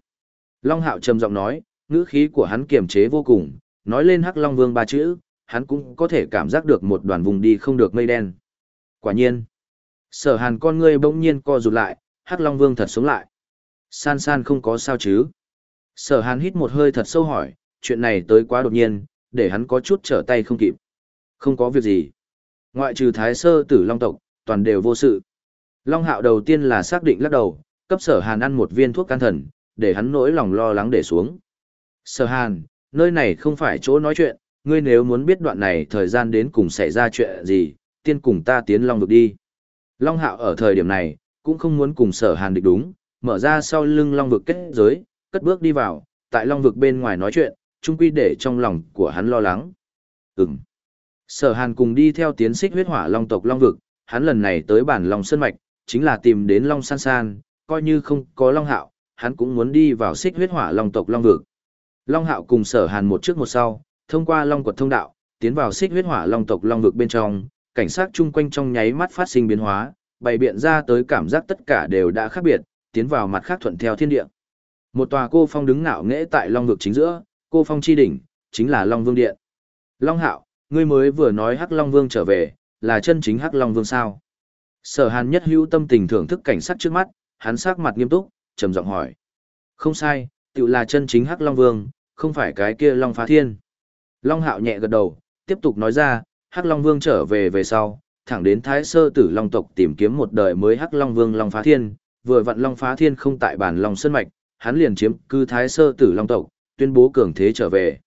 Long Hạo trầm giọng nói, ngữ khí của hắn kiềm chế vô cùng, nói lên Hắc Long Vương ba chữ, hắn cũng có thể cảm giác được một đoàn vùng đi không được mây đen. Quả nhiên, Sở hàn con ngươi bỗng nhiên co rụt lại, Hắc Long Vương thật sống lại. San san không có sao chứ. Sở hàn hít một hơi thật sâu hỏi, chuyện này tới quá đột nhiên, để hắn có chút trở tay không kịp. Không có việc gì. Ngoại trừ thái sơ tử long tộc, toàn đều vô sự. Long hạo đầu tiên là xác định lắc đầu, cấp sở hàn ăn một viên thuốc can thần, để hắn nỗi lòng lo lắng để xuống. Sở hàn, nơi này không phải chỗ nói chuyện, ngươi nếu muốn biết đoạn này thời gian đến cùng xảy ra chuyện gì, tiên cùng ta tiến long vực đi. Long hạo ở thời điểm này, cũng không muốn cùng sở hàn địch đúng, mở ra sau lưng long vực kết giới, cất bước đi vào, tại long vực bên ngoài nói chuyện, chung quy để trong lòng của hắn lo lắng. Ừm. Sở hàn cùng đi theo tiến xích huyết hỏa long tộc long vực, hắn lần này tới bản long sơn mạch, chính là tìm đến long san san, coi như không có long hạo, hắn cũng muốn đi vào xích huyết hỏa long tộc long vực. Long hạo cùng sở hàn một trước một sau, thông qua long quật thông đạo, tiến vào xích huyết hỏa long tộc long vực bên trong, cảnh sát chung quanh trong nháy mắt phát sinh biến hóa, bày biện ra tới cảm giác tất cả đều đã khác biệt, tiến vào mặt khác thuận theo thiên địa. Một tòa cô phong đứng ngạo nghễ tại long vực chính giữa, cô phong chi đỉnh, chính là Long Vương Điện. Long Hạo, ngươi mới vừa nói Hắc Long Vương trở về, là chân chính Hắc Long Vương sao? Sở Hàn nhất hữu tâm tình thưởng thức cảnh sắc trước mắt, hắn sắc mặt nghiêm túc, trầm giọng hỏi. Không sai, tự là chân chính Hắc Long Vương, không phải cái kia Long Phá Thiên. Long Hạo nhẹ gật đầu, tiếp tục nói ra, Hắc Long Vương trở về về sau, thẳng đến Thái Sơ Tử Long tộc tìm kiếm một đời mới Hắc Long Vương Long Phá Thiên, vừa vặn Long Phá Thiên không tại bản Long Sơn Mạch, hắn liền chiếm cư Thái Sơ Tử Long tộc, tuyên bố cường thế trở về.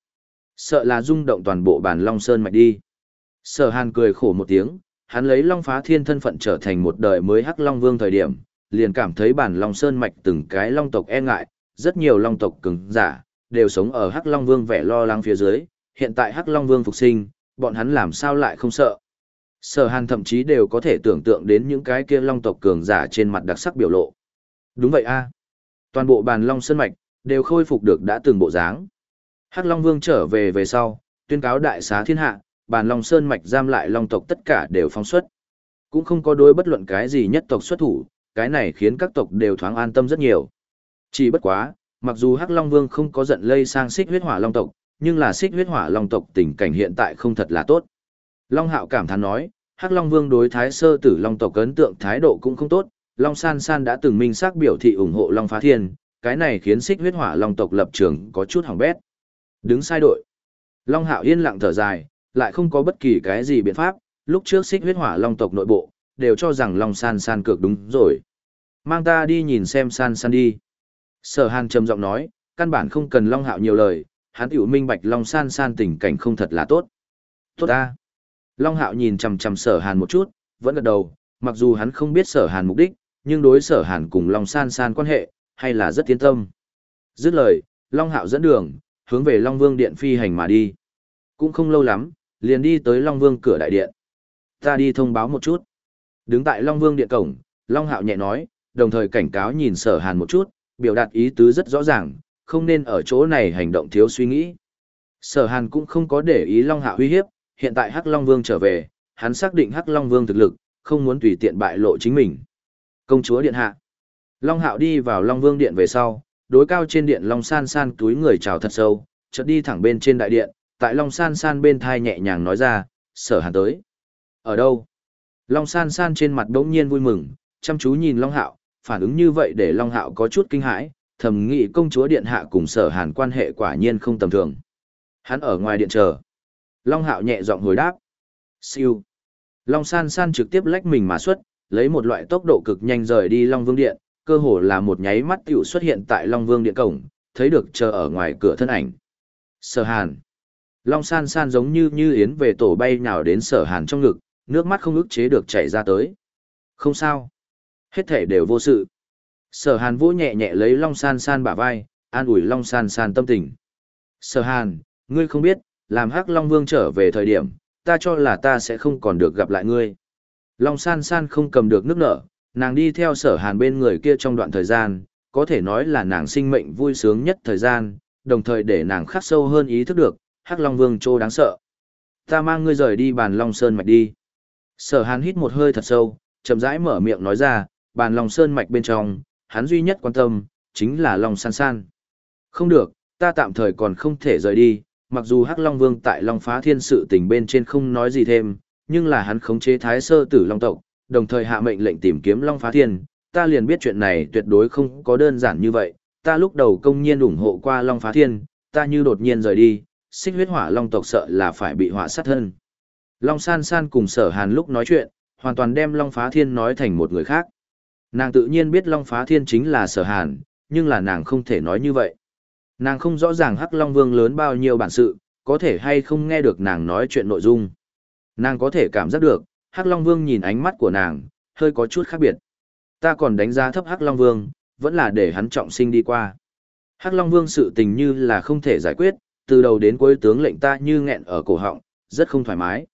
Sợ là rung động toàn bộ bản Long Sơn Mạch đi. Sở Hàn cười khổ một tiếng, hắn lấy Long Phá Thiên thân phận trở thành một đời mới Hắc Long Vương thời điểm, liền cảm thấy bản Long Sơn Mạch từng cái Long tộc e ngại, rất nhiều Long tộc cứng giả, đều sống ở Hắc Long Vương vẻ lo lắng phía dưới, hiện tại Hắc Long Vương phục sinh, bọn hắn làm sao lại không sợ. Sở Hàn thậm chí đều có thể tưởng tượng đến những cái kia Long tộc cường giả trên mặt đặc sắc biểu lộ. Đúng vậy a Toàn bộ bàn Long Sơn Mạch, đều khôi phục được đã từng bộ dáng. Hắc Long Vương trở về về sau, tuyên cáo đại xá thiên hạ, bàn Long Sơn mạch giam lại Long tộc tất cả đều phóng xuất. Cũng không có đối bất luận cái gì nhất tộc xuất thủ, cái này khiến các tộc đều thoáng an tâm rất nhiều. Chỉ bất quá, mặc dù Hắc Long Vương không có giận lây sang xích huyết hỏa Long tộc, nhưng là xích huyết hỏa Long tộc tình cảnh hiện tại không thật là tốt. Long Hạo cảm thán nói, Hắc Long Vương đối Thái Sơ Tử Long tộc ấn tượng thái độ cũng không tốt, Long San San đã từng minh xác biểu thị ủng hộ Long Phá Thiên, cái này khiến xích huyết hỏa long tộc lập trường có chút hỏng bét. Đứng sai đội. Long hạo yên lặng thở dài, lại không có bất kỳ cái gì biện pháp, lúc trước xích huyết hỏa long tộc nội bộ, đều cho rằng long san san cược đúng rồi. Mang ta đi nhìn xem san san đi. Sở hàn trầm giọng nói, căn bản không cần long hạo nhiều lời, hắn tiểu minh bạch long san san tình cảnh không thật là tốt. Tốt ta. Long hạo nhìn chằm chằm sở hàn một chút, vẫn gật đầu, mặc dù hắn không biết sở hàn mục đích, nhưng đối sở hàn cùng long san san quan hệ, hay là rất tiến tâm. Dứt lời, Long Hạo dẫn đường, hướng về Long Vương Điện phi hành mà đi. Cũng không lâu lắm, liền đi tới Long Vương cửa đại điện. Ta đi thông báo một chút. Đứng tại Long Vương Điện cổng, Long Hạo nhẹ nói, đồng thời cảnh cáo nhìn sở hàn một chút, biểu đạt ý tứ rất rõ ràng, không nên ở chỗ này hành động thiếu suy nghĩ. Sở hàn cũng không có để ý Long Hạo uy hiếp, hiện tại Hắc Long Vương trở về, hắn xác định Hắc Long Vương thực lực, không muốn tùy tiện bại lộ chính mình. Công chúa điện hạ. Long Hạo đi vào Long Vương Điện về sau, đối cao trên điện Long San San túi người chào thật sâu, chợt đi thẳng bên trên đại điện, tại Long San San bên thai nhẹ nhàng nói ra, sở hàn tới. Ở đâu? Long San San trên mặt đống nhiên vui mừng, chăm chú nhìn Long Hạo, phản ứng như vậy để Long Hạo có chút kinh hãi, thầm nghĩ công chúa điện hạ cùng sở hàn quan hệ quả nhiên không tầm thường. Hắn ở ngoài điện chờ. Long Hạo nhẹ giọng hồi đáp. Siêu. Long San San trực tiếp lách mình mà xuất, lấy một loại tốc độ cực nhanh rời đi Long Vương Điện, cơ hồ là một nháy mắt tiểu xuất hiện tại Long Vương Điện Cổng, thấy được chờ ở ngoài cửa thân ảnh. Sở Hàn. Long san san giống như như yến về tổ bay nhào đến sở hàn trong ngực, nước mắt không ức chế được chảy ra tới. Không sao. Hết thể đều vô sự. Sở hàn vỗ nhẹ nhẹ lấy long san san bả vai, an ủi long san san tâm tình. Sở hàn, ngươi không biết, làm hắc long vương trở về thời điểm, ta cho là ta sẽ không còn được gặp lại ngươi. Long san san không cầm được nước nở, Nàng đi theo sở hàn bên người kia trong đoạn thời gian, có thể nói là nàng sinh mệnh vui sướng nhất thời gian, đồng thời để nàng khắc sâu hơn ý thức được, Hắc Long Vương Trô đáng sợ. Ta mang ngươi rời đi bàn Long Sơn Mạch đi. Sở hàn hít một hơi thật sâu, chậm rãi mở miệng nói ra, bàn Long Sơn Mạch bên trong, hắn duy nhất quan tâm, chính là Long San San. Không được, ta tạm thời còn không thể rời đi, mặc dù Hắc Long Vương tại Long Phá Thiên sự tình bên trên không nói gì thêm, nhưng là hắn khống chế thái sơ tử Long tộc, đồng thời hạ mệnh lệnh tìm kiếm Long Phá Thiên, ta liền biết chuyện này tuyệt đối không có đơn giản như vậy, ta lúc đầu công nhiên ủng hộ qua Long Phá Thiên, ta như đột nhiên rời đi, xích huyết hỏa Long tộc sợ là phải bị hỏa sát thân. Long San San cùng sở hàn lúc nói chuyện, hoàn toàn đem Long Phá Thiên nói thành một người khác. Nàng tự nhiên biết Long Phá Thiên chính là sở hàn, nhưng là nàng không thể nói như vậy. Nàng không rõ ràng Hắc Long Vương lớn bao nhiêu bản sự, có thể hay không nghe được nàng nói chuyện nội dung. Nàng có thể cảm giác được, Hắc Long Vương nhìn ánh mắt của nàng, hơi có chút khác biệt. Ta còn đánh giá thấp Hắc Long Vương, vẫn là để hắn trọng sinh đi qua. Hắc Long Vương sự tình như là không thể giải quyết, từ đầu đến cuối tướng lệnh ta như nghẹn ở cổ họng, rất không thoải mái.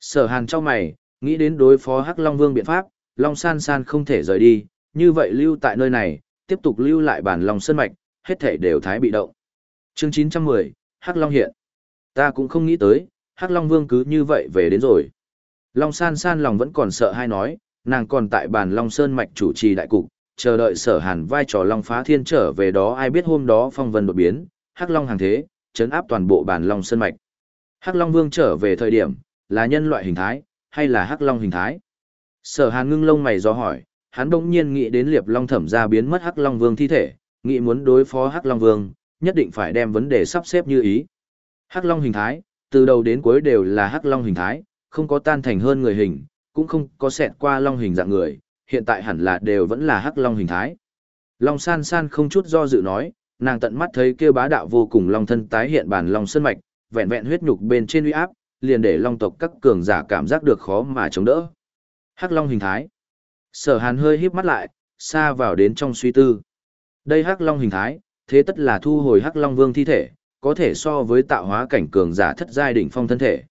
Sở Hàn cho mày, nghĩ đến đối phó Hắc Long Vương biện pháp, Long San San không thể rời đi, như vậy lưu tại nơi này, tiếp tục lưu lại bản Long Sơn Mạch, hết thể đều thái bị động. Chương 910, Hắc Long hiện. Ta cũng không nghĩ tới, Hắc Long Vương cứ như vậy về đến rồi. Long San San lòng vẫn còn sợ hay nói, nàng còn tại bàn Long Sơn Mạch chủ trì đại cục, chờ đợi sở hàn vai trò Long Phá Thiên trở về đó ai biết hôm đó phong vân đột biến, Hắc Long hàng thế, chấn áp toàn bộ bàn Long Sơn Mạch. Hắc Long Vương trở về thời điểm, là nhân loại hình thái, hay là Hắc Long hình thái? Sở hàn ngưng lông mày do hỏi, hắn đông nhiên nghĩ đến liệp Long thẩm ra biến mất Hắc Long Vương thi thể, nghĩ muốn đối phó Hắc Long Vương, nhất định phải đem vấn đề sắp xếp như ý. Hắc Long hình thái, từ đầu đến cuối đều là Hắc Long hình thái, không có tan thành hơn người hình, cũng không có xẹt qua Long hình dạng người, hiện tại hẳn là đều vẫn là Hắc Long hình thái. Long san san không chút do dự nói, nàng tận mắt thấy kêu bá đạo vô cùng Long thân tái hiện bản Long sơn mạch, vẹn vẹn huyết nhục bên trên uy áp, liền để Long tộc các cường giả cảm giác được khó mà chống đỡ. Hắc Long hình thái. Sở Hàn hơi híp mắt lại, xa vào đến trong suy tư. Đây Hắc Long hình thái, thế tất là thu hồi Hắc Long Vương thi thể, có thể so với tạo hóa cảnh cường giả thất giai đỉnh phong thân thể.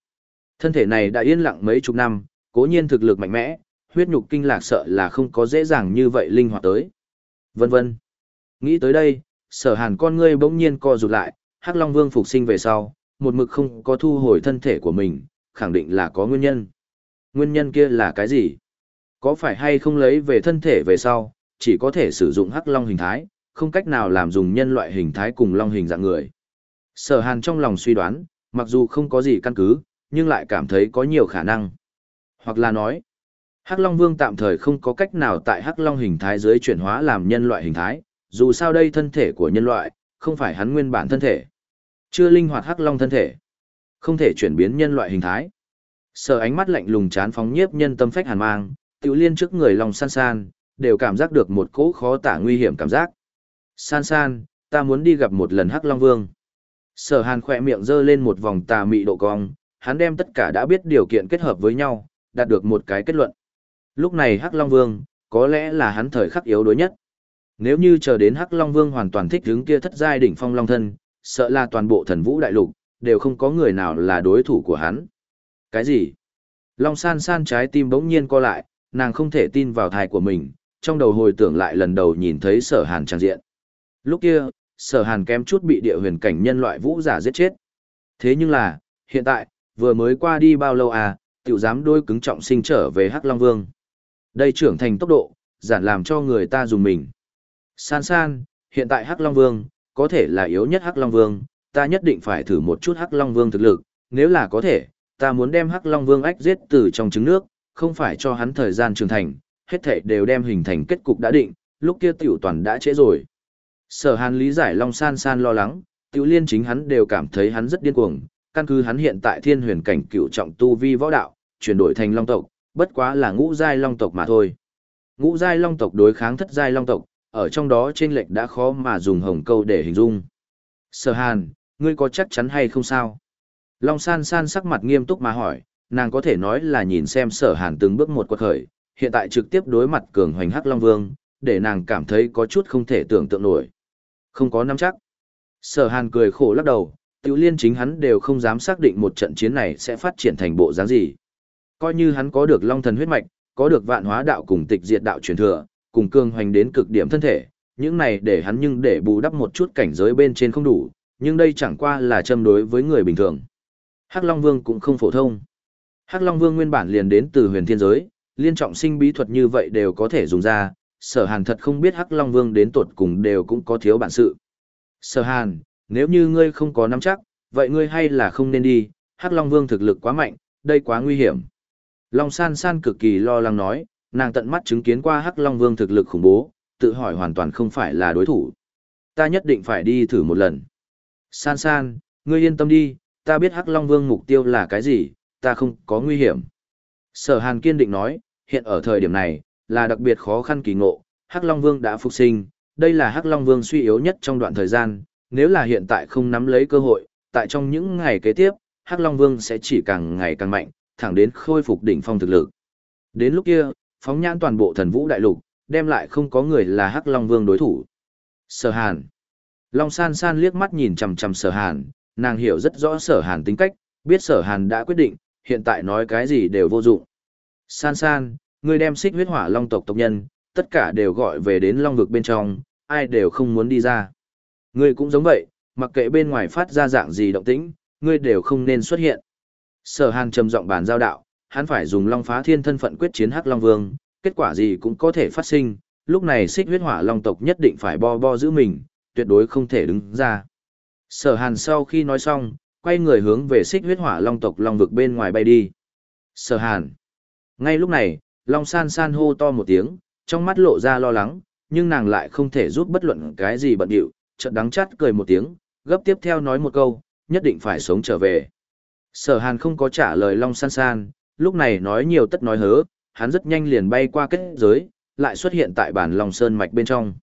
Thân thể này đã yên lặng mấy chục năm, cố nhiên thực lực mạnh mẽ, huyết nhục kinh lạc sợ là không có dễ dàng như vậy linh hoạt tới. Vân vân. Nghĩ tới đây, sở hàn con ngươi bỗng nhiên co rụt lại, Hắc Long Vương phục sinh về sau, một mực không có thu hồi thân thể của mình, khẳng định là có nguyên nhân. Nguyên nhân kia là cái gì? Có phải hay không lấy về thân thể về sau, chỉ có thể sử dụng Hắc Long hình thái, không cách nào làm dùng nhân loại hình thái cùng Long hình dạng người. Sở hàn trong lòng suy đoán, mặc dù không có gì căn cứ, nhưng lại cảm thấy có nhiều khả năng. Hoặc là nói, Hắc Long Vương tạm thời không có cách nào tại Hắc Long hình thái dưới chuyển hóa làm nhân loại hình thái, dù sao đây thân thể của nhân loại, không phải hắn nguyên bản thân thể. Chưa linh hoạt Hắc Long thân thể, không thể chuyển biến nhân loại hình thái. Sở ánh mắt lạnh lùng chán phóng nhiếp nhân tâm phách hàn mang, tiểu liên trước người lòng san san, đều cảm giác được một cỗ khó tả nguy hiểm cảm giác. San san, ta muốn đi gặp một lần Hắc Long Vương. Sở hàn khỏe miệng giơ lên một vòng tà mị độ cong, hắn đem tất cả đã biết điều kiện kết hợp với nhau, đạt được một cái kết luận. Lúc này Hắc Long Vương, có lẽ là hắn thời khắc yếu đuối nhất. Nếu như chờ đến Hắc Long Vương hoàn toàn thích hướng kia thất giai đỉnh phong long thân, sợ là toàn bộ thần vũ đại lục, đều không có người nào là đối thủ của hắn. Cái gì? Long san san trái tim bỗng nhiên co lại, nàng không thể tin vào thai của mình, trong đầu hồi tưởng lại lần đầu nhìn thấy sở hàn trang diện. Lúc kia, sở hàn kém chút bị địa huyền cảnh nhân loại vũ giả giết chết. Thế nhưng là, hiện tại, vừa mới qua đi bao lâu à, tiểu dám đôi cứng trọng sinh trở về Hắc Long Vương. Đây trưởng thành tốc độ, giản làm cho người ta dùng mình. San san, hiện tại Hắc Long Vương, có thể là yếu nhất Hắc Long Vương, ta nhất định phải thử một chút Hắc Long Vương thực lực, nếu là có thể, ta muốn đem Hắc Long Vương ách giết từ trong trứng nước, không phải cho hắn thời gian trưởng thành, hết thảy đều đem hình thành kết cục đã định, lúc kia tiểu toàn đã trễ rồi. Sở Hàn lý giải Long San San lo lắng, Tiểu Liên chính hắn đều cảm thấy hắn rất điên cuồng, căn cứ hắn hiện tại thiên huyền cảnh cựu trọng tu vi võ đạo, chuyển đổi thành Long tộc, bất quá là ngũ giai Long tộc mà thôi. Ngũ giai Long tộc đối kháng thất giai Long tộc, ở trong đó trên lệch đã khó mà dùng hồng câu để hình dung. Sở Hàn, ngươi có chắc chắn hay không sao? Long San San sắc mặt nghiêm túc mà hỏi, nàng có thể nói là nhìn xem Sở Hàn từng bước một quật khởi, hiện tại trực tiếp đối mặt cường hoành hắc Long Vương, để nàng cảm thấy có chút không thể tưởng tượng nổi. Không có nắm chắc. Sở hàn cười khổ lắc đầu, tiểu liên chính hắn đều không dám xác định một trận chiến này sẽ phát triển thành bộ dáng gì. Coi như hắn có được long thần huyết mạch, có được vạn hóa đạo cùng tịch diệt đạo truyền thừa, cùng cương hoành đến cực điểm thân thể, những này để hắn nhưng để bù đắp một chút cảnh giới bên trên không đủ, nhưng đây chẳng qua là châm đối với người bình thường. Hắc Long Vương cũng không phổ thông. Hắc Long Vương nguyên bản liền đến từ huyền thiên giới, liên trọng sinh bí thuật như vậy đều có thể dùng ra, sở hàn thật không biết hắc long vương đến tột cùng đều cũng có thiếu bản sự sở hàn nếu như ngươi không có nắm chắc vậy ngươi hay là không nên đi hắc long vương thực lực quá mạnh đây quá nguy hiểm long san san cực kỳ lo lắng nói Nàng tận mắt chứng kiến qua Hắc Long Vương thực lực khủng bố, tự hỏi hoàn toàn không phải là đối thủ. Ta nhất định phải đi thử một lần. San san, ngươi yên tâm đi, ta biết Hắc Long Vương mục tiêu là cái gì, ta không có nguy hiểm. Sở Hàn kiên định nói, hiện ở thời điểm này, là đặc biệt khó khăn kỳ ngộ, Hắc Long Vương đã phục sinh, đây là Hắc Long Vương suy yếu nhất trong đoạn thời gian, nếu là hiện tại không nắm lấy cơ hội, tại trong những ngày kế tiếp, Hắc Long Vương sẽ chỉ càng ngày càng mạnh, thẳng đến khôi phục đỉnh phong thực lực. Đến lúc kia, phóng nhãn toàn bộ thần vũ đại lục, đem lại không có người là Hắc Long Vương đối thủ. Sở Hàn. Long San San liếc mắt nhìn chằm chằm Sở Hàn, nàng hiểu rất rõ Sở Hàn tính cách, biết Sở Hàn đã quyết định, hiện tại nói cái gì đều vô dụng. San San, ngươi đem xích huyết hỏa long tộc tộc nhân, tất cả đều gọi về đến long vực bên trong, ai đều không muốn đi ra. Ngươi cũng giống vậy, mặc kệ bên ngoài phát ra dạng gì động tĩnh, ngươi đều không nên xuất hiện. Sở Hàn trầm giọng bàn giao đạo, hắn phải dùng Long Phá Thiên thân phận quyết chiến Hắc Long Vương, kết quả gì cũng có thể phát sinh, lúc này xích huyết hỏa long tộc nhất định phải bo bo giữ mình, tuyệt đối không thể đứng ra. Sở Hàn sau khi nói xong, quay người hướng về xích huyết hỏa long tộc long vực bên ngoài bay đi. Sở Hàn. Ngay lúc này, Long San San hô to một tiếng, trong mắt lộ ra lo lắng, nhưng nàng lại không thể giúp bất luận cái gì bận điệu, chợt đắng chát cười một tiếng, gấp tiếp theo nói một câu, nhất định phải sống trở về. Sở Hàn không có trả lời Long San San, lúc này nói nhiều tất nói hớ, hắn rất nhanh liền bay qua kết giới, lại xuất hiện tại bản Long Sơn mạch bên trong.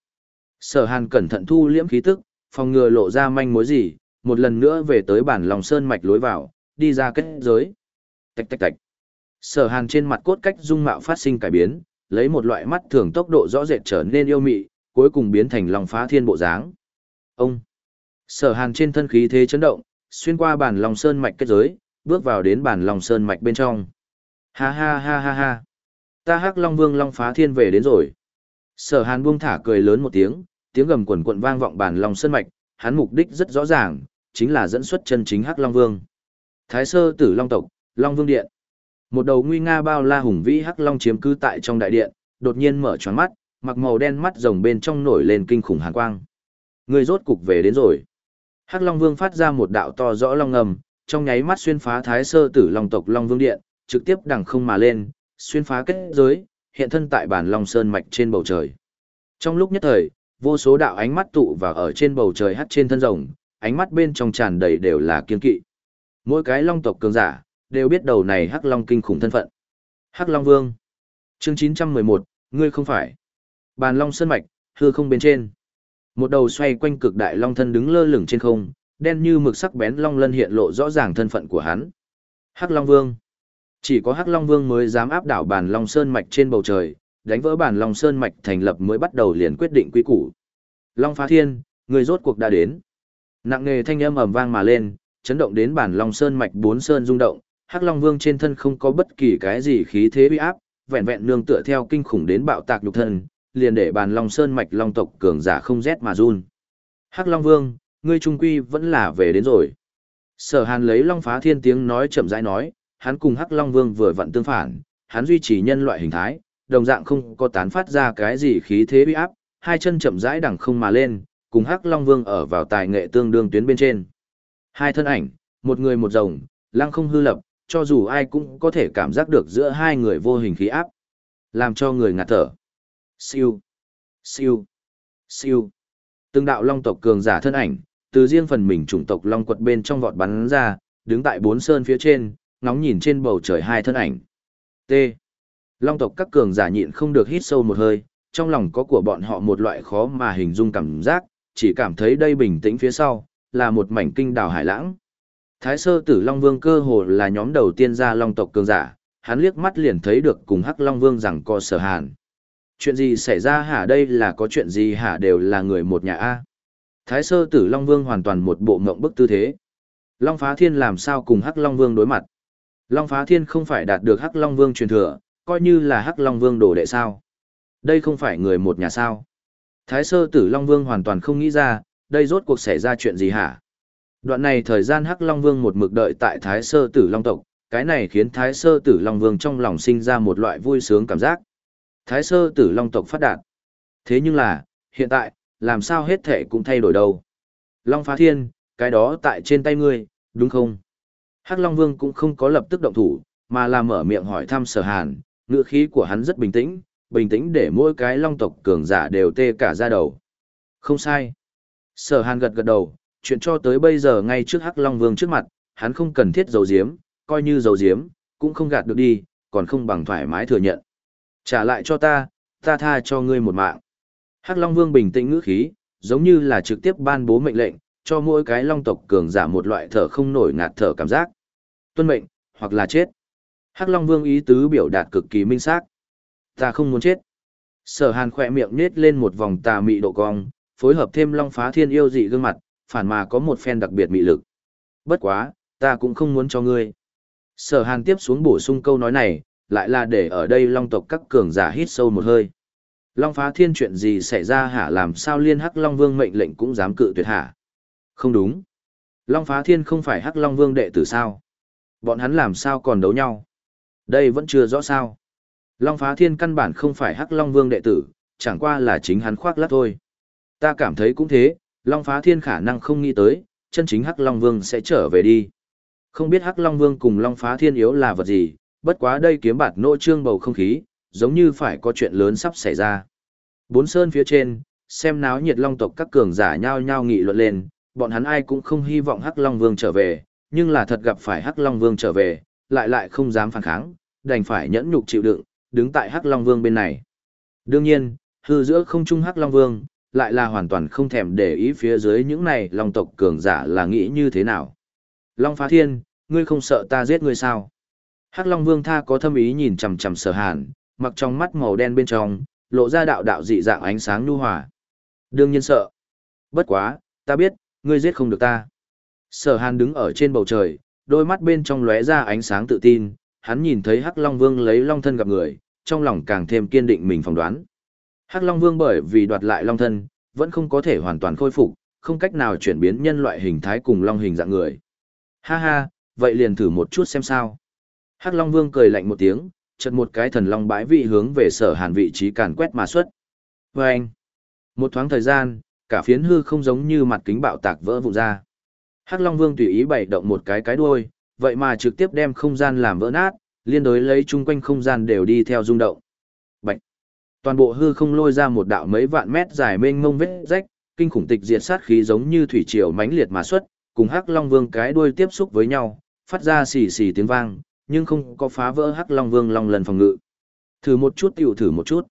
Sở Hàn cẩn thận thu liễm khí tức, phòng ngừa lộ ra manh mối gì, một lần nữa về tới bản Long Sơn mạch lối vào, đi ra kết giới. Tạch tạch tạch. Sở Hàn trên mặt cốt cách dung mạo phát sinh cải biến, lấy một loại mắt thường tốc độ rõ rệt trở nên yêu mị, cuối cùng biến thành Long Phá Thiên bộ dáng. Ông. Sở Hàn trên thân khí thế chấn động, xuyên qua bản lòng Sơn mạch kết giới, bước vào đến bản lòng Sơn mạch bên trong. Ha ha ha ha ha. Ta Hắc Long Vương Long Phá Thiên về đến rồi. Sở Hàn buông thả cười lớn một tiếng, tiếng gầm quần quận vang vọng bản lòng Sơn mạch, hắn mục đích rất rõ ràng, chính là dẫn xuất chân chính Hắc Long Vương. Thái sơ tử Long tộc, Long Vương Điện. Một đầu nguy nga bao la hùng vĩ Hắc Long chiếm cứ tại trong đại điện, đột nhiên mở choáng mắt, mặc màu đen mắt rồng bên trong nổi lên kinh khủng hàn quang. Người rốt cục về đến rồi. Hắc Long Vương phát ra một đạo to rõ long ngầm, trong nháy mắt xuyên phá thái sơ tử long tộc Long Vương Điện, trực tiếp đằng không mà lên, xuyên phá kết giới, hiện thân tại bản Long Sơn mạch trên bầu trời. Trong lúc nhất thời, vô số đạo ánh mắt tụ và ở trên bầu trời hắt trên thân rồng, ánh mắt bên trong tràn đầy đều là kiên kỵ. Mỗi cái long tộc cường giả, đều biết đầu này Hắc Long kinh khủng thân phận. Hắc Long Vương. Chương 911, ngươi không phải. Bàn Long Sơn mạch, hư không bên trên. Một đầu xoay quanh cực đại long thân đứng lơ lửng trên không, đen như mực sắc bén long lân hiện lộ rõ ràng thân phận của hắn. Hắc Long Vương. Chỉ có Hắc Long Vương mới dám áp đảo bàn Long Sơn mạch trên bầu trời, đánh vỡ bàn Long Sơn mạch thành lập mới bắt đầu liền quyết định quy củ. Long Phá Thiên, người rốt cuộc đã đến. Nặng nề thanh âm ầm vang mà lên, chấn động đến bản Long Sơn mạch bốn sơn rung động, Hắc Long Vương trên thân không có bất kỳ cái gì khí thế uy áp, vẹn vẹn nương tựa theo kinh khủng đến bạo tạc nhục thân, liền để bàn Long Sơn mạch Long tộc cường giả không rét mà run. Hắc Long Vương, ngươi trung quy vẫn là về đến rồi. Sở Hàn lấy Long Phá Thiên tiếng nói chậm rãi nói, hắn cùng Hắc Long Vương vừa vặn tương phản, hắn duy trì nhân loại hình thái, đồng dạng không có tán phát ra cái gì khí thế uy áp, hai chân chậm rãi đằng không mà lên, cùng Hắc Long Vương ở vào tài nghệ tương đương tuyến bên trên. Hai thân ảnh, một người một rồng, lăng không hư lập, cho dù ai cũng có thể cảm giác được giữa hai người vô hình khí áp, làm cho người ngạt thở. Siêu, siêu, siêu. Từng đạo long tộc cường giả thân ảnh, từ riêng phần mình chủng tộc long quật bên trong vọt bắn ra, đứng tại bốn sơn phía trên, ngóng nhìn trên bầu trời hai thân ảnh. T. Long tộc các cường giả nhịn không được hít sâu một hơi, trong lòng có của bọn họ một loại khó mà hình dung cảm giác, chỉ cảm thấy đây bình tĩnh phía sau, là một mảnh kinh đảo hải lãng. Thái sơ tử Long Vương cơ hồ là nhóm đầu tiên ra Long tộc cường giả, hắn liếc mắt liền thấy được cùng Hắc Long Vương rằng co sở hàn. Chuyện gì xảy ra hả đây là có chuyện gì hả đều là người một nhà A. Thái sơ tử Long Vương hoàn toàn một bộ mộng bức tư thế. Long Phá Thiên làm sao cùng Hắc Long Vương đối mặt. Long Phá Thiên không phải đạt được Hắc Long Vương truyền thừa, coi như là Hắc Long Vương đồ đệ sao. Đây không phải người một nhà sao. Thái sơ tử Long Vương hoàn toàn không nghĩ ra, đây rốt cuộc xảy ra chuyện gì hả? Đoạn này thời gian Hắc Long Vương một mực đợi tại Thái Sơ Tử Long tộc, cái này khiến Thái Sơ Tử Long Vương trong lòng sinh ra một loại vui sướng cảm giác. Thái Sơ Tử Long tộc phát đạt. Thế nhưng là, hiện tại, làm sao hết thể cũng thay đổi đâu. Long Phá Thiên, cái đó tại trên tay ngươi, đúng không? Hắc Long Vương cũng không có lập tức động thủ, mà là mở miệng hỏi thăm Sở Hàn, ngựa khí của hắn rất bình tĩnh, bình tĩnh để mỗi cái long tộc cường giả đều tê cả ra đầu. Không sai. Sở hàn gật gật đầu, chuyện cho tới bây giờ ngay trước Hắc Long Vương trước mặt, hắn không cần thiết dầu diếm, coi như dầu diếm, cũng không gạt được đi, còn không bằng thoải mái thừa nhận. Trả lại cho ta, ta tha cho ngươi một mạng. Hắc Long Vương bình tĩnh ngữ khí, giống như là trực tiếp ban bố mệnh lệnh, cho mỗi cái long tộc cường giả một loại thở không nổi ngạt thở cảm giác. Tuân mệnh, hoặc là chết. Hắc Long Vương ý tứ biểu đạt cực kỳ minh xác. Ta không muốn chết. Sở Hàn khỏe miệng nết lên một vòng tà mị độ cong, phối hợp thêm Long Phá Thiên yêu dị gương mặt, phản mà có một phen đặc biệt mị lực. Bất quá, ta cũng không muốn cho ngươi. Sở Hàn tiếp xuống bổ sung câu nói này, lại là để ở đây Long tộc các cường giả hít sâu một hơi. Long Phá Thiên chuyện gì xảy ra hả làm sao liên Hắc Long Vương mệnh lệnh cũng dám cự tuyệt hả? Không đúng. Long Phá Thiên không phải Hắc Long Vương đệ tử sao? Bọn hắn làm sao còn đấu nhau? Đây vẫn chưa rõ sao. Long Phá Thiên căn bản không phải Hắc Long Vương đệ tử, chẳng qua là chính hắn khoác lác thôi. Ta cảm thấy cũng thế, Long Phá Thiên khả năng không nghĩ tới, chân chính Hắc Long Vương sẽ trở về đi. Không biết Hắc Long Vương cùng Long Phá Thiên yếu là vật gì, bất quá đây kiếm bạt nỗ trương bầu không khí, giống như phải có chuyện lớn sắp xảy ra. Bốn sơn phía trên, xem náo nhiệt long tộc các cường giả nhao nhao nghị luận lên, bọn hắn ai cũng không hy vọng Hắc Long Vương trở về, nhưng là thật gặp phải Hắc Long Vương trở về, lại lại không dám phản kháng, đành phải nhẫn nhục chịu đựng, đứng tại Hắc Long Vương bên này. Đương nhiên, hư giữa không trung Hắc Long Vương, lại là hoàn toàn không thèm để ý phía dưới những này long tộc cường giả là nghĩ như thế nào. Long phá thiên, ngươi không sợ ta giết ngươi sao? Hắc Long Vương tha có thâm ý nhìn chằm chằm sở hàn, mặc trong mắt màu đen bên trong, lộ ra đạo đạo dị dạng ánh sáng nhu hòa. Đương nhiên sợ. Bất quá, ta biết, ngươi giết không được ta. Sở hàn đứng ở trên bầu trời, đôi mắt bên trong lóe ra ánh sáng tự tin, hắn nhìn thấy Hắc Long Vương lấy long thân gặp người, trong lòng càng thêm kiên định mình phỏng đoán. Hắc Long Vương bởi vì đoạt lại long thân, vẫn không có thể hoàn toàn khôi phục, không cách nào chuyển biến nhân loại hình thái cùng long hình dạng người. Ha ha, vậy liền thử một chút xem sao. Hắc Long Vương cười lạnh một tiếng, chợt một cái thần long bãi vị hướng về sở hàn vị trí càn quét mà xuất. Và anh, một thoáng thời gian, cả phiến hư không giống như mặt kính bạo tạc vỡ vụn ra. Hắc Long Vương tùy ý bày động một cái cái đuôi, vậy mà trực tiếp đem không gian làm vỡ nát, liên đối lấy chung quanh không gian đều đi theo rung động. Toàn bộ hư không lôi ra một đạo mấy vạn mét dài mênh mông vết rách, kinh khủng tịch diệt sát khí giống như thủy triều mãnh liệt mà xuất, cùng Hắc Long Vương cái đuôi tiếp xúc với nhau, phát ra xì xì tiếng vang, nhưng không có phá vỡ Hắc Long Vương long lần phòng ngự. Thử một chút tiểu thử một chút.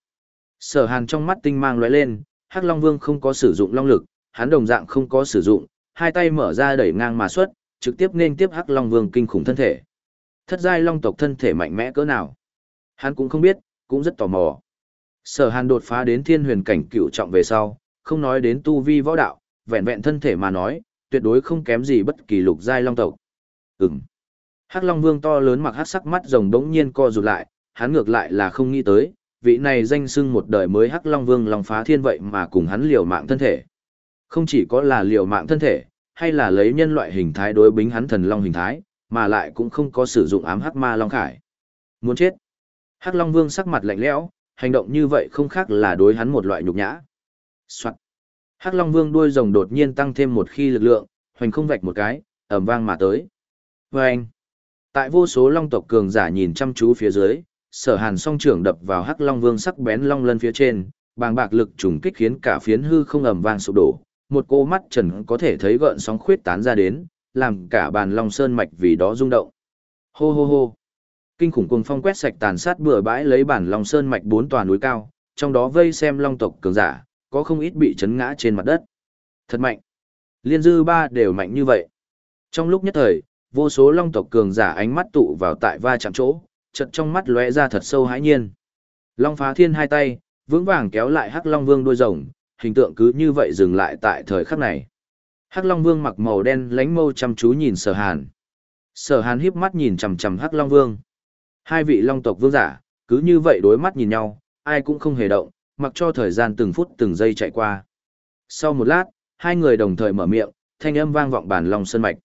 Sở Hàn trong mắt tinh mang lóe lên, Hắc Long Vương không có sử dụng long lực, hắn đồng dạng không có sử dụng, hai tay mở ra đẩy ngang mà xuất, trực tiếp nên tiếp Hắc Long Vương kinh khủng thân thể. Thất giai long tộc thân thể mạnh mẽ cỡ nào? Hắn cũng không biết, cũng rất tò mò. Sở Hàn đột phá đến thiên huyền cảnh cựu trọng về sau, không nói đến tu vi võ đạo, vẹn vẹn thân thể mà nói, tuyệt đối không kém gì bất kỳ lục giai long tộc. Ừm. Hắc Long Vương to lớn mặc hắc sắc mắt rồng đống nhiên co rụt lại, hắn ngược lại là không nghĩ tới, vị này danh xưng một đời mới Hắc Long Vương Long phá thiên vậy mà cùng hắn liều mạng thân thể. Không chỉ có là liều mạng thân thể, hay là lấy nhân loại hình thái đối bính hắn thần long hình thái, mà lại cũng không có sử dụng ám hắc ma long khải. Muốn chết. Hắc Long Vương sắc mặt lạnh lẽo, hành động như vậy không khác là đối hắn một loại nhục nhã. Soạn. Hắc Long Vương đuôi rồng đột nhiên tăng thêm một khi lực lượng, hoành không vạch một cái, ầm vang mà tới. Vâng. Tại vô số long tộc cường giả nhìn chăm chú phía dưới, sở hàn song trưởng đập vào Hắc Long Vương sắc bén long lân phía trên, bàng bạc lực trùng kích khiến cả phiến hư không ầm vang sụp đổ, một cô mắt trần có thể thấy gợn sóng khuyết tán ra đến, làm cả bàn long sơn mạch vì đó rung động. Hô hô hô. Kinh khủng cuồng phong quét sạch tàn sát bừa bãi lấy bản long sơn mạch bốn tòa núi cao, trong đó vây xem long tộc cường giả, có không ít bị chấn ngã trên mặt đất. Thật mạnh. Liên dư ba đều mạnh như vậy. Trong lúc nhất thời, vô số long tộc cường giả ánh mắt tụ vào tại va chạm chỗ, chợt trong mắt lóe ra thật sâu hãi nhiên. Long phá thiên hai tay, vững vàng kéo lại hắc long vương đuôi rồng, hình tượng cứ như vậy dừng lại tại thời khắc này. Hắc Long Vương mặc màu đen lánh mâu chăm chú nhìn Sở Hàn. Sở Hàn híp mắt nhìn chằm chằm Hắc Long Vương. Hai vị Long tộc vương giả, cứ như vậy đối mắt nhìn nhau, ai cũng không hề động, mặc cho thời gian từng phút từng giây chạy qua. Sau một lát, hai người đồng thời mở miệng, thanh âm vang vọng bản Long Sơn Mạch.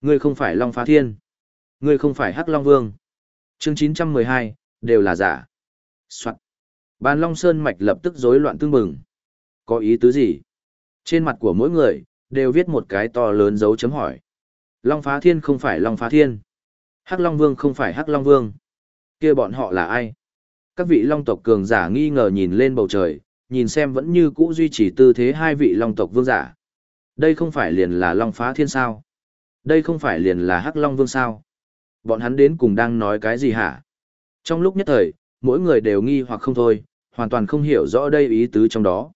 Ngươi không phải Long Phá Thiên. Ngươi không phải Hắc Long Vương. Chương 912, đều là giả. Soạn. Bàn Long Sơn Mạch lập tức rối loạn tương bừng. Có ý tứ gì? Trên mặt của mỗi người, đều viết một cái to lớn dấu chấm hỏi. Long Phá Thiên không phải Long Phá Thiên. Hắc Long Vương không phải Hắc Long Vương kia bọn họ là ai? Các vị long tộc cường giả nghi ngờ nhìn lên bầu trời, nhìn xem vẫn như cũ duy trì tư thế hai vị long tộc vương giả. Đây không phải liền là long phá thiên sao? Đây không phải liền là hắc long vương sao? Bọn hắn đến cùng đang nói cái gì hả? Trong lúc nhất thời, mỗi người đều nghi hoặc không thôi, hoàn toàn không hiểu rõ đây ý tứ trong đó.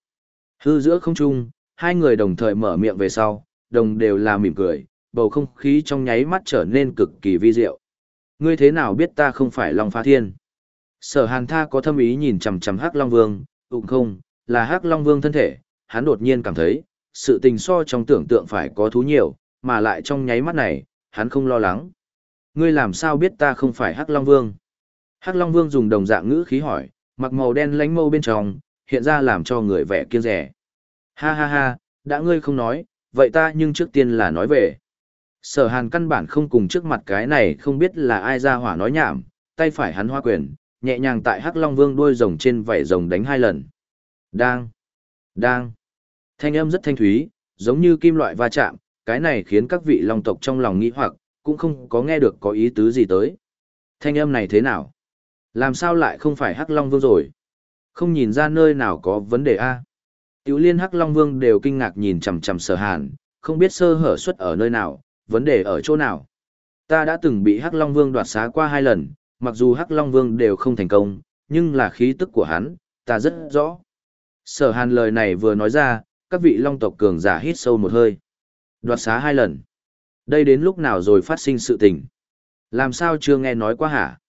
Hư giữa không trung, hai người đồng thời mở miệng về sau, đồng đều là mỉm cười, bầu không khí trong nháy mắt trở nên cực kỳ vi diệu. Ngươi thế nào biết ta không phải Long Phá Thiên? Sở Hàn Tha có thâm ý nhìn chằm chằm Hắc Long Vương, ụng không, là Hắc Long Vương thân thể, hắn đột nhiên cảm thấy, sự tình so trong tưởng tượng phải có thú nhiều, mà lại trong nháy mắt này, hắn không lo lắng. Ngươi làm sao biết ta không phải Hắc Long Vương? Hắc Long Vương dùng đồng dạng ngữ khí hỏi, mặc màu đen lánh mâu bên trong, hiện ra làm cho người vẻ kiêng rẻ. Ha ha ha, đã ngươi không nói, vậy ta nhưng trước tiên là nói về. Sở hàn căn bản không cùng trước mặt cái này không biết là ai ra hỏa nói nhảm, tay phải hắn hoa quyền, nhẹ nhàng tại hắc long vương đuôi rồng trên vảy rồng đánh hai lần. Đang, đang. Thanh âm rất thanh thúy, giống như kim loại va chạm, cái này khiến các vị long tộc trong lòng nghĩ hoặc, cũng không có nghe được có ý tứ gì tới. Thanh âm này thế nào? Làm sao lại không phải hắc long vương rồi? Không nhìn ra nơi nào có vấn đề a Tiểu liên hắc long vương đều kinh ngạc nhìn chằm chằm sở hàn, không biết sơ hở xuất ở nơi nào, vấn đề ở chỗ nào. Ta đã từng bị hắc long vương đoạt xá qua hai lần, mặc dù hắc long vương đều không thành công, nhưng là khí tức của hắn, ta rất rõ. Sở hàn lời này vừa nói ra, các vị long tộc cường giả hít sâu một hơi. Đoạt xá hai lần. Đây đến lúc nào rồi phát sinh sự tình? Làm sao chưa nghe nói qua hả?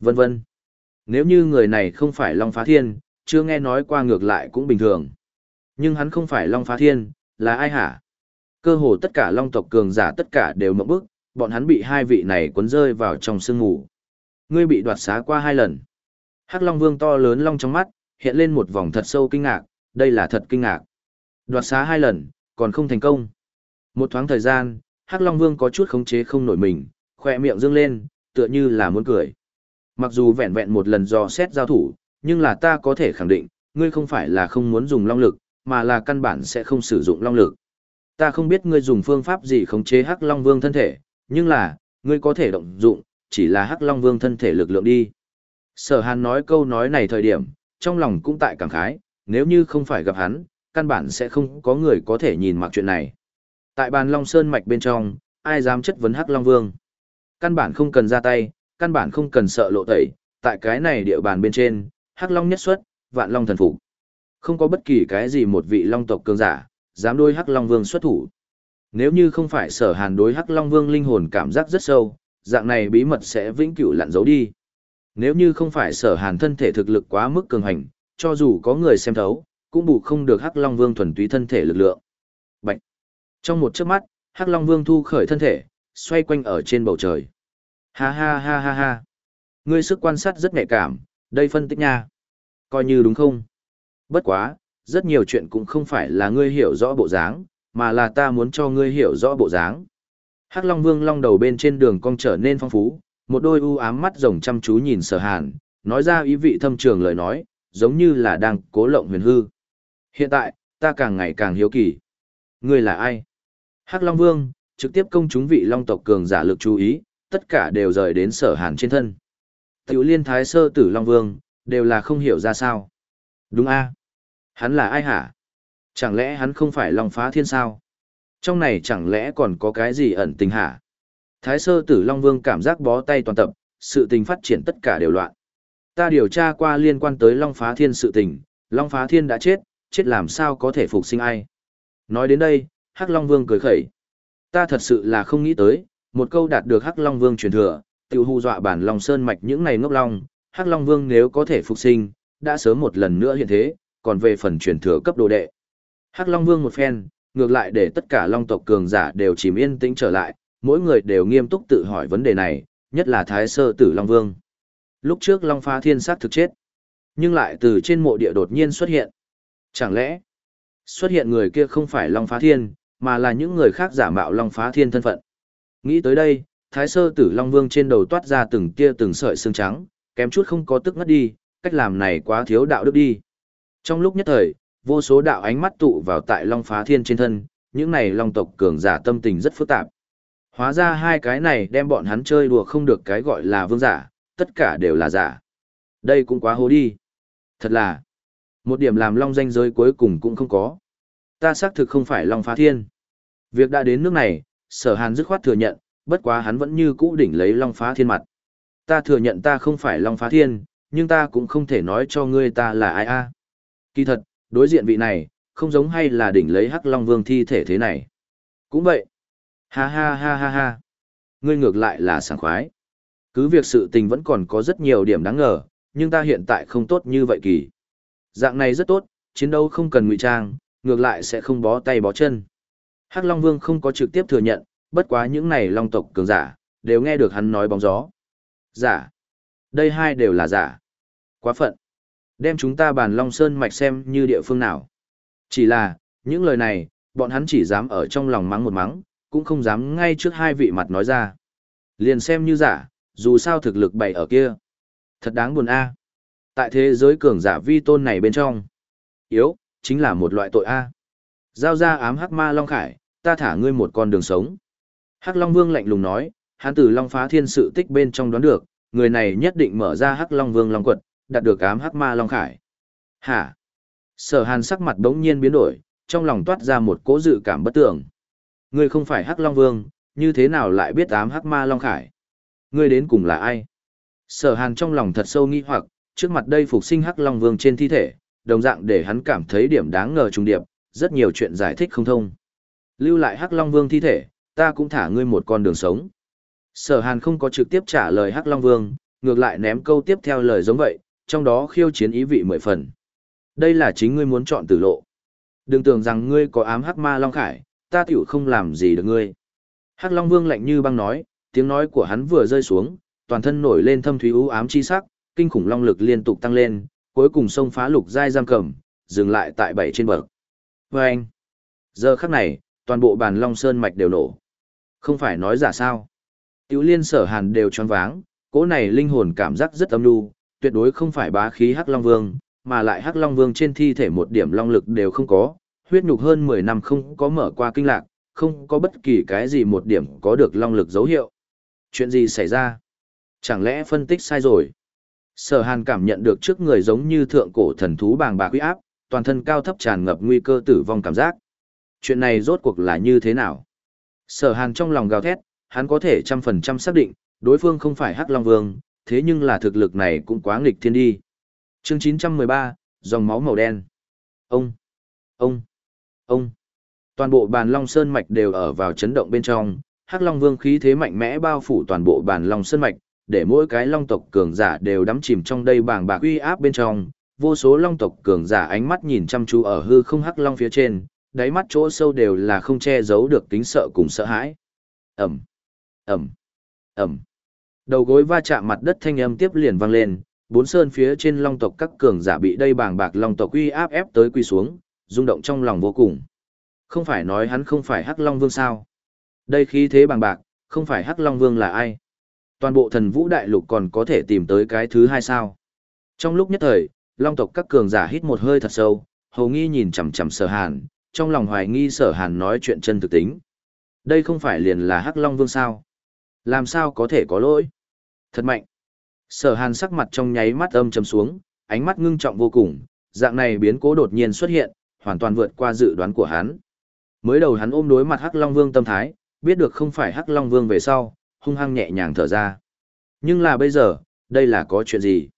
Vân vân. Nếu như người này không phải Long Phá Thiên, chưa nghe nói qua ngược lại cũng bình thường. Nhưng hắn không phải Long Phá Thiên, là ai hả? Cơ hồ tất cả Long tộc cường giả tất cả đều mộng bức, bọn hắn bị hai vị này cuốn rơi vào trong sương ngủ. Ngươi bị đoạt xá qua hai lần. Hắc Long Vương to lớn long trong mắt, hiện lên một vòng thật sâu kinh ngạc, đây là thật kinh ngạc. Đoạt xá hai lần, còn không thành công. Một thoáng thời gian, Hắc Long Vương có chút khống chế không nổi mình, khỏe miệng dương lên, tựa như là muốn cười. Mặc dù vẹn vẹn một lần dò xét giao thủ, nhưng là ta có thể khẳng định, ngươi không phải là không muốn dùng long lực, mà là căn bản sẽ không sử dụng long lực. Ta không biết ngươi dùng phương pháp gì khống chế Hắc Long Vương thân thể, nhưng là, ngươi có thể động dụng, chỉ là Hắc Long Vương thân thể lực lượng đi. Sở Hàn nói câu nói này thời điểm, trong lòng cũng tại cảm khái, nếu như không phải gặp hắn, căn bản sẽ không có người có thể nhìn mặc chuyện này. Tại bàn Long Sơn mạch bên trong, ai dám chất vấn Hắc Long Vương? Căn bản không cần ra tay, căn bản không cần sợ lộ tẩy, tại cái này địa bàn bên trên, Hắc Long nhất xuất, Vạn Long thần phục. Không có bất kỳ cái gì một vị Long tộc cường giả dám đối Hắc Long Vương xuất thủ. Nếu như không phải Sở Hàn đối Hắc Long Vương linh hồn cảm giác rất sâu, dạng này bí mật sẽ vĩnh cửu lặn giấu đi. Nếu như không phải Sở Hàn thân thể thực lực quá mức cường hành, cho dù có người xem thấu, cũng bù không được Hắc Long Vương thuần túy thân thể lực lượng. Bạch. Trong một chớp mắt, Hắc Long Vương thu khởi thân thể, xoay quanh ở trên bầu trời. Ha ha ha ha ha. Ngươi sức quan sát rất nhạy cảm, đây phân tích nha. Coi như đúng không? Bất quá, rất nhiều chuyện cũng không phải là ngươi hiểu rõ bộ dáng, mà là ta muốn cho ngươi hiểu rõ bộ dáng. Hắc Long Vương long đầu bên trên đường cong trở nên phong phú, một đôi u ám mắt rồng chăm chú nhìn Sở Hàn, nói ra ý vị thâm trường lời nói, giống như là đang cố lộng huyền hư. Hiện tại, ta càng ngày càng hiếu kỳ. Ngươi là ai? Hắc Long Vương, trực tiếp công chúng vị long tộc cường giả lực chú ý, tất cả đều rời đến sở hàn trên thân. Tiểu liên thái sơ tử Long Vương, đều là không hiểu ra sao. Đúng a Hắn là ai hả? Chẳng lẽ hắn không phải Long phá thiên sao? Trong này chẳng lẽ còn có cái gì ẩn tình hả? Thái sơ tử Long Vương cảm giác bó tay toàn tập, sự tình phát triển tất cả đều loạn. Ta điều tra qua liên quan tới Long phá thiên sự tình, Long phá thiên đã chết, chết làm sao có thể phục sinh ai? Nói đến đây, Hắc Long Vương cười khẩy. Ta thật sự là không nghĩ tới, một câu đạt được Hắc Long Vương truyền thừa, tiểu hù dọa bản Long Sơn mạch những này ngốc long, Hắc Long Vương nếu có thể phục sinh, đã sớm một lần nữa hiện thế, còn về phần truyền thừa cấp đồ đệ. Hắc Long Vương một phen, ngược lại để tất cả Long tộc cường giả đều chìm yên tĩnh trở lại, mỗi người đều nghiêm túc tự hỏi vấn đề này, nhất là Thái Sơ Tử Long Vương. Lúc trước Long Phá Thiên sát thực chết, nhưng lại từ trên mộ địa đột nhiên xuất hiện. Chẳng lẽ, xuất hiện người kia không phải Long Phá Thiên, mà là những người khác giả mạo Long Phá Thiên thân phận. Nghĩ tới đây, Thái Sơ Tử Long Vương trên đầu toát ra từng tia từng sợi xương trắng, kém chút không có tức ngất đi, cách làm này quá thiếu đạo đức đi. Trong lúc nhất thời, vô số đạo ánh mắt tụ vào tại Long Phá Thiên trên thân, những này Long tộc cường giả tâm tình rất phức tạp. Hóa ra hai cái này đem bọn hắn chơi đùa không được cái gọi là vương giả, tất cả đều là giả. Đây cũng quá hố đi. Thật là, một điểm làm long danh giới cuối cùng cũng không có. Ta xác thực không phải long phá thiên. Việc đã đến nước này, sở hàn dứt khoát thừa nhận, bất quá hắn vẫn như cũ đỉnh lấy long phá thiên mặt. Ta thừa nhận ta không phải long phá thiên, nhưng ta cũng không thể nói cho ngươi ta là ai a. Kỳ thật, đối diện vị này, không giống hay là đỉnh lấy hắc long vương thi thể thế này. Cũng vậy. Ha ha ha ha ha. Ngươi ngược lại là sảng khoái. Cứ việc sự tình vẫn còn có rất nhiều điểm đáng ngờ, nhưng ta hiện tại không tốt như vậy kỳ. Dạng này rất tốt, chiến đấu không cần ngụy trang, ngược lại sẽ không bó tay bó chân. Hắc Long Vương không có trực tiếp thừa nhận, bất quá những này long tộc cường giả, đều nghe được hắn nói bóng gió. Giả. Đây hai đều là giả. Quá phận. Đem chúng ta bàn Long Sơn mạch xem như địa phương nào. Chỉ là, những lời này, bọn hắn chỉ dám ở trong lòng mắng một mắng, cũng không dám ngay trước hai vị mặt nói ra. Liền xem như giả, dù sao thực lực bày ở kia. Thật đáng buồn a. Tại thế giới cường giả vi tôn này bên trong, yếu, chính là một loại tội a. Giao ra ám hắc ma Long Khải, ta thả ngươi một con đường sống. Hắc Long Vương lạnh lùng nói, hắn từ Long Phá Thiên sự tích bên trong đoán được, người này nhất định mở ra Hắc Long Vương Long quật, đạt được ám hắc ma Long Khải. Hả? Sở Hàn sắc mặt đống nhiên biến đổi, trong lòng toát ra một cố dự cảm bất tưởng. Ngươi không phải Hắc Long Vương, như thế nào lại biết ám hắc ma Long Khải? Ngươi đến cùng là ai? Sở Hàn trong lòng thật sâu nghi hoặc, trước mặt đây phục sinh Hắc Long Vương trên thi thể, đồng dạng để hắn cảm thấy điểm đáng ngờ trùng điệp, rất nhiều chuyện giải thích không thông. Lưu lại Hắc Long Vương thi thể, ta cũng thả ngươi một con đường sống. Sở Hàn không có trực tiếp trả lời Hắc Long Vương, ngược lại ném câu tiếp theo lời giống vậy, trong đó khiêu chiến ý vị mười phần. Đây là chính ngươi muốn chọn tử lộ. Đừng tưởng rằng ngươi có ám Hắc Ma Long Khải, ta tiểu không làm gì được ngươi. Hắc Long Vương lạnh như băng nói, tiếng nói của hắn vừa rơi xuống, toàn thân nổi lên thâm thúy u ám chi sắc, kinh khủng long lực liên tục tăng lên, cuối cùng xông phá lục giai giam cầm, dừng lại tại bảy trên bậc. Vâng! Giờ khắc này, toàn bộ bàn long sơn mạch đều nổ. Không phải nói giả sao. Tiểu liên sở hàn đều choáng váng, cỗ này linh hồn cảm giác rất âm nhu, tuyệt đối không phải bá khí hắc long vương, mà lại hắc long vương trên thi thể một điểm long lực đều không có, huyết nhục hơn 10 năm không có mở qua kinh lạc, không có bất kỳ cái gì một điểm có được long lực dấu hiệu. Chuyện gì xảy ra? Chẳng lẽ phân tích sai rồi? Sở hàn cảm nhận được trước người giống như thượng cổ thần thú bàng bạc uy áp, toàn thân cao thấp tràn ngập nguy cơ tử vong cảm giác. Chuyện này rốt cuộc là như thế nào? Sở hàn trong lòng gào thét, hắn có thể trăm phần trăm xác định, đối phương không phải Hắc Long Vương, thế nhưng là thực lực này cũng quá nghịch thiên đi. Chương 913, dòng máu màu đen. Ông, ông, ông. Toàn bộ bàn Long Sơn Mạch đều ở vào chấn động bên trong, Hắc Long Vương khí thế mạnh mẽ bao phủ toàn bộ bàn Long Sơn Mạch, để mỗi cái Long tộc cường giả đều đắm chìm trong đây bàng bạc uy áp bên trong. Vô số Long tộc cường giả ánh mắt nhìn chăm chú ở hư không Hắc Long phía trên, đáy mắt chỗ sâu đều là không che giấu được kính sợ cùng sợ hãi. Ẩm, Ẩm, Ẩm. Đầu gối va chạm mặt đất thanh âm tiếp liền vang lên, bốn sơn phía trên long tộc các cường giả bị đây bàng bạc long tộc uy áp ép tới quy xuống, rung động trong lòng vô cùng. Không phải nói hắn không phải Hắc Long Vương sao? Đây khí thế bàng bạc, không phải Hắc Long Vương là ai? Toàn bộ thần vũ đại lục còn có thể tìm tới cái thứ hai sao? Trong lúc nhất thời, long tộc các cường giả hít một hơi thật sâu, hầu nghi nhìn chằm chằm sở hàn, trong lòng hoài nghi sở hàn nói chuyện chân thực tính. Đây không phải liền là Hắc Long Vương sao? Làm sao có thể có lỗi? Thật mạnh. Sở hàn sắc mặt trong nháy mắt âm trầm xuống, ánh mắt ngưng trọng vô cùng, dạng này biến cố đột nhiên xuất hiện, hoàn toàn vượt qua dự đoán của hắn. Mới đầu hắn ôm đối mặt Hắc Long Vương tâm thái, biết được không phải Hắc Long Vương về sau, hung hăng nhẹ nhàng thở ra. Nhưng là bây giờ, đây là có chuyện gì?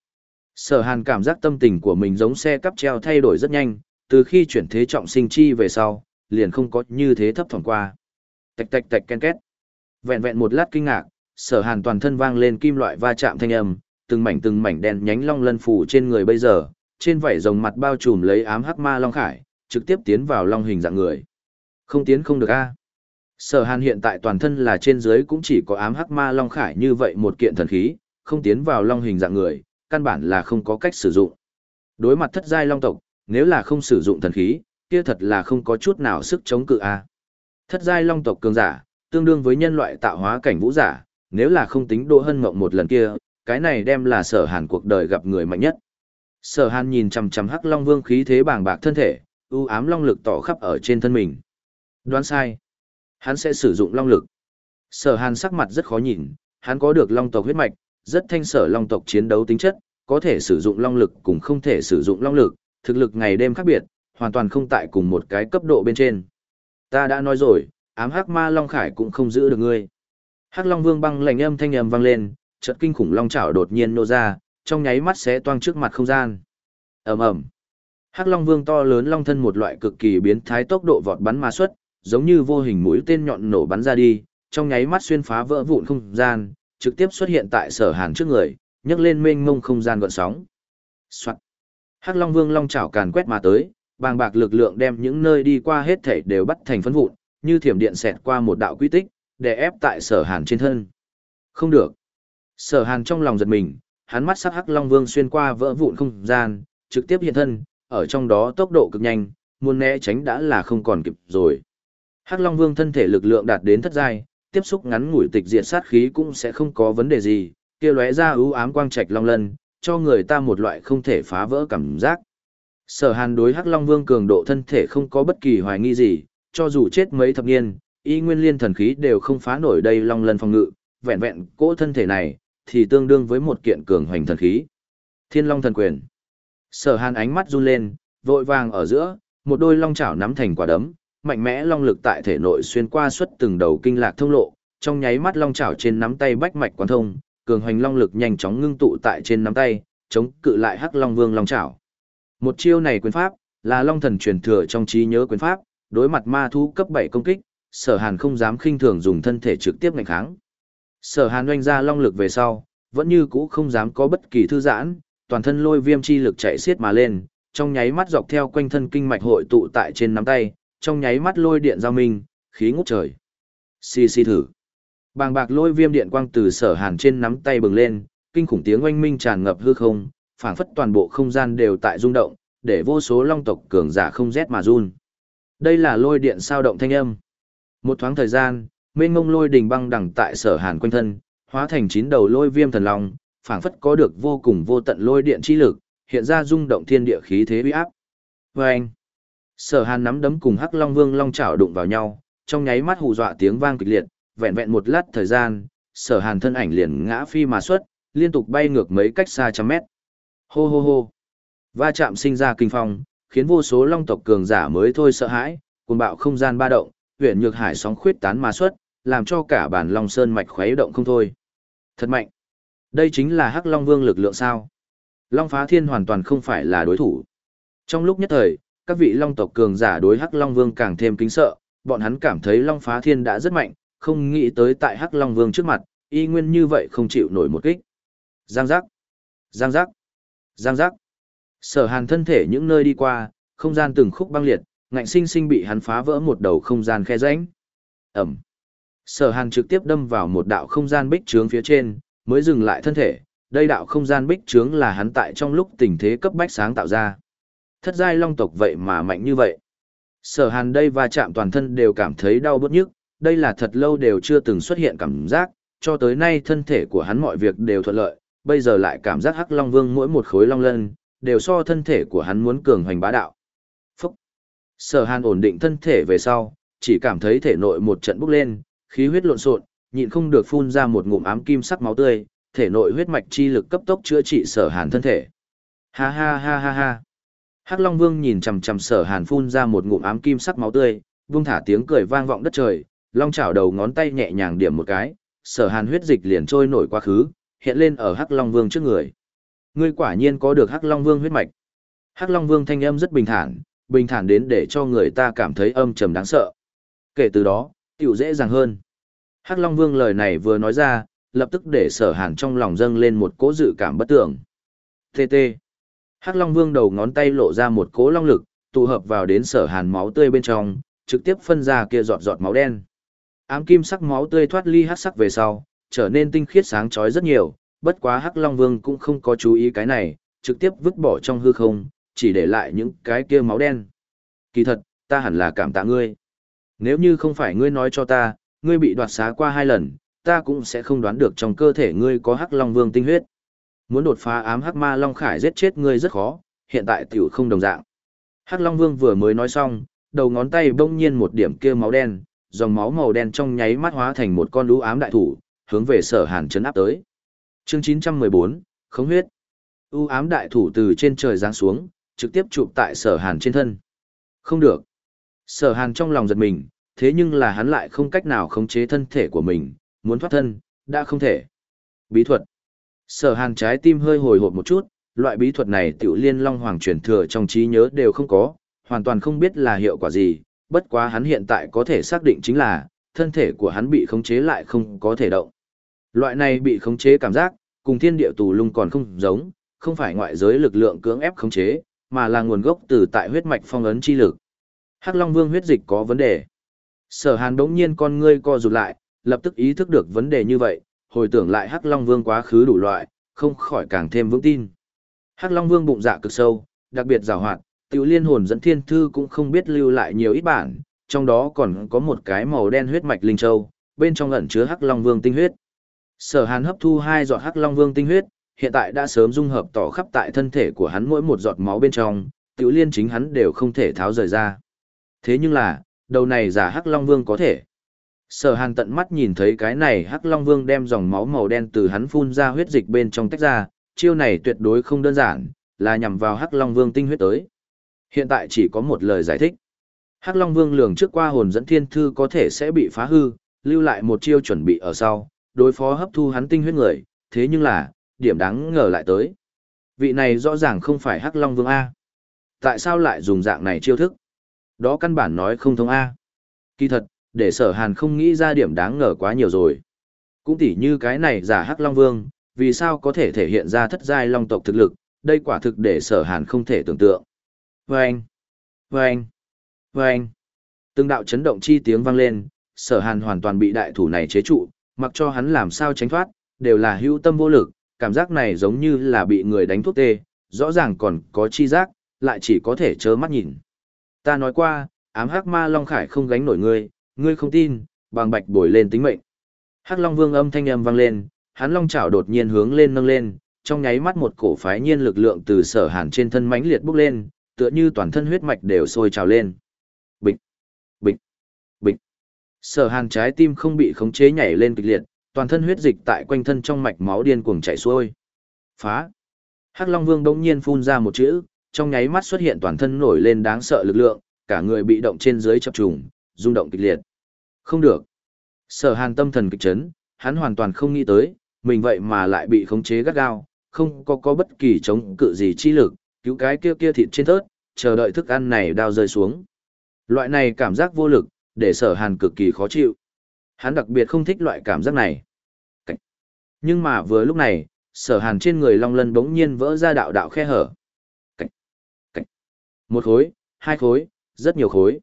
Sở hàn cảm giác tâm tình của mình giống xe cắp treo thay đổi rất nhanh, từ khi chuyển thế trọng sinh chi về sau, liền không có như thế thấp thỏm qua. Tạch tạch tạch ken két. Vẹn vẹn một lát kinh ngạc, sở hàn toàn thân vang lên kim loại va chạm thanh âm, từng mảnh từng mảnh đen nhánh long lân phủ trên người bây giờ, trên vảy rồng mặt bao trùm lấy ám hắc ma long khải, trực tiếp tiến vào long hình dạng người. Không tiến không được a. Sở hàn hiện tại toàn thân là trên dưới cũng chỉ có ám hắc ma long khải như vậy một kiện thần khí, không tiến vào long hình dạng người, căn bản là không có cách sử dụng. Đối mặt thất giai long tộc, nếu là không sử dụng thần khí, kia thật là không có chút nào sức chống cự a. Thất giai long tộc cường giả, tương đương với nhân loại tạo hóa cảnh vũ giả, nếu là không tính Đỗ Hân Ngộng một lần kia, cái này đem là Sở Hàn cuộc đời gặp người mạnh nhất. Sở Hàn nhìn chằm chằm Hắc Long Vương khí thế bàng bạc thân thể, u ám long lực tỏ khắp ở trên thân mình. Đoán sai, hắn sẽ sử dụng long lực. Sở Hàn sắc mặt rất khó nhìn, hắn có được long tộc huyết mạch, rất thanh sở long tộc chiến đấu tính chất, có thể sử dụng long lực cùng không thể sử dụng long lực, thực lực ngày đêm khác biệt, hoàn toàn không tại cùng một cái cấp độ bên trên. Ta đã nói rồi, ám hắc ma long khải cũng không giữ được ngươi. Hắc Long Vương băng lạnh âm thanh âm vang lên, chợt kinh khủng long chảo đột nhiên nô ra, trong nháy mắt sẽ toang trước mặt không gian. Ầm ầm. Hắc Long Vương to lớn long thân một loại cực kỳ biến thái tốc độ vọt bắn ma xuất, giống như vô hình mũi tên nhọn nổ bắn ra đi, trong nháy mắt xuyên phá vỡ vụn không gian, trực tiếp xuất hiện tại Sở Hàn trước người, nhấc lên mênh mông không gian gợn sóng. Soạt. Hắc Long Vương long chảo càn quét mà tới, bàng bạc lực lượng đem những nơi đi qua hết thảy đều bắt thành phấn vụn, như thiểm điện xẹt qua một đạo quy tích, để ép tại Sở Hàn trên thân. Không được. Sở Hàn trong lòng giật mình, hắn mắt sắc Hắc Long Vương xuyên qua vỡ vụn không gian, trực tiếp hiện thân, ở trong đó tốc độ cực nhanh, muốn né tránh đã là không còn kịp rồi. Hắc Long Vương thân thể lực lượng đạt đến thất giai, tiếp xúc ngắn ngủi tịch diệt sát khí cũng sẽ không có vấn đề gì, kia lóe ra ưu ám quang trạch long lân, cho người ta một loại không thể phá vỡ cảm giác. Sở Hàn đối Hắc Long Vương cường độ thân thể không có bất kỳ hoài nghi gì, cho dù chết mấy thập niên, y nguyên liên thần khí đều không phá nổi đây long lân phòng ngự, vẹn vẹn cỗ thân thể này thì tương đương với một kiện cường hoành thần khí. Thiên Long thần quyền. Sở Hàn ánh mắt run lên, vội vàng ở giữa, một đôi long chảo nắm thành quả đấm, mạnh mẽ long lực tại thể nội xuyên qua suốt từng đầu kinh lạc thông lộ, trong nháy mắt long chảo trên nắm tay bách mạch quán thông, cường hoành long lực nhanh chóng ngưng tụ tại trên nắm tay, chống cự lại Hắc Long Vương long chảo. Một chiêu này quyền pháp là Long Thần truyền thừa trong trí nhớ quyền pháp, đối mặt ma thú cấp 7 công kích, Sở Hàn không dám khinh thường dùng thân thể trực tiếp nghênh kháng. Sở Hàn oanh ra long lực về sau, vẫn như cũ không dám có bất kỳ thư giãn, toàn thân lôi viêm chi lực chạy xiết mà lên, trong nháy mắt dọc theo quanh thân kinh mạch hội tụ tại trên nắm tay, trong nháy mắt lôi điện giao minh, khí ngút trời. Xì xì thử. Bàng bạc lôi viêm điện quang từ sở hàn trên nắm tay bừng lên, kinh khủng tiếng oanh minh tràn ngập hư không, phảng phất toàn bộ không gian đều tại rung động, để vô số long tộc cường giả không rét mà run. Đây là lôi điện sao động thanh âm. Một thoáng thời gian, mênh ngông lôi đình băng đẳng tại sở hàn quanh thân, hóa thành chín đầu lôi viêm thần long, phảng phất có được vô cùng vô tận lôi điện chi lực, hiện ra rung động thiên địa khí thế uy áp. Và anh, sở hàn nắm đấm cùng hắc long vương long chảo đụng vào nhau, trong nháy mắt hù dọa tiếng vang kịch liệt, vẹn vẹn một lát thời gian, sở hàn thân ảnh liền ngã phi mà xuất, liên tục bay ngược mấy cách xa trăm mét. Hô hô hô. Va chạm sinh ra kinh phong, khiến vô số long tộc cường giả mới thôi sợ hãi, cuồng bạo không gian ba động, huyện nhược hải sóng khuyết tán mà xuất, làm cho cả bản long sơn mạch khuấy động không thôi. Thật mạnh. Đây chính là Hắc Long Vương lực lượng sao? Long Phá Thiên hoàn toàn không phải là đối thủ. Trong lúc nhất thời, các vị Long tộc cường giả đối Hắc Long Vương càng thêm kính sợ, bọn hắn cảm thấy Long Phá Thiên đã rất mạnh, không nghĩ tới tại Hắc Long Vương trước mặt, y nguyên như vậy không chịu nổi một kích. Giang giác, giang giác, giang giác. Sở Hàn thân thể những nơi đi qua, không gian từng khúc băng liệt, ngạnh sinh sinh bị hắn phá vỡ một đầu không gian khe rãnh. Ẩm. Sở Hàn trực tiếp đâm vào một đạo không gian bích trướng phía trên, mới dừng lại thân thể, đây đạo không gian bích trướng là hắn tại trong lúc tình thế cấp bách sáng tạo ra. Thất giai long tộc vậy mà mạnh như vậy. Sở hàn đây và chạm toàn thân đều cảm thấy đau bớt nhức, đây là thật lâu đều chưa từng xuất hiện cảm giác, cho tới nay thân thể của hắn mọi việc đều thuận lợi, bây giờ lại cảm giác hắc long vương mỗi một khối long lân, đều so thân thể của hắn muốn cường hoành bá đạo. Phúc! Sở hàn ổn định thân thể về sau, chỉ cảm thấy thể nội một trận bốc lên, khí huyết lộn xộn, nhịn không được phun ra một ngụm ám kim sắc máu tươi, thể nội huyết mạch chi lực cấp tốc chữa trị sở hàn thân thể. Ha ha ha ha ha. Hắc Long Vương nhìn chằm chằm sở hàn phun ra một ngụm ám kim sắc máu tươi, vung thả tiếng cười vang vọng đất trời, long chảo đầu ngón tay nhẹ nhàng điểm một cái, sở hàn huyết dịch liền trôi nổi quá khứ, hiện lên ở Hắc Long Vương trước người. Ngươi quả nhiên có được Hắc Long Vương huyết mạch. Hắc Long Vương thanh âm rất bình thản, bình thản đến để cho người ta cảm thấy âm trầm đáng sợ. Kể từ đó, tiểu dễ dàng hơn. Hắc Long Vương lời này vừa nói ra, lập tức để sở hàn trong lòng dâng lên một cỗ dự cảm bất tưởng. TT. Hắc Long Vương đầu ngón tay lộ ra một cỗ long lực, tụ hợp vào đến sở hàn máu tươi bên trong, trực tiếp phân ra kia giọt giọt máu đen. Ám kim sắc máu tươi thoát ly hắc sắc về sau, trở nên tinh khiết sáng chói rất nhiều, bất quá Hắc Long Vương cũng không có chú ý cái này, trực tiếp vứt bỏ trong hư không, chỉ để lại những cái kia máu đen. Kỳ thật, ta hẳn là cảm tạ ngươi. Nếu như không phải ngươi nói cho ta, ngươi bị đoạt xá qua hai lần, ta cũng sẽ không đoán được trong cơ thể ngươi có hắc long vương tinh huyết. Muốn đột phá ám hắc ma long khải giết chết ngươi rất khó, hiện tại tiểu không đồng dạng. Hắc long vương vừa mới nói xong, đầu ngón tay bỗng nhiên một điểm kia máu đen, dòng máu màu đen trong nháy mắt hóa thành một con lũ ám đại thủ, hướng về sở hàn chấn áp tới. Chương 914, khống huyết. U ám đại thủ từ trên trời giáng xuống, trực tiếp chụp tại sở hàn trên thân. Không được. Sở hàn trong lòng giật mình, thế nhưng là hắn lại không cách nào khống chế thân thể của mình, muốn thoát thân, đã không thể. Bí thuật. Sở hàn trái tim hơi hồi hộp một chút, loại bí thuật này tiểu liên long hoàng truyền thừa trong trí nhớ đều không có, hoàn toàn không biết là hiệu quả gì, bất quá hắn hiện tại có thể xác định chính là, thân thể của hắn bị khống chế lại không có thể động. Loại này bị khống chế cảm giác, cùng thiên địa tù lung còn không giống, không phải ngoại giới lực lượng cưỡng ép khống chế, mà là nguồn gốc từ tại huyết mạch phong ấn chi lực. Hắc Long Vương huyết dịch có vấn đề. Sở Hàn đống nhiên con ngươi co rụt lại, lập tức ý thức được vấn đề như vậy, hồi tưởng lại Hắc Long Vương quá khứ đủ loại, không khỏi càng thêm vững tin. Hắc Long Vương bụng dạ cực sâu, đặc biệt giàu hoạt, tiểu liên hồn dẫn thiên thư cũng không biết lưu lại nhiều ít bản, trong đó còn có một cái màu đen huyết mạch linh châu, bên trong ẩn chứa Hắc Long Vương tinh huyết. Sở Hàn hấp thu hai giọt Hắc Long Vương tinh huyết, hiện tại đã sớm dung hợp tỏ khắp tại thân thể của hắn mỗi một giọt máu bên trong, tiểu liên chính hắn đều không thể tháo rời ra. Thế nhưng là, đầu này giả Hắc Long Vương có thể. Sở Hàn tận mắt nhìn thấy cái này Hắc Long Vương đem dòng máu màu đen từ hắn phun ra huyết dịch bên trong tách ra, chiêu này tuyệt đối không đơn giản, là nhằm vào Hắc Long Vương tinh huyết tới. Hiện tại chỉ có một lời giải thích. Hắc Long Vương lường trước qua hồn dẫn thiên thư có thể sẽ bị phá hư, lưu lại một chiêu chuẩn bị ở sau, đối phó hấp thu hắn tinh huyết người, thế nhưng là, điểm đáng ngờ lại tới. Vị này rõ ràng không phải Hắc Long Vương A. Tại sao lại dùng dạng này chiêu thức? Đó căn bản nói không thông A. Kỳ thật, để sở hàn không nghĩ ra điểm đáng ngờ quá nhiều rồi. Cũng tỉ như cái này giả Hắc Long Vương, vì sao có thể thể hiện ra thất giai long tộc thực lực, đây quả thực để sở hàn không thể tưởng tượng. Vâng! Vâng! Vâng! Từng đạo chấn động chi tiếng vang lên, sở hàn hoàn toàn bị đại thủ này chế trụ, mặc cho hắn làm sao tránh thoát, đều là hữu tâm vô lực, cảm giác này giống như là bị người đánh thuốc tê, rõ ràng còn có chi giác, lại chỉ có thể trơ mắt nhìn. Ta nói qua, ám hắc ma Long Khải không gánh nổi ngươi, ngươi không tin, bằng bạch bồi lên tính mệnh. Hắc Long Vương âm thanh âm vang lên, hắn long chảo đột nhiên hướng lên nâng lên, trong nháy mắt một cổ phái nhiên lực lượng từ sở hàn trên thân mãnh liệt bốc lên, tựa như toàn thân huyết mạch đều sôi trào lên. Bịch, bịch, bịch. Sở hàn trái tim không bị khống chế nhảy lên kịch liệt, toàn thân huyết dịch tại quanh thân trong mạch máu điên cuồng chảy xuôi. Phá. Hắc Long Vương đống nhiên phun ra một chữ, trong nháy mắt xuất hiện toàn thân nổi lên đáng sợ lực lượng, cả người bị động trên dưới chập trùng, rung động kịch liệt. Không được. Sở Hàn tâm thần kịch chấn, hắn hoàn toàn không nghĩ tới, mình vậy mà lại bị khống chế gắt gao, không có có bất kỳ chống cự gì chi lực, cứu cái kia kia thịt trên thớt, chờ đợi thức ăn này đao rơi xuống. Loại này cảm giác vô lực, để sở hàn cực kỳ khó chịu. Hắn đặc biệt không thích loại cảm giác này. Cảnh. Nhưng mà vừa lúc này, sở hàn trên người long lân bỗng nhiên vỡ ra đạo đạo khe hở. Cảnh. Cảnh. Một khối, hai khối, rất nhiều khối.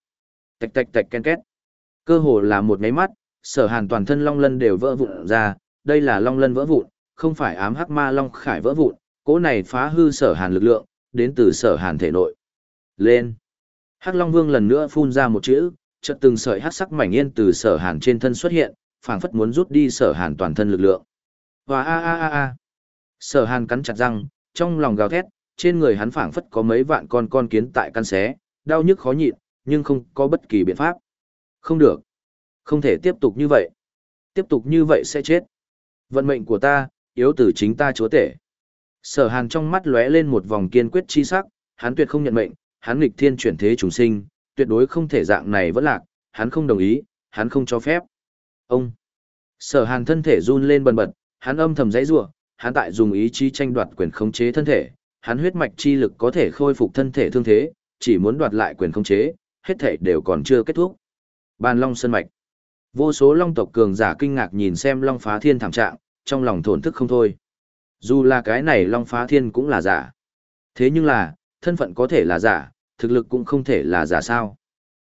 Tạch tạch tạch ken két. Cơ hồ là một máy mắt, sở hàn toàn thân long lân đều vỡ vụn ra, đây là long lân vỡ vụn, không phải ám hắc ma long khải vỡ vụn, cỗ này phá hư sở hàn lực lượng, đến từ sở hàn thể nội. Lên. Hắc long vương lần nữa phun ra một chữ, chợt từng sợi hắc sắc mảnh yên từ sở hàn trên thân xuất hiện, phảng phất muốn rút đi sở hàn toàn thân lực lượng. Và a a a a. Sở hàn cắn chặt răng, trong lòng gào thét, trên người hắn phảng phất có mấy vạn con con kiến tại căn xé, đau nhức khó nhịn, nhưng không có bất kỳ biện pháp. Không được. Không thể tiếp tục như vậy. Tiếp tục như vậy sẽ chết. Vận mệnh của ta, yếu từ chính ta chúa tể. Sở hàn trong mắt lóe lên một vòng kiên quyết chi sắc, hắn tuyệt không nhận mệnh, hắn nghịch thiên chuyển thế trùng sinh, tuyệt đối không thể dạng này vẫn lạc, hắn không đồng ý, hắn không cho phép. Ông! Sở hàn thân thể run lên bần bật, hắn âm thầm dãy rủa, hắn tại dùng ý chí tranh đoạt quyền khống chế thân thể, hắn huyết mạch chi lực có thể khôi phục thân thể thương thế, chỉ muốn đoạt lại quyền khống chế, hết thể đều còn chưa kết thúc. Bàn Long Sơn Mạch Vô số long tộc cường giả kinh ngạc nhìn xem long phá thiên thảm trạng, trong lòng thổn thức không thôi. Dù là cái này long phá thiên cũng là giả. Thế nhưng là, thân phận có thể là giả, thực lực cũng không thể là giả sao.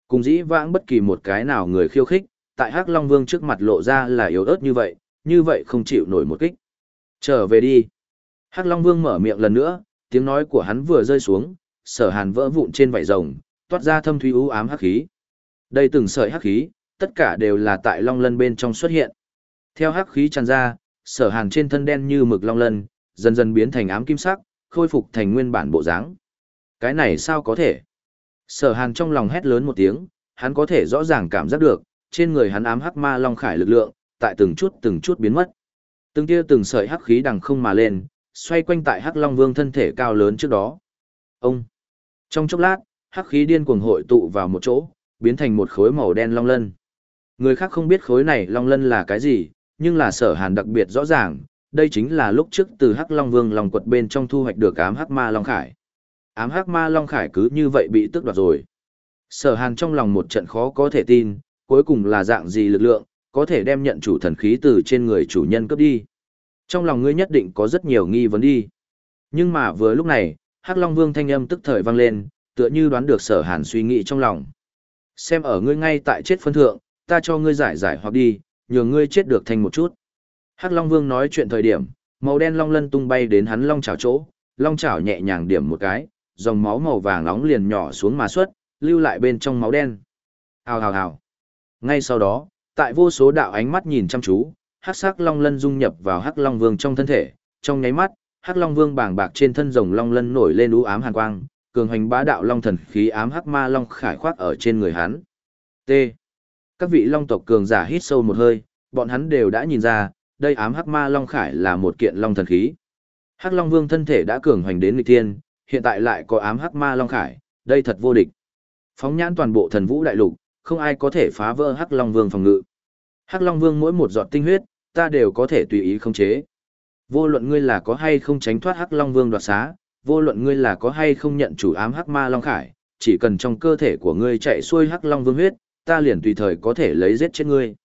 Cùng dĩ vãng bất kỳ một cái nào người khiêu khích, tại hắc long vương trước mặt lộ ra là yếu ớt như vậy, như vậy không chịu nổi một kích. Trở về đi. Hắc long vương mở miệng lần nữa, tiếng nói của hắn vừa rơi xuống, sở hàn vỡ vụn trên vảy rồng, toát ra thâm thúy u ám hắc khí. Đây từng sợi hắc khí, tất cả đều là tại long lân bên trong xuất hiện. Theo hắc khí tràn ra, sở hàn trên thân đen như mực long lân, dần dần biến thành ám kim sắc, khôi phục thành nguyên bản bộ dáng. Cái này sao có thể? Sở hàn trong lòng hét lớn một tiếng, hắn có thể rõ ràng cảm giác được, trên người hắn ám hắc ma long khải lực lượng, tại từng chút từng chút biến mất. Từng tia từng sợi hắc khí đằng không mà lên, xoay quanh tại Hắc Long Vương thân thể cao lớn trước đó. Ông! Trong chốc lát, hắc khí điên cuồng hội tụ vào một chỗ, biến thành một khối màu đen long lân. Người khác không biết khối này long lân là cái gì, nhưng là sở hàn đặc biệt rõ ràng, đây chính là lúc trước từ hắc long vương lòng quật bên trong thu hoạch được ám hắc ma long khải. Ám hắc ma long khải cứ như vậy bị tước đoạt rồi. Sở hàn trong lòng một trận khó có thể tin, cuối cùng là dạng gì lực lượng, có thể đem nhận chủ thần khí từ trên người chủ nhân cướp đi. Trong lòng ngươi nhất định có rất nhiều nghi vấn đi. Nhưng mà vừa lúc này, Hắc Long Vương thanh âm tức thời vang lên, tựa như đoán được sở hàn suy nghĩ trong lòng. Xem ở ngươi ngay tại chết phân thượng, ta cho ngươi giải giải hoặc đi, nhường ngươi chết được thành một chút. Hắc Long Vương nói chuyện thời điểm, màu đen long lân tung bay đến hắn long chảo chỗ, long chảo nhẹ nhàng điểm một cái, dòng máu màu vàng nóng liền nhỏ xuống mà xuất, lưu lại bên trong máu đen. Hào hào hào. Ngay sau đó, tại vô số đạo ánh mắt nhìn chăm chú, hắc sắc long lân dung nhập vào hắc long vương trong thân thể, trong nháy mắt, hắc long vương bàng bạc trên thân rồng long lân nổi lên u ám hàn quang, cường hành bá đạo long thần khí ám hắc ma long khải khoác ở trên người hắn. T. Các vị long tộc cường giả hít sâu một hơi, bọn hắn đều đã nhìn ra, đây ám hắc ma long khải là một kiện long thần khí. Hắc long vương thân thể đã cường hành đến nghịch thiên, hiện tại lại có ám hắc ma long khải, đây thật vô địch. Phóng nhãn toàn bộ thần vũ đại lục, không ai có thể phá vỡ hắc long vương phòng ngự. Hắc long vương mỗi một giọt tinh huyết, ta đều có thể tùy ý khống chế. Vô luận ngươi là có hay không tránh thoát hắc long vương đoạt xá, vô luận ngươi là có hay không nhận chủ ám hắc ma long khải, chỉ cần trong cơ thể của ngươi chạy xuôi hắc long vương huyết, ta liền tùy thời có thể lấy giết chết ngươi.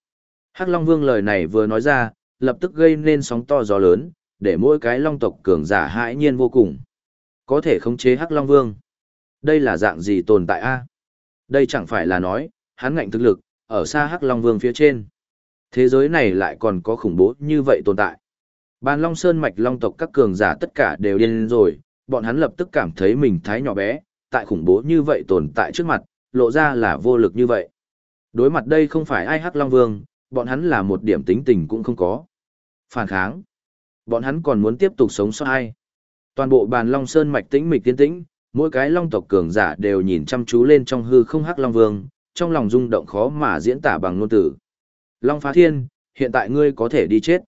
Hắc long vương lời này vừa nói ra, lập tức gây nên sóng to gió lớn, để mỗi cái long tộc cường giả hãi nhiên vô cùng. Có thể khống chế hắc long vương. Đây là dạng gì tồn tại a? Đây chẳng phải là nói, hắn ngạnh thực lực, ở xa hắc long vương phía trên. Thế giới này lại còn có khủng bố như vậy tồn tại. Bàn Long Sơn mạch long tộc các cường giả tất cả đều điên rồi, bọn hắn lập tức cảm thấy mình thái nhỏ bé, tại khủng bố như vậy tồn tại trước mặt, lộ ra là vô lực như vậy. Đối mặt đây không phải ai hắc long vương, bọn hắn là một điểm tính tình cũng không có. Phản kháng. Bọn hắn còn muốn tiếp tục sống sót hay. Toàn bộ bàn long sơn mạch tĩnh mịch tiến tĩnh, mỗi cái long tộc cường giả đều nhìn chăm chú lên trong hư không hắc long vương, trong lòng rung động khó mà diễn tả bằng ngôn từ. Long phá thiên, hiện tại ngươi có thể đi chết.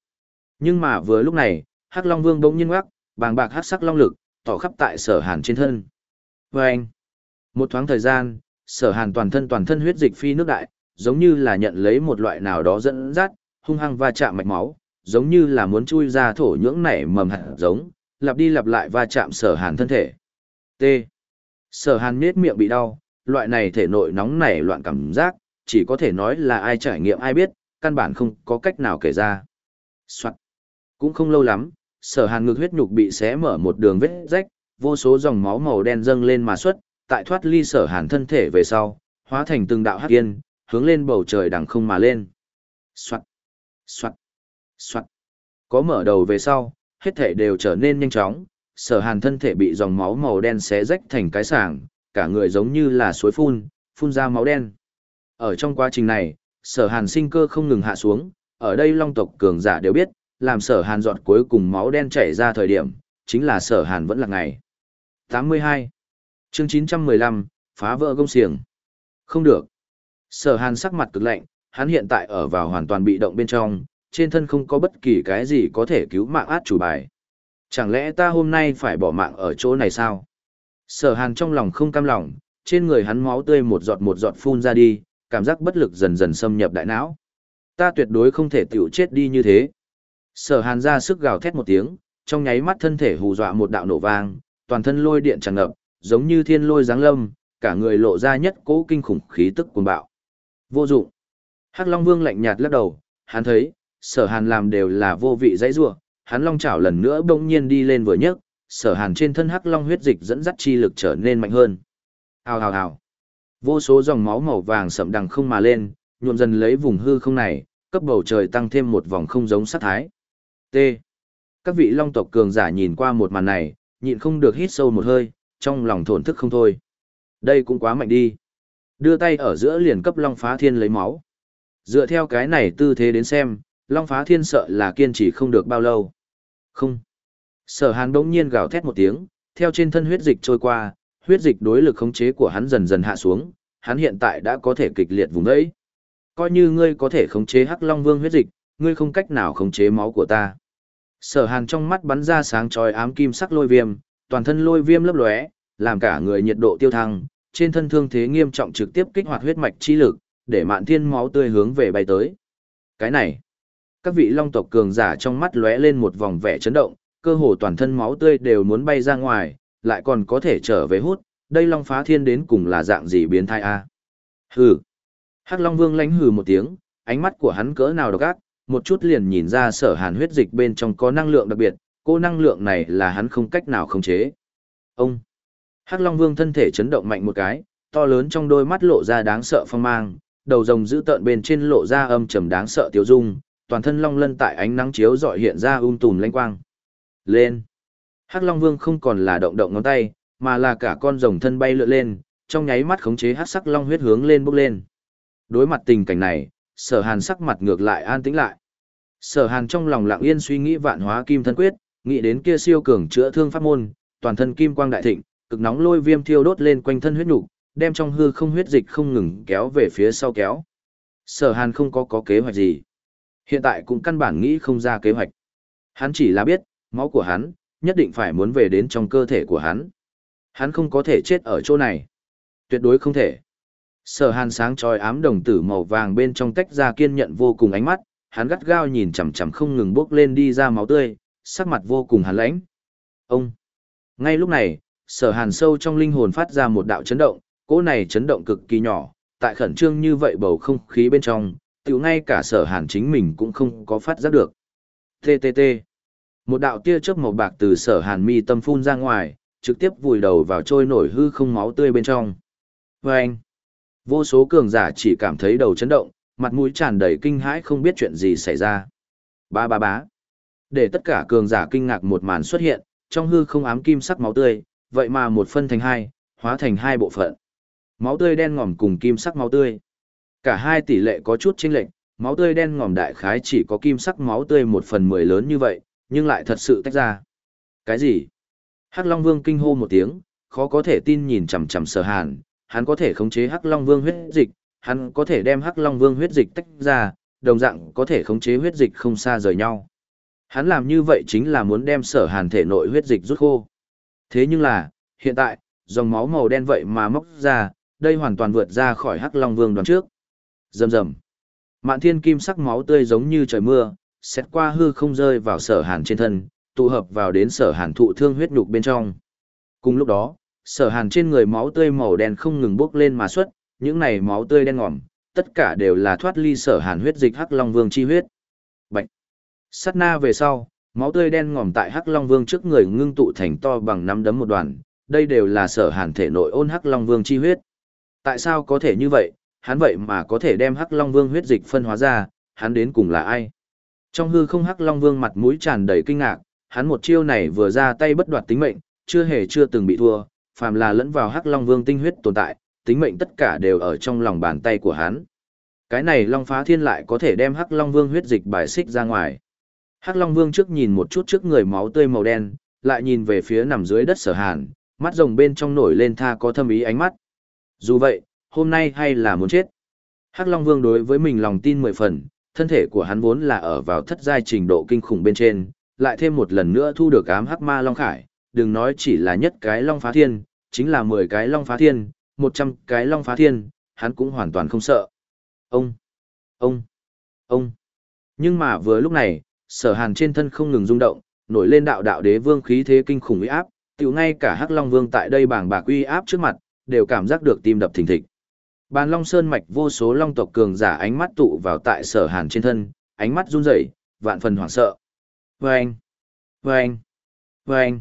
Nhưng mà vừa lúc này, hắc long vương bỗng nhiên ngoắc, bàng bạc hắc sắc long lực, tỏ khắp tại sở hàn trên thân. Và anh, một thoáng thời gian, sở hàn toàn thân toàn thân huyết dịch phi nước đại, giống như là nhận lấy một loại nào đó dẫn dắt, hung hăng va chạm mạch máu, giống như là muốn chui ra thổ nhưỡng nảy mầm hạt giống, lặp đi lặp lại va chạm sở hàn thân thể. T. Sở hàn nết miệng bị đau, loại này thể nội nóng nảy loạn cảm giác, chỉ có thể nói là ai trải nghiệm ai biết, căn bản không có cách nào kể ra. Soạn. Cũng không lâu lắm, sở hàn ngực huyết nhục bị xé mở một đường vết rách, vô số dòng máu màu đen dâng lên mà xuất, tại thoát ly sở hàn thân thể về sau, hóa thành từng đạo hắc yên, hướng lên bầu trời đằng không mà lên. Soạn, soạn, soạn. Có mở đầu về sau, hết thể đều trở nên nhanh chóng, sở hàn thân thể bị dòng máu màu đen xé rách thành cái sảng, cả người giống như là suối phun, phun ra máu đen. Ở trong quá trình này, sở hàn sinh cơ không ngừng hạ xuống, ở đây long tộc cường giả đều biết, làm sở hàn dọn cuối cùng máu đen chảy ra thời điểm, chính là sở hàn vẫn là ngày. 82. chương 915, phá vỡ gông xiềng. Không được. Sở hàn sắc mặt cực lạnh, hắn hiện tại ở vào hoàn toàn bị động bên trong, trên thân không có bất kỳ cái gì có thể cứu mạng át chủ bài. Chẳng lẽ ta hôm nay phải bỏ mạng ở chỗ này sao? Sở hàn trong lòng không cam lòng, trên người hắn máu tươi một giọt một giọt phun ra đi, cảm giác bất lực dần dần xâm nhập đại não. Ta tuyệt đối không thể tiểu chết đi như thế. Sở hàn ra sức gào thét một tiếng, trong nháy mắt thân thể hù dọa một đạo nổ vang, toàn thân lôi điện tràn ngập, giống như thiên lôi giáng lâm, cả người lộ ra nhất cố kinh khủng khí tức cuồng bạo. Vô dụng. Hắc Long Vương lạnh nhạt lắc đầu, hắn thấy, sở hàn làm đều là vô vị dãy rủa hắn long chảo lần nữa bỗng nhiên đi lên vừa nhấc, sở hàn trên thân hắc long huyết dịch dẫn dắt chi lực trở nên mạnh hơn. Hào hào hào. Vô số dòng máu màu vàng sậm đằng không mà lên, nhuộm dần lấy vùng hư không này, cấp bầu trời tăng thêm một vòng không giống sát thái. T. Các vị long tộc cường giả nhìn qua một màn này, nhịn không được hít sâu một hơi, trong lòng thổn thức không thôi. Đây cũng quá mạnh đi. Đưa tay ở giữa liền cấp long phá thiên lấy máu. Dựa theo cái này tư thế đến xem, long phá thiên sợ là kiên trì không được bao lâu. Không. Sở hàn đống nhiên gào thét một tiếng, theo trên thân huyết dịch trôi qua, huyết dịch đối lực khống chế của hắn dần dần hạ xuống, hắn hiện tại đã có thể kịch liệt vùng đấy. Coi như ngươi có thể khống chế hắc long vương huyết dịch, ngươi không cách nào khống chế máu của ta. Sở hàn trong mắt bắn ra sáng chói ám kim sắc lôi viêm, toàn thân lôi viêm lấp lóe, làm cả người nhiệt độ tiêu thăng, trên thân thương thế nghiêm trọng trực tiếp kích hoạt huyết mạch chi lực, để mạn thiên máu tươi hướng về bay tới. Cái này, các vị long tộc cường giả trong mắt lóe lên một vòng vẻ chấn động, cơ hồ toàn thân máu tươi đều muốn bay ra ngoài, lại còn có thể trở về hút, đây long phá thiên đến cùng là dạng gì biến thai a? Hừ. Hắc Long Vương lánh hừ một tiếng, ánh mắt của hắn cỡ nào độc ác, một chút liền nhìn ra sở hàn huyết dịch bên trong có năng lượng đặc biệt, cô năng lượng này là hắn không cách nào khống chế. Ông. Hắc Long Vương thân thể chấn động mạnh một cái, to lớn trong đôi mắt lộ ra đáng sợ phong mang, đầu rồng giữ tợn bên trên lộ ra âm trầm đáng sợ tiêu dung, toàn thân long lân tại ánh nắng chiếu dọi hiện ra um tùm lanh quang. Lên. Hắc Long Vương không còn là động động ngón tay, mà là cả con rồng thân bay lượn lên, trong nháy mắt khống chế hắc sắc long huyết hướng lên bốc lên. Đối mặt tình cảnh này, Sở Hàn sắc mặt ngược lại an tĩnh lại. Sở Hàn trong lòng lặng yên suy nghĩ vạn hóa kim thân quyết, nghĩ đến kia siêu cường chữa thương pháp môn, toàn thân kim quang đại thịnh, cực nóng lôi viêm thiêu đốt lên quanh thân huyết nục, đem trong hư không huyết dịch không ngừng kéo về phía sau kéo. Sở Hàn không có có kế hoạch gì. Hiện tại cũng căn bản nghĩ không ra kế hoạch. Hắn chỉ là biết, máu của hắn, nhất định phải muốn về đến trong cơ thể của hắn. Hắn không có thể chết ở chỗ này. Tuyệt đối không thể. Sở hàn sáng trói ám đồng tử màu vàng bên trong tách ra kiên nhận vô cùng ánh mắt, hắn gắt gao nhìn chằm chằm không ngừng bốc lên đi ra máu tươi, sắc mặt vô cùng hàn lãnh. Ông! Ngay lúc này, sở hàn sâu trong linh hồn phát ra một đạo chấn động, cỗ này chấn động cực kỳ nhỏ, tại khẩn trương như vậy bầu không khí bên trong, tiểu ngay cả sở hàn chính mình cũng không có phát giác được. TTT! Một đạo tia chớp màu bạc từ sở hàn mi tâm phun ra ngoài, trực tiếp vùi đầu vào trôi nổi hư không máu tươi bên trong. Và anh, vô số cường giả chỉ cảm thấy đầu chấn động, mặt mũi tràn đầy kinh hãi không biết chuyện gì xảy ra. Ba ba bá. Để tất cả cường giả kinh ngạc một màn xuất hiện, trong hư không ám kim sắc máu tươi, vậy mà một phân thành hai, hóa thành hai bộ phận. Máu tươi đen ngòm cùng kim sắc máu tươi. Cả hai tỷ lệ có chút chênh lệch, máu tươi đen ngòm đại khái chỉ có kim sắc máu tươi một phần mười lớn như vậy, nhưng lại thật sự tách ra. Cái gì? Hắc Long Vương kinh hô một tiếng, khó có thể tin nhìn chằm chằm Sở Hàn, hắn có thể khống chế Hắc Long Vương huyết dịch, hắn có thể đem Hắc Long Vương huyết dịch tách ra, đồng dạng có thể khống chế huyết dịch không xa rời nhau. Hắn làm như vậy chính là muốn đem Sở Hàn thể nội huyết dịch rút khô. Thế nhưng là, hiện tại, dòng máu màu đen vậy mà móc ra, đây hoàn toàn vượt ra khỏi Hắc Long Vương đoàn trước. Rầm rầm. Mạn Thiên Kim sắc máu tươi giống như trời mưa, xét qua hư không rơi vào Sở Hàn trên thân, tụ hợp vào đến sở hàn thụ thương huyết nhục bên trong. Cùng lúc đó, sở hàn trên người máu tươi màu đen không ngừng bốc lên mà xuất, những này máu tươi đen ngòm, tất cả đều là thoát ly sở hàn huyết dịch hắc long vương chi huyết. Bạch. Sát na về sau, máu tươi đen ngòm tại hắc long vương trước người ngưng tụ thành to bằng năm đấm một đoàn, đây đều là sở hàn thể nội ôn hắc long vương chi huyết. Tại sao có thể như vậy, hắn vậy mà có thể đem hắc long vương huyết dịch phân hóa ra, hắn đến cùng là ai? Trong hư không hắc long vương mặt mũi tràn đầy kinh ngạc, hắn một chiêu này vừa ra tay bất đoạt tính mệnh, chưa hề chưa từng bị thua, phàm là lẫn vào Hắc Long Vương tinh huyết tồn tại, tính mệnh tất cả đều ở trong lòng bàn tay của hắn. Cái này Long Phá Thiên lại có thể đem Hắc Long Vương huyết dịch bài xích ra ngoài. Hắc Long Vương trước nhìn một chút trước người máu tươi màu đen, lại nhìn về phía nằm dưới đất Sở Hàn, mắt rồng bên trong nổi lên tha có thâm ý ánh mắt. Dù vậy, hôm nay hay là muốn chết. Hắc Long Vương đối với mình lòng tin mười phần, thân thể của hắn vốn là ở vào thất giai trình độ kinh khủng bên trên, lại thêm một lần nữa thu được ám hắc ma long khải, đừng nói chỉ là nhất cái long phá thiên, chính là 10 cái long phá thiên, 100 cái long phá thiên, hắn cũng hoàn toàn không sợ. Ông, ông, ông. Nhưng mà vừa lúc này, sở hàn trên thân không ngừng rung động, nổi lên đạo đạo đế vương khí thế kinh khủng uy áp, tiểu ngay cả hắc long vương tại đây bảng bạc uy áp trước mặt, đều cảm giác được tim đập thình thịch. Bàn Long Sơn mạch vô số long tộc cường giả ánh mắt tụ vào tại Sở Hàn trên thân, ánh mắt run rẩy, vạn phần hoảng sợ. Vâng! Vâng! Vâng!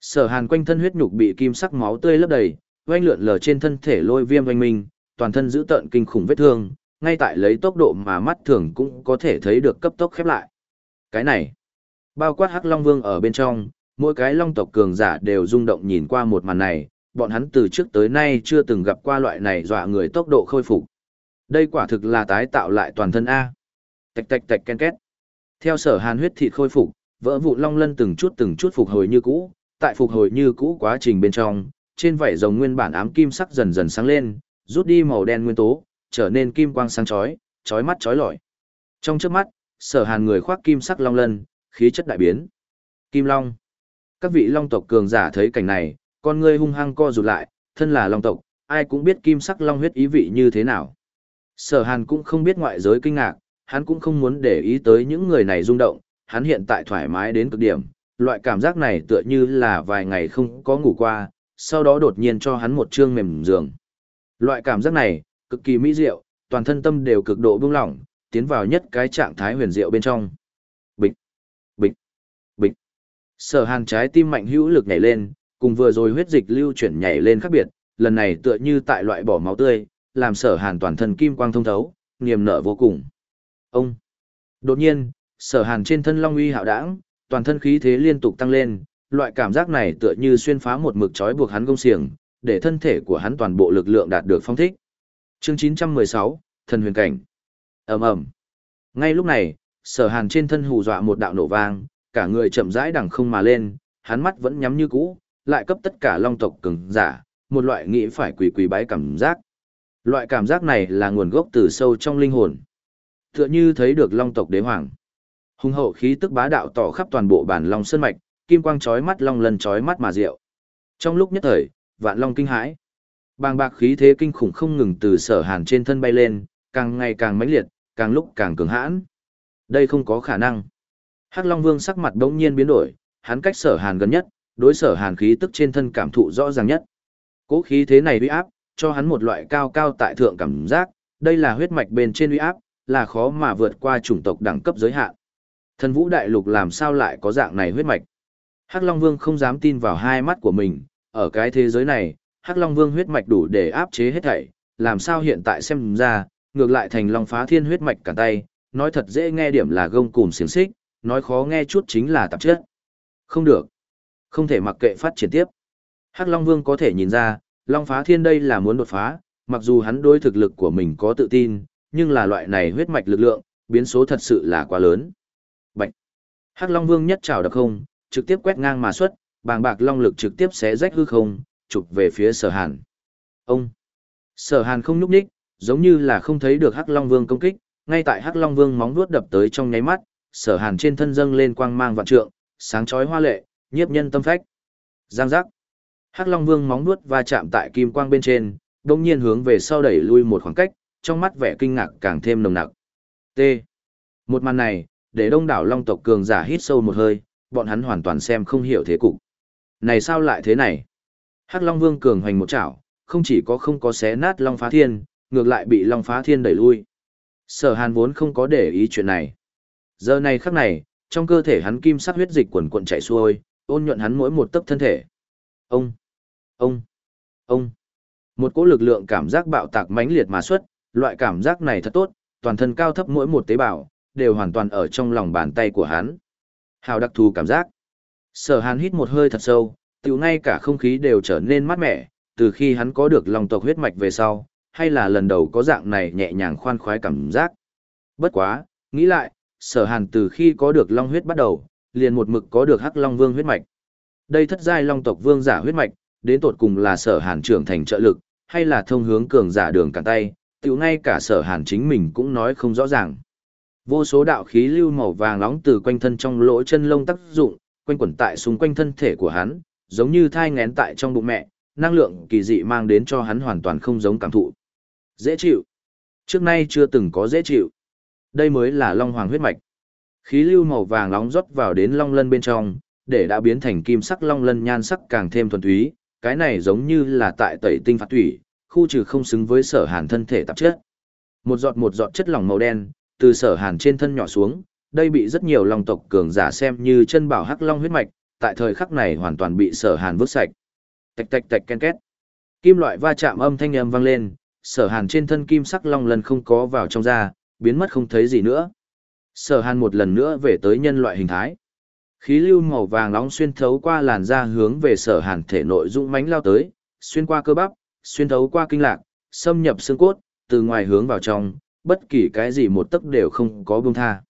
Sở hàn quanh thân huyết nhục bị kim sắc máu tươi lấp đầy, oanh lượn lờ trên thân thể lôi viêm oanh minh, toàn thân giữ tợn kinh khủng vết thương, ngay tại lấy tốc độ mà mắt thường cũng có thể thấy được cấp tốc khép lại. Cái này, bao quát hắc long vương ở bên trong, mỗi cái long tộc cường giả đều rung động nhìn qua một màn này, bọn hắn từ trước tới nay chưa từng gặp qua loại này dọa người tốc độ khôi phục. Đây quả thực là tái tạo lại toàn thân A. Tạch tạch tạch ken két. Theo sở hàn huyết thịt khôi phục, vỡ vụ long lân từng chút từng chút phục hồi như cũ, tại phục hồi như cũ quá trình bên trong, trên vảy rồng nguyên bản ám kim sắc dần dần sáng lên, rút đi màu đen nguyên tố, trở nên kim quang sáng chói, chói mắt chói lọi. Trong chớp mắt, sở hàn người khoác kim sắc long lân, khí chất đại biến. Kim Long. Các vị Long tộc cường giả thấy cảnh này, con ngươi hung hăng co rụt lại, thân là Long tộc, ai cũng biết kim sắc Long huyết ý vị như thế nào. Sở Hàn cũng không biết ngoại giới kinh ngạc, hắn cũng không muốn để ý tới những người này rung động, hắn hiện tại thoải mái đến cực điểm, loại cảm giác này tựa như là vài ngày không có ngủ qua, sau đó đột nhiên cho hắn một trương mềm giường. Loại cảm giác này, cực kỳ mỹ diệu, toàn thân tâm đều cực độ buông lỏng, tiến vào nhất cái trạng thái huyền diệu bên trong. Bịch, bịch, bịch. Sở hàn trái tim mạnh hữu lực nhảy lên, cùng vừa rồi huyết dịch lưu chuyển nhảy lên khác biệt, lần này tựa như tại loại bỏ máu tươi, làm sở hàn toàn thân kim quang thông thấu, niềm nở vô cùng. Ông! Đột nhiên, sở hàn trên thân long uy hạo đảng, toàn thân khí thế liên tục tăng lên, loại cảm giác này tựa như xuyên phá một mực trói buộc hắn công xiềng, để thân thể của hắn toàn bộ lực lượng đạt được phong thích. Chương 916, Thần huyền cảnh. Ầm ầm. Ngay lúc này, Sở Hàn trên thân hù dọa một đạo nổ vang, cả người chậm rãi đằng không mà lên, hắn mắt vẫn nhắm như cũ, lại cấp tất cả long tộc cường giả, một loại nghĩ phải quỳ quỳ bái cảm giác. Loại cảm giác này là nguồn gốc từ sâu trong linh hồn. Tựa như thấy được long tộc đế hoàng. Hùng hậu khí tức bá đạo tỏ khắp toàn bộ bản long sơn mạch, kim quang chói mắt long lần chói mắt mà diệu. Trong lúc nhất thời, vạn long kinh hãi. Bàng bạc khí thế kinh khủng không ngừng từ sở hàn trên thân bay lên, càng ngày càng mãnh liệt, càng lúc càng cường hãn. Đây không có khả năng. Hắc Long Vương sắc mặt đống nhiên biến đổi, hắn cách sở hàn gần nhất, đối sở hàn khí tức trên thân cảm thụ rõ ràng nhất. Cố khí thế này uy áp, cho hắn một loại cao cao tại thượng cảm giác, đây là huyết mạch bên trên uy áp, là khó mà vượt qua chủng tộc đẳng cấp giới hạn. Thần vũ đại lục làm sao lại có dạng này huyết mạch? Hắc Long Vương không dám tin vào hai mắt của mình, ở cái thế giới này, Hắc Long Vương huyết mạch đủ để áp chế hết thảy, làm sao hiện tại xem ra, ngược lại thành Long Phá Thiên huyết mạch cả tay, nói thật dễ nghe điểm là gông cùm xiềng xích, nói khó nghe chút chính là tạp chất. Không được. Không thể mặc kệ phát triển tiếp. Hắc Long Vương có thể nhìn ra, Long Phá Thiên đây là muốn đột phá, mặc dù hắn đối thực lực của mình có tự tin, nhưng là loại này huyết mạch lực lượng, biến số thật sự là quá lớn. Bạch. Hắc Long Vương nhất trảo đập không, trực tiếp quét ngang mà xuất, bàng bạc long lực trực tiếp xé rách hư không, chụp về phía Sở Hàn. Ông. Sở Hàn không nhúc nhích, giống như là không thấy được Hắc Long Vương công kích, ngay tại Hắc Long Vương móng vuốt đập tới trong nháy mắt, Sở Hàn trên thân dâng lên quang mang vạn trượng, sáng chói hoa lệ, nhiếp nhân tâm phách. Giang giác. Hắc Long Vương móng nuốt va chạm tại kim quang bên trên, đồng nhiên hướng về sau đẩy lui một khoảng cách, trong mắt vẻ kinh ngạc càng thêm nồng nặc. T. Một màn này, để đông đảo Long tộc cường giả hít sâu một hơi, bọn hắn hoàn toàn xem không hiểu thế cục. Này sao lại thế này? Hắc Long Vương cường hoành một chảo, không chỉ có không có xé nát Long Phá Thiên, ngược lại bị Long Phá Thiên đẩy lui. Sở Hàn vốn không có để ý chuyện này. Giờ này khắc này, trong cơ thể hắn kim sắc huyết dịch quần cuộn chảy xuôi, ôn nhuận hắn mỗi một tấc thân thể. Ông, ông, ông. Một cỗ lực lượng cảm giác bạo tạc mãnh liệt mà xuất, loại cảm giác này thật tốt, toàn thân cao thấp mỗi một tế bào đều hoàn toàn ở trong lòng bàn tay của hắn. Hào đặc thù cảm giác. Sở Hàn hít một hơi thật sâu, tiểu ngay cả không khí đều trở nên mát mẻ, từ khi hắn có được lòng tộc huyết mạch về sau, hay là lần đầu có dạng này nhẹ nhàng khoan khoái cảm giác. Bất quá, nghĩ lại, sở hàn từ khi có được long huyết bắt đầu, liền một mực có được hắc long vương huyết mạch. Đây thất giai long tộc vương giả huyết mạch, đến tột cùng là sở hàn trưởng thành trợ lực, hay là thông hướng cường giả đường cản tay, tiểu ngay cả sở hàn chính mình cũng nói không rõ ràng. Vô số đạo khí lưu màu vàng nóng từ quanh thân trong lỗ chân lông tác dụng, quanh quẩn tại xung quanh thân thể của hắn, giống như thai ngén tại trong bụng mẹ, năng lượng kỳ dị mang đến cho hắn hoàn toàn không giống cảm thụ. Dễ chịu. Trước nay chưa từng có dễ chịu. Đây mới là long hoàng huyết mạch. Khí lưu màu vàng nóng rót vào đến long lân bên trong, để đã biến thành kim sắc long lân nhan sắc càng thêm thuần túy, cái này giống như là tại tẩy tinh phạt thủy, khu trừ không xứng với sở hàn thân thể tạp chất. Một giọt một giọt chất lỏng màu đen, từ sở hàn trên thân nhỏ xuống, đây bị rất nhiều long tộc cường giả xem như chân bảo hắc long huyết mạch, tại thời khắc này hoàn toàn bị sở hàn vứt sạch. Tạch tạch tạch ken két. Kim loại va chạm âm thanh âm vang lên, sở hàn trên thân kim sắc long lân không có vào trong da, biến mất không thấy gì nữa. Sở hàn một lần nữa về tới nhân loại hình thái. Khí lưu màu vàng nóng xuyên thấu qua làn da hướng về sở hàn thể nội dũng mãnh lao tới, xuyên qua cơ bắp, xuyên thấu qua kinh lạc, xâm nhập xương cốt, từ ngoài hướng vào trong, bất kỳ cái gì một tấc đều không có buông tha.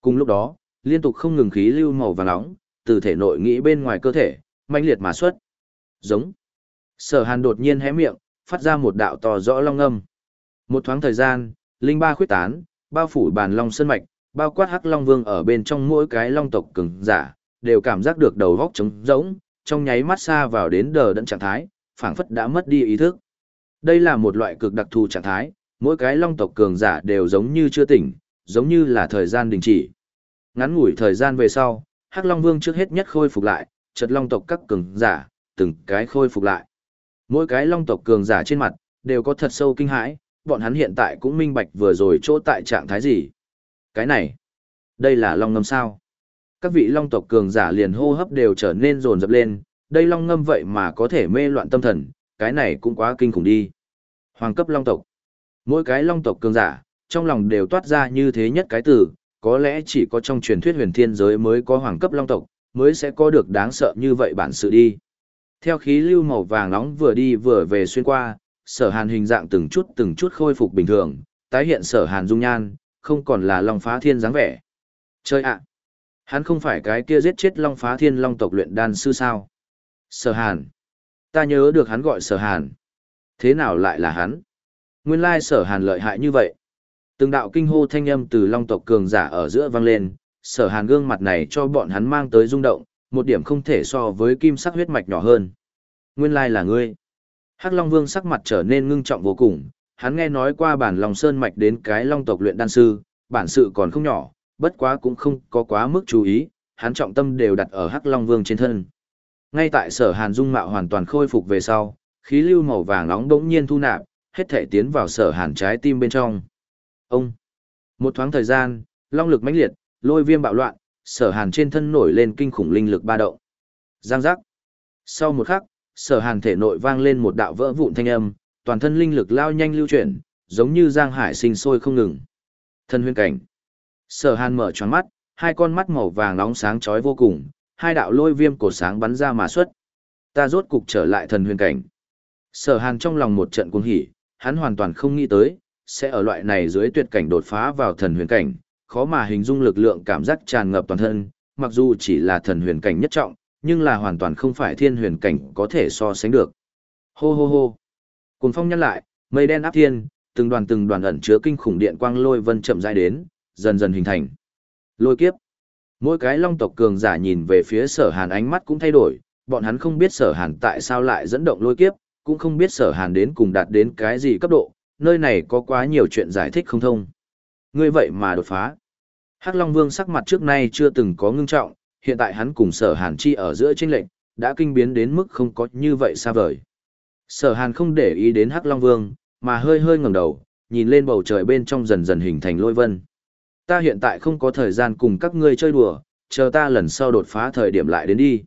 Cùng lúc đó, liên tục không ngừng khí lưu màu vàng nóng, từ thể nội nghĩ bên ngoài cơ thể, mãnh liệt mà xuất. Giống. Sở Hàn đột nhiên hé miệng, phát ra một đạo to rõ long âm. Một thoáng thời gian, linh ba khuyết tán, bao phủ bàn long sơn mạch, Bao quát Hắc Long Vương ở bên trong mỗi cái long tộc cường giả, đều cảm giác được đầu góc trống rỗng, trong nháy mắt xa vào đến đờ đẫn trạng thái, phảng phất đã mất đi ý thức. Đây là một loại cực đặc thù trạng thái, mỗi cái long tộc cường giả đều giống như chưa tỉnh, giống như là thời gian đình chỉ. Ngắn ngủi thời gian về sau, Hắc Long Vương trước hết nhất khôi phục lại, chật long tộc các cường giả, từng cái khôi phục lại. Mỗi cái long tộc cường giả trên mặt, đều có thật sâu kinh hãi, bọn hắn hiện tại cũng minh bạch vừa rồi chỗ tại trạng thái gì. Cái này, đây là long ngâm sao? Các vị long tộc cường giả liền hô hấp đều trở nên rồn rập lên, đây long ngâm vậy mà có thể mê loạn tâm thần, cái này cũng quá kinh khủng đi. Hoàng cấp long tộc. Mỗi cái long tộc cường giả, trong lòng đều toát ra như thế nhất cái từ, có lẽ chỉ có trong truyền thuyết huyền thiên giới mới có hoàng cấp long tộc, mới sẽ có được đáng sợ như vậy bản sự đi. Theo khí lưu màu vàng nóng vừa đi vừa về xuyên qua, sở hàn hình dạng từng chút từng chút khôi phục bình thường, tái hiện sở hàn dung nhan, không còn là long phá thiên dáng vẻ. Chơi ạ! Hắn không phải cái kia giết chết long phá thiên long tộc luyện đan sư sao? Sở hàn! Ta nhớ được hắn gọi sở hàn. Thế nào lại là hắn? Nguyên lai sở hàn lợi hại như vậy. Từng đạo kinh hô thanh âm từ long tộc cường giả ở giữa vang lên, sở hàn gương mặt này cho bọn hắn mang tới rung động, một điểm không thể so với kim sắc huyết mạch nhỏ hơn. Nguyên lai là ngươi. Hắc Long Vương sắc mặt trở nên ngưng trọng vô cùng, hắn nghe nói qua bản lòng Sơn mạch đến cái Long tộc luyện đan sư, bản sự còn không nhỏ, bất quá cũng không có quá mức chú ý, hắn trọng tâm đều đặt ở Hắc Long Vương trên thân. Ngay tại Sở Hàn dung mạo hoàn toàn khôi phục về sau, khí lưu màu vàng nóng đống nhiên thu nạp, hết thể tiến vào Sở Hàn trái tim bên trong. Ông. Một thoáng thời gian, long lực mãnh liệt, lôi viêm bạo loạn, Sở Hàn trên thân nổi lên kinh khủng linh lực ba động. Giang giác. Sau một khắc, sở hàn thể nội vang lên một đạo vỡ vụn thanh âm, toàn thân linh lực lao nhanh lưu chuyển, giống như giang hải sinh sôi không ngừng. Thân huyên cảnh. Sở hàn mở choáng mắt, hai con mắt màu vàng nóng sáng chói vô cùng, hai đạo lôi viêm cổ sáng bắn ra mà xuất. Ta rốt cục trở lại thần huyền cảnh. Sở hàn trong lòng một trận cuồng hỉ, hắn hoàn toàn không nghĩ tới, sẽ ở loại này dưới tuyệt cảnh đột phá vào thần huyền cảnh, khó mà hình dung lực lượng cảm giác tràn ngập toàn thân, mặc dù chỉ là thần huyền cảnh nhất trọng, nhưng là hoàn toàn không phải thiên huyền cảnh có thể so sánh được. Hô hô hô. Cuồng phong nhăn lại, mây đen áp thiên, từng đoàn từng đoàn ẩn chứa kinh khủng điện quang lôi vân chậm rãi đến, dần dần hình thành. Lôi kiếp. Mỗi cái long tộc cường giả nhìn về phía sở hàn ánh mắt cũng thay đổi, bọn hắn không biết sở hàn tại sao lại dẫn động lôi kiếp, cũng không biết sở hàn đến cùng đạt đến cái gì cấp độ, nơi này có quá nhiều chuyện giải thích không thông. Ngươi vậy mà đột phá. Hắc Long Vương sắc mặt trước nay chưa từng có ngưng trọng, hiện tại hắn cùng sở hàn chi ở giữa tranh lệnh, đã kinh biến đến mức không có như vậy xa vời. Sở hàn không để ý đến Hắc Long Vương, mà hơi hơi ngẩng đầu, nhìn lên bầu trời bên trong dần dần hình thành lôi vân. Ta hiện tại không có thời gian cùng các ngươi chơi đùa, chờ ta lần sau đột phá thời điểm lại đến đi.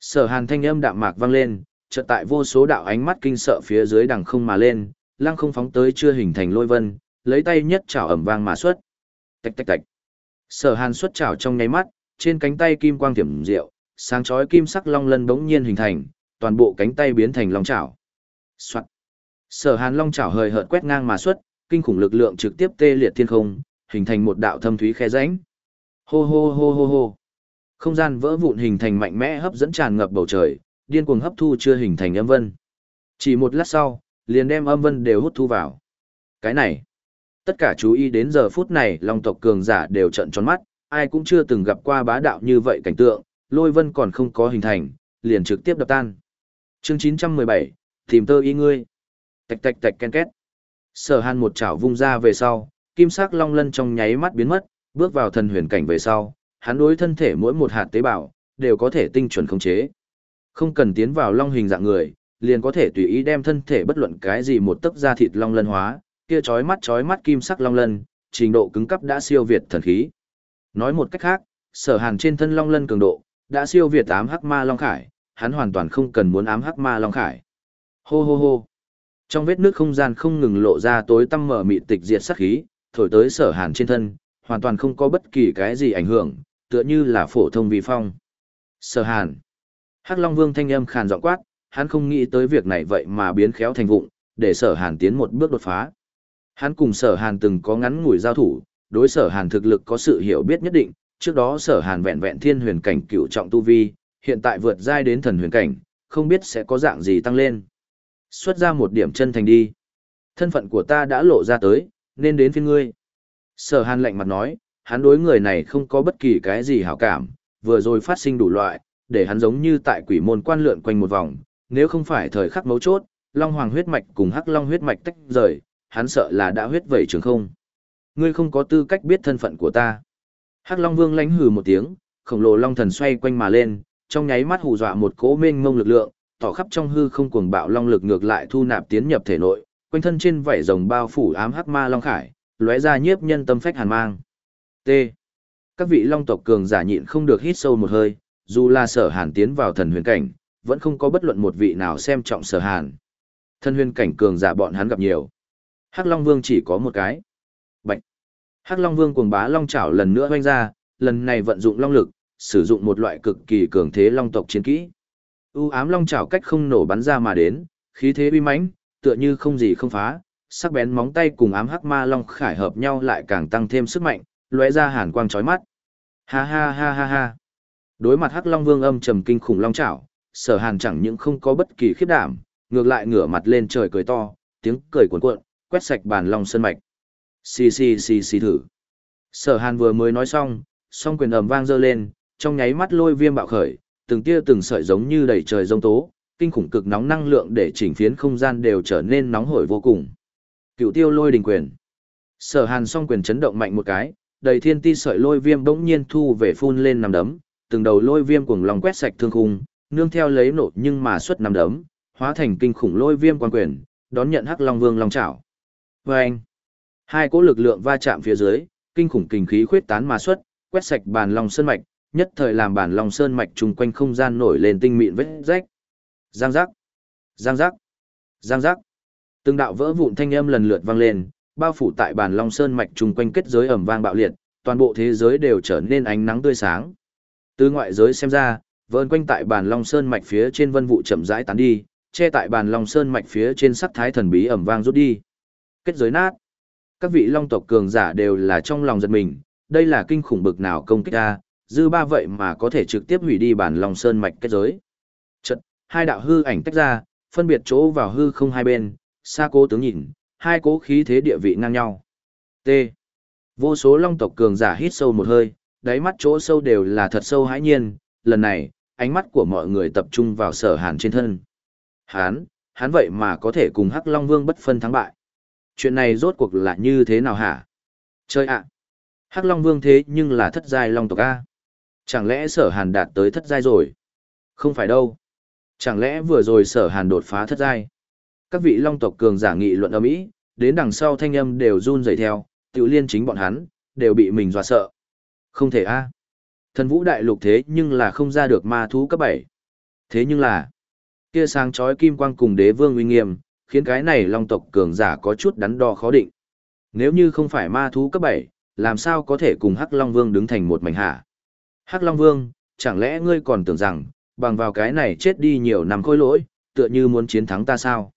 Sở hàn thanh âm đạm mạc vang lên, chợt tại vô số đạo ánh mắt kinh sợ phía dưới đằng không mà lên, lăng không phóng tới chưa hình thành lôi vân, lấy tay nhất chảo ẩm vang mà xuất. Tạch tạch tạch. Sở hàn xuất chảo trong nháy mắt, trên cánh tay kim quang tiềm diệu, sáng chói kim sắc long lân bỗng nhiên hình thành, toàn bộ cánh tay biến thành long chảo. Soạn. Sở Hàn long chảo hơi hợt quét ngang mà xuất, kinh khủng lực lượng trực tiếp tê liệt thiên không, hình thành một đạo thâm thúy khe rãnh. Hô hô hô hô hô. Không gian vỡ vụn hình thành mạnh mẽ hấp dẫn tràn ngập bầu trời, điên cuồng hấp thu chưa hình thành âm vân. Chỉ một lát sau, liền đem âm vân đều hút thu vào. Cái này, tất cả chú ý đến giờ phút này, Long tộc cường giả đều trợn tròn mắt, ai cũng chưa từng gặp qua bá đạo như vậy cảnh tượng, lôi vân còn không có hình thành, liền trực tiếp đập tan. Chương 917, tìm tơ y ngươi. Tạch tạch tạch ken két. Sở Hàn một chảo vung ra về sau, kim sắc long lân trong nháy mắt biến mất, bước vào thần huyền cảnh về sau, hắn đối thân thể mỗi một hạt tế bào đều có thể tinh chuẩn khống chế. Không cần tiến vào long hình dạng người, liền có thể tùy ý đem thân thể bất luận cái gì một tấc da thịt long lân hóa, kia chói mắt chói mắt kim sắc long lân, trình độ cứng cấp đã siêu việt thần khí. Nói một cách khác, sở hàn trên thân long lân cường độ, đã siêu việt ám hắc ma long khải, hắn hoàn toàn không cần muốn ám hắc ma long khải. Hô hô hô. Trong vết nước không gian không ngừng lộ ra tối tăm mở mịt tịch diệt sát khí, thổi tới sở hàn trên thân, hoàn toàn không có bất kỳ cái gì ảnh hưởng, tựa như là phổ thông vi phong. Sở hàn. Hắc Long Vương thanh âm khàn giọng quát, hắn không nghĩ tới việc này vậy mà biến khéo thành vụng, để sở hàn tiến một bước đột phá. Hắn cùng sở hàn từng có ngắn ngủi giao thủ, đối sở hàn thực lực có sự hiểu biết nhất định, trước đó sở hàn vẹn vẹn thiên huyền cảnh cựu trọng tu vi, hiện tại vượt giai đến thần huyền cảnh, không biết sẽ có dạng gì tăng lên. Xuất ra một điểm chân thành đi. Thân phận của ta đã lộ ra tới, nên đến phiên ngươi. Sở hàn lạnh mặt nói, hắn đối người này không có bất kỳ cái gì hảo cảm, vừa rồi phát sinh đủ loại, để hắn giống như tại quỷ môn quan lượn quanh một vòng, nếu không phải thời khắc mấu chốt, Long Hoàng huyết mạch cùng Hắc Long huyết mạch tách rời, hắn sợ là đã huyết vẩy trường không. Ngươi không có tư cách biết thân phận của ta. Hắc Long Vương lánh hừ một tiếng, khổng lồ long thần xoay quanh mà lên, trong nháy mắt hù dọa một cỗ mênh mông lực lượng, tỏ khắp trong hư không cuồng bạo long lực ngược lại thu nạp tiến nhập thể nội, quanh thân trên vảy rồng bao phủ ám hắc ma long khải, lóe ra nhiếp nhân tâm phách hàn mang. T. Các vị long tộc cường giả nhịn không được hít sâu một hơi, dù là sở hàn tiến vào thần huyền cảnh, vẫn không có bất luận một vị nào xem trọng sở hàn. Thần huyền cảnh cường giả bọn hắn gặp nhiều. Hắc Long Vương chỉ có một cái. Bạch. Hắc Long Vương cuồng bá long chảo lần nữa hoanh ra, lần này vận dụng long lực, sử dụng một loại cực kỳ cường thế long tộc chiến kỹ. U ám long chảo cách không nổ bắn ra mà đến, khí thế uy mãnh, tựa như không gì không phá, sắc bén móng tay cùng ám hắc ma long khải hợp nhau lại càng tăng thêm sức mạnh, lóe ra hàn quang chói mắt. Ha ha ha ha ha. Đối mặt hắc long vương âm trầm kinh khủng long chảo, sở hàn chẳng những không có bất kỳ khiếp đảm, ngược lại ngửa mặt lên trời cười to, tiếng cười cuồn cuộn, quét sạch bàn long sơn mạch. Xì xì xì xì thử. Sở hàn vừa mới nói xong, song quyền ầm vang dơ lên, trong nháy mắt lôi viêm bạo khởi, từng tia từng sợi giống như đầy trời rông tố, kinh khủng cực nóng năng lượng để chỉnh phiến không gian đều trở nên nóng hổi vô cùng. Cựu tiêu lôi đình quyền. Sở hàn song quyền chấn động mạnh một cái, đầy thiên ti sợi lôi viêm bỗng nhiên thu về phun lên nằm đấm, từng đầu lôi viêm cuồng lòng quét sạch thương khung, nương theo lấy nổ nhưng mà xuất nằm đấm, hóa thành kinh khủng lôi viêm quan quyền, đón nhận hắc long vương long chảo. Vâng! Hai cỗ lực lượng va chạm phía dưới, kinh khủng kinh khí khuyết tán mà xuất, quét sạch bàn long sơn mạch, nhất thời làm bản long sơn mạch chung quanh không gian nổi lên tinh mịn vết rách. Giang giác! Giang giác! Giang giác! Từng đạo vỡ vụn thanh âm lần lượt vang lên, bao phủ tại bản long sơn mạch chung quanh kết giới ẩm vang bạo liệt, toàn bộ thế giới đều trở nên ánh nắng tươi sáng. Từ ngoại giới xem ra, vơn quanh tại bản long sơn mạch phía trên vân vụ chậm rãi tán đi, che tại bản long sơn mạch phía trên sắc thái thần bí ẩm vang rút đi. Kết giới nát. Các vị long tộc cường giả đều là trong lòng giật mình, đây là kinh khủng bực nào công kích ta, dư ba vậy mà có thể trực tiếp hủy đi bản lòng sơn mạch kết giới. Chật, hai đạo hư ảnh tách ra, phân biệt chỗ vào hư không hai bên, xa cố tướng nhìn, hai cố khí thế địa vị ngang nhau. T. Vô số long tộc cường giả hít sâu một hơi, đáy mắt chỗ sâu đều là thật sâu hãi nhiên, lần này, ánh mắt của mọi người tập trung vào sở hàn trên thân. Hán, hán vậy mà có thể cùng Hắc Long Vương bất phân thắng bại. Chuyện này rốt cuộc là như thế nào hả? Chơi ạ! Hắc Long Vương thế nhưng là thất giai long tộc A. Chẳng lẽ sở hàn đạt tới thất giai rồi? Không phải đâu. Chẳng lẽ vừa rồi sở hàn đột phá thất giai? Các vị long tộc cường giả nghị luận ở mỹ, đến đằng sau thanh âm đều run rẩy theo, tiểu liên chính bọn hắn, đều bị mình dọa sợ. Không thể a. Thần vũ đại lục thế nhưng là không ra được ma thú cấp 7. Thế nhưng là, kia sáng chói kim quang cùng đế vương uy nghiêm, khiến cái này long tộc cường giả có chút đắn đo khó định. Nếu như không phải ma thú cấp 7, làm sao có thể cùng Hắc Long Vương đứng thành một mảnh hạ? Hắc Long Vương, chẳng lẽ ngươi còn tưởng rằng, bằng vào cái này chết đi nhiều năm khôi lỗi, tựa như muốn chiến thắng ta sao?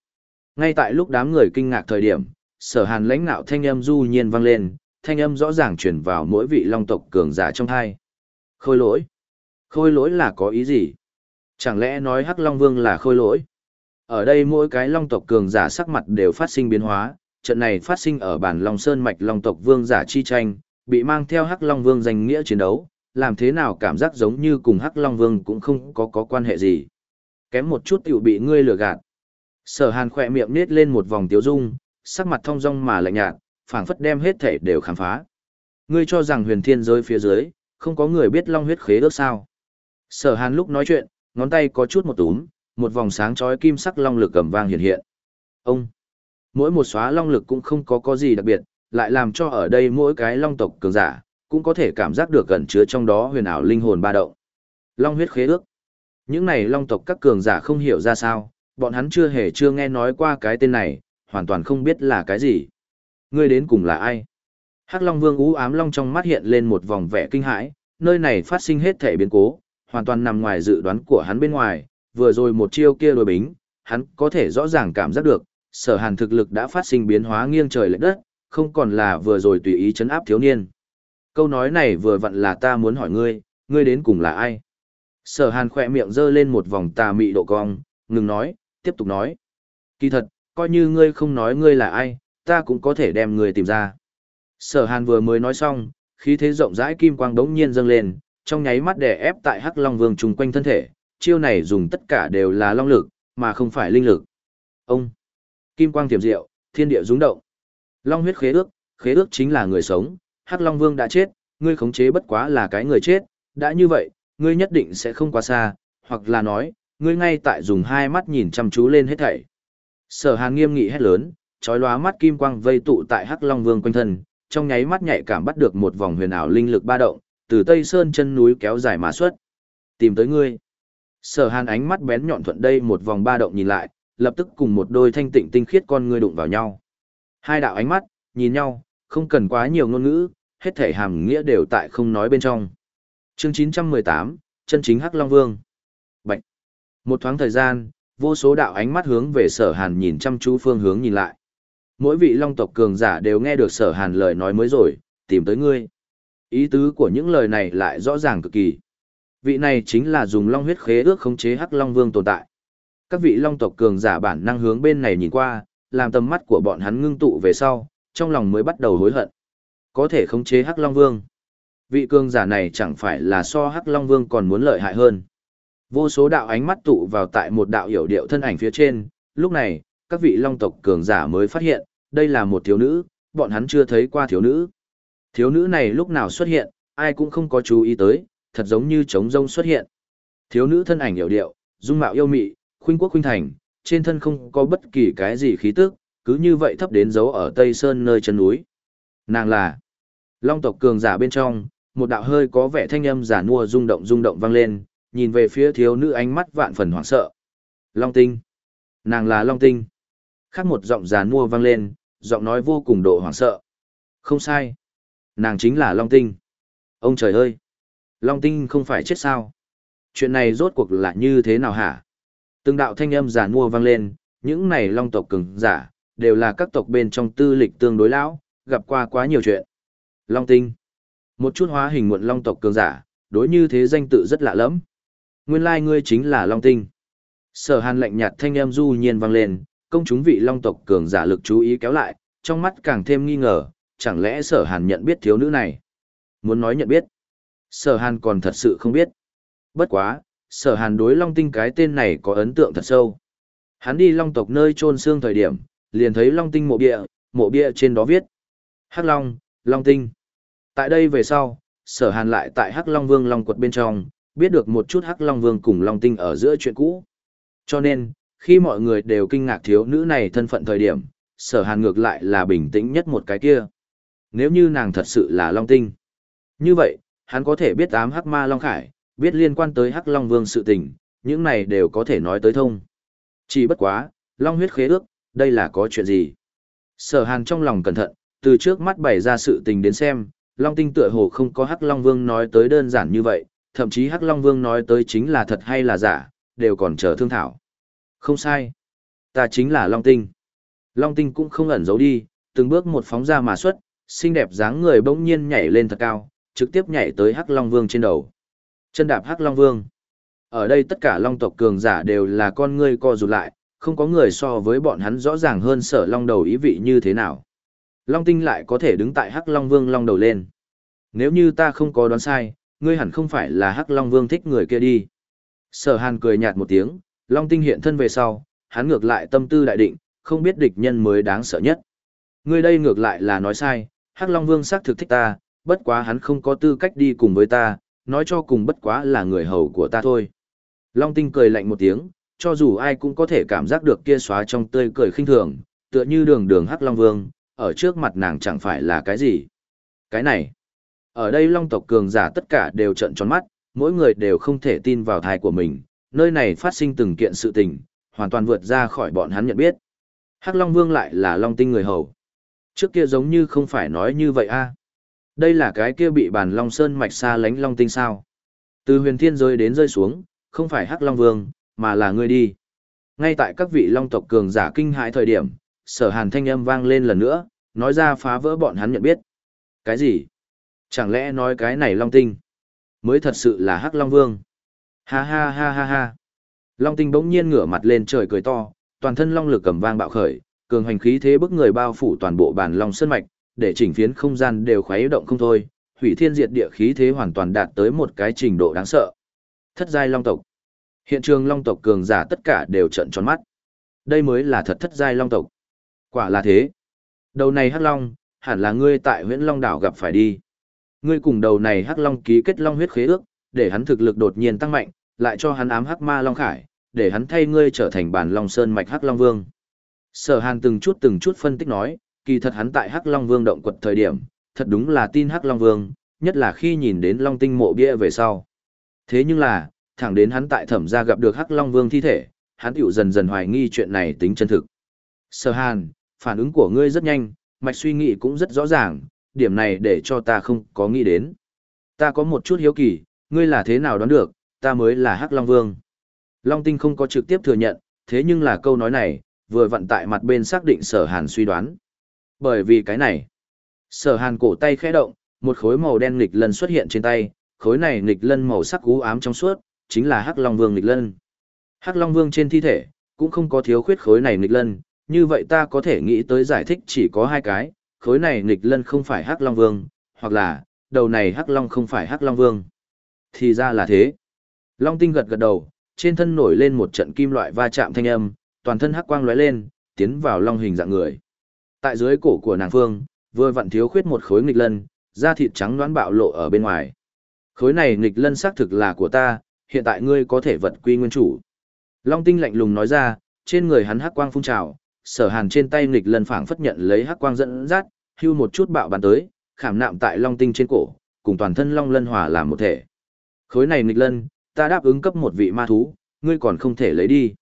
Ngay tại lúc đám người kinh ngạc thời điểm, sở hàn lãnh nạo thanh âm du nhiên vang lên, thanh âm rõ ràng truyền vào mỗi vị long tộc cường giả trong hai. Khôi lỗi? Khôi lỗi là có ý gì? Chẳng lẽ nói Hắc Long Vương là khôi lỗi? Ở đây mỗi cái long tộc cường giả sắc mặt đều phát sinh biến hóa, trận này phát sinh ở bản Long Sơn mạch long tộc vương giả chi tranh, bị mang theo Hắc Long Vương danh nghĩa chiến đấu, làm thế nào cảm giác giống như cùng Hắc Long Vương cũng không có có quan hệ gì. Kém một chút tiểu bị ngươi lừa gạt. Sở Hàn khỏe miệng nết lên một vòng tiếu dung, sắc mặt thông dong mà lạnh nhạt, phảng phất đem hết thể đều khám phá. Ngươi cho rằng huyền thiên giới phía dưới, không có người biết long huyết khế ước sao. Sở Hàn lúc nói chuyện, ngón tay có chút một túm, một vòng sáng chói kim sắc long lực cầm vang hiện hiện. Ông, mỗi một xóa long lực cũng không có có gì đặc biệt, lại làm cho ở đây mỗi cái long tộc cường giả, cũng có thể cảm giác được gần chứa trong đó huyền ảo linh hồn ba động. Long huyết khế ước. Những này long tộc các cường giả không hiểu ra sao, bọn hắn chưa hề chưa nghe nói qua cái tên này, hoàn toàn không biết là cái gì. Ngươi đến cùng là ai? Hắc Long Vương ú ám long trong mắt hiện lên một vòng vẻ kinh hãi, nơi này phát sinh hết thể biến cố, hoàn toàn nằm ngoài dự đoán của hắn bên ngoài, vừa rồi một chiêu kia đối bính, hắn có thể rõ ràng cảm giác được, sở hàn thực lực đã phát sinh biến hóa nghiêng trời lệch đất, không còn là vừa rồi tùy ý chấn áp thiếu niên. Câu nói này vừa vặn là ta muốn hỏi ngươi, ngươi đến cùng là ai? Sở hàn khỏe miệng giơ lên một vòng tà mị độ cong, ngừng nói, tiếp tục nói. Kỳ thật, coi như ngươi không nói ngươi là ai, ta cũng có thể đem ngươi tìm ra. Sở hàn vừa mới nói xong, khí thế rộng rãi kim quang đống nhiên dâng lên, trong nháy mắt đè ép tại Hắc Long Vương trùng quanh thân thể, chiêu này dùng tất cả đều là long lực, mà không phải linh lực. Ông Kim quang tiềm diệu, thiên địa rung động. Long huyết khế ước, khế ước chính là người sống, Hắc Long Vương đã chết, ngươi khống chế bất quá là cái người chết, đã như vậy, ngươi nhất định sẽ không quá xa, hoặc là nói, ngươi ngay tại dùng hai mắt nhìn chăm chú lên hết thảy. Sở Hàn nghiêm nghị hét lớn, chói lóa mắt kim quang vây tụ tại Hắc Long Vương quanh thân, trong nháy mắt nhạy cảm bắt được một vòng huyền ảo linh lực ba động, từ Tây Sơn chân núi kéo dài mà xuất. Tìm tới ngươi. Sở Hàn ánh mắt bén nhọn thuận đây một vòng ba động nhìn lại, lập tức cùng một đôi thanh tịnh tinh khiết con ngươi đụng vào nhau. Hai đạo ánh mắt, nhìn nhau, không cần quá nhiều ngôn ngữ, hết thể hàm nghĩa đều tại không nói bên trong. Chương 918, chân chính Hắc Long Vương. Bạch. Một thoáng thời gian, vô số đạo ánh mắt hướng về Sở Hàn nhìn chăm chú phương hướng nhìn lại. Mỗi vị Long tộc cường giả đều nghe được Sở Hàn lời nói mới rồi, tìm tới ngươi. Ý tứ của những lời này lại rõ ràng cực kỳ. Vị này chính là dùng long huyết khế ước khống chế Hắc Long Vương tồn tại. Các vị Long tộc cường giả bản năng hướng bên này nhìn qua, làm tầm mắt của bọn hắn ngưng tụ về sau, trong lòng mới bắt đầu hối hận. Có thể khống chế Hắc Long Vương. Vị cường giả này chẳng phải là so Hắc Long Vương còn muốn lợi hại hơn. Vô số đạo ánh mắt tụ vào tại một đạo hiểu điệu thân ảnh phía trên, lúc này, các vị Long tộc cường giả mới phát hiện, đây là một thiếu nữ, bọn hắn chưa thấy qua thiếu nữ. Thiếu nữ này lúc nào xuất hiện, ai cũng không có chú ý tới, thật giống như trống rông xuất hiện. Thiếu nữ thân ảnh hiểu điệu, dung mạo yêu mị, khuynh quốc khuynh thành, trên thân không có bất kỳ cái gì khí tức, cứ như vậy thấp đến dấu ở Tây Sơn nơi chân núi. Nàng là Long tộc cường giả bên trong, một đạo hơi có vẻ thanh âm giả nua rung động rung động vang lên, nhìn về phía thiếu nữ ánh mắt vạn phần hoảng sợ. Long tinh. Nàng là Long tinh. Khác một giọng giả nua vang lên, giọng nói vô cùng độ hoảng sợ. Không sai. Nàng chính là Long tinh. Ông trời ơi. Long tinh không phải chết sao. Chuyện này rốt cuộc là như thế nào hả? Từng đạo thanh âm giả nua vang lên, những này Long tộc cường giả, đều là các tộc bên trong tư lịch tương đối lão, gặp qua quá nhiều chuyện. Long tinh. Một chút hóa hình muộn long tộc cường giả, đối như thế danh tự rất lạ lẫm. Nguyên lai ngươi chính là Long tinh. Sở Hàn lạnh nhạt thanh âm du nhiên vang lên, công chúng vị long tộc cường giả lực chú ý kéo lại, trong mắt càng thêm nghi ngờ, chẳng lẽ Sở Hàn nhận biết thiếu nữ này? Muốn nói nhận biết. Sở Hàn còn thật sự không biết. Bất quá, Sở Hàn đối Long Tinh cái tên này có ấn tượng thật sâu. Hắn đi Long tộc nơi trôn xương thời điểm, liền thấy Long Tinh mộ bia, mộ bia trên đó viết: Hắc Long, Long Tinh. Tại đây về sau, sở hàn lại tại Hắc Long Vương Long quật bên trong, biết được một chút Hắc Long Vương cùng Long Tinh ở giữa chuyện cũ. Cho nên, khi mọi người đều kinh ngạc thiếu nữ này thân phận thời điểm, sở hàn ngược lại là bình tĩnh nhất một cái kia. Nếu như nàng thật sự là Long Tinh. Như vậy, hắn có thể biết ám Hắc Ma Long Khải, biết liên quan tới Hắc Long Vương sự tình, những này đều có thể nói tới thông. Chỉ bất quá, Long huyết khế ước, đây là có chuyện gì? Sở hàn trong lòng cẩn thận, từ trước mắt bày ra sự tình đến xem, Long Tinh tựa hồ không có Hắc Long Vương nói tới đơn giản như vậy, thậm chí Hắc Long Vương nói tới chính là thật hay là giả, đều còn chờ thương thảo. Không sai. Ta chính là Long Tinh. Long Tinh cũng không ẩn giấu đi, từng bước một phóng ra mà xuất, xinh đẹp dáng người bỗng nhiên nhảy lên thật cao, trực tiếp nhảy tới Hắc Long Vương trên đầu. Chân đạp Hắc Long Vương. Ở đây tất cả Long tộc cường giả đều là con ngươi co rụt lại, không có người so với bọn hắn rõ ràng hơn sở Long đầu ý vị như thế nào. Long tinh lại có thể đứng tại Hắc Long Vương Long đầu lên. Nếu như ta không có đoán sai, ngươi hẳn không phải là Hắc Long Vương thích người kia đi. Sở Hàn cười nhạt một tiếng, Long tinh hiện thân về sau, hắn ngược lại tâm tư đại định, không biết địch nhân mới đáng sợ nhất. Ngươi đây ngược lại là nói sai, Hắc Long Vương xác thực thích ta, bất quá hắn không có tư cách đi cùng với ta, nói cho cùng bất quá là người hầu của ta thôi. Long tinh cười lạnh một tiếng, cho dù ai cũng có thể cảm giác được kia xóa trong tươi cười khinh thường, tựa như đường đường Hắc Long Vương, ở trước mặt nàng chẳng phải là cái gì. Cái này, ở đây long tộc cường giả tất cả đều trợn tròn mắt, mỗi người đều không thể tin vào thai của mình, nơi này phát sinh từng kiện sự tình, hoàn toàn vượt ra khỏi bọn hắn nhận biết. Hắc Long Vương lại là Long Tinh người hầu. Trước kia giống như không phải nói như vậy a. Đây là cái kia bị bàn Long Sơn mạch xa lánh Long Tinh sao. Từ huyền thiên rơi đến rơi xuống, không phải Hắc Long Vương, mà là ngươi đi. Ngay tại các vị Long tộc cường giả kinh hãi thời điểm, sở hàn thanh âm vang lên lần nữa, nói ra phá vỡ bọn hắn nhận biết. Cái gì? Chẳng lẽ nói cái này Long Tinh mới thật sự là Hắc Long Vương? Ha ha ha ha ha. Long Tinh bỗng nhiên ngửa mặt lên trời cười to, toàn thân long lực cầm vang bạo khởi, cường hành khí thế bức người bao phủ toàn bộ bản long sơn mạch, để chỉnh phiến không gian đều khuấy động không thôi, hủy thiên diệt địa khí thế hoàn toàn đạt tới một cái trình độ đáng sợ. Thất giai long tộc. Hiện trường long tộc cường giả tất cả đều trợn tròn mắt. Đây mới là thật thất giai long tộc. Quả là thế. Đầu này hắc long, hẳn là ngươi tại huyện Long Đảo gặp phải đi. Ngươi cùng đầu này hắc long ký kết long huyết khế ước, để hắn thực lực đột nhiên tăng mạnh, lại cho hắn ám hắc ma long khải, để hắn thay ngươi trở thành bản long sơn mạch hắc long vương. Sở Hàn từng chút từng chút phân tích nói, kỳ thật hắn tại hắc long vương động quật thời điểm, thật đúng là tin hắc long vương, nhất là khi nhìn đến long tinh mộ bia về sau. Thế nhưng là, thẳng đến hắn tại thẩm gia gặp được hắc long vương thi thể, hắn tiểu dần dần hoài nghi chuyện này tính chân thực. Sở Hàn, phản ứng của ngươi rất nhanh, mạch suy nghĩ cũng rất rõ ràng, điểm này để cho ta không có nghĩ đến. Ta có một chút hiếu kỳ, ngươi là thế nào đoán được, ta mới là Hắc Long Vương. Long Tinh không có trực tiếp thừa nhận, thế nhưng là câu nói này, vừa vặn tại mặt bên xác định sở hàn suy đoán. Bởi vì cái này, sở hàn cổ tay khẽ động, một khối màu đen nghịch lân xuất hiện trên tay, khối này nghịch lân màu sắc cú ám trong suốt, chính là Hắc Long Vương nghịch lân. Hắc Long Vương trên thi thể, cũng không có thiếu khuyết khối này nghịch lân, như vậy ta có thể nghĩ tới giải thích chỉ có hai cái, khối này nghịch lân không phải Hắc Long Vương, hoặc là, đầu này Hắc Long không phải Hắc Long Vương. Thì ra là thế. Long tinh gật gật đầu, trên thân nổi lên một trận kim loại va chạm thanh âm, toàn thân hắc quang lóe lên, tiến vào long hình dạng người. Tại dưới cổ của nàng phương, vừa vặn thiếu khuyết một khối nghịch lân, da thịt trắng đoán bạo lộ ở bên ngoài. Khối này nghịch lân xác thực là của ta, hiện tại ngươi có thể vật quy nguyên chủ. Long tinh lạnh lùng nói ra, trên người hắn hắc quang phun trào, sở hàn trên tay nghịch lân phảng phất nhận lấy hắc quang dẫn dắt, hưu một chút bạo bắn tới, khảm nạm tại long tinh trên cổ, cùng toàn thân long lân hòa làm một thể. Khối này nghịch lân, ta đáp ứng cấp một vị ma thú, ngươi còn không thể lấy đi.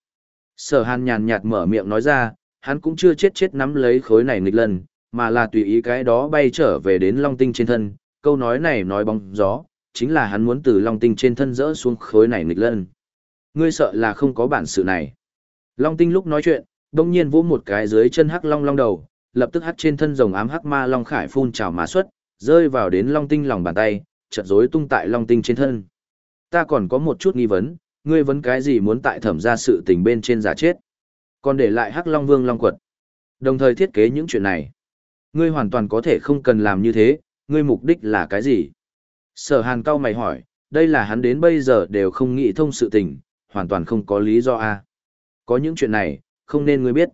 Sở hàn nhàn nhạt mở miệng nói ra, hắn cũng chưa chết chết nắm lấy khối này nghịch lân, mà là tùy ý cái đó bay trở về đến long tinh trên thân, câu nói này nói bóng gió, chính là hắn muốn từ long tinh trên thân rỡ xuống khối này nghịch lân. Ngươi sợ là không có bản sự này. Long tinh lúc nói chuyện, đông nhiên vỗ một cái dưới chân hắc long long đầu, lập tức hắc trên thân rồng ám hắc ma long khải phun trào má xuất, rơi vào đến long tinh lòng bàn tay, chợt rối tung tại long tinh trên thân. Ta còn có một chút nghi vấn, ngươi vấn cái gì muốn tại thẩm ra sự tình bên trên giả chết. Còn để lại hắc long vương long quật. Đồng thời thiết kế những chuyện này. Ngươi hoàn toàn có thể không cần làm như thế, ngươi mục đích là cái gì? Sở hàn cao mày hỏi, đây là hắn đến bây giờ đều không nghĩ thông sự tình, hoàn toàn không có lý do a. Có những chuyện này, không nên ngươi biết.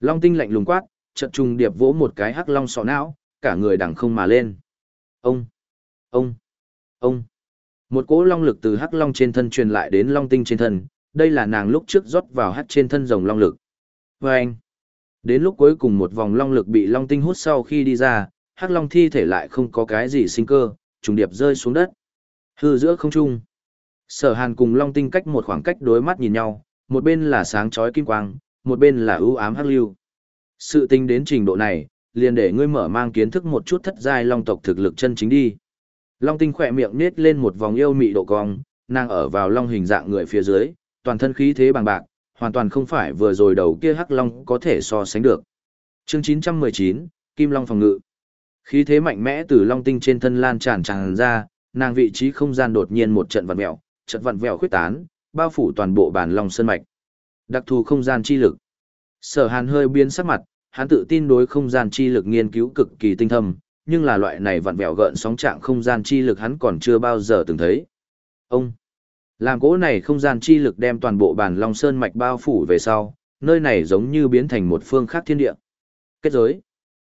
Long tinh lạnh lùng quát, chợt trùng điệp vỗ một cái hắc long sọ não, cả người đằng không mà lên. Ông, ông, ông. Một cỗ long lực từ hắc long trên thân truyền lại đến long tinh trên thân, đây là nàng lúc trước rót vào hắc trên thân rồng long lực. Và anh, đến lúc cuối cùng một vòng long lực bị long tinh hút sau khi đi ra, hắc long thi thể lại không có cái gì sinh cơ, trùng điệp rơi xuống đất. Hư giữa không trung. Sở hàn cùng long tinh cách một khoảng cách đối mắt nhìn nhau, một bên là sáng chói kim quang, một bên là ưu ám hắc lưu. Sự tinh đến trình độ này, liền để ngươi mở mang kiến thức một chút thất giai long tộc thực lực chân chính đi. Long tinh khỏe miệng nết lên một vòng yêu mị độ cong, nàng ở vào long hình dạng người phía dưới, toàn thân khí thế bằng bạc, hoàn toàn không phải vừa rồi đầu kia hắc long có thể so sánh được. Chương 919, Kim Long phòng ngự. Khí thế mạnh mẽ từ long tinh trên thân lan tràn tràn ra, nàng vị trí không gian đột nhiên một trận vặn vẹo, trận vặn vẹo khuyết tán, bao phủ toàn bộ bản long sơn mạch. Đặc thù không gian chi lực. Sở Hàn hơi biến sắc mặt, hắn tự tin đối không gian chi lực nghiên cứu cực kỳ tinh thâm, nhưng là loại này vặn vẹo gợn sóng trạng không gian chi lực hắn còn chưa bao giờ từng thấy. Ông, làm cỗ này không gian chi lực đem toàn bộ bản Long Sơn mạch bao phủ về sau, nơi này giống như biến thành một phương khác thiên địa. Kết giới.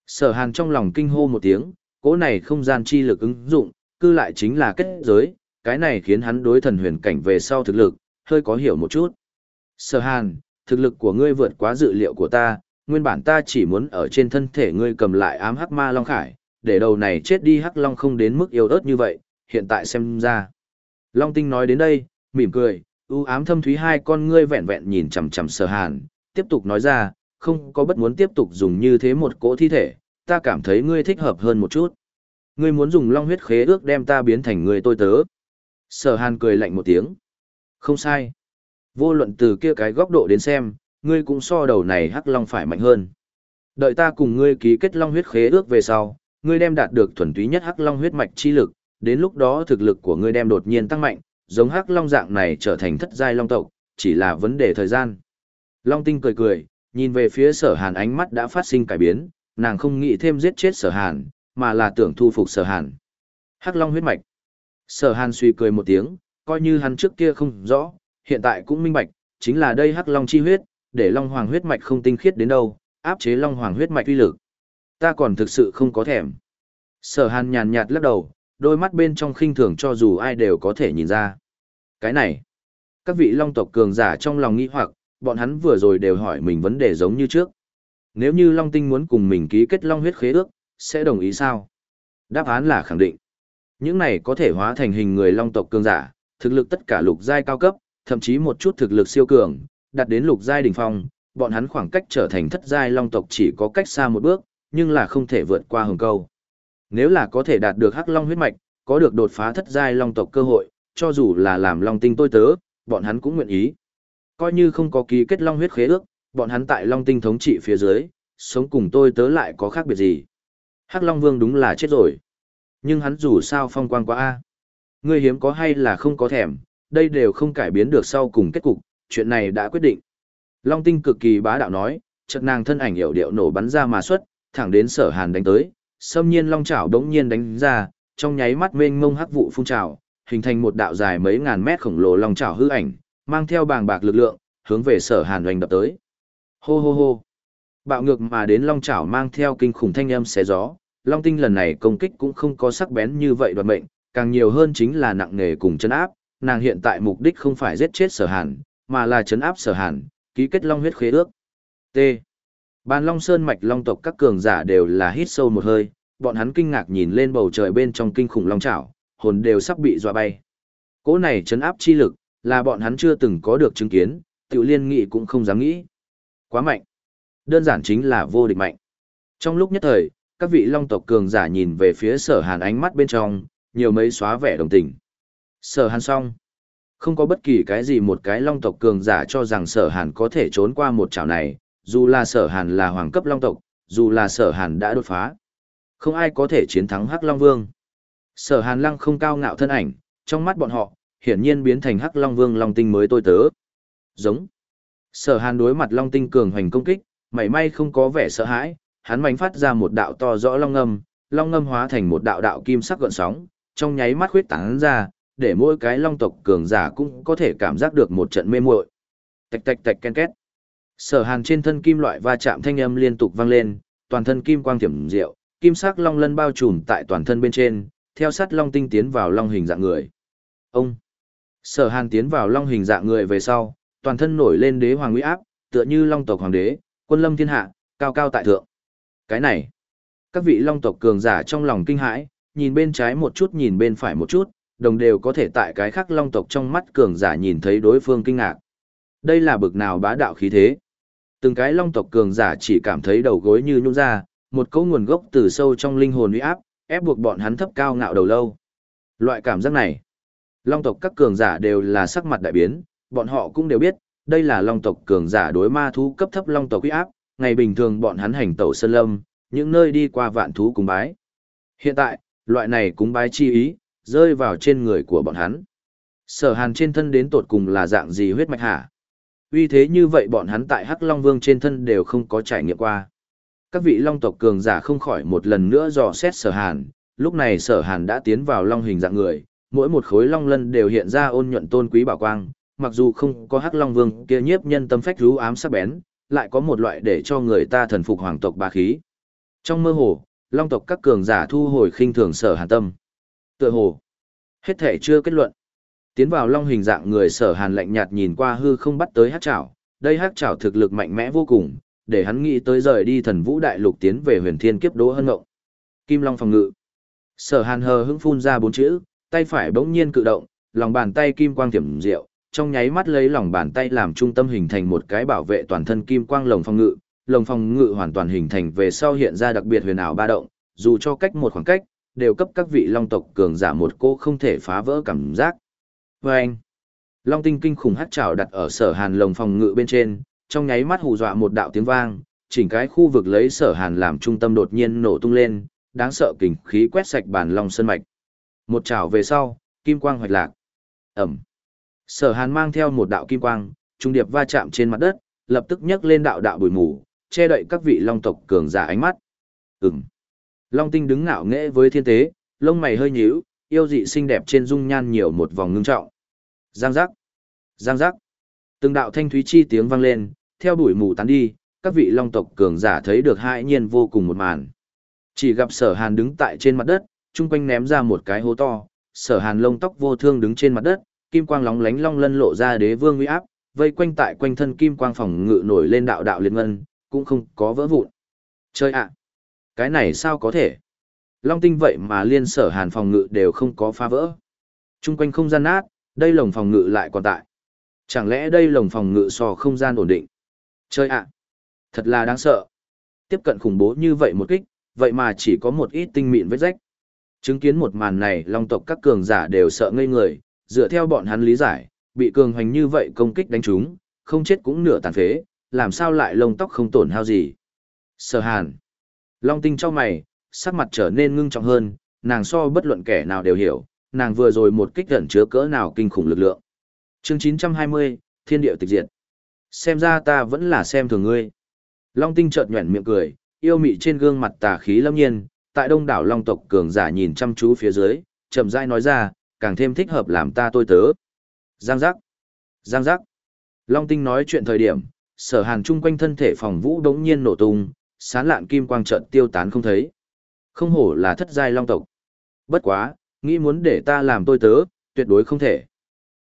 Sở Hàn trong lòng kinh hô một tiếng, cỗ này không gian chi lực ứng dụng, cư lại chính là kết giới, cái này khiến hắn đối thần huyền cảnh về sau thực lực, hơi có hiểu một chút. Sở Hàn, thực lực của ngươi vượt quá dự liệu của ta, nguyên bản ta chỉ muốn ở trên thân thể ngươi cầm lại ám hắc ma long khải, để đầu này chết đi hắc long không đến mức yếu ớt như vậy, hiện tại xem ra. Long tinh nói đến đây, mỉm cười, ưu ám thâm thúy hai con ngươi vẹn vẹn nhìn chằm chằm sở hàn, tiếp tục nói ra, không có bất muốn tiếp tục dùng như thế một cỗ thi thể, ta cảm thấy ngươi thích hợp hơn một chút. Ngươi muốn dùng long huyết khế ước đem ta biến thành người tôi tớ. Sở hàn cười lạnh một tiếng. Không sai. Vô luận từ kia cái góc độ đến xem, ngươi cũng so đầu này hắc long phải mạnh hơn. Đợi ta cùng ngươi ký kết long huyết khế ước về sau, ngươi đem đạt được thuần túy nhất hắc long huyết mạch chi lực, đến lúc đó thực lực của ngươi đem đột nhiên tăng mạnh, giống hắc long dạng này trở thành thất giai long tộc, chỉ là vấn đề thời gian. Long tinh cười cười, nhìn về phía sở hàn ánh mắt đã phát sinh cải biến, nàng không nghĩ thêm giết chết sở hàn, mà là tưởng thu phục sở hàn. Hắc Long huyết mạch. Sở Hàn suy cười một tiếng, coi như hắn trước kia không rõ, hiện tại cũng minh bạch, chính là đây Hắc Long chi huyết, để Long Hoàng huyết mạch không tinh khiết đến đâu, áp chế Long Hoàng huyết mạch uy lực. Ta còn thực sự không có thèm. Sở Hàn nhàn nhạt lắc đầu, đôi mắt bên trong khinh thường cho dù ai đều có thể nhìn ra. Cái này, các vị Long tộc cường giả trong lòng nghi hoặc, bọn hắn vừa rồi đều hỏi mình vấn đề giống như trước. Nếu như Long Tinh muốn cùng mình ký kết Long huyết khế ước, sẽ đồng ý sao? Đáp án là khẳng định. Những này có thể hóa thành hình người Long tộc cường giả, thực lực tất cả lục giai cao cấp, thậm chí một chút thực lực siêu cường, đạt đến lục giai đỉnh phong, bọn hắn khoảng cách trở thành thất giai Long tộc chỉ có cách xa một bước, nhưng là không thể vượt qua hừng câu. Nếu là có thể đạt được Hắc Long huyết mạch, có được đột phá thất giai Long tộc cơ hội, cho dù là làm Long tinh tôi tớ, bọn hắn cũng nguyện ý. Coi như không có ký kết Long huyết khế ước, bọn hắn tại Long tinh thống trị phía dưới, sống cùng tôi tớ lại có khác biệt gì. Hắc Long Vương đúng là chết rồi. Nhưng hắn dù sao phong quang quá a. Ngươi hiếm có hay là không có thèm, đây đều không cải biến được sau cùng kết cục, chuyện này đã quyết định. Long Tinh cực kỳ bá đạo nói, chợt nàng thân ảnh hiểu điệu nổ bắn ra mà xuất, thẳng đến Sở Hàn đánh tới, xâm nhiên long chảo đống nhiên đánh ra, trong nháy mắt mênh mông hắc vụ phun trào, hình thành một đạo dài mấy ngàn mét khổng lồ long chảo hư ảnh, mang theo bàng bạc lực lượng, hướng về Sở Hàn hoành đập tới. Hô hô hô. Bạo ngược mà đến long chảo mang theo kinh khủng thanh âm xé gió, long tinh lần này công kích cũng không có sắc bén như vậy đoạt mệnh, càng nhiều hơn chính là nặng nề cùng chấn áp, nàng hiện tại mục đích không phải giết chết sở hàn, mà là chấn áp sở hàn, ký kết long huyết khế ước. T. Bàn Long Sơn mạch long tộc các cường giả đều là hít sâu một hơi, bọn hắn kinh ngạc nhìn lên bầu trời bên trong kinh khủng long chảo, hồn đều sắp bị dọa bay. Cỗ này chấn áp chi lực, là bọn hắn chưa từng có được chứng kiến, tiểu liên nghị cũng không dám nghĩ. Quá mạnh. Đơn giản chính là vô địch mạnh. Trong lúc nhất thời, các vị long tộc cường giả nhìn về phía sở hàn ánh mắt bên trong, nhiều mấy xóa vẻ đồng tình. Sở hàn xong. Không có bất kỳ cái gì một cái long tộc cường giả cho rằng sở hàn có thể trốn qua một chảo này, dù là sở hàn là hoàng cấp long tộc, dù là sở hàn đã đột phá. Không ai có thể chiến thắng Hắc Long Vương. Sở hàn lăng không cao ngạo thân ảnh, trong mắt bọn họ, hiển nhiên biến thành Hắc Long Vương Long Tinh mới tôi tớ. Giống. Sở hàn đối mặt Long Tinh cường hoành công kích, mảy may không có vẻ sợ hãi, hắn mảnh phát ra một đạo to rõ long ngâm, long ngâm hóa thành một đạo đạo kim sắc gợn sóng, trong nháy mắt khuyết tán ra, để mỗi cái long tộc cường giả cũng có thể cảm giác được một trận mê muội. Tạch tạch tạch ken két. Sở Hàn trên thân kim loại va chạm thanh âm liên tục vang lên, toàn thân kim quang thiểm diệu, kim sắc long lân bao trùm tại toàn thân bên trên, theo sát long tinh tiến vào long hình dạng người. Ông. Sở Hàn tiến vào long hình dạng người về sau, toàn thân nổi lên đế hoàng uy áp, tựa như long tộc hoàng đế, quân lâm thiên hạ, cao cao tại thượng. Cái này, các vị long tộc cường giả trong lòng kinh hãi, nhìn bên trái một chút nhìn bên phải một chút, đồng đều có thể tại cái khác long tộc trong mắt cường giả nhìn thấy đối phương kinh ngạc. Đây là bực nào bá đạo khí thế. Từng cái long tộc cường giả chỉ cảm thấy đầu gối như nhũn ra, một cấu nguồn gốc từ sâu trong linh hồn uy áp, ép buộc bọn hắn thấp cao ngạo đầu lâu. Loại cảm giác này, long tộc các cường giả đều là sắc mặt đại biến, bọn họ cũng đều biết, đây là long tộc cường giả đối ma thú cấp thấp long tộc uy áp, ngày bình thường bọn hắn hành tẩu sơn lâm, những nơi đi qua vạn thú cùng bái. Hiện tại, loại này cúng bái chi ý, rơi vào trên người của bọn hắn. Sở hàn trên thân đến tột cùng là dạng gì huyết mạch hả? Vì thế như vậy bọn hắn tại Hắc Long Vương trên thân đều không có trải nghiệm qua. Các vị long tộc cường giả không khỏi một lần nữa dò xét sở hàn, lúc này sở hàn đã tiến vào long hình dạng người, mỗi một khối long lân đều hiện ra ôn nhuận tôn quý bảo quang, mặc dù không có Hắc Long Vương kia nhiếp nhân tâm phách rú ám sắc bén, lại có một loại để cho người ta thần phục hoàng tộc bá khí. Trong mơ hồ, long tộc các cường giả thu hồi khinh thường sở hàn tâm. Tựa hồ, hết thể chưa kết luận. Tiến vào long hình dạng người sở hàn lạnh nhạt nhìn qua hư không bắt tới hát chảo, đây hát chảo thực lực mạnh mẽ vô cùng, để hắn nghĩ tới rời đi thần vũ đại lục tiến về huyền thiên kiếp đỗ hân ngộng. Kim long phòng ngự. Sở hàn hờ hững phun ra bốn chữ, tay phải bỗng nhiên cự động, lòng bàn tay kim quang tiềm diệu, trong nháy mắt lấy lòng bàn tay làm trung tâm hình thành một cái bảo vệ toàn thân kim quang lồng phòng ngự, lồng phòng ngự hoàn toàn hình thành về sau hiện ra đặc biệt huyền ảo ba động, dù cho cách một khoảng cách, đều cấp các vị long tộc cường giả một cô không thể phá vỡ cảm giác. Và anh, long tinh kinh khủng hắt trào đặt ở sở hàn lồng phòng ngự bên trên, trong nháy mắt hù dọa một đạo tiếng vang, chỉnh cái khu vực lấy sở hàn làm trung tâm đột nhiên nổ tung lên, đáng sợ kình khí quét sạch bản long sơn mạch. Một trào về sau, kim quang hoạch lạc. Ẩm. Sở hàn mang theo một đạo kim quang, trung điệp va chạm trên mặt đất, lập tức nhấc lên đạo đạo bụi mù, che đậy các vị long tộc cường giả ánh mắt. Ừm. Long tinh đứng ngạo nghễ với thiên tế, lông mày hơi nhíu, yêu dị xinh đẹp trên dung nhan nhiều một vòng ngưng trọng. Giang giác, giang giác. Từng đạo thanh thúy chi tiếng vang lên, theo đuổi mù tán đi, các vị long tộc cường giả thấy được hai nhiên vô cùng một màn. Chỉ gặp sở hàn đứng tại trên mặt đất, chung quanh ném ra một cái hố to, sở hàn lông tóc vô thương đứng trên mặt đất, kim quang lóng lánh long lân lộ ra đế vương uy áp, vây quanh tại quanh thân kim quang phòng ngự nổi lên đạo đạo liên ngân, cũng không có vỡ vụn. Chơi ạ! Cái này sao có thể? Long tinh vậy mà liên sở hàn phòng ngự đều không có phá vỡ. Trung quanh không gian nát, đây lồng phòng ngự lại còn tại. Chẳng lẽ đây lồng phòng ngự so không gian ổn định? Chơi ạ! thật là đáng sợ. Tiếp cận khủng bố như vậy một kích, vậy mà chỉ có một ít tinh mịn vết rách. Chứng kiến một màn này long tộc các cường giả đều sợ ngây người, dựa theo bọn hắn lý giải, bị cường hoành như vậy công kích đánh chúng, không chết cũng nửa tàn phế, làm sao lại lông tóc không tổn hao gì. Sở hàn. Long tinh cho mày, sắc mặt trở nên ngưng trọng hơn, nàng so bất luận kẻ nào đều hiểu, nàng vừa rồi một kích gần chứa cỡ nào kinh khủng lực lượng. chương 920, Thiên điệu tịch diệt. Xem ra ta vẫn là xem thường ngươi. Long tinh chợt nhuẩn miệng cười, yêu mị trên gương mặt tà khí lâm nhiên, tại đông đảo long tộc cường giả nhìn chăm chú phía dưới, chậm rãi nói ra, càng thêm thích hợp làm ta tôi tớ. Giang giác. Giang giác. Long tinh nói chuyện thời điểm, sở hàn chung quanh thân thể phòng vũ đống nhiên nổ tung, sán lạn kim quang trận tiêu tán không thấy. Không hổ là thất giai long tộc. Bất quá, nghĩ muốn để ta làm tôi tớ, tuyệt đối không thể.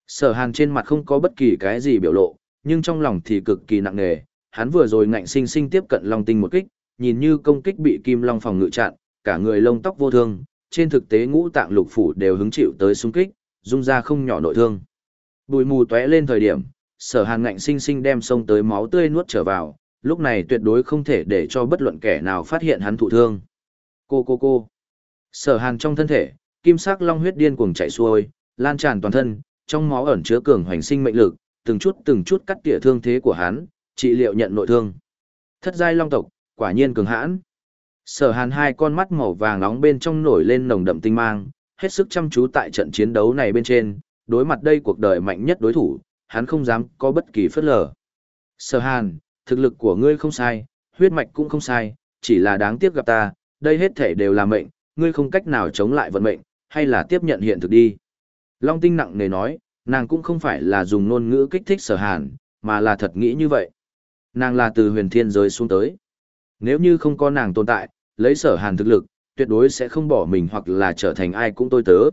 Sở hàn trên mặt không có bất kỳ cái gì biểu lộ, nhưng trong lòng thì cực kỳ nặng nề. Hắn vừa rồi ngạnh sinh sinh tiếp cận long tinh một kích, nhìn như công kích bị kim long phòng ngự chặn, cả người lông tóc vô thương, trên thực tế ngũ tạng lục phủ đều hứng chịu tới xung kích, dung ra không nhỏ nội thương. Bùi mù tóe lên thời điểm, sở hàn ngạnh sinh sinh đem sông tới máu tươi nuốt trở vào, lúc này tuyệt đối không thể để cho bất luận kẻ nào phát hiện hắn thụ thương. Cô cô cô. Sở hàn trong thân thể, kim sắc long huyết điên cuồng chạy xuôi, lan tràn toàn thân, trong máu ẩn chứa cường hoành sinh mệnh lực, từng chút từng chút cắt tỉa thương thế của hắn, trị liệu nhận nội thương. Thất giai long tộc, quả nhiên cường hãn. Sở hàn hai con mắt màu vàng nóng bên trong nổi lên nồng đậm tinh mang, hết sức chăm chú tại trận chiến đấu này bên trên, đối mặt đây cuộc đời mạnh nhất đối thủ, hắn không dám có bất kỳ phất lờ. Sở hàn, thực lực của ngươi không sai, huyết mạch cũng không sai, chỉ là đáng tiếc gặp ta, đây hết thể đều là mệnh, ngươi không cách nào chống lại vận mệnh, hay là tiếp nhận hiện thực đi. Long tinh nặng nề nói, nàng cũng không phải là dùng ngôn ngữ kích thích sở hàn, mà là thật nghĩ như vậy. Nàng là từ huyền thiên giới xuống tới. Nếu như không có nàng tồn tại, lấy sở hàn thực lực, tuyệt đối sẽ không bỏ mình hoặc là trở thành ai cũng tôi tớ.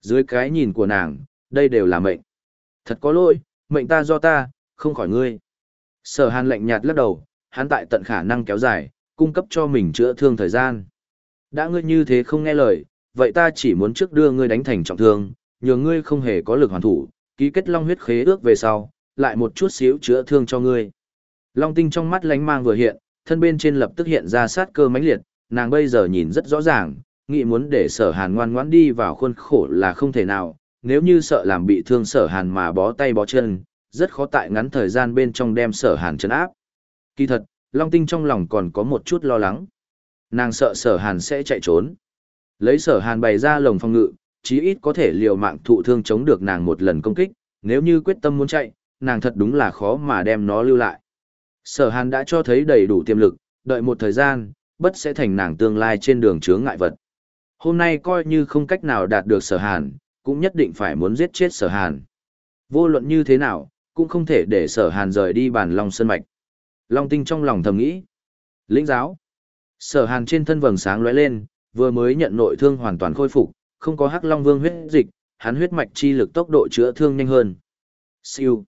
Dưới cái nhìn của nàng, đây đều là mệnh. Thật có lỗi, mệnh ta do ta, không khỏi ngươi. Sở hàn lạnh nhạt lắc đầu, hắn tại tận khả năng kéo dài, cung cấp cho mình chữa thương thời gian. Đã ngươi như thế không nghe lời, vậy ta chỉ muốn trước đưa ngươi đánh thành trọng thương, nhờ ngươi không hề có lực hoàn thủ, ký kết long huyết khế ước về sau, lại một chút xíu chữa thương cho ngươi. Long tinh trong mắt lánh mang vừa hiện, thân bên trên lập tức hiện ra sát cơ mãnh liệt, nàng bây giờ nhìn rất rõ ràng, nghĩ muốn để sở hàn ngoan ngoãn đi vào khuôn khổ là không thể nào, nếu như sợ làm bị thương sở hàn mà bó tay bó chân, rất khó tại ngắn thời gian bên trong đem sở hàn chấn áp. Kỳ thật, Long Tinh trong lòng còn có một chút lo lắng. Nàng sợ sở hàn sẽ chạy trốn. Lấy sở hàn bày ra lồng phòng ngự, chí ít có thể liều mạng thụ thương chống được nàng một lần công kích, nếu như quyết tâm muốn chạy, nàng thật đúng là khó mà đem nó lưu lại. Sở hàn đã cho thấy đầy đủ tiềm lực, đợi một thời gian, bất sẽ thành nàng tương lai trên đường chướng ngại vật. Hôm nay coi như không cách nào đạt được sở hàn, cũng nhất định phải muốn giết chết sở hàn. Vô luận như thế nào, cũng không thể để sở hàn rời đi bàn long sơn mạch. Long tinh trong lòng thầm nghĩ. Lĩnh giáo. Sở hàn trên thân vầng sáng lóe lên, vừa mới nhận nội thương hoàn toàn khôi phục, không có hắc long vương huyết dịch, hắn huyết mạch chi lực tốc độ chữa thương nhanh hơn. Siêu.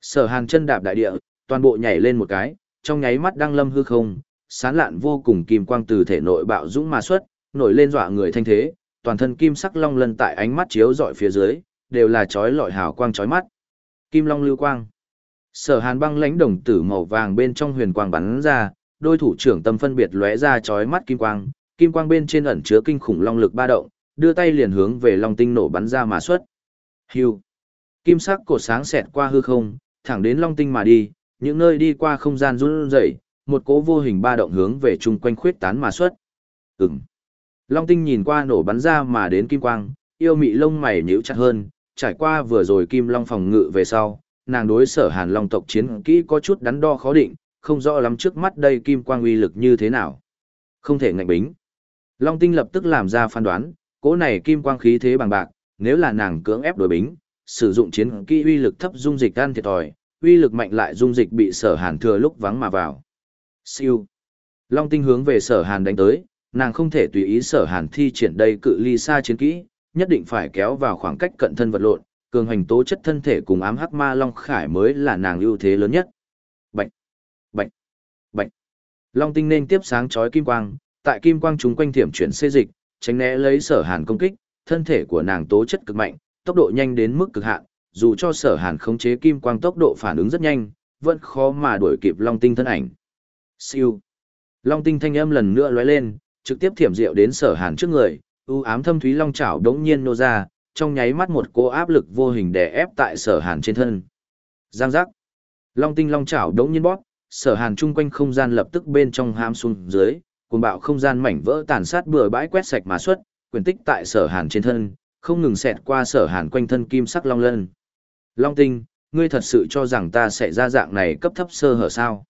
Sở hàn chân đạp đại địa, toàn bộ nhảy lên một cái, trong nháy mắt đang lâm hư không, sán lạn vô cùng kim quang từ thể nội bạo dũng mà xuất, nổi lên dọa người thanh thế, toàn thân kim sắc long lân tại ánh mắt chiếu dọi phía dưới, đều là chói lọi hào quang chói mắt. Kim long lưu quang. Sở Hàn băng lãnh đồng tử màu vàng bên trong huyền quang bắn ra, đôi thủ trưởng tâm phân biệt lóe ra chói mắt kim quang, kim quang bên trên ẩn chứa kinh khủng long lực ba động, đưa tay liền hướng về long tinh nổ bắn ra mà xuất. Hưu. Kim sắc cột sáng xẹt qua hư không, thẳng đến long tinh mà đi, những nơi đi qua không gian run rẩy, một cỗ vô hình ba động hướng về chung quanh khuyết tán mà xuất. Ừm. Long tinh nhìn qua nổ bắn ra mà đến kim quang, yêu mị lông mày nhíu chặt hơn, trải qua vừa rồi kim long phòng ngự về sau, nàng đối sở hàn long tộc chiến kỹ có chút đắn đo khó định, không rõ lắm trước mắt đây kim quang uy lực như thế nào. Không thể ngạnh bính. Long tinh lập tức làm ra phán đoán, cỗ này kim quang khí thế bằng bạc, nếu là nàng cưỡng ép đối bính, sử dụng chiến kỹ uy lực thấp dung dịch gan thiệt thòi, uy lực mạnh lại dung dịch bị sở hàn thừa lúc vắng mà vào. Siêu. Long tinh hướng về sở hàn đánh tới, nàng không thể tùy ý sở hàn thi triển đây cự ly xa chiến kỹ, nhất định phải kéo vào khoảng cách cận thân vật lộn, cường hành tố chất thân thể cùng ám hắc ma long khải mới là nàng ưu thế lớn nhất. Bạch, bạch, bạch. Long tinh nên tiếp sáng chói kim quang, tại kim quang chúng quanh thiểm chuyển xê dịch, tránh né lấy sở hàn công kích, thân thể của nàng tố chất cực mạnh, tốc độ nhanh đến mức cực hạn, dù cho sở hàn khống chế kim quang tốc độ phản ứng rất nhanh, vẫn khó mà đuổi kịp long tinh thân ảnh. Siêu. Long tinh thanh âm lần nữa lóe lên, trực tiếp thiểm diệu đến sở hàn trước người, u ám thâm thúy long chảo đống nhiên nô ra, trong nháy mắt một cô áp lực vô hình đè ép tại sở hàn trên thân. Giang giác. Long tinh long chảo đống nhiên bóp, sở hàn chung quanh không gian lập tức bên trong ham xuống dưới, cuồng bạo không gian mảnh vỡ tàn sát bừa bãi quét sạch mà xuất, quyền tích tại sở hàn trên thân, không ngừng xẹt qua sở hàn quanh thân kim sắc long lân. Long tinh, ngươi thật sự cho rằng ta sẽ ra dạng này cấp thấp sơ hở sao?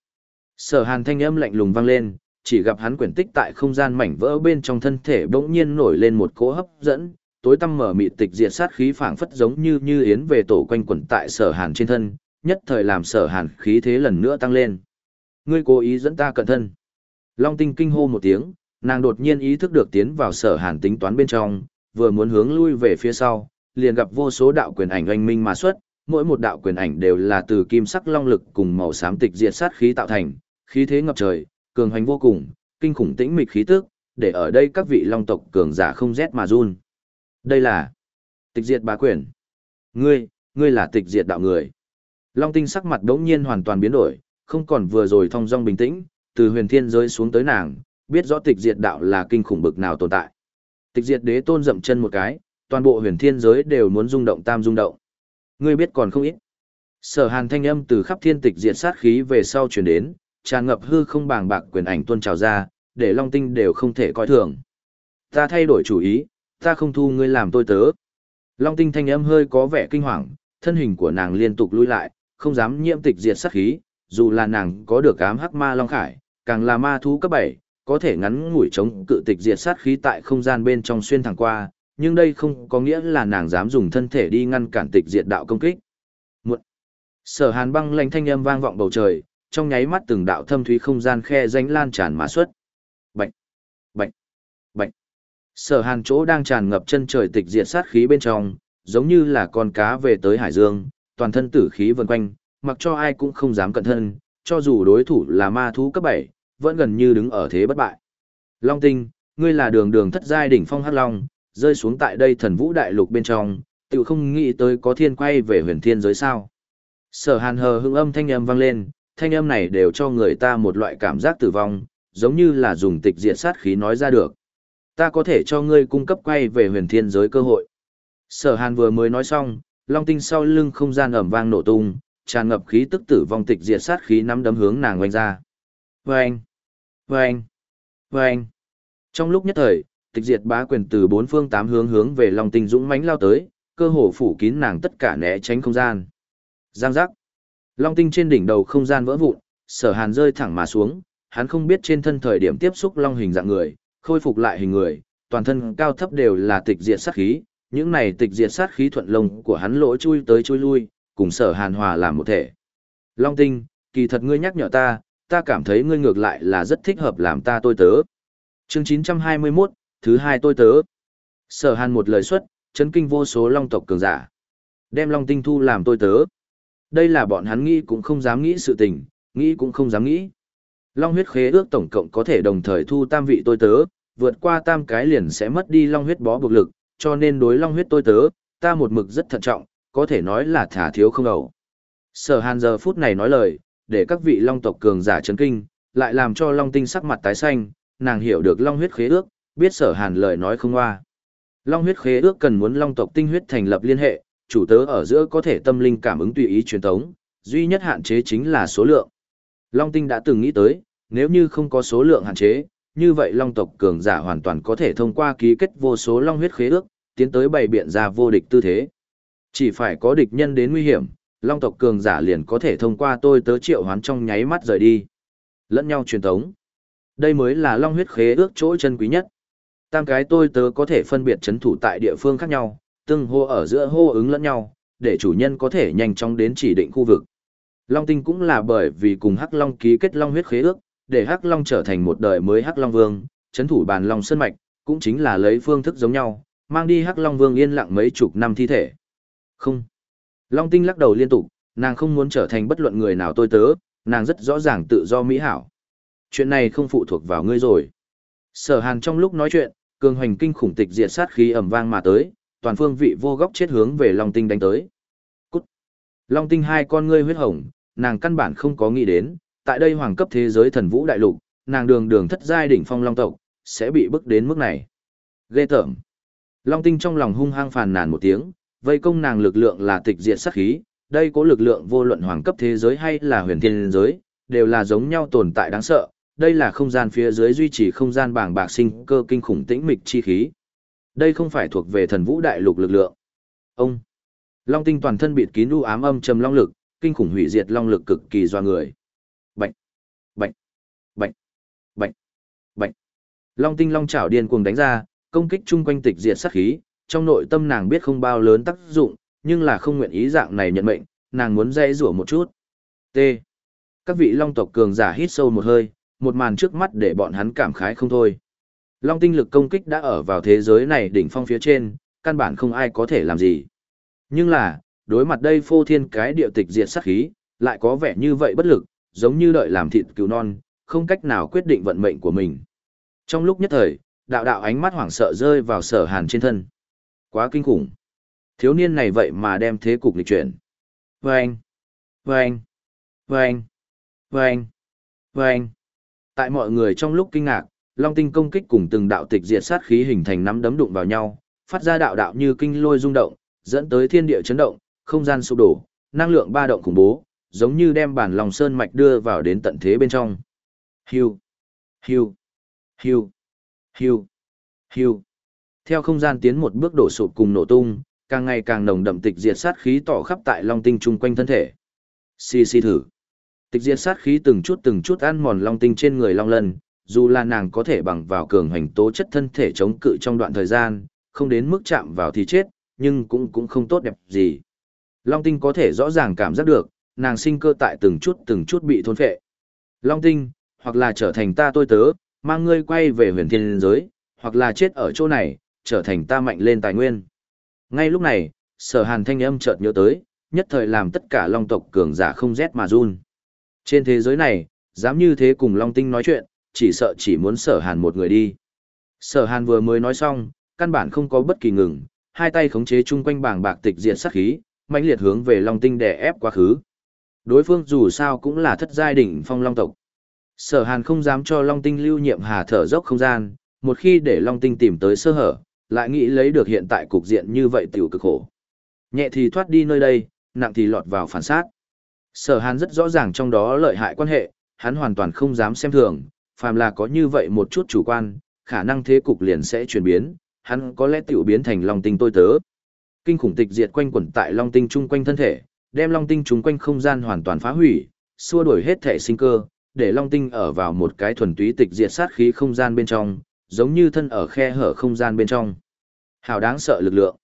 Sở hàn thanh âm lạnh lùng vang lên, chỉ gặp hắn quyển tích tại không gian mảnh vỡ bên trong thân thể bỗng nhiên nổi lên một cỗ hấp dẫn, tối tăm mở mịt tịch diệt sát khí phảng phất giống như như yến về tổ quanh quẩn tại sở hàn trên thân, nhất thời làm sở hàn khí thế lần nữa tăng lên. Ngươi cố ý dẫn ta cẩn thân. Long tinh kinh hô một tiếng, nàng đột nhiên ý thức được tiến vào sở hàn tính toán bên trong, vừa muốn hướng lui về phía sau, liền gặp vô số đạo quyền ảnh oanh minh mà xuất, mỗi một đạo quyền ảnh đều là từ kim sắc long lực cùng màu xám tịch diệt sát khí tạo thành, khí thế ngập trời, cường hành vô cùng, kinh khủng tĩnh mịch khí tức, để ở đây các vị long tộc cường giả không rét mà run. Đây là tịch diệt bá quyền. Ngươi, ngươi là tịch diệt đạo người. Long tinh sắc mặt đống nhiên hoàn toàn biến đổi, không còn vừa rồi thong dong bình tĩnh, từ huyền thiên giới xuống tới nàng, biết rõ tịch diệt đạo là kinh khủng bực nào tồn tại. Tịch diệt đế tôn dậm chân một cái, toàn bộ huyền thiên giới đều muốn rung động tam rung động. Ngươi biết còn không ít. Sở hàn thanh âm từ khắp thiên tịch diệt sát khí về sau truyền đến, tràn ngập hư không bàng bạc quyền ảnh tuôn trào ra, để long tinh đều không thể coi thường. Ta thay đổi chủ ý, ta không thu ngươi làm tôi tớ. Long tinh thanh âm hơi có vẻ kinh hoàng, thân hình của nàng liên tục lui lại, không dám nhiễm tịch diệt sát khí, dù là nàng có được ám hắc ma long khải, càng là ma thú cấp 7, có thể ngắn ngủi chống cự tịch diệt sát khí tại không gian bên trong xuyên thẳng qua, nhưng đây không có nghĩa là nàng dám dùng thân thể đi ngăn cản tịch diệt đạo công kích. Muộn. Sở Hàn băng lãnh thanh âm vang vọng bầu trời, trong nháy mắt từng đạo thâm thúy không gian khe danh lan tràn mà xuất. Bạch, bạch, bạch. Sở Hàn chỗ đang tràn ngập chân trời tịch diệt sát khí bên trong, giống như là con cá về tới hải dương, toàn thân tử khí vần quanh, mặc cho ai cũng không dám cận thân, cho dù đối thủ là ma thú cấp 7, vẫn gần như đứng ở thế bất bại. Long Tinh, ngươi là đường đường thất giai đỉnh phong hắc long, rơi xuống tại đây thần vũ đại lục bên trong, tự không nghĩ tới có thiên quay về huyền thiên giới sao. Sở hàn hờ hững âm thanh âm vang lên, thanh âm này đều cho người ta một loại cảm giác tử vong, giống như là dùng tịch diệt sát khí nói ra được. Ta có thể cho ngươi cung cấp quay về huyền thiên giới cơ hội. Sở hàn vừa mới nói xong, long tinh sau lưng không gian ẩm vang nổ tung, tràn ngập khí tức tử vong tịch diệt sát khí nắm đấm hướng nàng oanh ra. Vâng! Vâng! Vâng! Trong lúc nhất thời, tịch diệt bá quyền từ bốn phương tám hướng hướng về Long Tinh dũng mãnh lao tới, cơ hồ phủ kín nàng tất cả né tránh không gian. Giang giác. Long Tinh trên đỉnh đầu không gian vỡ vụn, Sở Hàn rơi thẳng mà xuống, hắn không biết trên thân thời điểm tiếp xúc long hình dạng người, khôi phục lại hình người, toàn thân cao thấp đều là tịch diệt sát khí, những này tịch diệt sát khí thuận lông của hắn lỗ chui tới chui lui, cùng Sở Hàn hòa làm một thể. Long Tinh, kỳ thật ngươi nhắc nhở ta, ta cảm thấy ngươi ngược lại là rất thích hợp làm ta tôi tớ. Chương 921, thứ hai tôi tớ. Sở hàn một lời xuất, chấn kinh vô số long tộc cường giả. Đem long tinh thu làm tôi tớ. Đây là bọn hắn nghĩ cũng không dám nghĩ sự tình, nghĩ cũng không dám nghĩ. Long huyết khế ước tổng cộng có thể đồng thời thu tam vị tôi tớ, vượt qua tam cái liền sẽ mất đi long huyết bó buộc lực, cho nên đối long huyết tôi tớ, ta một mực rất thận trọng, có thể nói là thả thiếu không ẩu. Sở hàn giờ phút này nói lời, để các vị long tộc cường giả chấn kinh, lại làm cho long tinh sắc mặt tái xanh, nàng hiểu được long huyết khế ước, biết sở hàn lời nói không hoa. Long huyết khế ước cần muốn long tộc tinh huyết thành lập liên hệ, chủ tớ ở giữa có thể tâm linh cảm ứng tùy ý truyền tống, duy nhất hạn chế chính là số lượng. Long tinh đã từng nghĩ tới, nếu như không có số lượng hạn chế, như vậy long tộc cường giả hoàn toàn có thể thông qua ký kết vô số long huyết khế ước, tiến tới bày biện ra vô địch tư thế. Chỉ phải có địch nhân đến nguy hiểm, long tộc cường giả liền có thể thông qua tôi tớ triệu hoán trong nháy mắt rời đi. Lẫn nhau truyền tống. Đây mới là long huyết khế ước chỗ chân quý nhất. Tam cái tôi tớ có thể phân biệt chấn thủ tại địa phương khác nhau, tương hô ở giữa hô ứng lẫn nhau, để chủ nhân có thể nhanh chóng đến chỉ định khu vực. Long tinh cũng là bởi vì cùng Hắc Long ký kết Long huyết khế ước, để Hắc Long trở thành một đời mới Hắc Long Vương, chấn thủ bàn Long Sơn Mạch, cũng chính là lấy phương thức giống nhau, mang đi Hắc Long Vương yên lặng mấy chục năm thi thể. Không. Long tinh lắc đầu liên tục, nàng không muốn trở thành bất luận người nào tôi tớ, nàng rất rõ ràng tự do mỹ hảo. Chuyện này không phụ thuộc vào ngươi rồi. Sở hàn trong lúc nói chuyện, cường hoành kinh khủng tịch diệt sát khí ẩm vang mà tới, toàn phương vị vô góc chết hướng về Long tinh đánh tới. Cút. Long tinh hai con ngươi huyết hồng, nàng căn bản không có nghĩ đến, tại đây hoàng cấp thế giới thần vũ đại lục, nàng đường đường thất giai đỉnh phong long tộc, sẽ bị bức đến mức này. Ghê tởm. Long tinh trong lòng hung hăng phàn nàn một tiếng, vây công nàng lực lượng là tịch diệt sát khí, đây có lực lượng vô luận hoàng cấp thế giới hay là huyền thiên giới, đều là giống nhau tồn tại đáng sợ, đây là không gian phía dưới duy trì không gian bảng bạc sinh cơ kinh khủng tĩnh mịch chi khí. Đây không phải thuộc về thần vũ đại lục lực lượng. Ông Long tinh toàn thân bịt kín u ám âm trầm long lực, kinh khủng hủy diệt long lực cực kỳ doa người. Bạch, bạch, bạch, bạch, bạch. Long tinh long chảo điên cuồng đánh ra, công kích chung quanh tịch diệt sát khí, trong nội tâm nàng biết không bao lớn tác dụng, nhưng là không nguyện ý dạng này nhận mệnh, nàng muốn dây rủa một chút. T. Các vị long tộc cường giả hít sâu một hơi, một màn trước mắt để bọn hắn cảm khái không thôi. Long tinh lực công kích đã ở vào thế giới này đỉnh phong phía trên, căn bản không ai có thể làm gì. Nhưng là, đối mặt đây phô thiên cái địa tịch diệt sát khí, lại có vẻ như vậy bất lực, giống như đợi làm thịt cứu non, không cách nào quyết định vận mệnh của mình. Trong lúc nhất thời, đạo đạo ánh mắt hoảng sợ rơi vào sở hàn trên thân. Quá kinh khủng. Thiếu niên này vậy mà đem thế cục lịch chuyển. Vâng! Vâng! Vâng! Vâng! Vâng! Tại mọi người trong lúc kinh ngạc, Long tinh công kích cùng từng đạo tịch diệt sát khí hình thành nắm đấm đụng vào nhau, phát ra đạo đạo như kinh lôi rung động, dẫn tới thiên địa chấn động, không gian sụp đổ, năng lượng ba động khủng bố, giống như đem bản lòng sơn mạch đưa vào đến tận thế bên trong. Hiu, hiu, hiu, hiu, hiu. Theo không gian tiến một bước đổ sụp cùng nổ tung, càng ngày càng nồng đậm tịch diệt sát khí tỏ khắp tại long tinh chung quanh thân thể. Xì xì thử. Tịch diệt sát khí từng chút từng chút ăn mòn long tinh trên người long lân, dù là nàng có thể bằng vào cường hành tố chất thân thể chống cự trong đoạn thời gian, không đến mức chạm vào thì chết, nhưng cũng cũng không tốt đẹp gì. Long tinh có thể rõ ràng cảm giác được, nàng sinh cơ tại từng chút từng chút bị thôn phệ. Long tinh, hoặc là trở thành ta tôi tớ, mang ngươi quay về huyền thiên giới, hoặc là chết ở chỗ này, trở thành ta mạnh lên tài nguyên. Ngay lúc này, sở hàn thanh âm chợt nhớ tới, nhất thời làm tất cả long tộc cường giả không rét mà run. Trên thế giới này, dám như thế cùng long tinh nói chuyện, chỉ sợ chỉ muốn sở hàn một người đi. Sở hàn vừa mới nói xong, căn bản không có bất kỳ ngừng, hai tay khống chế chung quanh bảng bạc tịch diệt sát khí, mãnh liệt hướng về long tinh đè ép quá khứ. Đối phương dù sao cũng là thất giai đỉnh phong long tộc. Sở hàn không dám cho long tinh lưu nhiệm hà thở dốc không gian, một khi để long tinh tìm tới sơ hở, lại nghĩ lấy được hiện tại cục diện như vậy tiểu cực khổ. Nhẹ thì thoát đi nơi đây, nặng thì lọt vào phản sát. Sở hàn rất rõ ràng trong đó lợi hại quan hệ, hắn hoàn toàn không dám xem thường, phàm là có như vậy một chút chủ quan, khả năng thế cục liền sẽ chuyển biến, hắn có lẽ tiểu biến thành long tinh tôi tớ. Kinh khủng tịch diệt quanh quẩn tại long tinh chung quanh thân thể, đem long tinh chung quanh không gian hoàn toàn phá hủy, xua đuổi hết thể sinh cơ, để long tinh ở vào một cái thuần túy tịch diệt sát khí không gian bên trong, giống như thân ở khe hở không gian bên trong. Hào đáng sợ lực lượng.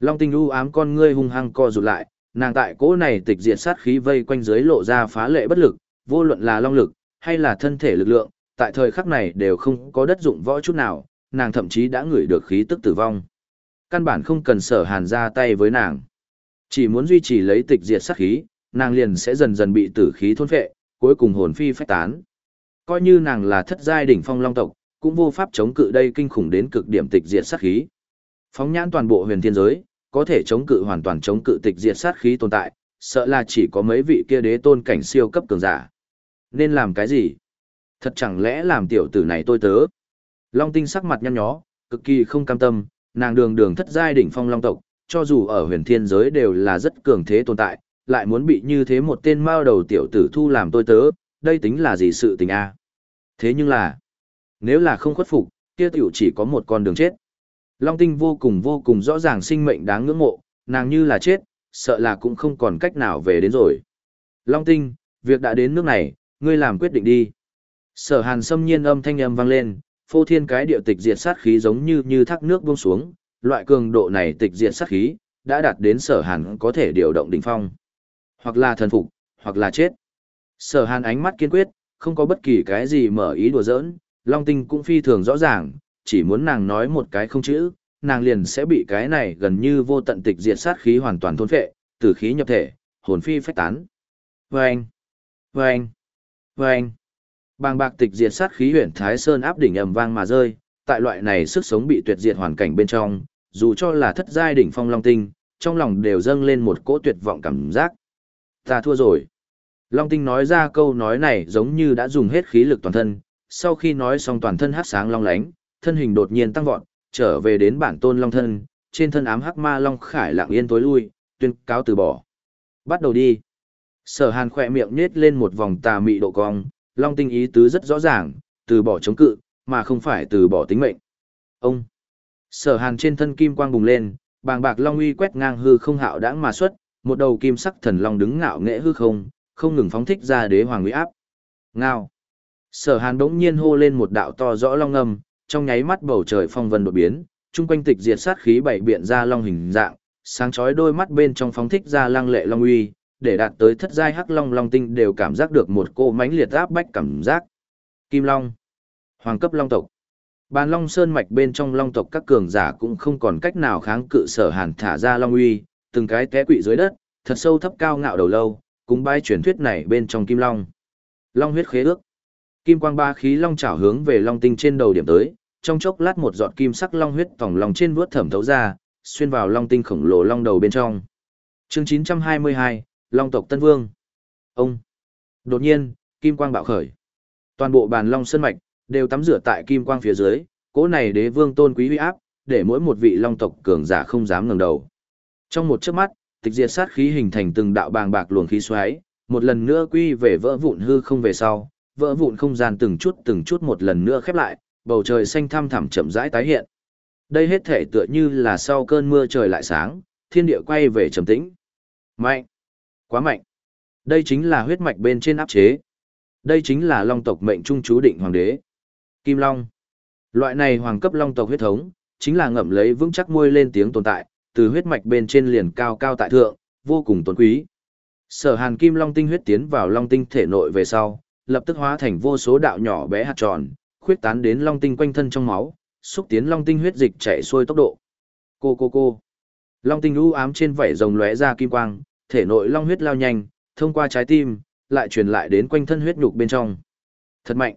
Long tinh u ám con ngươi hung hăng co rụt lại, nàng tại cỗ này tịch diệt sát khí vây quanh dưới lộ ra phá lệ bất lực, vô luận là long lực, hay là thân thể lực lượng, tại thời khắc này đều không có đất dụng võ chút nào, nàng thậm chí đã ngửi được khí tức tử vong. Căn bản không cần sở hàn ra tay với nàng. Chỉ muốn duy trì lấy tịch diệt sát khí, nàng liền sẽ dần dần bị tử khí thôn phệ, cuối cùng hồn phi phách tán. Coi như nàng là thất giai đỉnh phong long tộc, cũng vô pháp chống cự đây kinh khủng đến cực điểm tịch diệt sát khí. Phóng nhãn toàn bộ huyền thiên giới, có thể chống cự hoàn toàn chống cự tịch diệt sát khí tồn tại, sợ là chỉ có mấy vị kia đế tôn cảnh siêu cấp cường giả. Nên làm cái gì? Thật chẳng lẽ làm tiểu tử này tôi tớ? Long tinh sắc mặt nhăn nhó, cực kỳ không cam tâm, nàng đường đường thất giai đỉnh phong long tộc, cho dù ở huyền thiên giới đều là rất cường thế tồn tại, lại muốn bị như thế một tên mao đầu tiểu tử thu làm tôi tớ, đây tính là gì sự tình a? Thế nhưng là, nếu là không khuất phục, kia tiểu chỉ có một con đường chết. Long tinh vô cùng vô cùng rõ ràng sinh mệnh đáng ngưỡng mộ, nàng như là chết, sợ là cũng không còn cách nào về đến rồi. Long tinh, việc đã đến nước này, ngươi làm quyết định đi. Sở hàn xâm nhiên âm thanh âm vang lên, phô thiên cái điệu tịch diệt sát khí giống như như thác nước buông xuống, loại cường độ này tịch diệt sát khí, đã đạt đến sở hàn có thể điều động đỉnh phong. Hoặc là thần phục, hoặc là chết. Sở hàn ánh mắt kiên quyết, không có bất kỳ cái gì mở ý đùa giỡn, Long Tinh cũng phi thường rõ ràng, chỉ muốn nàng nói một cái không chữ, nàng liền sẽ bị cái này gần như vô tận tịch diệt sát khí hoàn toàn thôn phệ, tử khí nhập thể, hồn phi phách tán. Vâng! Vâng! Vâng! Bàng bạc tịch diệt sát khí huyền Thái Sơn áp đỉnh ầm vang mà rơi, tại loại này sức sống bị tuyệt diệt hoàn cảnh bên trong, dù cho là thất giai đỉnh phong long tinh, trong lòng đều dâng lên một cỗ tuyệt vọng cảm giác. Ta thua rồi. Long tinh nói ra câu nói này giống như đã dùng hết khí lực toàn thân, sau khi nói xong toàn thân hát sáng long lánh, thân hình đột nhiên tăng vọt, trở về đến bản tôn long thân, trên thân ám hắc ma long khải lặng yên tối lui, tuyên cáo từ bỏ. Bắt đầu đi. Sở hàn khỏe miệng nhếch lên một vòng tà mị độ cong, long tinh ý tứ rất rõ ràng, từ bỏ chống cự, mà không phải từ bỏ tính mệnh. Ông. Sở hàn trên thân kim quang bùng lên, bàng bạc long uy quét ngang hư không hạo đãng mà xuất, một đầu kim sắc thần long đứng ngạo nghệ hư không, không ngừng phóng thích ra đế hoàng uy áp. Ngao. Sở hàn đống nhiên hô lên một đạo to rõ long âm, trong nháy mắt bầu trời phong vân đột biến, chung quanh tịch diệt sát khí bảy biện ra long hình dạng, sáng chói đôi mắt bên trong phóng thích ra lăng lệ long uy, để đạt tới thất giai hắc long long tinh đều cảm giác được một cô mãnh liệt áp bách cảm giác. Kim long, hoàng cấp long tộc. Bàn long sơn mạch bên trong long tộc các cường giả cũng không còn cách nào kháng cự sở hàn thả ra long uy, từng cái té quỵ dưới đất, thật sâu thấp cao ngạo đầu lâu, cũng bái truyền thuyết này bên trong kim long. Long huyết khế ước. Kim quang ba khí long chảo hướng về long tinh trên đầu điểm tới, trong chốc lát một giọt kim sắc long huyết tòng lòng trên vuốt thẩm thấu ra, xuyên vào long tinh khổng lồ long đầu bên trong. Chương 922, Long tộc Tân Vương. Ông. Đột nhiên, kim quang bạo khởi. Toàn bộ bàn long sơn mạch đều tắm rửa tại kim quang phía dưới, cỗ này đế vương tôn quý uy áp, để mỗi một vị long tộc cường giả không dám ngẩng đầu. Trong một chớp mắt, tịch diệt sát khí hình thành từng đạo bàng bạc luồng khí xoáy, một lần nữa quy về vỡ vụn hư không về sau, vỡ vụn không gian từng chút từng chút một lần nữa khép lại, bầu trời xanh thăm thẳm chậm rãi tái hiện. Đây hết thể tựa như là sau cơn mưa trời lại sáng, thiên địa quay về trầm tĩnh. Mạnh! Quá mạnh! Đây chính là huyết mạch bên trên áp chế. Đây chính là long tộc mệnh trung chú định hoàng đế. Kim Long. Loại này hoàng cấp long tộc huyết thống, chính là ngậm lấy vững chắc môi lên tiếng tồn tại, từ huyết mạch bên trên liền cao cao tại thượng, vô cùng tôn quý. Sở Hàn Kim Long tinh huyết tiến vào long tinh thể nội về sau, lập tức hóa thành vô số đạo nhỏ bé hạt tròn, khuyết tán đến long tinh quanh thân trong máu, xúc tiến long tinh huyết dịch chảy xuôi tốc độ. Cô cô cô. Long tinh u ám trên vảy rồng lóe ra kim quang, thể nội long huyết lao nhanh, thông qua trái tim, lại truyền lại đến quanh thân huyết nhục bên trong. Thật mạnh.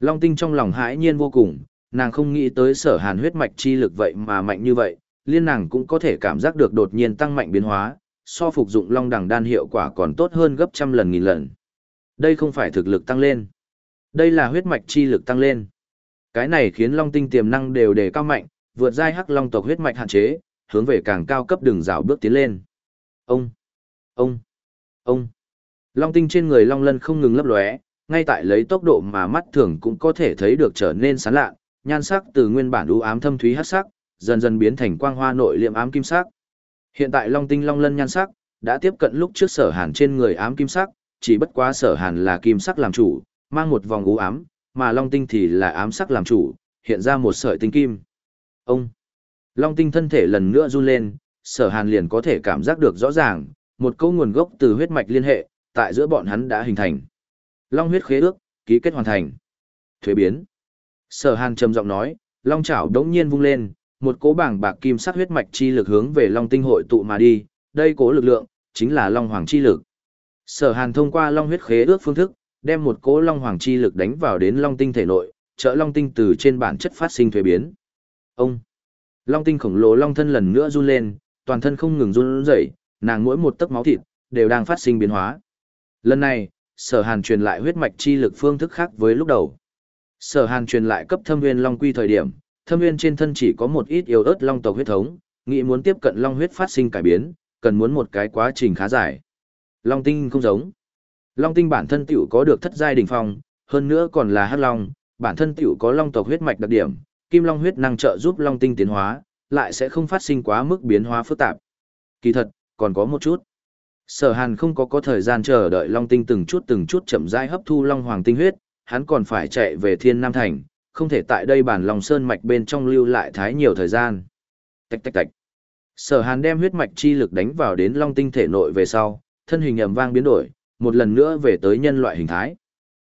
Long tinh trong lòng hãi nhiên vô cùng, nàng không nghĩ tới sở hàn huyết mạch chi lực vậy mà mạnh như vậy, liên nàng cũng có thể cảm giác được đột nhiên tăng mạnh biến hóa, so phục dụng long đẳng đan hiệu quả còn tốt hơn gấp trăm lần nghìn lần. Đây không phải thực lực tăng lên. Đây là huyết mạch chi lực tăng lên. Cái này khiến long tinh tiềm năng đều đề cao mạnh, vượt giai hắc long tộc huyết mạch hạn chế, hướng về càng cao cấp đường rào bước tiến lên. Ông, ông, ông. Long tinh trên người long lân không ngừng lấp lóe, ngay tại lấy tốc độ mà mắt thường cũng có thể thấy được trở nên sáng lạ, nhan sắc từ nguyên bản u ám thâm thúy hắc sắc, dần dần biến thành quang hoa nội liệm ám kim sắc. Hiện tại long tinh long lân nhan sắc đã tiếp cận lúc trước sở hàn trên người ám kim sắc, chỉ bất quá sở hàn là kim sắc làm chủ, mang một vòng u ám, mà long tinh thì là ám sắc làm chủ, hiện ra một sợi tinh kim. Ông! Long tinh thân thể lần nữa run lên, sở hàn liền có thể cảm giác được rõ ràng, một câu nguồn gốc từ huyết mạch liên hệ, tại giữa bọn hắn đã hình thành. Long huyết khế ước, ký kết hoàn thành. Thuế biến. Sở Hàn trầm giọng nói, long chảo đống nhiên vung lên, một cố bảng bạc kim sắc huyết mạch chi lực hướng về long tinh hội tụ mà đi, đây cố lực lượng, chính là long hoàng chi lực. Sở Hàn thông qua long huyết khế ước phương thức, đem một cố long hoàng chi lực đánh vào đến long tinh thể nội, trợ long tinh từ trên bản chất phát sinh thuế biến. Ông. Long tinh khổng lồ long thân lần nữa run lên, toàn thân không ngừng run rẩy, nàng mỗi một tấc máu thịt đều đang phát sinh biến hóa. Lần này, sở hàn truyền lại huyết mạch chi lực phương thức khác với lúc đầu. Sở hàn truyền lại cấp thâm nguyên long quy thời điểm, thâm nguyên trên thân chỉ có một ít yếu ớt long tộc huyết thống, nghĩ muốn tiếp cận long huyết phát sinh cải biến, cần muốn một cái quá trình khá dài. Long tinh không giống. Long tinh bản thân tiểu có được thất giai đỉnh phong, hơn nữa còn là hắc long, bản thân tiểu có long tộc huyết mạch đặc điểm, kim long huyết năng trợ giúp long tinh tiến hóa, lại sẽ không phát sinh quá mức biến hóa phức tạp. Kỳ thật, còn có một chút. Sở Hàn không có có thời gian chờ đợi Long Tinh từng chút từng chút chậm rãi hấp thu Long Hoàng tinh huyết, hắn còn phải chạy về Thiên Nam Thành, không thể tại đây bản Long sơn mạch bên trong lưu lại thái nhiều thời gian. Tạch tạch tạch. Sở Hàn đem huyết mạch chi lực đánh vào đến long tinh thể nội về sau, thân hình ầm vang biến đổi, một lần nữa về tới nhân loại hình thái.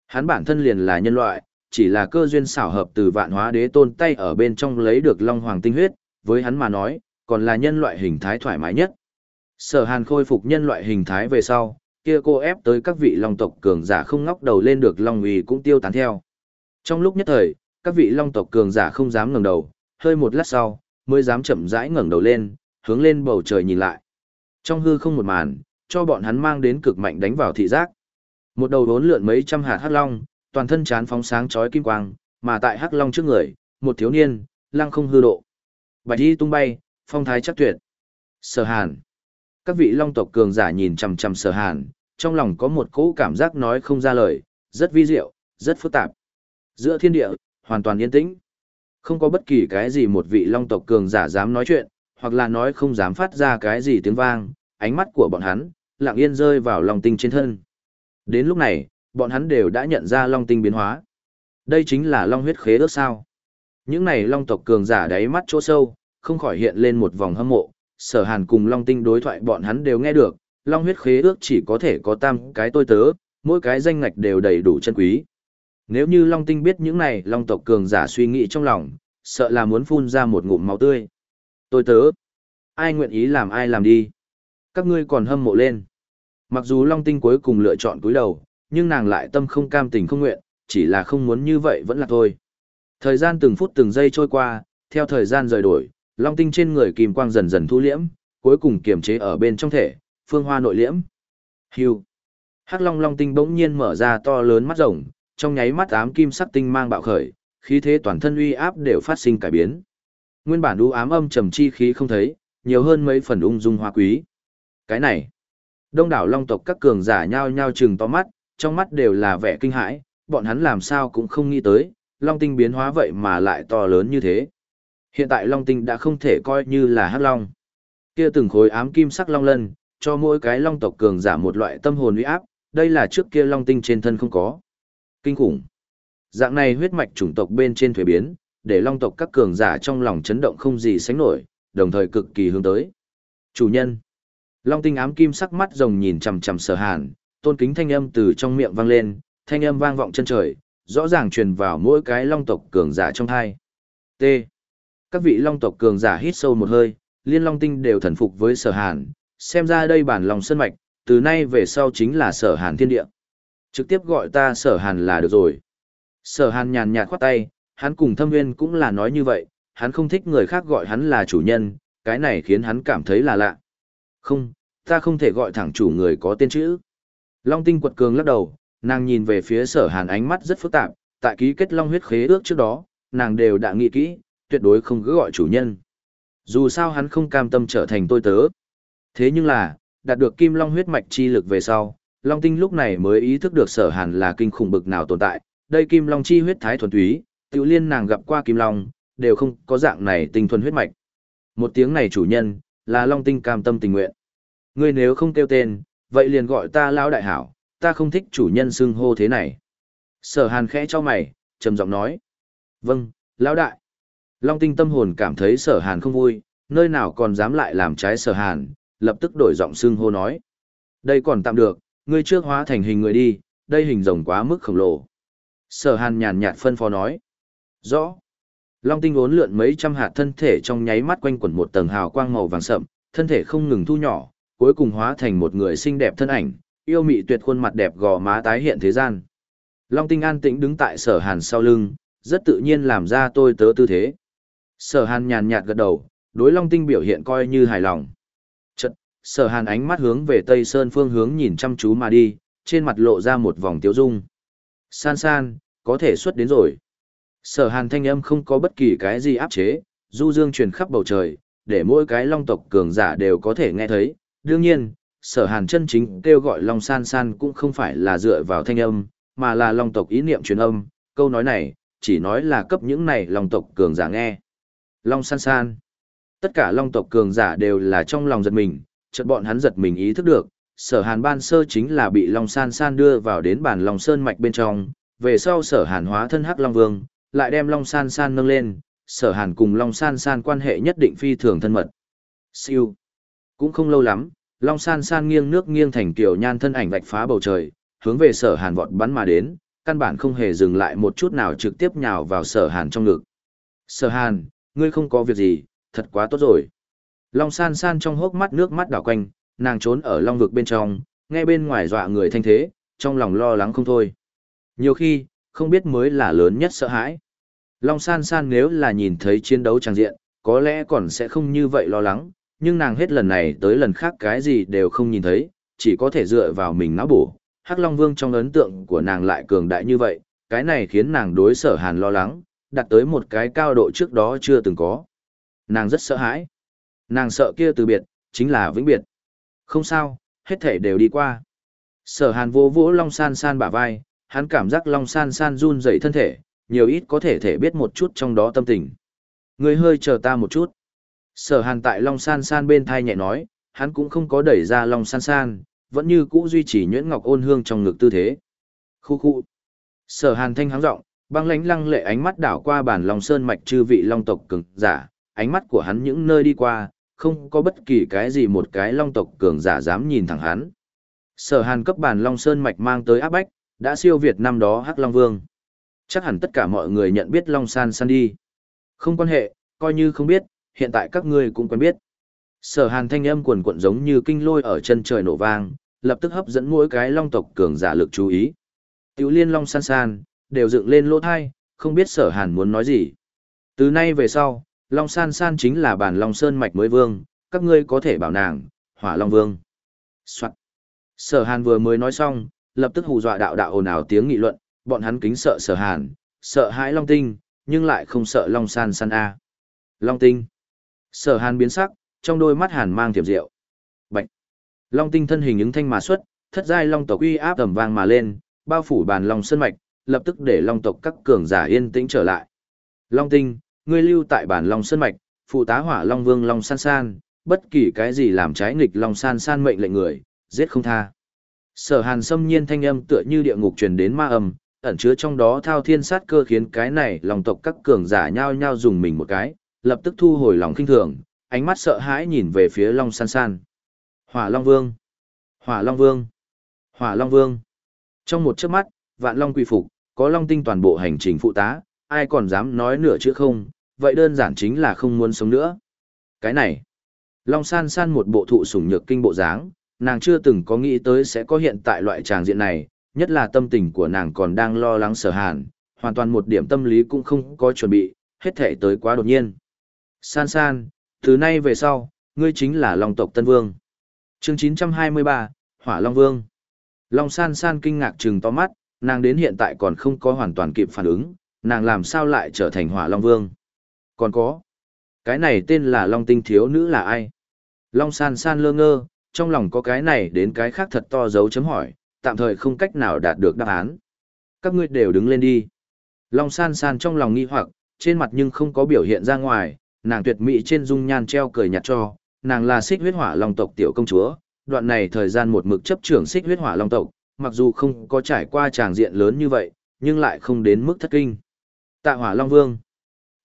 Hắn bản thân liền là nhân loại, chỉ là cơ duyên xảo hợp từ vạn hóa đế tôn tay ở bên trong lấy được long hoàng tinh huyết, với hắn mà nói, còn là nhân loại hình thái thoải mái nhất. Sở Hàn khôi phục nhân loại hình thái về sau, kia cô ép tới các vị long tộc cường giả không ngóc đầu lên được long uy cũng tiêu tán theo. Trong lúc nhất thời, các vị long tộc cường giả không dám ngẩng đầu, hơi một lát sau, mới dám chậm rãi ngẩng đầu lên, hướng lên bầu trời nhìn lại. Trong hư không một màn, cho bọn hắn mang đến cực mạnh đánh vào thị giác. Một đầu đốn lượn mấy trăm hạt hắc long, toàn thân chán phóng sáng chói kim quang, mà tại hắc long trước người, một thiếu niên, lăng không hư độ. Bạch y tung bay, phong thái chắc tuyệt. Sở Hàn. Các vị long tộc cường giả nhìn chằm chằm Sở Hàn, trong lòng có một cỗ cảm giác nói không ra lời, rất vi diệu, rất phức tạp. Giữa thiên địa, hoàn toàn yên tĩnh. Không có bất kỳ cái gì một vị long tộc cường giả dám nói chuyện, hoặc là nói không dám phát ra cái gì tiếng vang, ánh mắt của bọn hắn, lặng yên rơi vào long tinh trên thân. Đến lúc này, bọn hắn đều đã nhận ra long tinh biến hóa. Đây chính là long huyết khế ước sao. Những này long tộc cường giả đáy mắt chỗ sâu, không khỏi hiện lên một vòng hâm mộ, sở hàn cùng long tinh đối thoại bọn hắn đều nghe được, long huyết khế ước chỉ có thể có tam cái tôi tớ, mỗi cái danh ngạch đều đầy đủ chân quý. Nếu như long tinh biết những này long tộc cường giả suy nghĩ trong lòng, sợ là muốn phun ra một ngụm máu tươi. Tôi tớ, ai nguyện ý làm ai làm đi. Các ngươi còn hâm mộ lên. Mặc dù long tinh cuối cùng lựa chọn cúi đầu, nhưng nàng lại tâm không cam tình không nguyện, chỉ là không muốn như vậy vẫn là thôi. Thời gian từng phút từng giây trôi qua, theo thời gian rời đổi, long tinh trên người kim quang dần dần thu liễm, cuối cùng kiềm chế ở bên trong thể, phương hoa nội liễm. Hưu. Hắc long long tinh bỗng nhiên mở ra to lớn mắt rồng, trong nháy mắt ám kim sắc tinh mang bạo khởi, khí thế toàn thân uy áp đều phát sinh cải biến. Nguyên bản u ám âm trầm chi khí không thấy, nhiều hơn mấy phần ung dung hoa quý. Cái này, đông đảo long tộc các cường giả nhao nhao chừng to mắt, trong mắt đều là vẻ kinh hãi, bọn hắn làm sao cũng không nghĩ tới, long tinh biến hóa vậy mà lại to lớn như thế. Hiện tại long tinh đã không thể coi như là hắc long. Kia từng khối ám kim sắc long lân, cho mỗi cái long tộc cường giả một loại tâm hồn uy áp, đây là trước kia long tinh trên thân không có. Kinh khủng. Dạng này huyết mạch chủng tộc bên trên thuế biến, để long tộc các cường giả trong lòng chấn động không gì sánh nổi, đồng thời cực kỳ hướng tới. Chủ nhân. Long tinh ám kim sắc mắt rồng nhìn chằm chằm sở hàn, tôn kính thanh âm từ trong miệng vang lên, thanh âm vang vọng chân trời, rõ ràng truyền vào mỗi cái long tộc cường giả trong tai T. Các vị long tộc cường giả hít sâu một hơi, liên long tinh đều thần phục với sở hàn, xem ra đây bản lòng sơn mạch, từ nay về sau chính là sở hàn thiên địa. Trực tiếp gọi ta sở hàn là được rồi. Sở hàn nhàn nhạt khoát tay, hắn cùng thâm nguyên cũng là nói như vậy, hắn không thích người khác gọi hắn là chủ nhân, cái này khiến hắn cảm thấy là lạ. Không, ta không thể gọi thẳng chủ người có tên chữ. Long tinh quật cường lắc đầu, nàng nhìn về phía sở hàn ánh mắt rất phức tạp, tại ký kết long huyết khế ước trước đó, nàng đều đã nghĩ kỹ, tuyệt đối không cứ gọi chủ nhân. Dù sao hắn không cam tâm trở thành tôi tớ. Thế nhưng là, đạt được kim long huyết mạch chi lực về sau, Long Tinh lúc này mới ý thức được sở hàn là kinh khủng bực nào tồn tại, đây kim long chi huyết thái thuần túy, tiểu liên nàng gặp qua kim long, đều không có dạng này tinh thuần huyết mạch. Một tiếng này chủ nhân, là Long Tinh cam tâm tình nguyện. Ngươi nếu không kêu tên, vậy liền gọi ta lão đại hảo, ta không thích chủ nhân xưng hô thế này. Sở hàn khẽ cho mày, trầm giọng nói. Vâng, lão đại. Long tinh tâm hồn cảm thấy sở hàn không vui, nơi nào còn dám lại làm trái sở hàn, lập tức đổi giọng xưng hô nói. Đây còn tạm được, ngươi trước hóa thành hình người đi, đây hình rồng quá mức khổng lồ. Sở hàn nhàn nhạt phân phó nói. Rõ. Long tinh vốn lượn mấy trăm hạt thân thể trong nháy mắt quanh quẩn một tầng hào quang màu vàng sậm, thân thể không ngừng thu nhỏ, cuối cùng hóa thành một người xinh đẹp thân ảnh, yêu mị tuyệt khuôn mặt đẹp gò má tái hiện thế gian. Long tinh an tĩnh đứng tại sở hàn sau lưng, rất tự nhiên làm ra tôi tớ tư thế. Sở hàn nhàn nhạt gật đầu, đối long tinh biểu hiện coi như hài lòng. Chật, sở hàn ánh mắt hướng về tây sơn phương hướng nhìn chăm chú mà đi, trên mặt lộ ra một vòng tiếu dung. San san, có thể xuất đến rồi. Sở hàn thanh âm không có bất kỳ cái gì áp chế, du dương truyền khắp bầu trời, để mỗi cái long tộc cường giả đều có thể nghe thấy. Đương nhiên, sở hàn chân chính kêu gọi long san san cũng không phải là dựa vào thanh âm, mà là long tộc ý niệm truyền âm. Câu nói này, chỉ nói là cấp những này long tộc cường giả nghe. Long san san. Tất cả long tộc cường giả đều là trong lòng giật mình, chợt bọn hắn giật mình ý thức được, sở hàn ban sơ chính là bị long san san đưa vào đến bản long sơn mạch bên trong, về sau sở hàn hóa thân hắc long vương, lại đem Long San San nâng lên, sở hàn cùng Long San San quan hệ nhất định phi thường thân mật. Siêu. Cũng không lâu lắm, Long San San nghiêng nước nghiêng thành kiểu nhan thân ảnh vạch phá bầu trời, hướng về sở hàn vọt bắn mà đến, căn bản không hề dừng lại một chút nào trực tiếp nhào vào sở hàn trong ngực. Sở hàn, ngươi không có việc gì, thật quá tốt rồi. Long san san trong hốc mắt nước mắt đảo quanh, nàng trốn ở long vực bên trong, nghe bên ngoài dọa người thanh thế, trong lòng lo lắng không thôi. Nhiều khi, không biết mới là lớn nhất sợ hãi. Long san san nếu là nhìn thấy chiến đấu tràng diện, có lẽ còn sẽ không như vậy lo lắng, nhưng nàng hết lần này tới lần khác cái gì đều không nhìn thấy, chỉ có thể dựa vào mình não bổ. Hắc Long Vương trong ấn tượng của nàng lại cường đại như vậy, cái này khiến nàng đối sở hàn lo lắng, đạt tới một cái cao độ trước đó chưa từng có. Nàng rất sợ hãi. Nàng sợ kia từ biệt, chính là vĩnh biệt. Không sao, hết thể đều đi qua. Sở hàn vô vỗ Long San San bả vai, hắn cảm giác Long San San run dậy thân thể, nhiều ít có thể thể biết một chút trong đó tâm tình. Người hơi chờ ta một chút. Sở hàn tại Long San San bên thai nhẹ nói, hắn cũng không có đẩy ra Long San San, vẫn như cũ duy trì nhuyễn ngọc ôn hương trong ngực tư thế. Khu khu. Sở hàn thanh háng rộng, băng lánh lăng lệ ánh mắt đảo qua bản Long Sơn mạch chư vị Long tộc cường giả, ánh mắt của hắn những nơi đi qua, không có bất kỳ cái gì một cái Long tộc cường giả dám nhìn thẳng hắn. Sở hàn cấp bản Long Sơn mạch mang tới áp bách, đã siêu việt năm đó Hắc Long Vương. Chắc hẳn tất cả mọi người nhận biết Long San San đi. Không quan hệ, coi như không biết, hiện tại các ngươi cũng quen biết. Sở hàn thanh âm quần quận giống như kinh lôi ở chân trời nổ vang, lập tức hấp dẫn mỗi cái long tộc cường giả lực chú ý. Tiểu liên long san san, đều dựng lên lỗ thai, không biết sở hàn muốn nói gì. Từ nay về sau, long san san chính là bản long sơn mạch mới vương, các ngươi có thể bảo nàng, hỏa long vương. Soạn. Sở hàn vừa mới nói xong, lập tức hù dọa đạo đạo ồn ào tiếng nghị luận, bọn hắn kính sợ sở hàn, sợ hãi long tinh, nhưng lại không sợ long san san a. Long tinh. Sở hàn biến sắc, trong đôi mắt hàn mang thiệp diệu. Bạch. Long tinh thân hình ứng thanh mà xuất, thất giai long tộc uy áp tầm vang mà lên, bao phủ bàn long sơn mạch, lập tức để long tộc các cường giả yên tĩnh trở lại. Long tinh, ngươi lưu tại bản long sơn mạch, phụ tá hỏa long vương long san san, bất kỳ cái gì làm trái nghịch long san san mệnh lệnh người, giết không tha. Sở hàn xâm nhiên thanh âm tựa như địa ngục truyền đến ma âm, ẩn chứa trong đó thao thiên sát cơ khiến cái này long tộc các cường giả nhao nhao dùng mình một cái, lập tức thu hồi lòng kinh thường, ánh mắt sợ hãi nhìn về phía long san san. Hỏa long vương! Hỏa long vương! Hỏa long vương! Trong một chớp mắt, vạn long quỳ phục, có long tinh toàn bộ hành trình phụ tá, ai còn dám nói nửa chữ không, vậy đơn giản chính là không muốn sống nữa. Cái này, long san san một bộ thụ sủng nhược kinh bộ dáng, nàng chưa từng có nghĩ tới sẽ có hiện tại loại tràng diện này, nhất là tâm tình của nàng còn đang lo lắng sở hàn, hoàn toàn một điểm tâm lý cũng không có chuẩn bị, hết thể tới quá đột nhiên. San san, từ nay về sau, ngươi chính là Long tộc Tân Vương. chương 923, Hỏa Long Vương. Long san san kinh ngạc trừng to mắt, nàng đến hiện tại còn không có hoàn toàn kịp phản ứng, nàng làm sao lại trở thành Hỏa Long Vương. Còn có, cái này tên là Long Tinh Thiếu Nữ là ai? Long san san lơ ngơ, trong lòng có cái này đến cái khác thật to dấu chấm hỏi, tạm thời không cách nào đạt được đáp án. Các ngươi đều đứng lên đi. Long san san trong lòng nghi hoặc, trên mặt nhưng không có biểu hiện ra ngoài, nàng tuyệt mỹ trên dung nhan treo cười nhạt cho, nàng là xích huyết hỏa long tộc tiểu công chúa, đoạn này thời gian một mực chấp trưởng xích huyết hỏa long tộc, mặc dù không có trải qua tràng diện lớn như vậy, nhưng lại không đến mức thất kinh. Tạ hỏa long vương,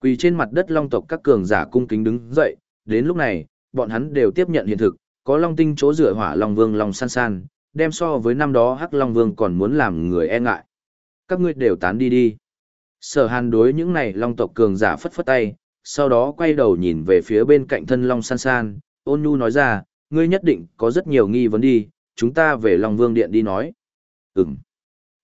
quỳ trên mặt đất long tộc các cường giả cung kính đứng dậy, đến lúc này, bọn hắn đều tiếp nhận hiện thực, có long tinh chỗ rửa hỏa long vương long san san, đem so với năm đó hắc long vương còn muốn làm người e ngại. Các ngươi đều tán đi đi. Sở hàn đối những này long tộc cường giả phất phất tay, sau đó quay đầu nhìn về phía bên cạnh thân long san san, ôn nhu nói ra, ngươi nhất định có rất nhiều nghi vấn đi, chúng ta về long vương điện đi nói. Ừm.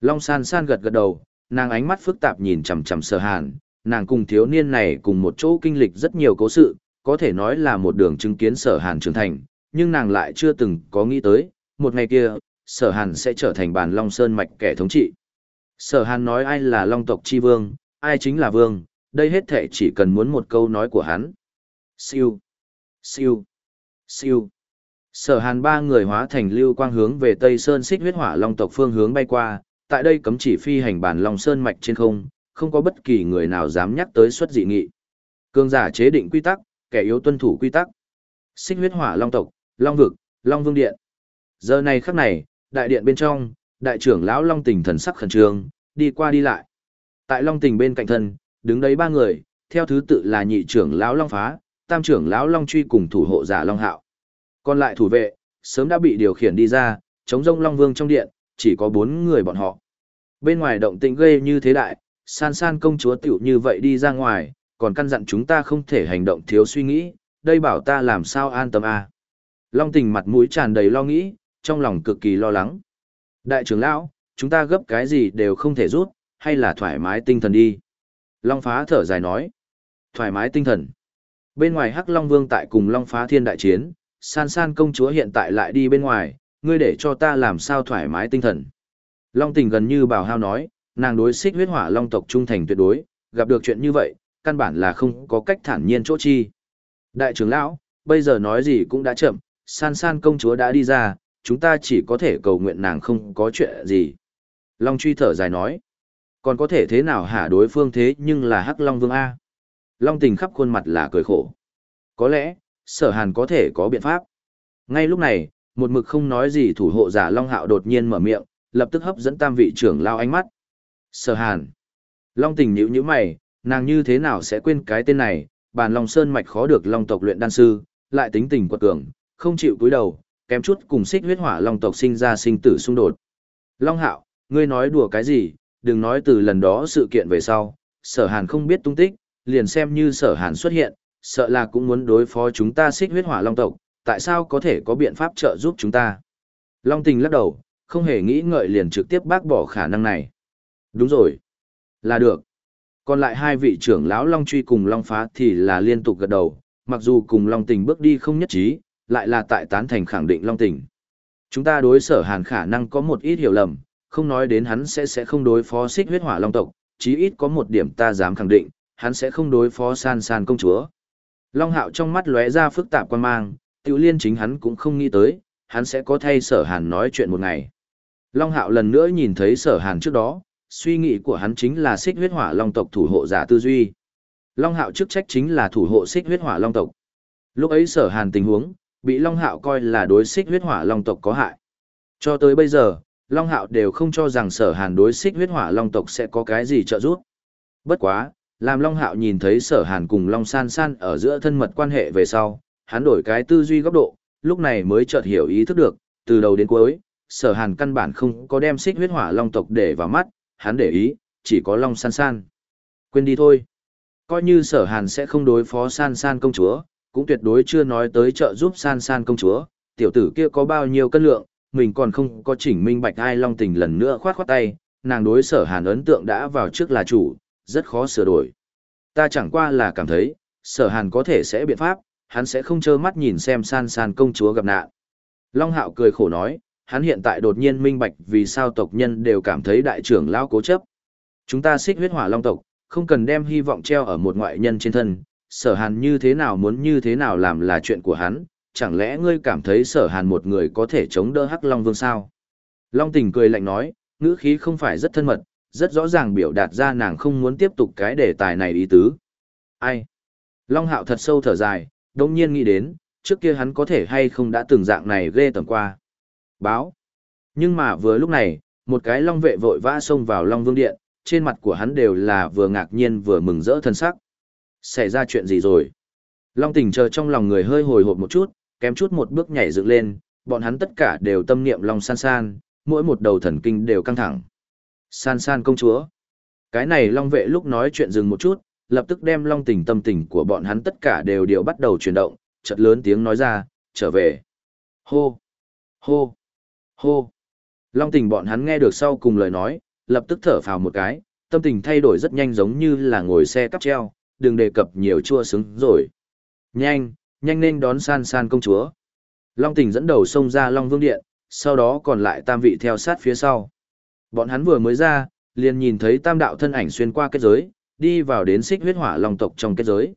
Long san san gật gật đầu, nàng ánh mắt phức tạp nhìn chằm chằm sở hàn, nàng cùng thiếu niên này cùng một chỗ kinh lịch rất nhiều cố sự, có thể nói là một đường chứng kiến sở hàn trưởng thành, nhưng nàng lại chưa từng có nghĩ tới, một ngày kia, sở hàn sẽ trở thành bàn long sơn mạch kẻ thống trị. Sở hàn nói ai là long tộc chi vương, ai chính là vương, đây hết thể chỉ cần muốn một câu nói của hắn. Siêu, siêu, siêu. Sở hàn ba người hóa thành lưu quang hướng về Tây Sơn xích huyết hỏa long tộc phương hướng bay qua, tại đây cấm chỉ phi hành bản long sơn mạch trên không, không có bất kỳ người nào dám nhắc tới xuất dị nghị. Cương giả chế định quy tắc, kẻ yếu tuân thủ quy tắc. Xích huyết hỏa long tộc, long vực, long vương điện. Giờ này khắc này, đại điện bên trong, đại trưởng lão long tình thần sắc khẩn trương, đi qua đi lại. Tại long tình bên cạnh thân, đứng đấy ba người, theo thứ tự là nhị trưởng lão Long Phá, tam trưởng lão Long Truy cùng thủ hộ giả Long Hạo. Còn lại thủ vệ, sớm đã bị điều khiển đi ra, chống rông Long Vương trong điện, chỉ có bốn người bọn họ. Bên ngoài động tĩnh gây như thế đại, san san công chúa tiểu như vậy đi ra ngoài, còn căn dặn chúng ta không thể hành động thiếu suy nghĩ, đây bảo ta làm sao an tâm à. Long tình mặt mũi tràn đầy lo nghĩ, trong lòng cực kỳ lo lắng. Đại trưởng lão, chúng ta gấp cái gì đều không thể rút, hay là thoải mái tinh thần đi. Long phá thở dài nói. Thoải mái tinh thần. Bên ngoài Hắc Long Vương tại cùng Long phá thiên đại chiến, san san công chúa hiện tại lại đi bên ngoài, ngươi để cho ta làm sao thoải mái tinh thần. Long tình gần như bảo hao nói, nàng đối xích huyết hỏa long tộc trung thành tuyệt đối, gặp được chuyện như vậy, căn bản là không có cách thản nhiên chỗ chi. Đại trưởng lão, bây giờ nói gì cũng đã chậm, san san công chúa đã đi ra, chúng ta chỉ có thể cầu nguyện nàng không có chuyện gì. Long truy thở dài nói, còn có thể thế nào hả đối phương thế nhưng là hắc long vương A. Long tình khắp khuôn mặt là cười khổ. Có lẽ, sở hàn có thể có biện pháp. Ngay lúc này, một mực không nói gì thủ hộ giả Long Hạo đột nhiên mở miệng, lập tức hấp dẫn tam vị trưởng lao ánh mắt. Sở hàn. Long tình nhữ nhíu mày, nàng như thế nào sẽ quên cái tên này, bàn Long Sơn mạch khó được Long tộc luyện đan sư, lại tính tình quật cường, không chịu cúi đầu, kém chút cùng xích huyết hỏa Long tộc sinh ra sinh tử xung đột. Long Hạo, ngươi nói đùa cái gì, đừng nói từ lần đó sự kiện về sau, sở hàn không biết tung tích, liền xem như sở hàn xuất hiện, sợ là cũng muốn đối phó chúng ta xích huyết hỏa long tộc, tại sao có thể có biện pháp trợ giúp chúng ta? Long tình lắc đầu, không hề nghĩ ngợi liền trực tiếp bác bỏ khả năng này. Đúng rồi. Là được. Còn lại hai vị trưởng lão Long Truy cùng Long Phá thì là liên tục gật đầu, mặc dù cùng Long Tình bước đi không nhất trí, lại là tại tán thành khẳng định Long Tình. Chúng ta đối sở hàn khả năng có một ít hiểu lầm, không nói đến hắn sẽ sẽ không đối phó xích huyết hỏa Long tộc, chí ít có một điểm ta dám khẳng định, hắn sẽ không đối phó san san công chúa. Long Hạo trong mắt lóe ra phức tạp quan mang, Tiểu Liên chính hắn cũng không nghĩ tới, hắn sẽ có thay Sở Hàn nói chuyện một ngày. Long Hạo lần nữa nhìn thấy Sở Hàn trước đó, suy nghĩ của hắn chính là Xích Huyết Hỏa Long tộc thủ hộ giả tư duy. Long Hạo chức trách chính là thủ hộ Xích Huyết Hỏa Long tộc. Lúc ấy Sở Hàn tình huống, bị Long Hạo coi là đối Xích Huyết Hỏa Long tộc có hại. Cho tới bây giờ, Long Hạo đều không cho rằng Sở Hàn đối Xích Huyết Hỏa Long tộc sẽ có cái gì trợ giúp. Bất quá, làm Long Hạo nhìn thấy sở hàn cùng Long San San ở giữa thân mật quan hệ về sau, hắn đổi cái tư duy góc độ, lúc này mới chợt hiểu ý thức được, từ đầu đến cuối, sở hàn căn bản không có đem xích huyết hỏa Long tộc để vào mắt, hắn để ý, chỉ có Long San San. Quên đi thôi. Coi như sở hàn sẽ không đối phó San San công chúa, cũng tuyệt đối chưa nói tới trợ giúp San San công chúa, tiểu tử kia có bao nhiêu cân lượng, mình còn không có chỉnh minh bạch ai Long tình lần nữa khoát khoát tay, nàng đối sở hàn ấn tượng đã vào trước là chủ, rất khó sửa đổi. Ta chẳng qua là cảm thấy, sở hàn có thể sẽ biện pháp, hắn sẽ không trơ mắt nhìn xem san san công chúa gặp nạn. Long hạo cười khổ nói, hắn hiện tại đột nhiên minh bạch vì sao tộc nhân đều cảm thấy đại trưởng lao cố chấp. Chúng ta xích huyết hỏa long tộc, không cần đem hy vọng treo ở một ngoại nhân trên thân, sở hàn như thế nào muốn như thế nào làm là chuyện của hắn, chẳng lẽ ngươi cảm thấy sở hàn một người có thể chống đỡ hắc long vương sao? Long tình cười lạnh nói, ngữ khí không phải rất thân mật, rất rõ ràng biểu đạt ra nàng không muốn tiếp tục cái đề tài này ý tứ. Ai? Long hạo thật sâu thở dài, đồng nhiên nghĩ đến, trước kia hắn có thể hay không đã từng dạng này ghê tầm qua. Báo. Nhưng mà vừa lúc này, một cái long vệ vội vã xông vào long vương điện, trên mặt của hắn đều là vừa ngạc nhiên vừa mừng rỡ thân sắc. Xảy ra chuyện gì rồi? Long tình chờ trong lòng người hơi hồi hộp một chút, kém chút một bước nhảy dựng lên, bọn hắn tất cả đều tâm niệm long san san, mỗi một đầu thần kinh đều căng thẳng. San san công chúa. Cái này long vệ lúc nói chuyện dừng một chút, lập tức đem long tình tâm tình của bọn hắn tất cả đều đều bắt đầu chuyển động, chợt lớn tiếng nói ra, trở về. Hô! Hô! Hô! Long tình bọn hắn nghe được sau cùng lời nói, lập tức thở phào một cái, tâm tình thay đổi rất nhanh giống như là ngồi xe cắp treo, đừng đề cập nhiều chua sướng rồi. Nhanh, nhanh nên đón san san công chúa. Long tình dẫn đầu xông ra Long Vương Điện, sau đó còn lại tam vị theo sát phía sau. Bọn hắn vừa mới ra, liền nhìn thấy tam đạo thân ảnh xuyên qua kết giới, đi vào đến xích huyết hỏa long tộc trong kết giới.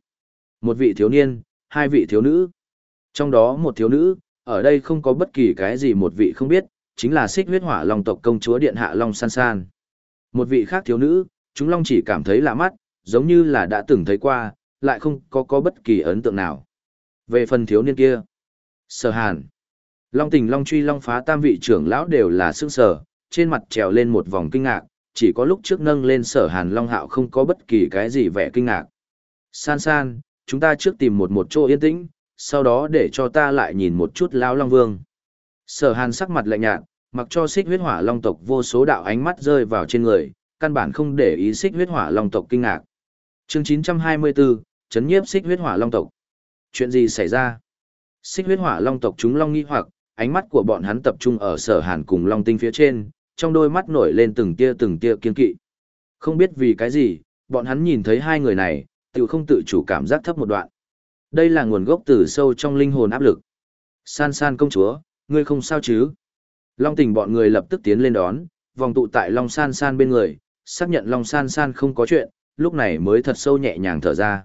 Một vị thiếu niên, hai vị thiếu nữ. Trong đó một thiếu nữ, ở đây không có bất kỳ cái gì một vị không biết, chính là xích huyết hỏa long tộc công chúa điện hạ Long San San. Một vị khác thiếu nữ, chúng Long chỉ cảm thấy lạ mắt, giống như là đã từng thấy qua, lại không có có bất kỳ ấn tượng nào. Về phần thiếu niên kia, sở hàn, Long tình Long truy Long phá tam vị trưởng lão đều là sức sở, trên mặt trèo lên một vòng kinh ngạc, chỉ có lúc trước nâng lên sở hàn long hạo không có bất kỳ cái gì vẻ kinh ngạc. San san, chúng ta trước tìm một một chỗ yên tĩnh, sau đó để cho ta lại nhìn một chút lão long vương. Sở hàn sắc mặt lạnh nhạt, mặc cho xích huyết hỏa long tộc vô số đạo ánh mắt rơi vào trên người, căn bản không để ý xích huyết hỏa long tộc kinh ngạc. Chương 924, chấn nhiếp xích huyết hỏa long tộc. Chuyện gì xảy ra? Xích huyết hỏa long tộc chúng long nghi hoặc, ánh mắt của bọn hắn tập trung ở sở hàn cùng long tinh phía trên, trong đôi mắt nổi lên từng tia từng tia kiên kỵ. Không biết vì cái gì, bọn hắn nhìn thấy hai người này, tự không tự chủ cảm giác thấp một đoạn. Đây là nguồn gốc từ sâu trong linh hồn áp lực. San san công chúa, ngươi không sao chứ? Long tình bọn người lập tức tiến lên đón, vòng tụ tại Long san san bên người, xác nhận Long san san không có chuyện, lúc này mới thật sâu nhẹ nhàng thở ra.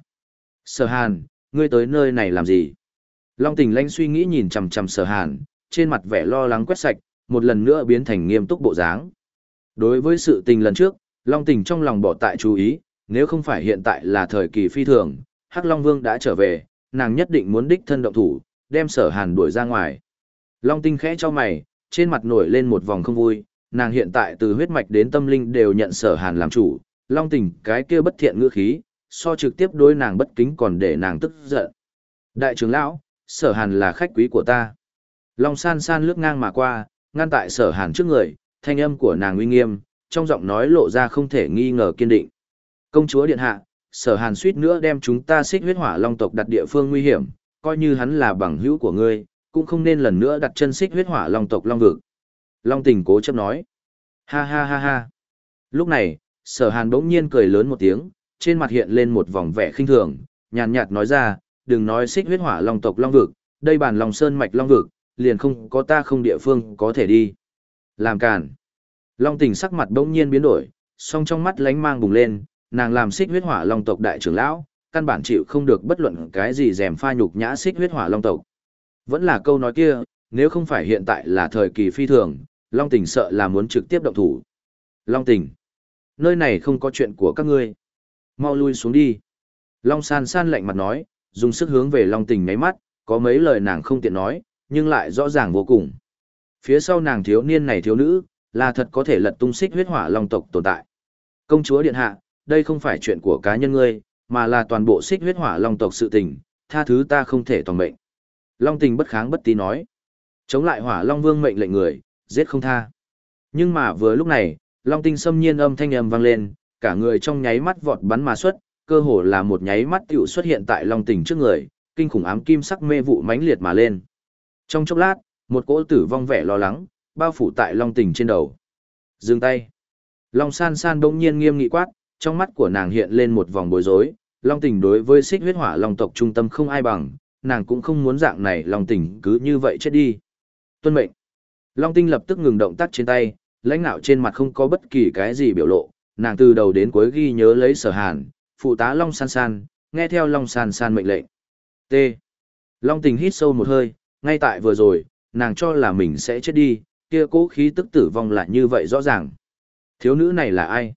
Sở hàn, ngươi tới nơi này làm gì? Long tình lanh suy nghĩ nhìn chằm chằm sở hàn, trên mặt vẻ lo lắng quét sạch, một lần nữa biến thành nghiêm túc bộ dáng. Đối với sự tình lần trước, Long tình trong lòng bỏ tại chú ý, nếu không phải hiện tại là thời kỳ phi thường, Hắc Long Vương đã trở về, nàng nhất định muốn đích thân động thủ, đem sở hàn đuổi ra ngoài. Long tinh khẽ cho mày, trên mặt nổi lên một vòng không vui, nàng hiện tại từ huyết mạch đến tâm linh đều nhận sở hàn làm chủ, long tình cái kia bất thiện ngữ khí, so trực tiếp đối nàng bất kính còn để nàng tức giận. Đại trưởng lão, sở hàn là khách quý của ta. Long san san lướt ngang mà qua, ngăn tại sở hàn trước người, thanh âm của nàng uy nghiêm, trong giọng nói lộ ra không thể nghi ngờ kiên định. Công chúa điện hạ, sở hàn suýt nữa đem chúng ta xích huyết hỏa long tộc đặt địa phương nguy hiểm, coi như hắn là bằng hữu của ngươi, cũng không nên lần nữa đặt chân xích huyết hỏa long tộc long vực. Long tình cố chấp nói. Ha ha ha ha. Lúc này, sở hàn bỗng nhiên cười lớn một tiếng, trên mặt hiện lên một vòng vẻ khinh thường, nhàn nhạt nói ra, đừng nói xích huyết hỏa long tộc long vực, đây bản lòng sơn mạch long vực, liền không có ta không địa phương có thể đi. Làm cản. Long tình sắc mặt bỗng nhiên biến đổi, song trong mắt lánh mang bùng lên, nàng làm xích huyết hỏa long tộc đại trưởng lão, căn bản chịu không được bất luận cái gì dèm pha nhục nhã xích huyết hỏa long tộc. Vẫn là câu nói kia, nếu không phải hiện tại là thời kỳ phi thường, Long Tình sợ là muốn trực tiếp động thủ. Long Tình, nơi này không có chuyện của các ngươi. Mau lui xuống đi. Long San San lạnh mặt nói, dùng sức hướng về Long Tình nháy mắt, có mấy lời nàng không tiện nói, nhưng lại rõ ràng vô cùng. Phía sau nàng thiếu niên này thiếu nữ, là thật có thể lật tung xích huyết hỏa long tộc tồn tại. Công chúa điện hạ, đây không phải chuyện của cá nhân ngươi, mà là toàn bộ xích huyết hỏa long tộc sự tình, tha thứ ta không thể toàn mệnh. Long tình bất kháng bất tí nói. Chống lại hỏa long vương mệnh lệnh người, giết không tha. Nhưng mà vừa lúc này, long tinh xâm nhiên âm thanh âm vang lên, cả người trong nháy mắt vọt bắn mà xuất, cơ hồ là một nháy mắt tiểu xuất hiện tại long tình trước người, kinh khủng ám kim sắc mê vụ mãnh liệt mà lên. Trong chốc lát, một cỗ tử vong vẻ lo lắng, bao phủ tại long tình trên đầu. Dừng tay. Long san san bỗng nhiên nghiêm nghị quát, trong mắt của nàng hiện lên một vòng bối rối, long tình đối với xích huyết hỏa long tộc trung tâm không ai bằng, nàng cũng không muốn dạng này long tình cứ như vậy chết đi. Tuân mệnh. Long tinh lập tức ngừng động tác trên tay, lãnh nạo trên mặt không có bất kỳ cái gì biểu lộ, nàng từ đầu đến cuối ghi nhớ lấy sở hàn, phụ tá long san san, nghe theo long san san mệnh lệnh. T. Long tình hít sâu một hơi, ngay tại vừa rồi, nàng cho là mình sẽ chết đi, kia cố khí tức tử vong lại như vậy rõ ràng. Thiếu nữ này là ai?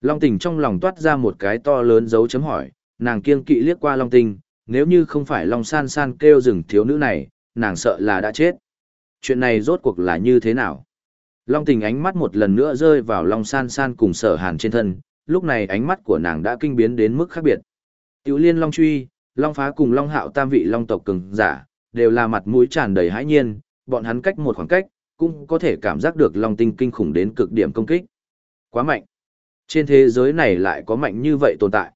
Long tình trong lòng toát ra một cái to lớn dấu chấm hỏi, nàng kiên kỵ liếc qua Long tình, nếu như không phải Long san san kêu rừng thiếu nữ này, nàng sợ là đã chết. Chuyện này rốt cuộc là như thế nào? Long tình ánh mắt một lần nữa rơi vào Long san san cùng sở hàn trên thân, lúc này ánh mắt của nàng đã kinh biến đến mức khác biệt. Tiểu liên Long truy, Long phá cùng Long hạo tam vị Long tộc cường giả, đều là mặt mũi tràn đầy hãi nhiên, bọn hắn cách một khoảng cách, cũng có thể cảm giác được Long tinh kinh khủng đến cực điểm công kích. Quá mạnh. Trên thế giới này lại có mạnh như vậy tồn tại.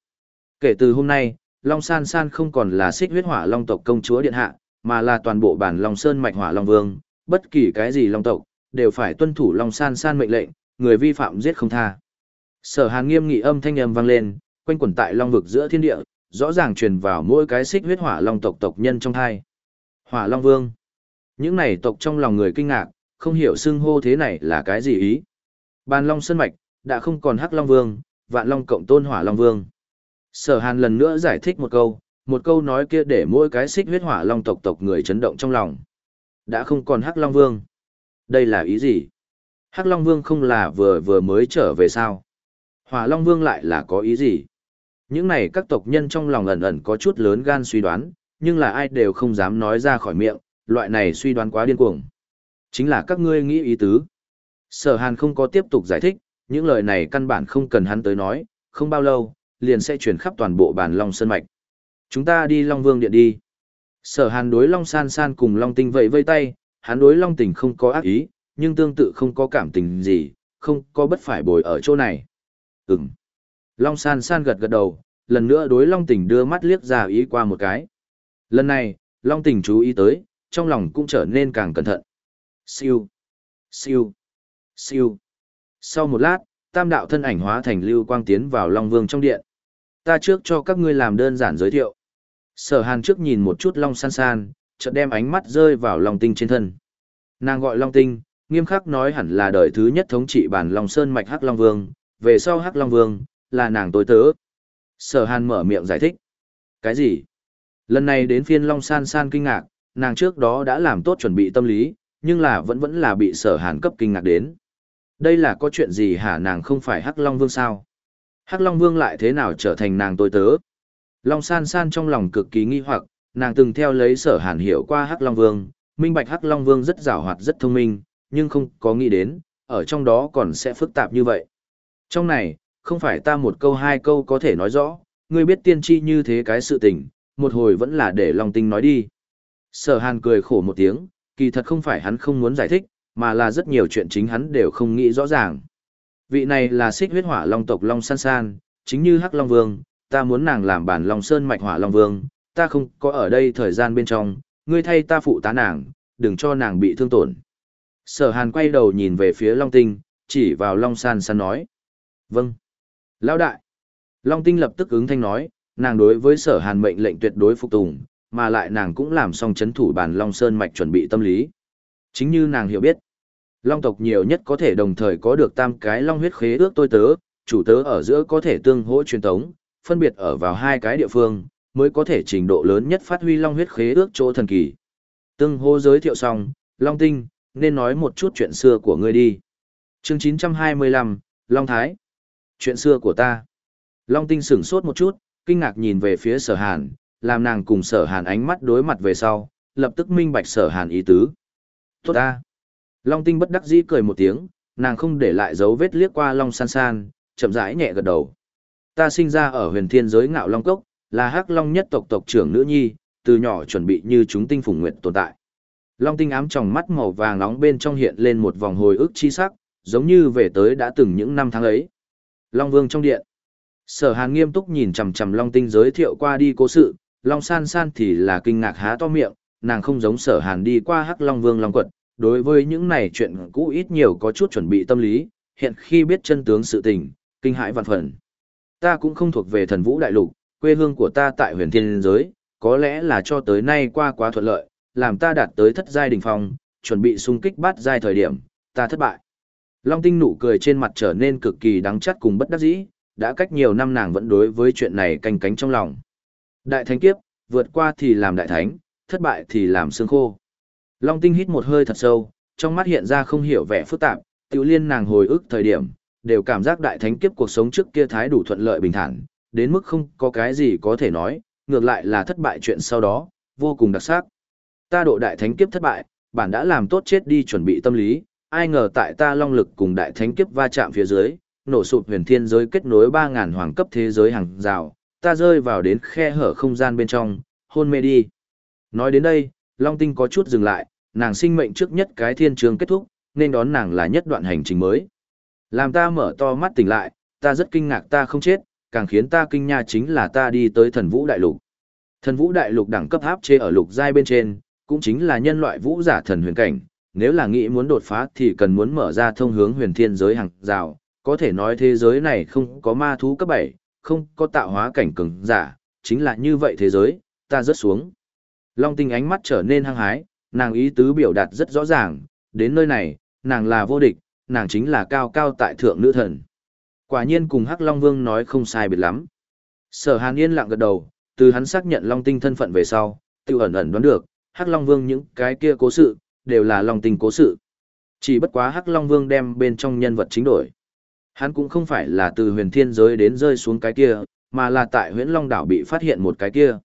Kể từ hôm nay, Long San San không còn là xích huyết hỏa long tộc công chúa điện hạ, mà là toàn bộ bản Long Sơn mạch hỏa long vương, bất kỳ cái gì long tộc, đều phải tuân thủ Long San San mệnh lệnh, người vi phạm giết không tha. Sở Hàn nghiêm nghị âm thanh âm vang lên, quanh quẩn tại long vực giữa thiên địa, rõ ràng truyền vào mỗi cái xích huyết hỏa long tộc tộc nhân trong hai. Hỏa Long Vương. Những này tộc trong lòng người kinh ngạc, không hiểu xưng hô thế này là cái gì ý. Bàn Long Sơn mạch đã không còn Hắc Long Vương, Vạn Long cộng tôn Hỏa Long Vương. Sở Hàn lần nữa giải thích một câu, một câu nói kia để mỗi cái xích huyết hỏa long tộc tộc người chấn động trong lòng. Đã không còn Hắc Long Vương. Đây là ý gì? Hắc Long Vương không là vừa vừa mới trở về sao? Hỏa Long Vương lại là có ý gì? Những này các tộc nhân trong lòng ẩn ẩn có chút lớn gan suy đoán, nhưng là ai đều không dám nói ra khỏi miệng, loại này suy đoán quá điên cuồng. Chính là các ngươi nghĩ ý tứ. Sở Hàn không có tiếp tục giải thích, những lời này căn bản không cần hắn tới nói, không bao lâu, liền sẽ chuyển khắp toàn bộ bản Long Sơn Mạch. Chúng ta đi Long Vương Điện đi. Sở hàn đối Long San San cùng Long Tinh vẫy vây tay, hắn đối Long Tình không có ác ý, nhưng tương tự không có cảm tình gì, không có bất phải bồi ở chỗ này. Ừm. Long San San gật gật đầu, lần nữa đối Long Tình đưa mắt liếc ra ý qua một cái. Lần này, Long Tình chú ý tới, trong lòng cũng trở nên càng cẩn thận. Siêu, siêu, siêu. Sau một lát, tam đạo thân ảnh hóa thành lưu quang tiến vào Long Vương trong điện. Ta trước cho các ngươi làm đơn giản giới thiệu. Sở Hàn trước nhìn một chút Long San San, chợt đem ánh mắt rơi vào Long Tinh trên thân. Nàng gọi Long Tinh, nghiêm khắc nói hẳn là đời thứ nhất thống trị bản Long Sơn mạch Hắc Long Vương, về sau Hắc Long Vương, là nàng tối tớ. Sở Hàn mở miệng giải thích. Cái gì? Lần này đến phiên Long San San kinh ngạc, nàng trước đó đã làm tốt chuẩn bị tâm lý, nhưng là vẫn vẫn là bị sở hàn cấp kinh ngạc đến. Đây là có chuyện gì hả nàng không phải Hắc Long Vương sao? Hắc Long Vương lại thế nào trở thành nàng tôi tớ? Long San San trong lòng cực kỳ nghi hoặc, nàng từng theo lấy sở hàn hiểu qua Hắc Long Vương, minh bạch Hắc Long Vương rất rào hoạt rất thông minh, nhưng không có nghĩ đến, ở trong đó còn sẽ phức tạp như vậy. Trong này, không phải ta một câu hai câu có thể nói rõ, ngươi biết tiên tri như thế cái sự tình, một hồi vẫn là để Long Tinh nói đi. Sở Hàn cười khổ một tiếng, kỳ thật không phải hắn không muốn giải thích, mà là rất nhiều chuyện chính hắn đều không nghĩ rõ ràng. Vị này là xích huyết hỏa long tộc Long San San, chính như Hắc Long Vương, ta muốn nàng làm bản Long Sơn mạch hỏa Long Vương, ta không có ở đây thời gian bên trong, ngươi thay ta phụ tá nàng, đừng cho nàng bị thương tổn. Sở Hàn quay đầu nhìn về phía Long Tinh, chỉ vào Long San San nói. Vâng. Lão đại. Long Tinh lập tức ứng thanh nói, nàng đối với sở Hàn mệnh lệnh tuyệt đối phục tùng, mà lại nàng cũng làm xong chấn thủ bản Long Sơn mạch chuẩn bị tâm lý. Chính như nàng hiểu biết, Long tộc nhiều nhất có thể đồng thời có được tam cái Long huyết khế ước tôi tớ, chủ tớ ở giữa có thể tương hỗ truyền tống, phân biệt ở vào hai cái địa phương, mới có thể trình độ lớn nhất phát huy Long huyết khế ước chỗ thần kỳ. Tương hô giới thiệu xong, Long Tinh, nên nói một chút chuyện xưa của ngươi đi. Chương 925, Long Thái. Chuyện xưa của ta. Long Tinh sửng sốt một chút, kinh ngạc nhìn về phía sở hàn, làm nàng cùng sở hàn ánh mắt đối mặt về sau, lập tức minh bạch sở hàn ý tứ. Tốt ta. Long tinh bất đắc dĩ cười một tiếng, nàng không để lại dấu vết liếc qua long san san, chậm rãi nhẹ gật đầu. Ta sinh ra ở huyền thiên giới ngạo long cốc, là hắc long nhất tộc tộc trưởng nữ nhi, từ nhỏ chuẩn bị như chúng tinh phùng nguyện tồn tại. Long tinh ám trong mắt màu vàng nóng bên trong hiện lên một vòng hồi ức chi sắc, giống như về tới đã từng những năm tháng ấy. Long vương trong điện. Sở hàn nghiêm túc nhìn chằm chằm Long tinh giới thiệu qua đi cố sự, Long san san thì là kinh ngạc há to miệng, nàng không giống sở hàn đi qua hắc Long vương Long quật, đối với những này chuyện cũ ít nhiều có chút chuẩn bị tâm lý, hiện khi biết chân tướng sự tình, kinh hãi vạn phần. Ta cũng không thuộc về thần vũ đại lục, quê hương của ta tại huyền thiên giới, có lẽ là cho tới nay qua quá thuận lợi, làm ta đạt tới thất giai đỉnh phong, chuẩn bị xung kích bát giai thời điểm, ta thất bại. Long tinh nụ cười trên mặt trở nên cực kỳ đắng chát cùng bất đắc dĩ, đã cách nhiều năm nàng vẫn đối với chuyện này canh cánh trong lòng. Đại thánh kiếp, vượt qua thì làm đại thánh, thất bại thì làm xương khô. Long tinh hít một hơi thật sâu, trong mắt hiện ra không hiểu vẻ phức tạp, tiểu liên nàng hồi ức thời điểm, đều cảm giác đại thánh kiếp cuộc sống trước kia thái đủ thuận lợi bình thản, đến mức không có cái gì có thể nói, ngược lại là thất bại chuyện sau đó, vô cùng đặc sắc. Ta độ đại thánh kiếp thất bại, bản đã làm tốt chết đi chuẩn bị tâm lý, ai ngờ tại ta long lực cùng đại thánh kiếp va chạm phía dưới, nổ sụp huyền thiên giới kết nối 3.000 hoàng cấp thế giới hàng rào, ta rơi vào đến khe hở không gian bên trong, hôn mê đi. Nói đến đây, Long Tinh có chút dừng lại, nàng sinh mệnh trước nhất cái thiên trường kết thúc, nên đón nàng là nhất đoạn hành trình mới. Làm ta mở to mắt tỉnh lại, ta rất kinh ngạc ta không chết, càng khiến ta kinh nha chính là ta đi tới thần vũ đại lục. Thần vũ đại lục đẳng cấp áp chế ở lục giai bên trên, cũng chính là nhân loại vũ giả thần huyền cảnh, nếu là nghĩ muốn đột phá thì cần muốn mở ra thông hướng huyền thiên giới hàng rào, có thể nói thế giới này không có ma thú cấp 7, không có tạo hóa cảnh cường giả, chính là như vậy thế giới, ta rớt xuống. Long tinh ánh mắt trở nên hăng hái, nàng ý tứ biểu đạt rất rõ ràng, đến nơi này, nàng là vô địch, nàng chính là cao cao tại thượng nữ thần. Quả nhiên cùng Hắc Long Vương nói không sai biệt lắm. Sở Hàn yên lặng gật đầu, từ hắn xác nhận Long Tinh thân phận về sau, tự ẩn ẩn đoán được, Hắc Long Vương những cái kia cố sự, đều là Long Tinh cố sự. Chỉ bất quá Hắc Long Vương đem bên trong nhân vật chính đổi. Hắn cũng không phải là từ huyền thiên giới đến rơi xuống cái kia, mà là tại huyễn Long đảo bị phát hiện một cái kia.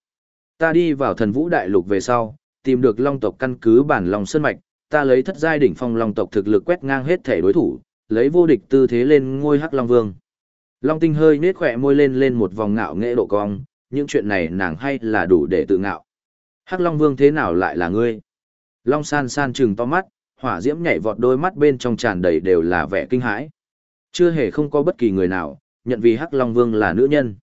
Ta đi vào thần vũ đại lục về sau, tìm được long tộc căn cứ bản long sơn mạch, ta lấy thất giai đỉnh phong long tộc thực lực quét ngang hết thể đối thủ, lấy vô địch tư thế lên ngôi Hắc Long Vương. Long Tinh hơi nết khỏe môi lên lên một vòng ngạo nghễ độ cong, những chuyện này nàng hay là đủ để tự ngạo. Hắc Long Vương thế nào lại là ngươi? Long san san trừng to mắt, hỏa diễm nhảy vọt đôi mắt bên trong tràn đầy đều là vẻ kinh hãi. Chưa hề không có bất kỳ người nào, nhận vì Hắc Long Vương là nữ nhân.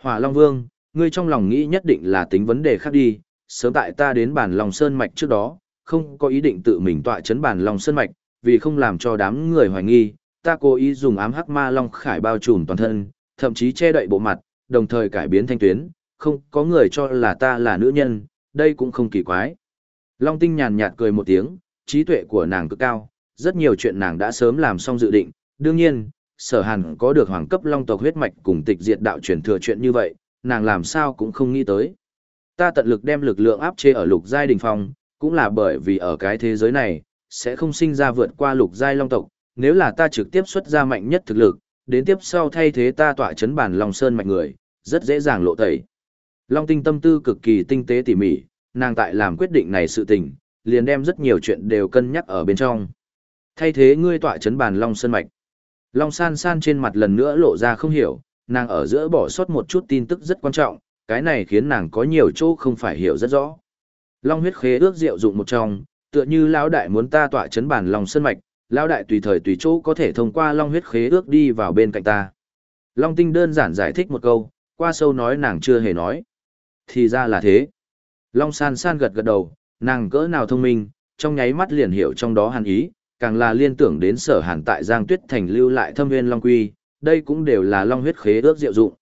Hỏa Long Vương, ngươi trong lòng nghĩ nhất định là tính vấn đề khác đi, sớm tại ta đến bản Long Sơn Mạch trước đó, không có ý định tự mình tọa chấn bản Long Sơn Mạch, vì không làm cho đám người hoài nghi, ta cố ý dùng ám hắc ma long khải bao trùm toàn thân, thậm chí che đậy bộ mặt, đồng thời cải biến thanh tuyến, không có người cho là ta là nữ nhân, đây cũng không kỳ quái. Long tinh nhàn nhạt cười một tiếng, trí tuệ của nàng cực cao, rất nhiều chuyện nàng đã sớm làm xong dự định, đương nhiên, sở hàn có được hoàng cấp long tộc huyết mạch cùng tịch diệt đạo truyền thừa chuyện như vậy, nàng làm sao cũng không nghĩ tới. Ta tận lực đem lực lượng áp chế ở lục giai đình phong, cũng là bởi vì ở cái thế giới này, sẽ không sinh ra vượt qua lục giai long tộc, nếu là ta trực tiếp xuất ra mạnh nhất thực lực, đến tiếp sau thay thế ta tọa chấn bản Long Sơn mạnh người, rất dễ dàng lộ tẩy. Long Tinh tâm tư cực kỳ tinh tế tỉ mỉ, nàng tại làm quyết định này sự tình, liền đem rất nhiều chuyện đều cân nhắc ở bên trong. Thay thế ngươi tọa chấn bản Long Sơn mạch. Long San San trên mặt lần nữa lộ ra không hiểu, nàng ở giữa bỏ sót một chút tin tức rất quan trọng, cái này khiến nàng có nhiều chỗ không phải hiểu rất rõ. Long huyết khế ước diệu dụng một trong, tựa như lão đại muốn ta tọa chấn bản lòng Sơn mạch, Lão đại tùy thời tùy chỗ có thể thông qua long huyết khế ước đi vào bên cạnh ta. Long tinh đơn giản giải thích một câu, qua sâu nói nàng chưa hề nói. Thì ra là thế. Long san san gật gật đầu, nàng cỡ nào thông minh, trong nháy mắt liền hiểu trong đó hàn ý, càng là liên tưởng đến sở hàn tại Giang Tuyết Thành lưu lại thâm viên Long Quy, đây cũng đều là Long huyết khế ước diệu dụng.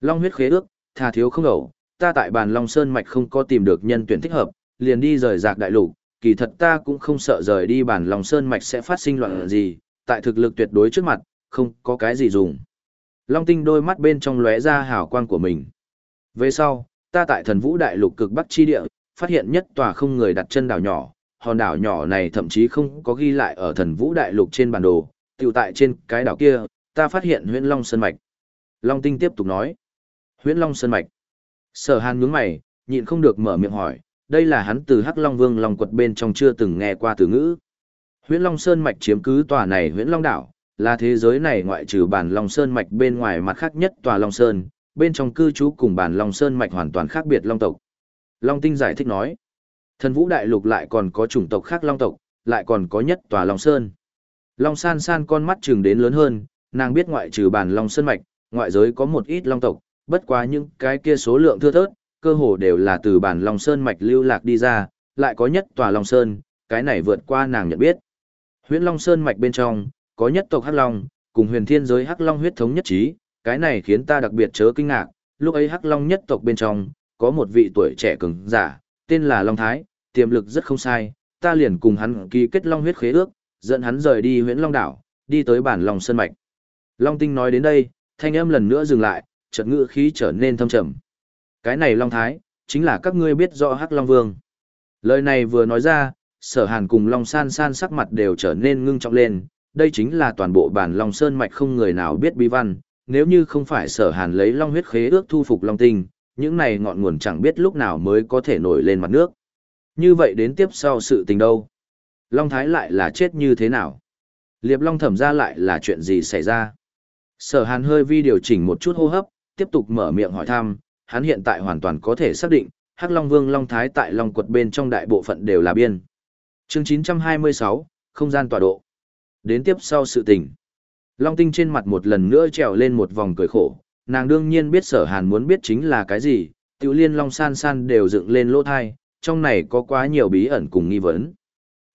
Long huyết khế ước, thà thiếu không ẩu, ta tại bàn Long Sơn Mạch không có tìm được nhân tuyển thích hợp, liền đi rời rạc đại lục, kỳ thật ta cũng không sợ rời đi bản lòng sơn mạch sẽ phát sinh loạn gì, tại thực lực tuyệt đối trước mặt, không có cái gì dùng. Long tinh đôi mắt bên trong lóe ra hào quang của mình. Về sau, ta tại thần vũ đại lục cực bắc chi địa, phát hiện nhất tòa không người đặt chân đảo nhỏ, hòn đảo nhỏ này thậm chí không có ghi lại ở thần vũ đại lục trên bản đồ, tiểu tại trên cái đảo kia, ta phát hiện Huyễn Long Sơn Mạch. Long tinh tiếp tục nói, Huyễn Long Sơn Mạch. Sở hàn nhướng mày, nhịn không được mở miệng hỏi, đây là hắn từ Hắc Long Vương Long quật bên trong chưa từng nghe qua từ ngữ. Huyễn Long Sơn mạch chiếm cứ tòa này Huyễn Long đảo, là thế giới này ngoại trừ bản Long Sơn mạch bên ngoài mặt khác nhất tòa Long Sơn, bên trong cư trú cùng bản Long Sơn mạch hoàn toàn khác biệt Long tộc. Long Tinh giải thích nói, thần vũ đại lục lại còn có chủng tộc khác Long tộc, lại còn có nhất tòa Long Sơn. Long San San con mắt trừng đến lớn hơn, nàng biết ngoại trừ bản Long Sơn mạch, ngoại giới có một ít Long tộc, bất quá những cái kia số lượng thưa thớt, cơ hồ đều là từ bản Long Sơn mạch lưu lạc đi ra, lại có nhất tòa Long Sơn, cái này vượt qua nàng nhận biết. Huyễn Long Sơn mạch bên trong, có nhất tộc Hắc Long, cùng huyền thiên giới Hắc Long huyết thống nhất trí, cái này khiến ta đặc biệt chớ kinh ngạc, lúc ấy Hắc Long nhất tộc bên trong, có một vị tuổi trẻ cường giả, tên là Long Thái, tiềm lực rất không sai, ta liền cùng hắn ký kết Long huyết khế ước, dẫn hắn rời đi Huyễn Long đảo, đi tới bản Long Sơn mạch. Long Tinh nói đến đây, thanh âm lần nữa dừng lại, chợt ngữ khí trở nên thâm trầm. Cái này Long Thái, chính là các ngươi biết rõ Hắc Long Vương. Lời này vừa nói ra, sở hàn cùng Long San San sắc mặt đều trở nên ngưng trọng lên, đây chính là toàn bộ bản Long Sơn Mạch không người nào biết bí văn, nếu như không phải sở hàn lấy Long huyết khế ước thu phục Long Tinh, những này ngọn nguồn chẳng biết lúc nào mới có thể nổi lên mặt nước. Như vậy đến tiếp sau sự tình đâu? Long Thái lại là chết như thế nào? Liệp Long thẩm ra lại là chuyện gì xảy ra? Sở hàn hơi vi điều chỉnh một chút hô hấp, tiếp tục mở miệng hỏi thăm, hắn hiện tại hoàn toàn có thể xác định, Hắc Long Vương Long Thái tại Long quật bên trong đại bộ phận đều là biên. Chương 926, không gian tọa độ. Đến tiếp sau sự tình. Long Tinh trên mặt một lần nữa trèo lên một vòng cười khổ, nàng đương nhiên biết sở hàn muốn biết chính là cái gì, tiểu liên Long San San đều dựng lên lỗ thai, trong này có quá nhiều bí ẩn cùng nghi vấn.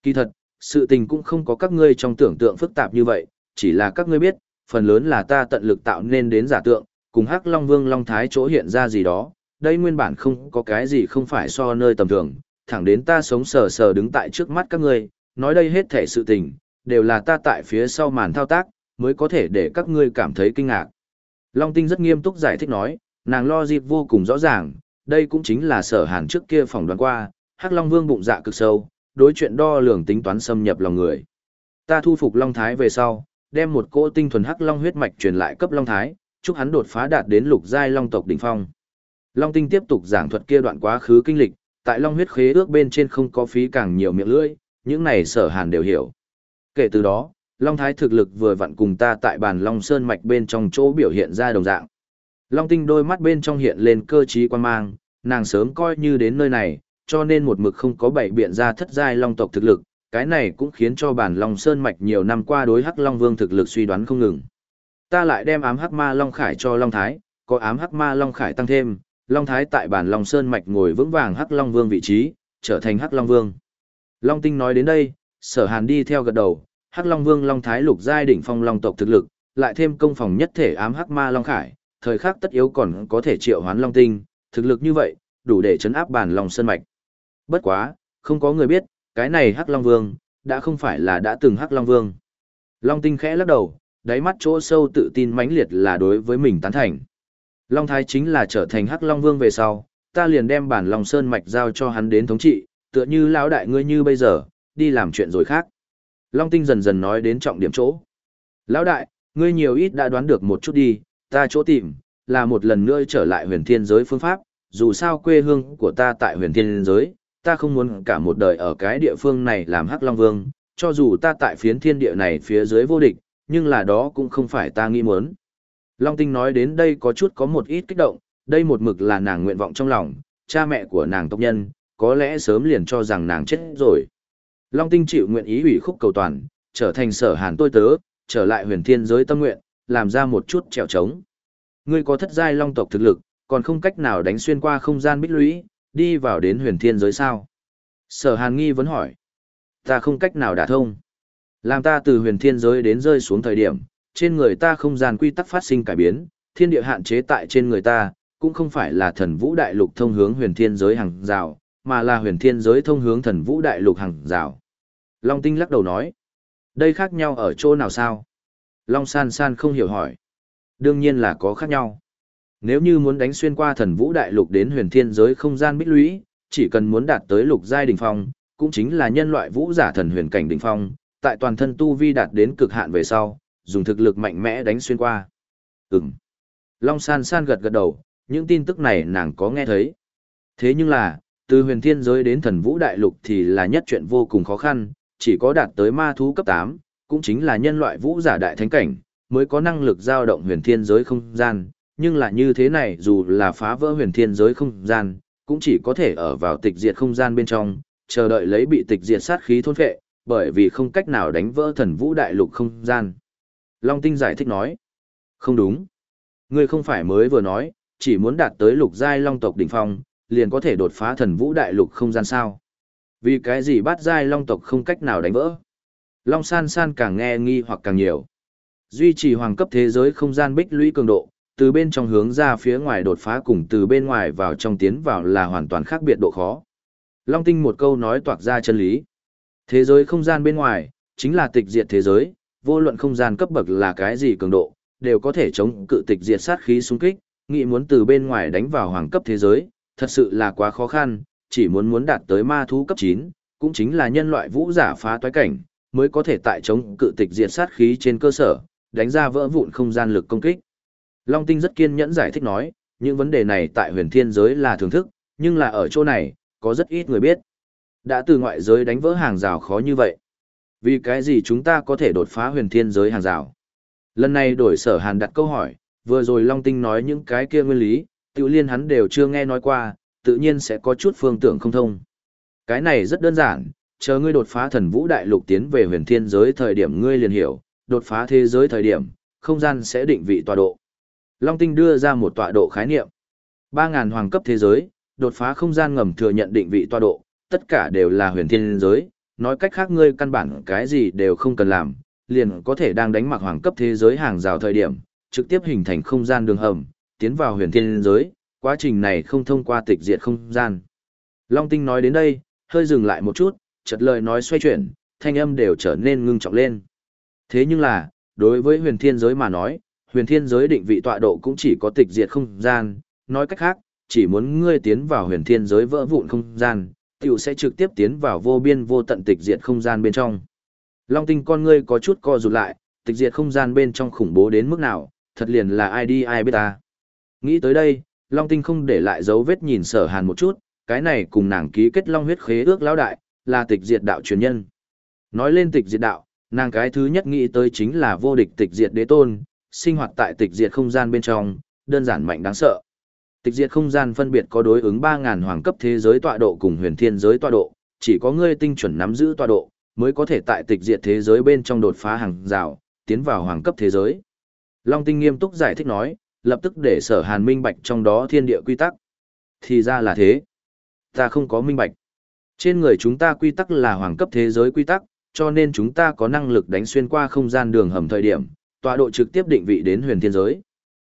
Kỳ thật, sự tình cũng không có các ngươi trong tưởng tượng phức tạp như vậy, chỉ là các ngươi biết, phần lớn là ta tận lực tạo nên đến giả tượng, cùng hắc long vương long thái chỗ hiện ra gì đó, đây nguyên bản không có cái gì không phải so nơi tầm thường, thẳng đến ta sống sờ sờ đứng tại trước mắt các ngươi, nói đây hết thể sự tình, đều là ta tại phía sau màn thao tác, mới có thể để các ngươi cảm thấy kinh ngạc. Long tinh rất nghiêm túc giải thích nói, nàng lo dịp vô cùng rõ ràng, đây cũng chính là sở hàn trước kia phỏng đoán qua, hắc long vương bụng dạ cực sâu, đối chuyện đo lường tính toán xâm nhập lòng người. Ta thu phục long thái về sau, đem một cỗ tinh thuần hắc long huyết mạch truyền lại cấp long thái, chúc hắn đột phá đạt đến lục giai long tộc đỉnh phong. Long Tinh tiếp tục giảng thuật kia đoạn quá khứ kinh lịch, tại Long huyết khế ước bên trên không có phí càng nhiều miệng lưỡi, những này sở hàn đều hiểu. Kể từ đó, Long Thái thực lực vừa vặn cùng ta tại bàn Long Sơn mạch bên trong chỗ biểu hiện ra đồng dạng. Long Tinh đôi mắt bên trong hiện lên cơ trí quan mang, nàng sớm coi như đến nơi này, cho nên một mực không có bảy biện ra thất giai Long tộc thực lực, cái này cũng khiến cho bản Long Sơn mạch nhiều năm qua đối Hắc Long Vương thực lực suy đoán không ngừng. Ta lại đem ám Hắc Ma Long Khải cho Long Thái, có ám Hắc Ma Long Khải tăng thêm, Long Thái tại bản Long Sơn mạch ngồi vững vàng Hắc Long Vương vị trí, trở thành Hắc Long Vương. Long Tinh nói đến đây, Sở Hàn đi theo gật đầu, Hắc Long Vương Long Thái lục giai đỉnh phong long tộc thực lực, lại thêm công phòng nhất thể ám Hắc Ma Long Khải, thời khắc tất yếu còn có thể triệu hoán Long Tinh, thực lực như vậy, đủ để chấn áp bản lòng Sơn mạch. Bất quá, không có người biết, cái này Hắc Long Vương, đã không phải là đã từng Hắc Long Vương. Long Tinh khẽ lắc đầu, đáy mắt chỗ sâu tự tin mãnh liệt là đối với mình tán thành. Long Thái chính là trở thành Hắc Long Vương về sau, ta liền đem bản Long Sơn mạch giao cho hắn đến thống trị, tựa như lão đại ngươi như bây giờ, đi làm chuyện rồi khác. Long Tinh dần dần nói đến trọng điểm chỗ. Lão đại, ngươi nhiều ít đã đoán được một chút đi, ta chỗ tìm, là một lần nữa trở lại huyền thiên giới phương pháp, dù sao quê hương của ta tại huyền thiên giới, ta không muốn cả một đời ở cái địa phương này làm hắc long vương, cho dù ta tại phiến thiên địa này phía dưới vô địch, nhưng là đó cũng không phải ta nghĩ muốn. Long Tinh nói đến đây có chút có một ít kích động, đây một mực là nàng nguyện vọng trong lòng, cha mẹ của nàng tộc nhân, có lẽ sớm liền cho rằng nàng chết rồi. Long Tinh chịu nguyện ý ủy khúc cầu toàn, trở thành sở hàn tôi tớ, trở lại huyền thiên giới tâm nguyện, làm ra một chút trèo trống. Ngươi có thất giai long tộc thực lực, còn không cách nào đánh xuyên qua không gian bích lũy, đi vào đến huyền thiên giới sao? Sở hàn nghi vấn hỏi. Ta không cách nào đả thông. Làm ta từ huyền thiên giới đến rơi xuống thời điểm, trên người ta không gian quy tắc phát sinh cải biến, thiên địa hạn chế tại trên người ta, cũng không phải là thần vũ đại lục thông hướng huyền thiên giới hàng rào, mà là huyền thiên giới thông hướng thần vũ đại lục hàng rào. Long Tinh lắc đầu nói. Đây khác nhau ở chỗ nào sao? Long San San không hiểu hỏi. Đương nhiên là có khác nhau. Nếu như muốn đánh xuyên qua thần vũ đại lục đến huyền thiên giới không gian bích lũy, chỉ cần muốn đạt tới lục giai đỉnh phong, cũng chính là nhân loại vũ giả thần huyền cảnh đỉnh phong, tại toàn thân tu vi đạt đến cực hạn về sau, dùng thực lực mạnh mẽ đánh xuyên qua. Ừm. Long San San gật gật đầu, những tin tức này nàng có nghe thấy. Thế nhưng là, từ huyền thiên giới đến thần vũ đại lục thì là nhất chuyện vô cùng khó khăn, chỉ có đạt tới ma thú cấp 8, cũng chính là nhân loại vũ giả đại thánh cảnh, mới có năng lực giao động huyền thiên giới không gian, nhưng là như thế này dù là phá vỡ huyền thiên giới không gian, cũng chỉ có thể ở vào tịch diệt không gian bên trong, chờ đợi lấy bị tịch diệt sát khí thôn phệ, bởi vì không cách nào đánh vỡ thần vũ đại lục không gian. Long Tinh giải thích nói, không đúng. Ngươi không phải mới vừa nói, chỉ muốn đạt tới lục giai long tộc đỉnh phong, liền có thể đột phá thần vũ đại lục không gian sao. Vì cái gì bát giai long tộc không cách nào đánh vỡ? Long san san càng nghe nghi hoặc càng nhiều. Duy trì hoàng cấp thế giới không gian bích lũy cường độ, từ bên trong hướng ra phía ngoài đột phá cùng từ bên ngoài vào trong tiến vào là hoàn toàn khác biệt độ khó. Long tinh một câu nói toạc ra chân lý. Thế giới không gian bên ngoài, chính là tịch diệt thế giới, vô luận không gian cấp bậc là cái gì cường độ, đều có thể chống cự tịch diệt sát khí xung kích, nghĩ muốn từ bên ngoài đánh vào hoàng cấp thế giới, thật sự là quá khó khăn, chỉ muốn muốn đạt tới ma thú cấp 9, cũng chính là nhân loại vũ giả phá toái cảnh, mới có thể tại chống cự tịch diệt sát khí trên cơ sở, đánh ra vỡ vụn không gian lực công kích. Long Tinh rất kiên nhẫn giải thích nói, những vấn đề này tại huyền thiên giới là thường thức, nhưng là ở chỗ này, có rất ít người biết. Đã từ ngoại giới đánh vỡ hàng rào khó như vậy. Vì cái gì chúng ta có thể đột phá huyền thiên giới hàng rào? Lần này đổi sở hàn đặt câu hỏi, vừa rồi Long Tinh nói những cái kia nguyên lý, tự liên hắn đều chưa nghe nói qua, tự nhiên sẽ có chút phương tưởng không thông. Cái này rất đơn giản, chờ ngươi đột phá thần vũ đại lục tiến về huyền thiên giới thời điểm ngươi liền hiểu, đột phá thế giới thời điểm, không gian sẽ định vị tọa độ. Long Tinh đưa ra một tọa độ khái niệm. 3.000 hoàng cấp thế giới, đột phá không gian ngầm thừa nhận định vị tọa độ, tất cả đều là huyền thiên giới, nói cách khác ngươi căn bản cái gì đều không cần làm, liền có thể đang đánh mặc hoàng cấp thế giới hàng rào thời điểm, trực tiếp hình thành không gian đường hầm, tiến vào huyền thiên giới, quá trình này không thông qua tịch diệt không gian. Long Tinh nói đến đây, hơi dừng lại một chút, chợt lời nói xoay chuyển, thanh âm đều trở nên ngưng trọng lên. Thế nhưng là, đối với huyền thiên giới mà nói, huyền thiên giới định vị tọa độ cũng chỉ có tịch diệt không gian, nói cách khác, chỉ muốn ngươi tiến vào huyền thiên giới vỡ vụn không gian, tiểu sẽ trực tiếp tiến vào vô biên vô tận tịch diệt không gian bên trong. Long tinh con ngươi có chút co rụt lại, tịch diệt không gian bên trong khủng bố đến mức nào, thật liền là ai đi ai biết ta. Nghĩ tới đây, Long tinh không để lại dấu vết nhìn sở hàn một chút, cái này cùng nàng ký kết long huyết khế ước lão đại, là tịch diệt đạo truyền nhân. Nói lên tịch diệt đạo, Nàng cái thứ nhất nghĩ tới chính là vô địch tịch diệt đế tôn, sinh hoạt tại tịch diệt không gian bên trong, đơn giản mạnh đáng sợ. Tịch diệt không gian phân biệt có đối ứng 3000 hoàng cấp thế giới tọa độ cùng huyền thiên giới tọa độ, chỉ có ngươi tinh chuẩn nắm giữ tọa độ, mới có thể tại tịch diệt thế giới bên trong đột phá hàng rào, tiến vào hoàng cấp thế giới. Long Tinh nghiêm túc giải thích nói, lập tức để sở hàn minh bạch trong đó thiên địa quy tắc. Thì ra là thế. Ta không có minh bạch. Trên người chúng ta quy tắc là hoàng cấp thế giới quy tắc, cho nên chúng ta có năng lực đánh xuyên qua không gian đường hầm thời điểm, tọa độ trực tiếp định vị đến huyền thiên giới.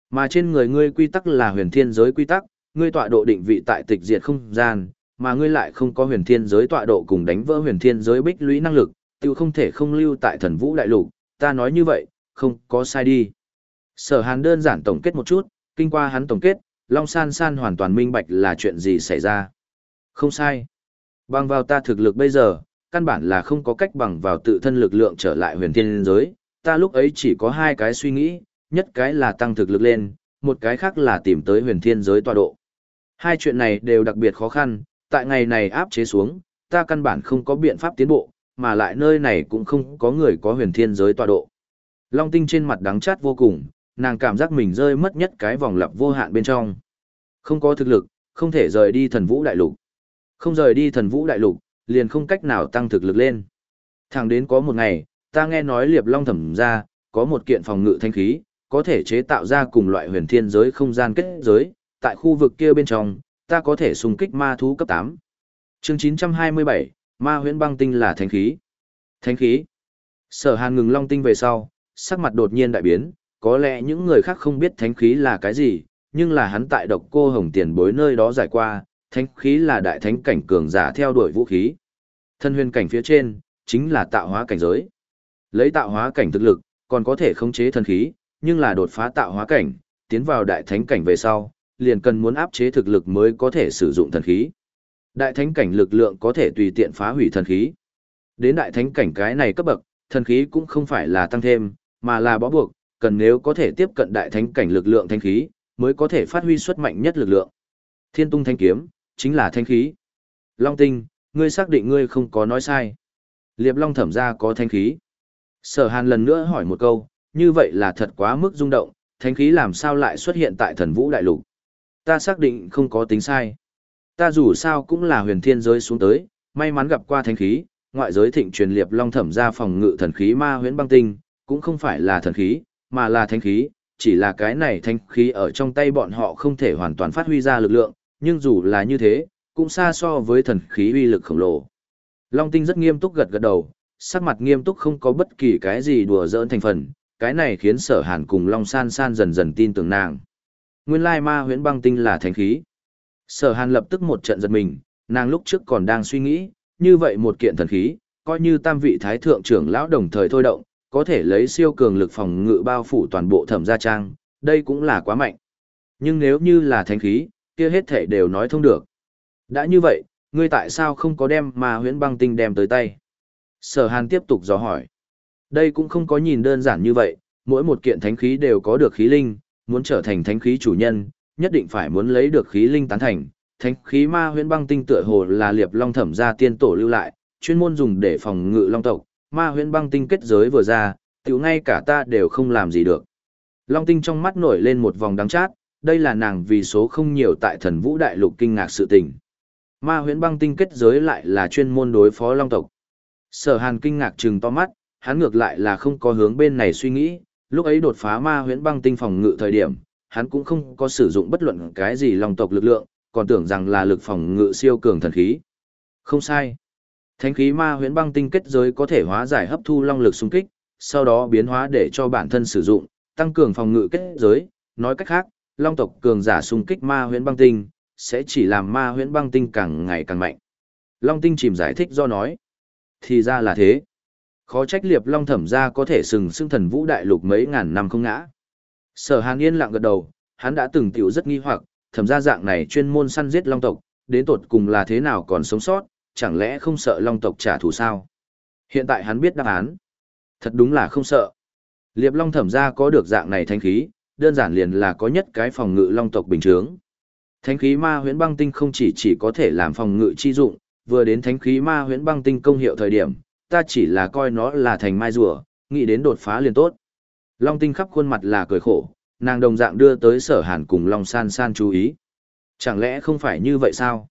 Mà trên người ngươi quy tắc là huyền thiên giới quy tắc, ngươi tọa độ định vị tại tịch diệt không gian, mà ngươi lại không có huyền thiên giới tọa độ cùng đánh vỡ huyền thiên giới bích lũy năng lực, tiêu không thể không lưu tại thần vũ đại lục, ta nói như vậy, không có sai đi. Sở hàn đơn giản tổng kết một chút, kinh qua hắn tổng kết, Long San San hoàn toàn minh bạch là chuyện gì xảy ra. Không sai. Bằng vào ta thực lực bây giờ, căn bản là không có cách bằng vào tự thân lực lượng trở lại huyền thiên giới, ta lúc ấy chỉ có hai cái suy nghĩ, nhất cái là tăng thực lực lên, một cái khác là tìm tới huyền thiên giới tọa độ. Hai chuyện này đều đặc biệt khó khăn, tại ngày này áp chế xuống, ta căn bản không có biện pháp tiến bộ, mà lại nơi này cũng không có người có huyền thiên giới tọa độ. Long tinh trên mặt đắng chát vô cùng, nàng cảm giác mình rơi mất nhất cái vòng lặp vô hạn bên trong. Không có thực lực, không thể rời đi thần vũ đại lục. Không rời đi thần vũ đại lục, liền không cách nào tăng thực lực lên. Thẳng đến có một ngày, ta nghe nói liệp long thẩm ra, có một kiện phòng ngự thanh khí, có thể chế tạo ra cùng loại huyền thiên giới không gian kết giới, tại khu vực kia bên trong, ta có thể xung kích ma thú cấp 8. Chương 927, ma huyễn băng tinh là thánh khí. Thánh khí. Sở Hàn ngừng long tinh về sau, sắc mặt đột nhiên đại biến, có lẽ những người khác không biết thánh khí là cái gì, nhưng là hắn tại độc cô hồng tiền bối nơi đó giải qua, thánh khí là đại thánh cảnh cường giả theo đuổi vũ khí. Thân huyền cảnh phía trên, chính là tạo hóa cảnh giới. Lấy tạo hóa cảnh thực lực, còn có thể khống chế thần khí, nhưng là đột phá tạo hóa cảnh, tiến vào đại thánh cảnh về sau, liền cần muốn áp chế thực lực mới có thể sử dụng thần khí. Đại thánh cảnh lực lượng có thể tùy tiện phá hủy thần khí. Đến đại thánh cảnh cái này cấp bậc, thần khí cũng không phải là tăng thêm, mà là bó buộc, cần nếu có thể tiếp cận đại thánh cảnh lực lượng thanh khí, mới có thể phát huy xuất mạnh nhất lực lượng. Thiên tung thanh kiếm, chính là thanh khí. Long tinh, ngươi xác định ngươi không có nói sai. Liệp Long thẩm ra có thanh khí. Sở Hàn lần nữa hỏi một câu, như vậy là thật quá mức rung động, thanh khí làm sao lại xuất hiện tại thần vũ đại lục. Ta xác định không có tính sai. Ta dù sao cũng là huyền thiên giới xuống tới, may mắn gặp qua thanh khí, ngoại giới thịnh truyền Liệp Long thẩm ra phòng ngự thần khí ma huyễn băng tinh, cũng không phải là thần khí, mà là thanh khí, chỉ là cái này thanh khí ở trong tay bọn họ không thể hoàn toàn phát huy ra lực lượng, nhưng dù là như thế, cũng xa so với thần khí uy lực khổng lồ. Long Tinh rất nghiêm túc gật gật đầu, sắc mặt nghiêm túc không có bất kỳ cái gì đùa giỡn thành phần, cái này khiến sở hàn cùng Long San San dần dần tin tưởng nàng. Nguyên lai ma huyễn băng tinh là thánh khí. Sở hàn lập tức một trận giật mình, nàng lúc trước còn đang suy nghĩ, như vậy một kiện thần khí, coi như tam vị thái thượng trưởng lão đồng thời thôi động, có thể lấy siêu cường lực phòng ngự bao phủ toàn bộ thẩm gia trang, đây cũng là quá mạnh. Nhưng nếu như là thánh khí, kia hết thể đều nói thông được. Đã như vậy, ngươi tại sao không có đem mà huyễn băng tinh đem tới tay? Sở hàn tiếp tục dò hỏi. Đây cũng không có nhìn đơn giản như vậy, mỗi một kiện thánh khí đều có được khí linh, muốn trở thành thánh khí chủ nhân, nhất định phải muốn lấy được khí linh tán thành. Thánh khí ma huyễn băng tinh tựa hồ là liệp long thẩm gia tiên tổ lưu lại, chuyên môn dùng để phòng ngự long tộc, ma huyễn băng tinh kết giới vừa ra, tiểu ngay cả ta đều không làm gì được. Long tinh trong mắt nổi lên một vòng đắng chát, đây là nàng vì số không nhiều tại thần vũ đại lục kinh ngạc sự tình. Ma huyễn băng tinh kết giới lại là chuyên môn đối phó long tộc. Sở hàn kinh ngạc trừng to mắt, hắn ngược lại là không có hướng bên này suy nghĩ, lúc ấy đột phá ma huyễn băng tinh phòng ngự thời điểm, hắn cũng không có sử dụng bất luận cái gì long tộc lực lượng, còn tưởng rằng là lực phòng ngự siêu cường thần khí. Không sai. Thánh khí ma huyễn băng tinh kết giới có thể hóa giải hấp thu long lực xung kích, sau đó biến hóa để cho bản thân sử dụng, tăng cường phòng ngự kết giới, nói cách khác, long tộc cường giả xung kích ma huyễn băng tinh, sẽ chỉ làm ma huyễn băng tinh càng ngày càng mạnh. Long tinh chìm giải thích do nói. Thì ra là thế. Khó trách liệp long thẩm ra có thể sừng sững thần vũ đại lục mấy ngàn năm không ngã. Sở hàn yên lặng gật đầu, hắn đã từng tiểu rất nghi hoặc, thẩm ra dạng này chuyên môn săn giết long tộc, đến tột cùng là thế nào còn sống sót, chẳng lẽ không sợ long tộc trả thù sao? Hiện tại hắn biết đáp án. Thật đúng là không sợ. Liệp long thẩm ra có được dạng này thanh khí, đơn giản liền là có nhất cái phòng ngự long tộc bình thường. Thánh khí ma huyễn băng tinh không chỉ chỉ có thể làm phòng ngự chi dụng, vừa đến thánh khí ma huyễn băng tinh công hiệu thời điểm, ta chỉ là coi nó là thành mai rùa, nghĩ đến đột phá liền tốt. Long tinh khắp khuôn mặt là cười khổ, nàng đồng dạng đưa tới sở hàn cùng Long san san chú ý. Chẳng lẽ không phải như vậy sao?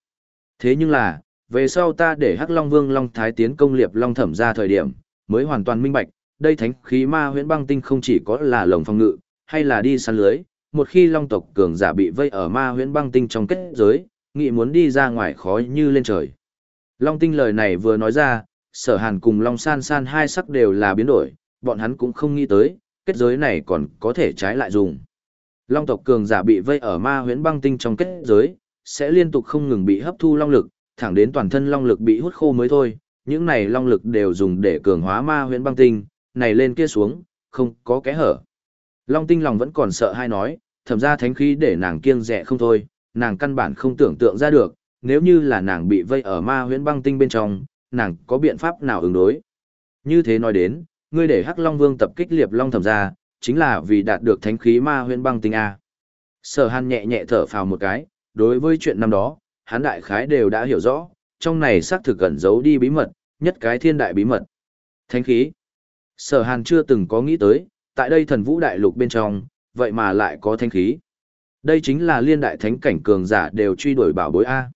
Thế nhưng là, về sau ta để Hắc Long Vương Long Thái tiến công liệp Long Thẩm ra thời điểm, mới hoàn toàn minh bạch, đây thánh khí ma huyễn băng tinh không chỉ có là lồng phòng ngự, hay là đi săn lưới, một khi Long tộc cường giả bị vây ở ma huyễn băng tinh trong kết giới, nghị muốn đi ra ngoài khó như lên trời. Long tinh lời này vừa nói ra, sở hàn cùng Long san san hai sắc đều là biến đổi, bọn hắn cũng không nghĩ tới, kết giới này còn có thể trái lại dùng. Long tộc cường giả bị vây ở ma huyễn băng tinh trong kết giới, sẽ liên tục không ngừng bị hấp thu long lực, thẳng đến toàn thân long lực bị hút khô mới thôi. Những này long lực đều dùng để cường hóa ma huyễn băng tinh, này lên kia xuống, không có kẽ hở. Long tinh lòng vẫn còn sợ hay nói, thẩm ra thánh khí để nàng kiêng rẻ không thôi, nàng căn bản không tưởng tượng ra được, nếu như là nàng bị vây ở ma huyễn băng tinh bên trong, nàng có biện pháp nào ứng đối. Như thế nói đến, ngươi để Hắc Long Vương tập kích Liệp Long thẩm ra, chính là vì đạt được thánh khí ma huyễn băng tinh A. Sở Hàn nhẹ nhẹ thở phào một cái, đối với chuyện năm đó, hắn đại khái đều đã hiểu rõ, trong này xác thực gần giấu đi bí mật, nhất cái thiên đại bí mật. Thánh khí. Sở Hàn chưa từng có nghĩ tới, tại đây thần vũ đại lục bên trong, vậy mà lại có thanh khí. Đây chính là liên đại thánh cảnh cường giả đều truy đuổi bảo bối A.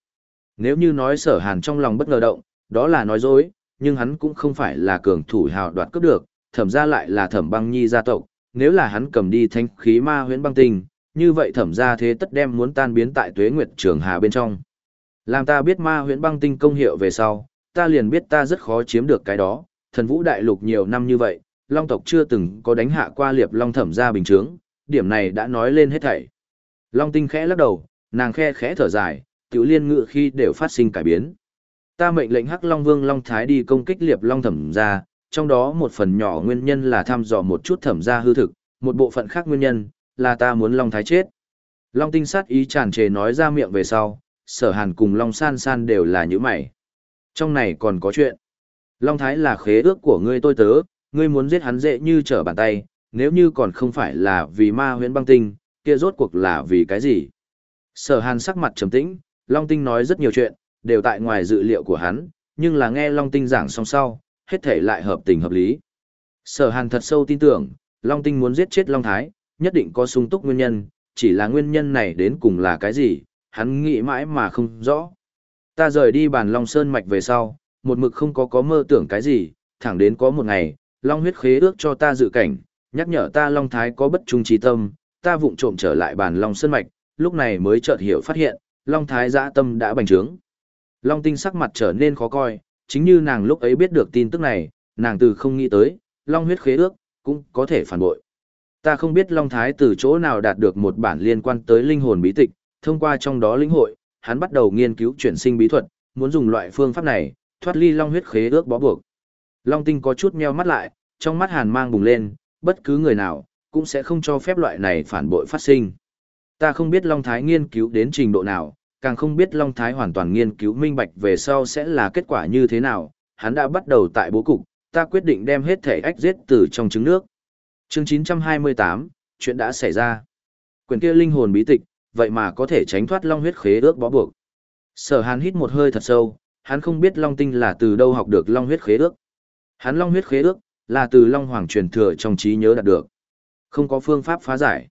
Nếu như nói sở hàn trong lòng bất ngờ động, đó là nói dối, nhưng hắn cũng không phải là cường thủ hào đoạt cướp được, thẩm ra lại là thẩm băng nhi gia tộc, nếu là hắn cầm đi thanh khí ma huyễn băng tinh, như vậy thẩm ra thế tất đem muốn tan biến tại tuế nguyệt trường hà bên trong. Làm ta biết ma huyễn băng tinh công hiệu về sau, ta liền biết ta rất khó chiếm được cái đó, thần vũ đại lục nhiều năm như vậy, long tộc chưa từng có đánh hạ qua liệp long thẩm ra bình chướng, điểm này đã nói lên hết thảy. Long tinh khẽ lắc đầu, nàng khe khẽ thở dài, tiểu liên ngự khi đều phát sinh cải biến. Ta mệnh lệnh Hắc Long Vương Long Thái đi công kích liệp Long thẩm ra, trong đó một phần nhỏ nguyên nhân là thăm dò một chút thẩm ra hư thực, một bộ phận khác nguyên nhân là ta muốn Long Thái chết. Long tinh sát ý tràn trề nói ra miệng về sau, sở hàn cùng Long san san đều là như mày. Trong này còn có chuyện. Long Thái là khế ước của ngươi tôi tớ, ngươi muốn giết hắn dễ như trở bàn tay, nếu như còn không phải là vì ma huyễn băng tinh, kia rốt cuộc là vì cái gì? Sở hàn sắc mặt trầm tĩnh, Long Tinh nói rất nhiều chuyện, đều tại ngoài dự liệu của hắn, nhưng là nghe Long Tinh giảng xong sau, hết thể lại hợp tình hợp lý. Sở hàn thật sâu tin tưởng, Long Tinh muốn giết chết Long Thái, nhất định có sung túc nguyên nhân, chỉ là nguyên nhân này đến cùng là cái gì, hắn nghĩ mãi mà không rõ. Ta rời đi bàn Long Sơn mạch về sau, một mực không có có mơ tưởng cái gì, thẳng đến có một ngày, Long huyết khế ước cho ta dự cảnh, nhắc nhở ta Long Thái có bất trung trí tâm, ta vụng trộm trở lại bàn Long Sơn Mạch, lúc này mới chợt hiểu phát hiện, Long Thái dã tâm đã bành trướng. Long Tinh sắc mặt trở nên khó coi, chính như nàng lúc ấy biết được tin tức này, nàng từ không nghĩ tới, Long huyết khế ước, cũng có thể phản bội. Ta không biết Long Thái từ chỗ nào đạt được một bản liên quan tới linh hồn bí tịch, thông qua trong đó lĩnh hội, hắn bắt đầu nghiên cứu chuyển sinh bí thuật, muốn dùng loại phương pháp này, thoát ly Long huyết khế ước bó buộc. Long Tinh có chút meo mắt lại, trong mắt hàn mang bùng lên, bất cứ người nào, cũng sẽ không cho phép loại này phản bội phát sinh. Ta không biết Long Thái nghiên cứu đến trình độ nào, càng không biết Long Thái hoàn toàn nghiên cứu minh bạch về sau sẽ là kết quả như thế nào, hắn đã bắt đầu tại bố cục, ta quyết định đem hết thể ách giết từ trong trứng nước. Chương 928, chuyện đã xảy ra. Quyền kia linh hồn bí tịch, vậy mà có thể tránh thoát Long huyết khế ước bó buộc. Sở Hàn hít một hơi thật sâu, hắn không biết Long Tinh là từ đâu học được Long huyết khế ước. Hắn Long huyết khế ước là từ Long Hoàng truyền thừa trong trí nhớ đạt được. Không có phương pháp phá giải.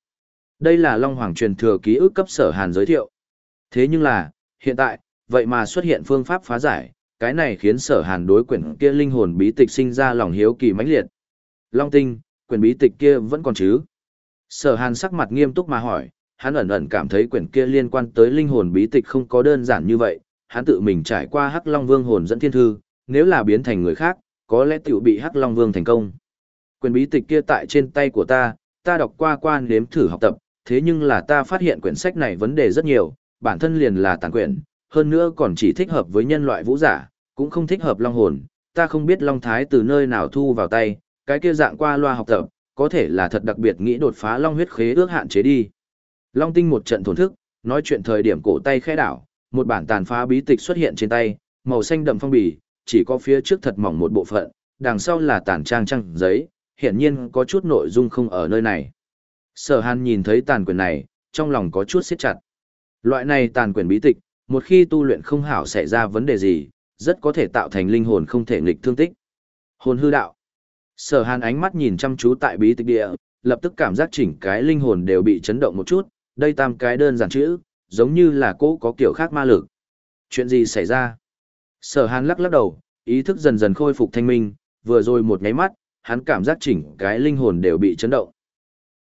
Đây là Long Hoàng truyền thừa ký ức cấp sở hàn giới thiệu. Thế nhưng là, hiện tại, vậy mà xuất hiện phương pháp phá giải, cái này khiến sở hàn đối quyển kia linh hồn bí tịch sinh ra lòng hiếu kỳ mãnh liệt. Long tinh, quyển bí tịch kia vẫn còn chứ? Sở hàn sắc mặt nghiêm túc mà hỏi, hắn ẩn ẩn cảm thấy quyển kia liên quan tới linh hồn bí tịch không có đơn giản như vậy, hắn tự mình trải qua Hắc Long Vương hồn dẫn thiên thư, nếu là biến thành người khác, có lẽ tiểu bị Hắc Long Vương thành công. Quyển bí tịch kia tại trên tay của ta, ta đọc qua qua nếm thử học tập, thế nhưng là ta phát hiện quyển sách này vấn đề rất nhiều, bản thân liền là tàn quyển, hơn nữa còn chỉ thích hợp với nhân loại vũ giả, cũng không thích hợp long hồn, ta không biết long thái từ nơi nào thu vào tay, cái kia dạng qua loa học tập, có thể là thật đặc biệt nghĩ đột phá long huyết khế ước hạn chế đi. Long tinh một trận thổn thức, nói chuyện thời điểm cổ tay khẽ đảo, một bản tàn phá bí tịch xuất hiện trên tay, màu xanh đậm phong bì, chỉ có phía trước thật mỏng một bộ phận, đằng sau là tàn trang trang giấy, hiển nhiên có chút nội dung không ở nơi này. Sở hàn nhìn thấy tàn quyền này, trong lòng có chút siết chặt. Loại này tàn quyền bí tịch, một khi tu luyện không hảo xảy ra vấn đề gì, rất có thể tạo thành linh hồn không thể nghịch thương tích. Hồn hư đạo. Sở hàn ánh mắt nhìn chăm chú tại bí tịch địa, lập tức cảm giác chỉnh cái linh hồn đều bị chấn động một chút, đây tam cái đơn giản chữ, giống như là cô có kiểu khác ma lực. Chuyện gì xảy ra? Sở hàn lắc lắc đầu, ý thức dần dần khôi phục thanh minh, vừa rồi một nháy mắt, hắn cảm giác chỉnh cái linh hồn đều bị chấn động.